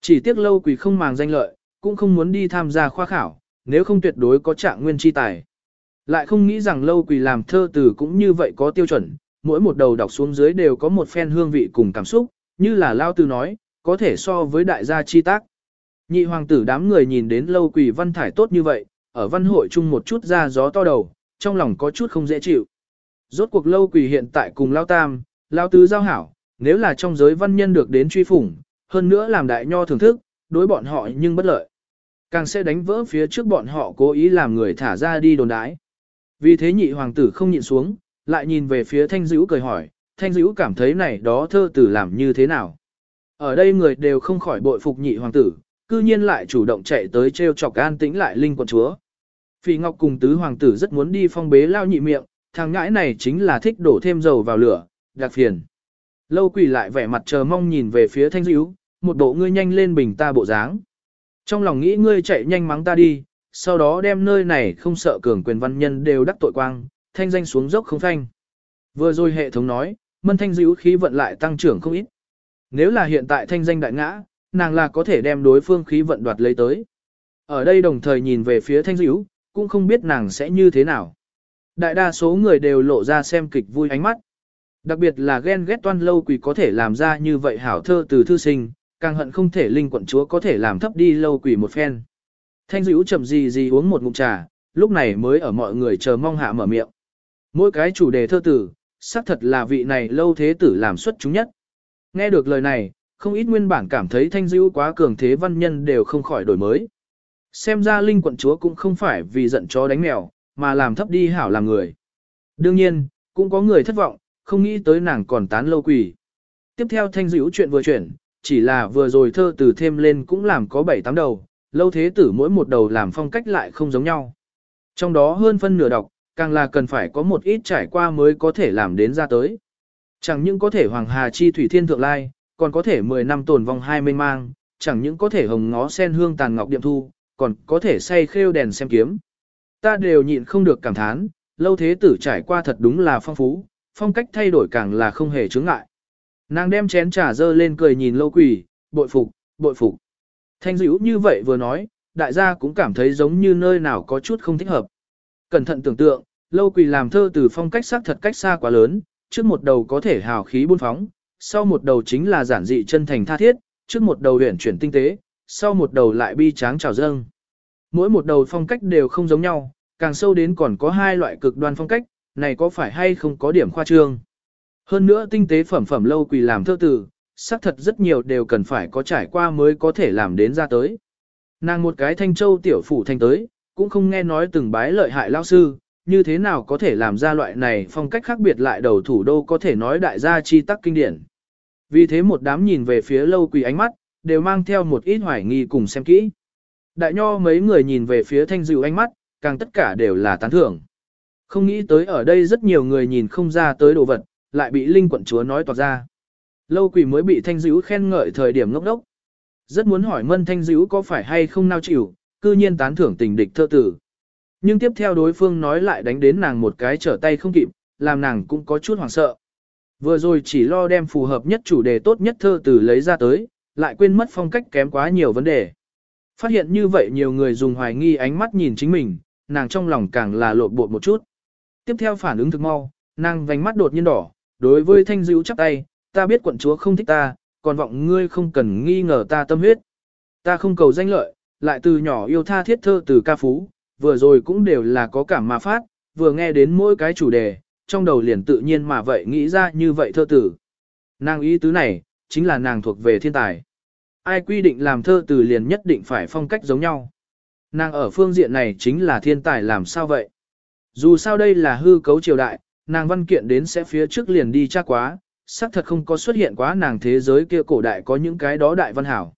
Chỉ tiếc lâu quỷ không màng danh lợi, cũng không muốn đi tham gia khoa khảo, nếu không tuyệt đối có trạng nguyên chi tài. Lại không nghĩ rằng lâu quỳ làm thơ từ cũng như vậy có tiêu chuẩn, mỗi một đầu đọc xuống dưới đều có một phen hương vị cùng cảm xúc, như là lao Tư nói, có thể so với đại gia chi tác. Nhị hoàng tử đám người nhìn đến lâu quỳ văn thải tốt như vậy, ở văn hội chung một chút ra gió to đầu, trong lòng có chút không dễ chịu. Rốt cuộc lâu quỳ hiện tại cùng lao tam, lao tứ giao hảo, nếu là trong giới văn nhân được đến truy phủng, hơn nữa làm đại nho thưởng thức, đối bọn họ nhưng bất lợi. Càng sẽ đánh vỡ phía trước bọn họ cố ý làm người thả ra đi đồn đái. Vì thế nhị hoàng tử không nhịn xuống, lại nhìn về phía thanh dữ cười hỏi, thanh dữ cảm thấy này đó thơ tử làm như thế nào. Ở đây người đều không khỏi bội phục nhị hoàng tử, cư nhiên lại chủ động chạy tới treo chọc an tĩnh lại linh quận chúa. Phỉ Ngọc cùng tứ hoàng tử rất muốn đi phong bế lao nhị miệng, thằng ngãi này chính là thích đổ thêm dầu vào lửa, đặc phiền. Lâu quỷ lại vẻ mặt chờ mong nhìn về phía thanh dữ, một bộ ngươi nhanh lên bình ta bộ dáng. Trong lòng nghĩ ngươi chạy nhanh mắng ta đi, sau đó đem nơi này không sợ cường quyền văn nhân đều đắc tội quang, thanh danh xuống dốc không thanh. Vừa rồi hệ thống nói, mân thanh dữ khí vận lại tăng trưởng không ít. Nếu là hiện tại thanh danh đại ngã, nàng là có thể đem đối phương khí vận đoạt lấy tới. Ở đây đồng thời nhìn về phía thanh dữ, cũng không biết nàng sẽ như thế nào. Đại đa số người đều lộ ra xem kịch vui ánh mắt. Đặc biệt là ghen ghét toan lâu quỷ có thể làm ra như vậy hảo thơ từ thư sinh, càng hận không thể linh quận chúa có thể làm thấp đi lâu quỷ một phen. Thanh dữ chậm gì gì uống một ngụm trà, lúc này mới ở mọi người chờ mong hạ mở miệng. Mỗi cái chủ đề thơ tử, xác thật là vị này lâu thế tử làm xuất chúng nhất. Nghe được lời này, không ít nguyên bản cảm thấy thanh dữ quá cường thế văn nhân đều không khỏi đổi mới. Xem ra linh quận chúa cũng không phải vì giận chó đánh mèo, mà làm thấp đi hảo làm người. Đương nhiên, cũng có người thất vọng, không nghĩ tới nàng còn tán lâu quỷ. Tiếp theo thanh dữ chuyện vừa chuyển, chỉ là vừa rồi thơ từ thêm lên cũng làm có 7-8 đầu, lâu thế tử mỗi một đầu làm phong cách lại không giống nhau. Trong đó hơn phân nửa đọc, càng là cần phải có một ít trải qua mới có thể làm đến ra tới. Chẳng những có thể hoàng hà chi thủy thiên thượng lai, còn có thể 10 năm tồn vong hai mênh mang, chẳng những có thể hồng ngó sen hương tàn ngọc điệm thu, còn có thể say khêu đèn xem kiếm. Ta đều nhịn không được cảm thán, lâu thế tử trải qua thật đúng là phong phú, phong cách thay đổi càng là không hề chướng ngại. Nàng đem chén trà dơ lên cười nhìn lâu quỷ, bội phục, bội phục. Thanh dữ như vậy vừa nói, đại gia cũng cảm thấy giống như nơi nào có chút không thích hợp. Cẩn thận tưởng tượng, lâu quỷ làm thơ từ phong cách sắc thật cách xa quá lớn, trước một đầu có thể hào khí buôn phóng, sau một đầu chính là giản dị chân thành tha thiết, trước một đầu huyển chuyển tinh tế, sau một đầu lại bi tráng trào dâng. Mỗi một đầu phong cách đều không giống nhau, càng sâu đến còn có hai loại cực đoan phong cách, này có phải hay không có điểm khoa trương. Hơn nữa tinh tế phẩm phẩm lâu quỳ làm thơ từ, xác thật rất nhiều đều cần phải có trải qua mới có thể làm đến ra tới. Nàng một cái thanh châu tiểu phủ thanh tới, cũng không nghe nói từng bái lợi hại lao sư, như thế nào có thể làm ra loại này phong cách khác biệt lại đầu thủ đô có thể nói đại gia chi tắc kinh điển. Vì thế một đám nhìn về phía lâu quỳ ánh mắt, đều mang theo một ít hoài nghi cùng xem kỹ. Đại nho mấy người nhìn về phía thanh dịu ánh mắt, càng tất cả đều là tán thưởng. Không nghĩ tới ở đây rất nhiều người nhìn không ra tới đồ vật, lại bị Linh quận chúa nói toạc ra. Lâu quỷ mới bị thanh dữ khen ngợi thời điểm ngốc đốc. Rất muốn hỏi mân thanh dữ có phải hay không nao chịu, cư nhiên tán thưởng tình địch thơ tử. Nhưng tiếp theo đối phương nói lại đánh đến nàng một cái trở tay không kịp, làm nàng cũng có chút hoảng sợ. Vừa rồi chỉ lo đem phù hợp nhất chủ đề tốt nhất thơ tử lấy ra tới, lại quên mất phong cách kém quá nhiều vấn đề. Phát hiện như vậy nhiều người dùng hoài nghi ánh mắt nhìn chính mình, nàng trong lòng càng là lộn bột một chút. Tiếp theo phản ứng thực mau, nàng vành mắt đột nhiên đỏ, đối với thanh dữ chắp tay, ta biết quận chúa không thích ta, còn vọng ngươi không cần nghi ngờ ta tâm huyết. Ta không cầu danh lợi, lại từ nhỏ yêu tha thiết thơ từ ca phú, vừa rồi cũng đều là có cảm mà phát, vừa nghe đến mỗi cái chủ đề, trong đầu liền tự nhiên mà vậy nghĩ ra như vậy thơ tử. Nàng ý tứ này, chính là nàng thuộc về thiên tài. Ai quy định làm thơ từ liền nhất định phải phong cách giống nhau. Nàng ở phương diện này chính là thiên tài làm sao vậy? Dù sao đây là hư cấu triều đại, nàng văn kiện đến sẽ phía trước liền đi chắc quá, xác thật không có xuất hiện quá nàng thế giới kia cổ đại có những cái đó đại văn hảo.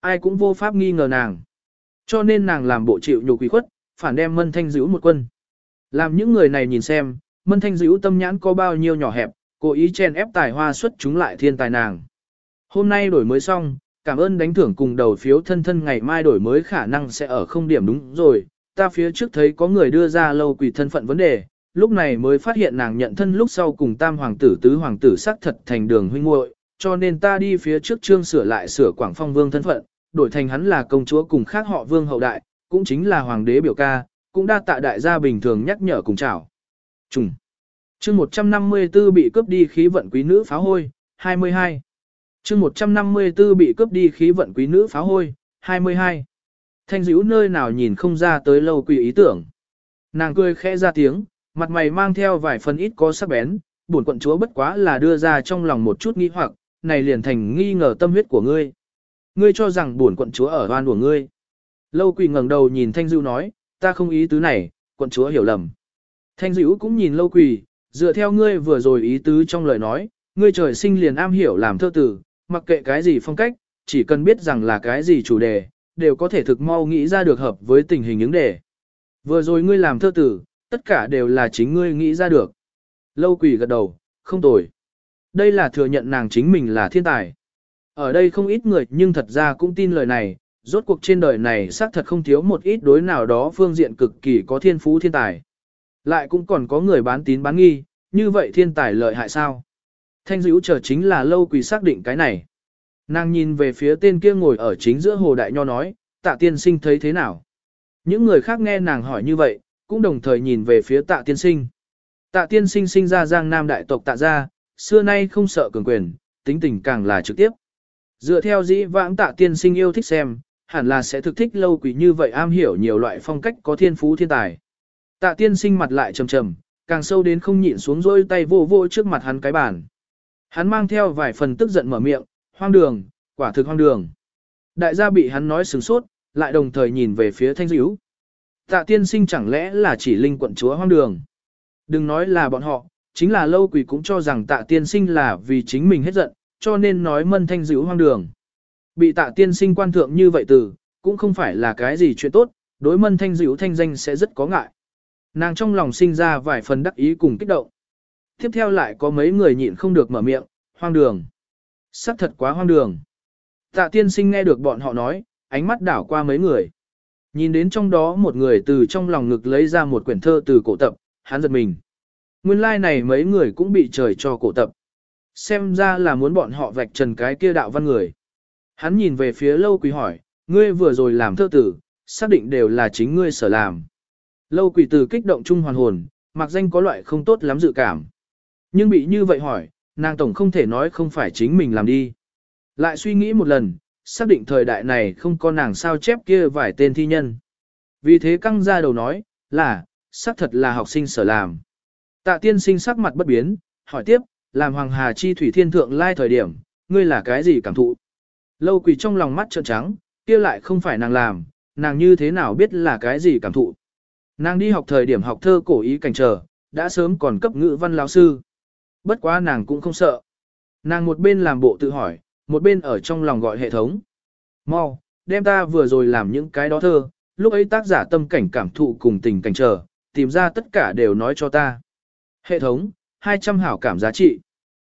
Ai cũng vô pháp nghi ngờ nàng. Cho nên nàng làm bộ chịu nhục quỷ khuất, phản đem mân thanh dữ một quân. Làm những người này nhìn xem, mân thanh dữ tâm nhãn có bao nhiêu nhỏ hẹp, cố ý chen ép tài hoa xuất chúng lại thiên tài nàng. Hôm nay đổi mới xong, cảm ơn đánh thưởng cùng đầu phiếu thân thân ngày mai đổi mới khả năng sẽ ở không điểm đúng rồi. Ta phía trước thấy có người đưa ra lâu quỷ thân phận vấn đề, lúc này mới phát hiện nàng nhận thân lúc sau cùng tam hoàng tử tứ hoàng tử xác thật thành đường huynh muội, cho nên ta đi phía trước trương sửa lại sửa quảng phong vương thân phận, đổi thành hắn là công chúa cùng khác họ vương hậu đại, cũng chính là hoàng đế biểu ca, cũng đa tạ đại gia bình thường nhắc nhở cùng chào. Trùng. Chương 154 bị cướp đi khí vận quý nữ pháo hôi, 22 chương 154 bị cướp đi khí vận quý nữ pháo hôi, 22. Thanh dữ nơi nào nhìn không ra tới lâu quỷ ý tưởng. Nàng cười khẽ ra tiếng, mặt mày mang theo vài phần ít có sắc bén, buồn quận chúa bất quá là đưa ra trong lòng một chút nghi hoặc, này liền thành nghi ngờ tâm huyết của ngươi. Ngươi cho rằng buồn quận chúa ở oan của ngươi. Lâu quỷ ngẩng đầu nhìn Thanh dữ nói, ta không ý tứ này, quận chúa hiểu lầm. Thanh dữ cũng nhìn lâu quỷ, dựa theo ngươi vừa rồi ý tứ trong lời nói, ngươi trời sinh liền am hiểu làm thơ tử, mặc kệ cái gì phong cách, chỉ cần biết rằng là cái gì chủ đề, đều có thể thực mau nghĩ ra được hợp với tình hình những đề. Vừa rồi ngươi làm thơ tử, tất cả đều là chính ngươi nghĩ ra được. Lâu quỷ gật đầu, không tồi. Đây là thừa nhận nàng chính mình là thiên tài. Ở đây không ít người nhưng thật ra cũng tin lời này, rốt cuộc trên đời này xác thật không thiếu một ít đối nào đó phương diện cực kỳ có thiên phú thiên tài. Lại cũng còn có người bán tín bán nghi, như vậy thiên tài lợi hại sao? Thanh dữ chờ chính là lâu quỳ xác định cái này. Nàng nhìn về phía tên kia ngồi ở chính giữa hồ đại nho nói, tạ tiên sinh thấy thế nào? Những người khác nghe nàng hỏi như vậy, cũng đồng thời nhìn về phía tạ tiên sinh. Tạ tiên sinh sinh ra giang nam đại tộc tạ gia, xưa nay không sợ cường quyền, tính tình càng là trực tiếp. Dựa theo dĩ vãng tạ tiên sinh yêu thích xem, hẳn là sẽ thực thích lâu quỷ như vậy am hiểu nhiều loại phong cách có thiên phú thiên tài. Tạ tiên sinh mặt lại trầm trầm, càng sâu đến không nhịn xuống rôi tay vô vô trước mặt hắn cái bàn. Hắn mang theo vài phần tức giận mở miệng, hoang đường, quả thực hoang đường. Đại gia bị hắn nói sừng sốt, lại đồng thời nhìn về phía thanh dữ. Tạ tiên sinh chẳng lẽ là chỉ linh quận chúa hoang đường. Đừng nói là bọn họ, chính là lâu quỷ cũng cho rằng tạ tiên sinh là vì chính mình hết giận, cho nên nói mân thanh dữ hoang đường. Bị tạ tiên sinh quan thượng như vậy từ, cũng không phải là cái gì chuyện tốt, đối mân thanh dữ thanh danh sẽ rất có ngại. Nàng trong lòng sinh ra vài phần đắc ý cùng kích động. Tiếp theo lại có mấy người nhịn không được mở miệng, hoang đường. Sắc thật quá hoang đường. Tạ tiên sinh nghe được bọn họ nói, ánh mắt đảo qua mấy người. Nhìn đến trong đó một người từ trong lòng ngực lấy ra một quyển thơ từ cổ tập, hắn giật mình. Nguyên lai like này mấy người cũng bị trời cho cổ tập. Xem ra là muốn bọn họ vạch trần cái kia đạo văn người. Hắn nhìn về phía lâu quỳ hỏi, ngươi vừa rồi làm thơ tử, xác định đều là chính ngươi sở làm. Lâu quỷ từ kích động trung hoàn hồn, mặc danh có loại không tốt lắm dự cảm. Nhưng bị như vậy hỏi, nàng tổng không thể nói không phải chính mình làm đi. Lại suy nghĩ một lần, xác định thời đại này không có nàng sao chép kia vài tên thi nhân. Vì thế căng ra đầu nói, là, xác thật là học sinh sở làm. Tạ tiên sinh sắc mặt bất biến, hỏi tiếp, làm Hoàng Hà Chi Thủy Thiên Thượng lai thời điểm, ngươi là cái gì cảm thụ? Lâu quỷ trong lòng mắt trợn trắng, kia lại không phải nàng làm, nàng như thế nào biết là cái gì cảm thụ? Nàng đi học thời điểm học thơ cổ ý cảnh trở, đã sớm còn cấp ngữ văn lão sư. Bất quá nàng cũng không sợ. Nàng một bên làm bộ tự hỏi, một bên ở trong lòng gọi hệ thống. Mau, đem ta vừa rồi làm những cái đó thơ, lúc ấy tác giả tâm cảnh cảm thụ cùng tình cảnh trở, tìm ra tất cả đều nói cho ta. Hệ thống, 200 hảo cảm giá trị.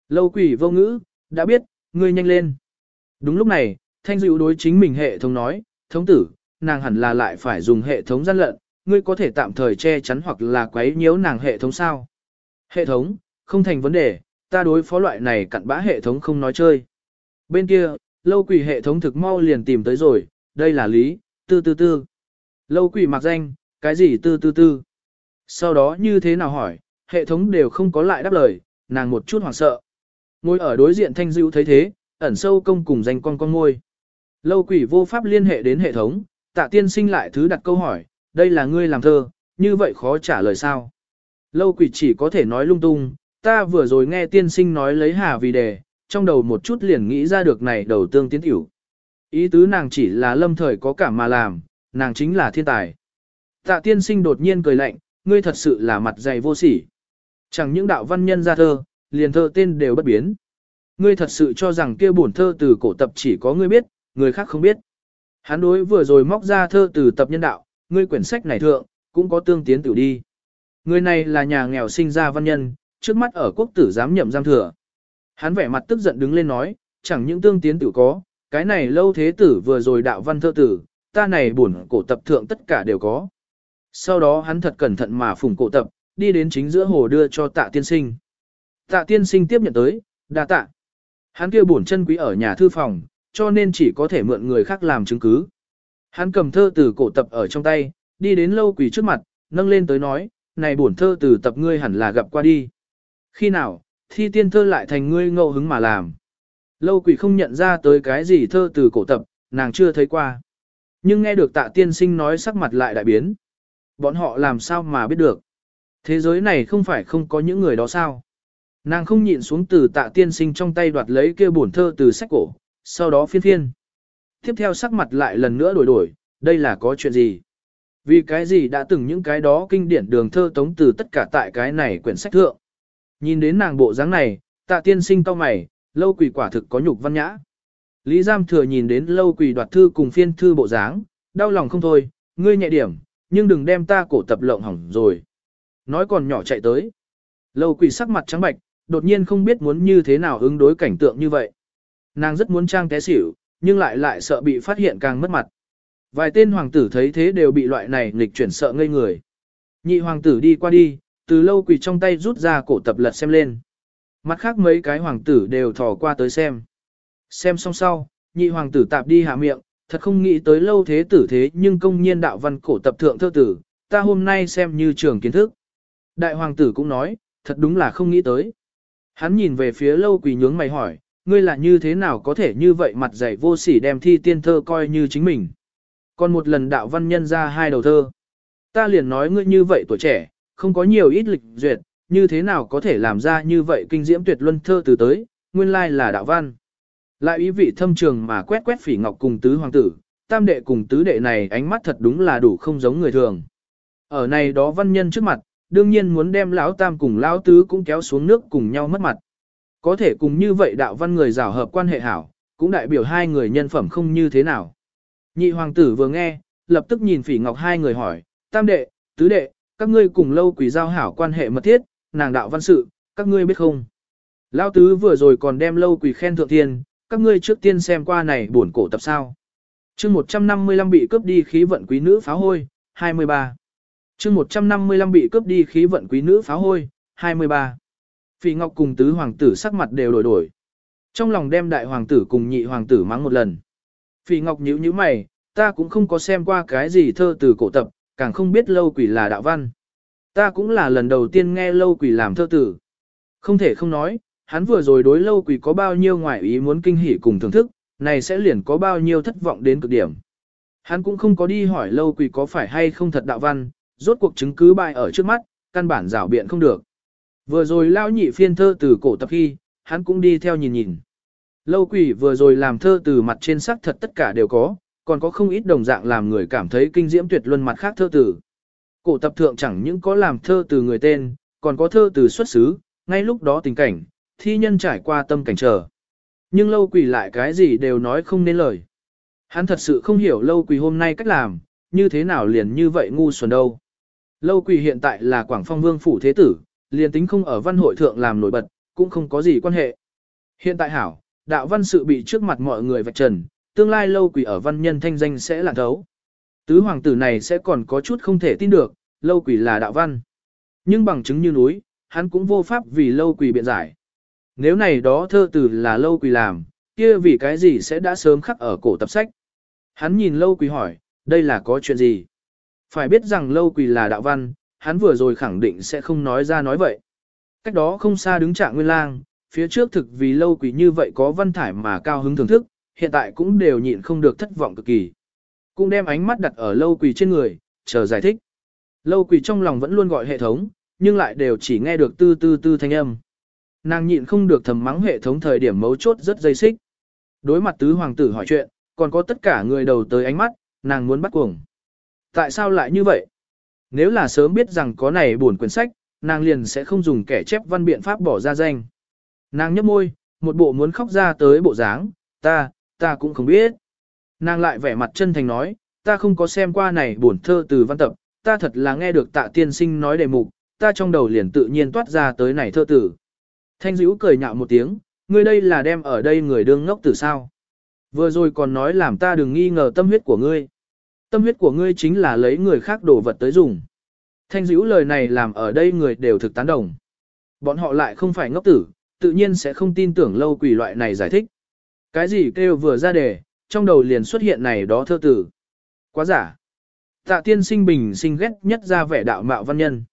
Lâu quỷ vô ngữ, đã biết, ngươi nhanh lên. Đúng lúc này, thanh dịu đối chính mình hệ thống nói, thống tử, nàng hẳn là lại phải dùng hệ thống gian lận, ngươi có thể tạm thời che chắn hoặc là quấy nhiễu nàng hệ thống sao. Hệ thống, không thành vấn đề, ta đối phó loại này cặn bã hệ thống không nói chơi. Bên kia, lâu quỷ hệ thống thực mau liền tìm tới rồi, đây là lý, tư tư tư. Lâu quỷ mặc danh, cái gì tư tư tư. Sau đó như thế nào hỏi, hệ thống đều không có lại đáp lời, nàng một chút hoảng sợ. Ngồi ở đối diện thanh dữ thấy thế, ẩn sâu công cùng danh con con ngôi. Lâu quỷ vô pháp liên hệ đến hệ thống, tạ tiên sinh lại thứ đặt câu hỏi, đây là ngươi làm thơ, như vậy khó trả lời sao. Lâu quỷ chỉ có thể nói lung tung, ta vừa rồi nghe tiên sinh nói lấy hà vì đề, trong đầu một chút liền nghĩ ra được này đầu tương tiến tiểu. Ý tứ nàng chỉ là lâm thời có cảm mà làm, nàng chính là thiên tài. Tạ tiên sinh đột nhiên cười lạnh, ngươi thật sự là mặt dày vô sỉ. Chẳng những đạo văn nhân ra thơ, liền thơ tên đều bất biến. Ngươi thật sự cho rằng kia bổn thơ từ cổ tập chỉ có ngươi biết, người khác không biết. Hắn đối vừa rồi móc ra thơ từ tập nhân đạo, ngươi quyển sách này thượng, cũng có tương tiến tiểu đi. Người này là nhà nghèo sinh ra văn nhân, trước mắt ở quốc tử giám nhậm giam thừa. Hắn vẻ mặt tức giận đứng lên nói, chẳng những tương tiến tiểu có, cái này lâu thế tử vừa rồi đạo văn thơ tử, ta này buồn cổ tập thượng tất cả đều có. Sau đó hắn thật cẩn thận mà phùng cổ tập, đi đến chính giữa hồ đưa cho tạ tiên sinh. Tạ tiên sinh tiếp nhận tới, đa tạ. Hắn kia buồn chân quý ở nhà thư phòng, cho nên chỉ có thể mượn người khác làm chứng cứ. Hắn cầm thơ từ cổ tập ở trong tay, đi đến lâu quỷ trước mặt, nâng lên tới nói, này bổn thơ từ tập ngươi hẳn là gặp qua đi. Khi nào, thi tiên thơ lại thành ngươi ngẫu hứng mà làm. Lâu quỷ không nhận ra tới cái gì thơ từ cổ tập, nàng chưa thấy qua. Nhưng nghe được tạ tiên sinh nói sắc mặt lại đại biến. Bọn họ làm sao mà biết được. Thế giới này không phải không có những người đó sao. Nàng không nhịn xuống từ tạ tiên sinh trong tay đoạt lấy kia bổn thơ từ sách cổ, sau đó phiên phiên. Tiếp theo sắc mặt lại lần nữa đổi đổi, đây là có chuyện gì? Vì cái gì đã từng những cái đó kinh điển đường thơ tống từ tất cả tại cái này quyển sách thượng. Nhìn đến nàng bộ dáng này, tạ tiên sinh cao mày, lâu quỷ quả thực có nhục văn nhã. Lý Giam thừa nhìn đến lâu quỷ đoạt thư cùng phiên thư bộ dáng, đau lòng không thôi, ngươi nhẹ điểm, nhưng đừng đem ta cổ tập lộng hỏng rồi. Nói còn nhỏ chạy tới. Lâu quỷ sắc mặt trắng bạch, đột nhiên không biết muốn như thế nào ứng đối cảnh tượng như vậy. Nàng rất muốn trang té xỉu, nhưng lại lại sợ bị phát hiện càng mất mặt. Vài tên hoàng tử thấy thế đều bị loại này nghịch chuyển sợ ngây người. Nhị hoàng tử đi qua đi, từ lâu quỳ trong tay rút ra cổ tập lật xem lên. Mặt khác mấy cái hoàng tử đều thò qua tới xem. Xem xong sau, nhị hoàng tử tạp đi hạ miệng, thật không nghĩ tới lâu thế tử thế nhưng công nhiên đạo văn cổ tập thượng thơ tử, ta hôm nay xem như trường kiến thức. Đại hoàng tử cũng nói, thật đúng là không nghĩ tới. Hắn nhìn về phía lâu quỳ nhướng mày hỏi, ngươi là như thế nào có thể như vậy mặt dày vô sỉ đem thi tiên thơ coi như chính mình. Còn một lần đạo văn nhân ra hai đầu thơ. Ta liền nói ngươi như vậy tuổi trẻ, không có nhiều ít lịch duyệt, như thế nào có thể làm ra như vậy kinh diễm tuyệt luân thơ từ tới, nguyên lai là đạo văn. Lại ý vị thâm trường mà quét quét phỉ ngọc cùng tứ hoàng tử, tam đệ cùng tứ đệ này ánh mắt thật đúng là đủ không giống người thường. Ở này đó văn nhân trước mặt, đương nhiên muốn đem lão tam cùng lão tứ cũng kéo xuống nước cùng nhau mất mặt. Có thể cùng như vậy đạo văn người rào hợp quan hệ hảo, cũng đại biểu hai người nhân phẩm không như thế nào. Nhị hoàng tử vừa nghe, lập tức nhìn phỉ ngọc hai người hỏi, tam đệ, tứ đệ, các ngươi cùng lâu quỷ giao hảo quan hệ mật thiết, nàng đạo văn sự, các ngươi biết không? Lão tứ vừa rồi còn đem lâu quỷ khen thượng thiên, các ngươi trước tiên xem qua này buồn cổ tập sao. chương 155 bị cướp đi khí vận quý nữ pháo hôi, 23. chương 155 bị cướp đi khí vận quý nữ pháo hôi, 23. Phỉ Ngọc cùng tứ hoàng tử sắc mặt đều đổi đổi. Trong lòng đem đại hoàng tử cùng nhị hoàng tử mắng một lần. Phỉ Ngọc nhíu nhíu mày, ta cũng không có xem qua cái gì thơ từ cổ tập, càng không biết lâu quỷ là đạo văn. Ta cũng là lần đầu tiên nghe lâu quỷ làm thơ tử. Không thể không nói, hắn vừa rồi đối lâu quỷ có bao nhiêu ngoại ý muốn kinh hỉ cùng thưởng thức, này sẽ liền có bao nhiêu thất vọng đến cực điểm. Hắn cũng không có đi hỏi lâu quỷ có phải hay không thật đạo văn, rốt cuộc chứng cứ bại ở trước mắt, căn bản rảo biện không được. Vừa rồi lao nhị phiên thơ từ cổ tập khi, hắn cũng đi theo nhìn nhìn. Lâu quỷ vừa rồi làm thơ từ mặt trên sắc thật tất cả đều có, còn có không ít đồng dạng làm người cảm thấy kinh diễm tuyệt luân mặt khác thơ tử. Cổ tập thượng chẳng những có làm thơ từ người tên, còn có thơ từ xuất xứ, ngay lúc đó tình cảnh, thi nhân trải qua tâm cảnh trở. Nhưng lâu quỷ lại cái gì đều nói không nên lời. Hắn thật sự không hiểu lâu quỷ hôm nay cách làm, như thế nào liền như vậy ngu xuẩn đâu. Lâu quỷ hiện tại là Quảng Phong Vương Phủ Thế Tử, liền tính không ở văn hội thượng làm nổi bật, cũng không có gì quan hệ. Hiện tại hảo, đạo văn sự bị trước mặt mọi người vạch trần, tương lai lâu quỷ ở văn nhân thanh danh sẽ là thấu. Tứ hoàng tử này sẽ còn có chút không thể tin được, lâu quỷ là đạo văn. Nhưng bằng chứng như núi, hắn cũng vô pháp vì lâu quỷ biện giải. Nếu này đó thơ từ là lâu quỷ làm, kia vì cái gì sẽ đã sớm khắc ở cổ tập sách. Hắn nhìn lâu quỷ hỏi, đây là có chuyện gì? Phải biết rằng lâu quỷ là đạo văn, hắn vừa rồi khẳng định sẽ không nói ra nói vậy. Cách đó không xa đứng trạng nguyên lang, phía trước thực vì lâu quỷ như vậy có văn thải mà cao hứng thưởng thức, hiện tại cũng đều nhịn không được thất vọng cực kỳ. Cũng đem ánh mắt đặt ở lâu quỷ trên người, chờ giải thích. Lâu quỷ trong lòng vẫn luôn gọi hệ thống, nhưng lại đều chỉ nghe được tư tư tư thanh âm. Nàng nhịn không được thầm mắng hệ thống thời điểm mấu chốt rất dây xích. Đối mặt tứ hoàng tử hỏi chuyện, còn có tất cả người đầu tới ánh mắt, nàng muốn bắt cuồng. Tại sao lại như vậy? Nếu là sớm biết rằng có này buồn quyển sách, nàng liền sẽ không dùng kẻ chép văn biện pháp bỏ ra danh. Nàng nhấp môi, một bộ muốn khóc ra tới bộ dáng, ta, ta cũng không biết. Nàng lại vẻ mặt chân thành nói, ta không có xem qua này buồn thơ từ văn tập, ta thật là nghe được tạ tiên sinh nói đề mục, ta trong đầu liền tự nhiên toát ra tới này thơ tử. Thanh dữ cười nhạo một tiếng, ngươi đây là đem ở đây người đương ngốc tử sao. Vừa rồi còn nói làm ta đừng nghi ngờ tâm huyết của ngươi. Tâm huyết của ngươi chính là lấy người khác đổ vật tới dùng. Thanh dữ lời này làm ở đây người đều thực tán đồng. Bọn họ lại không phải ngốc tử, tự nhiên sẽ không tin tưởng lâu quỷ loại này giải thích. Cái gì kêu vừa ra đề, trong đầu liền xuất hiện này đó thơ tử. Quá giả. Tạ tiên sinh bình sinh ghét nhất ra vẻ đạo mạo văn nhân.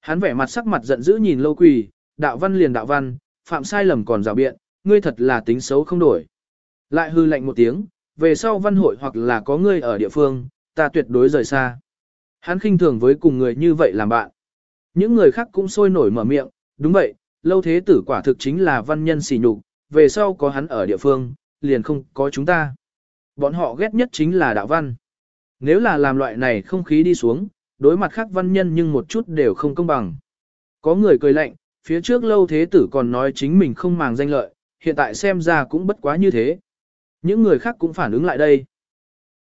Hắn vẻ mặt sắc mặt giận dữ nhìn lâu quỳ, đạo văn liền đạo văn, phạm sai lầm còn rào biện, ngươi thật là tính xấu không đổi. Lại hư lạnh một tiếng, về sau văn hội hoặc là có ngươi ở địa phương, ta tuyệt đối rời xa. Hắn khinh thường với cùng người như vậy làm bạn. Những người khác cũng sôi nổi mở miệng, đúng vậy, lâu thế tử quả thực chính là văn nhân xỉ nhục, về sau có hắn ở địa phương, liền không có chúng ta. Bọn họ ghét nhất chính là đạo văn. Nếu là làm loại này không khí đi xuống, đối mặt khác văn nhân nhưng một chút đều không công bằng. Có người cười lạnh, phía trước lâu thế tử còn nói chính mình không màng danh lợi, hiện tại xem ra cũng bất quá như thế. Những người khác cũng phản ứng lại đây.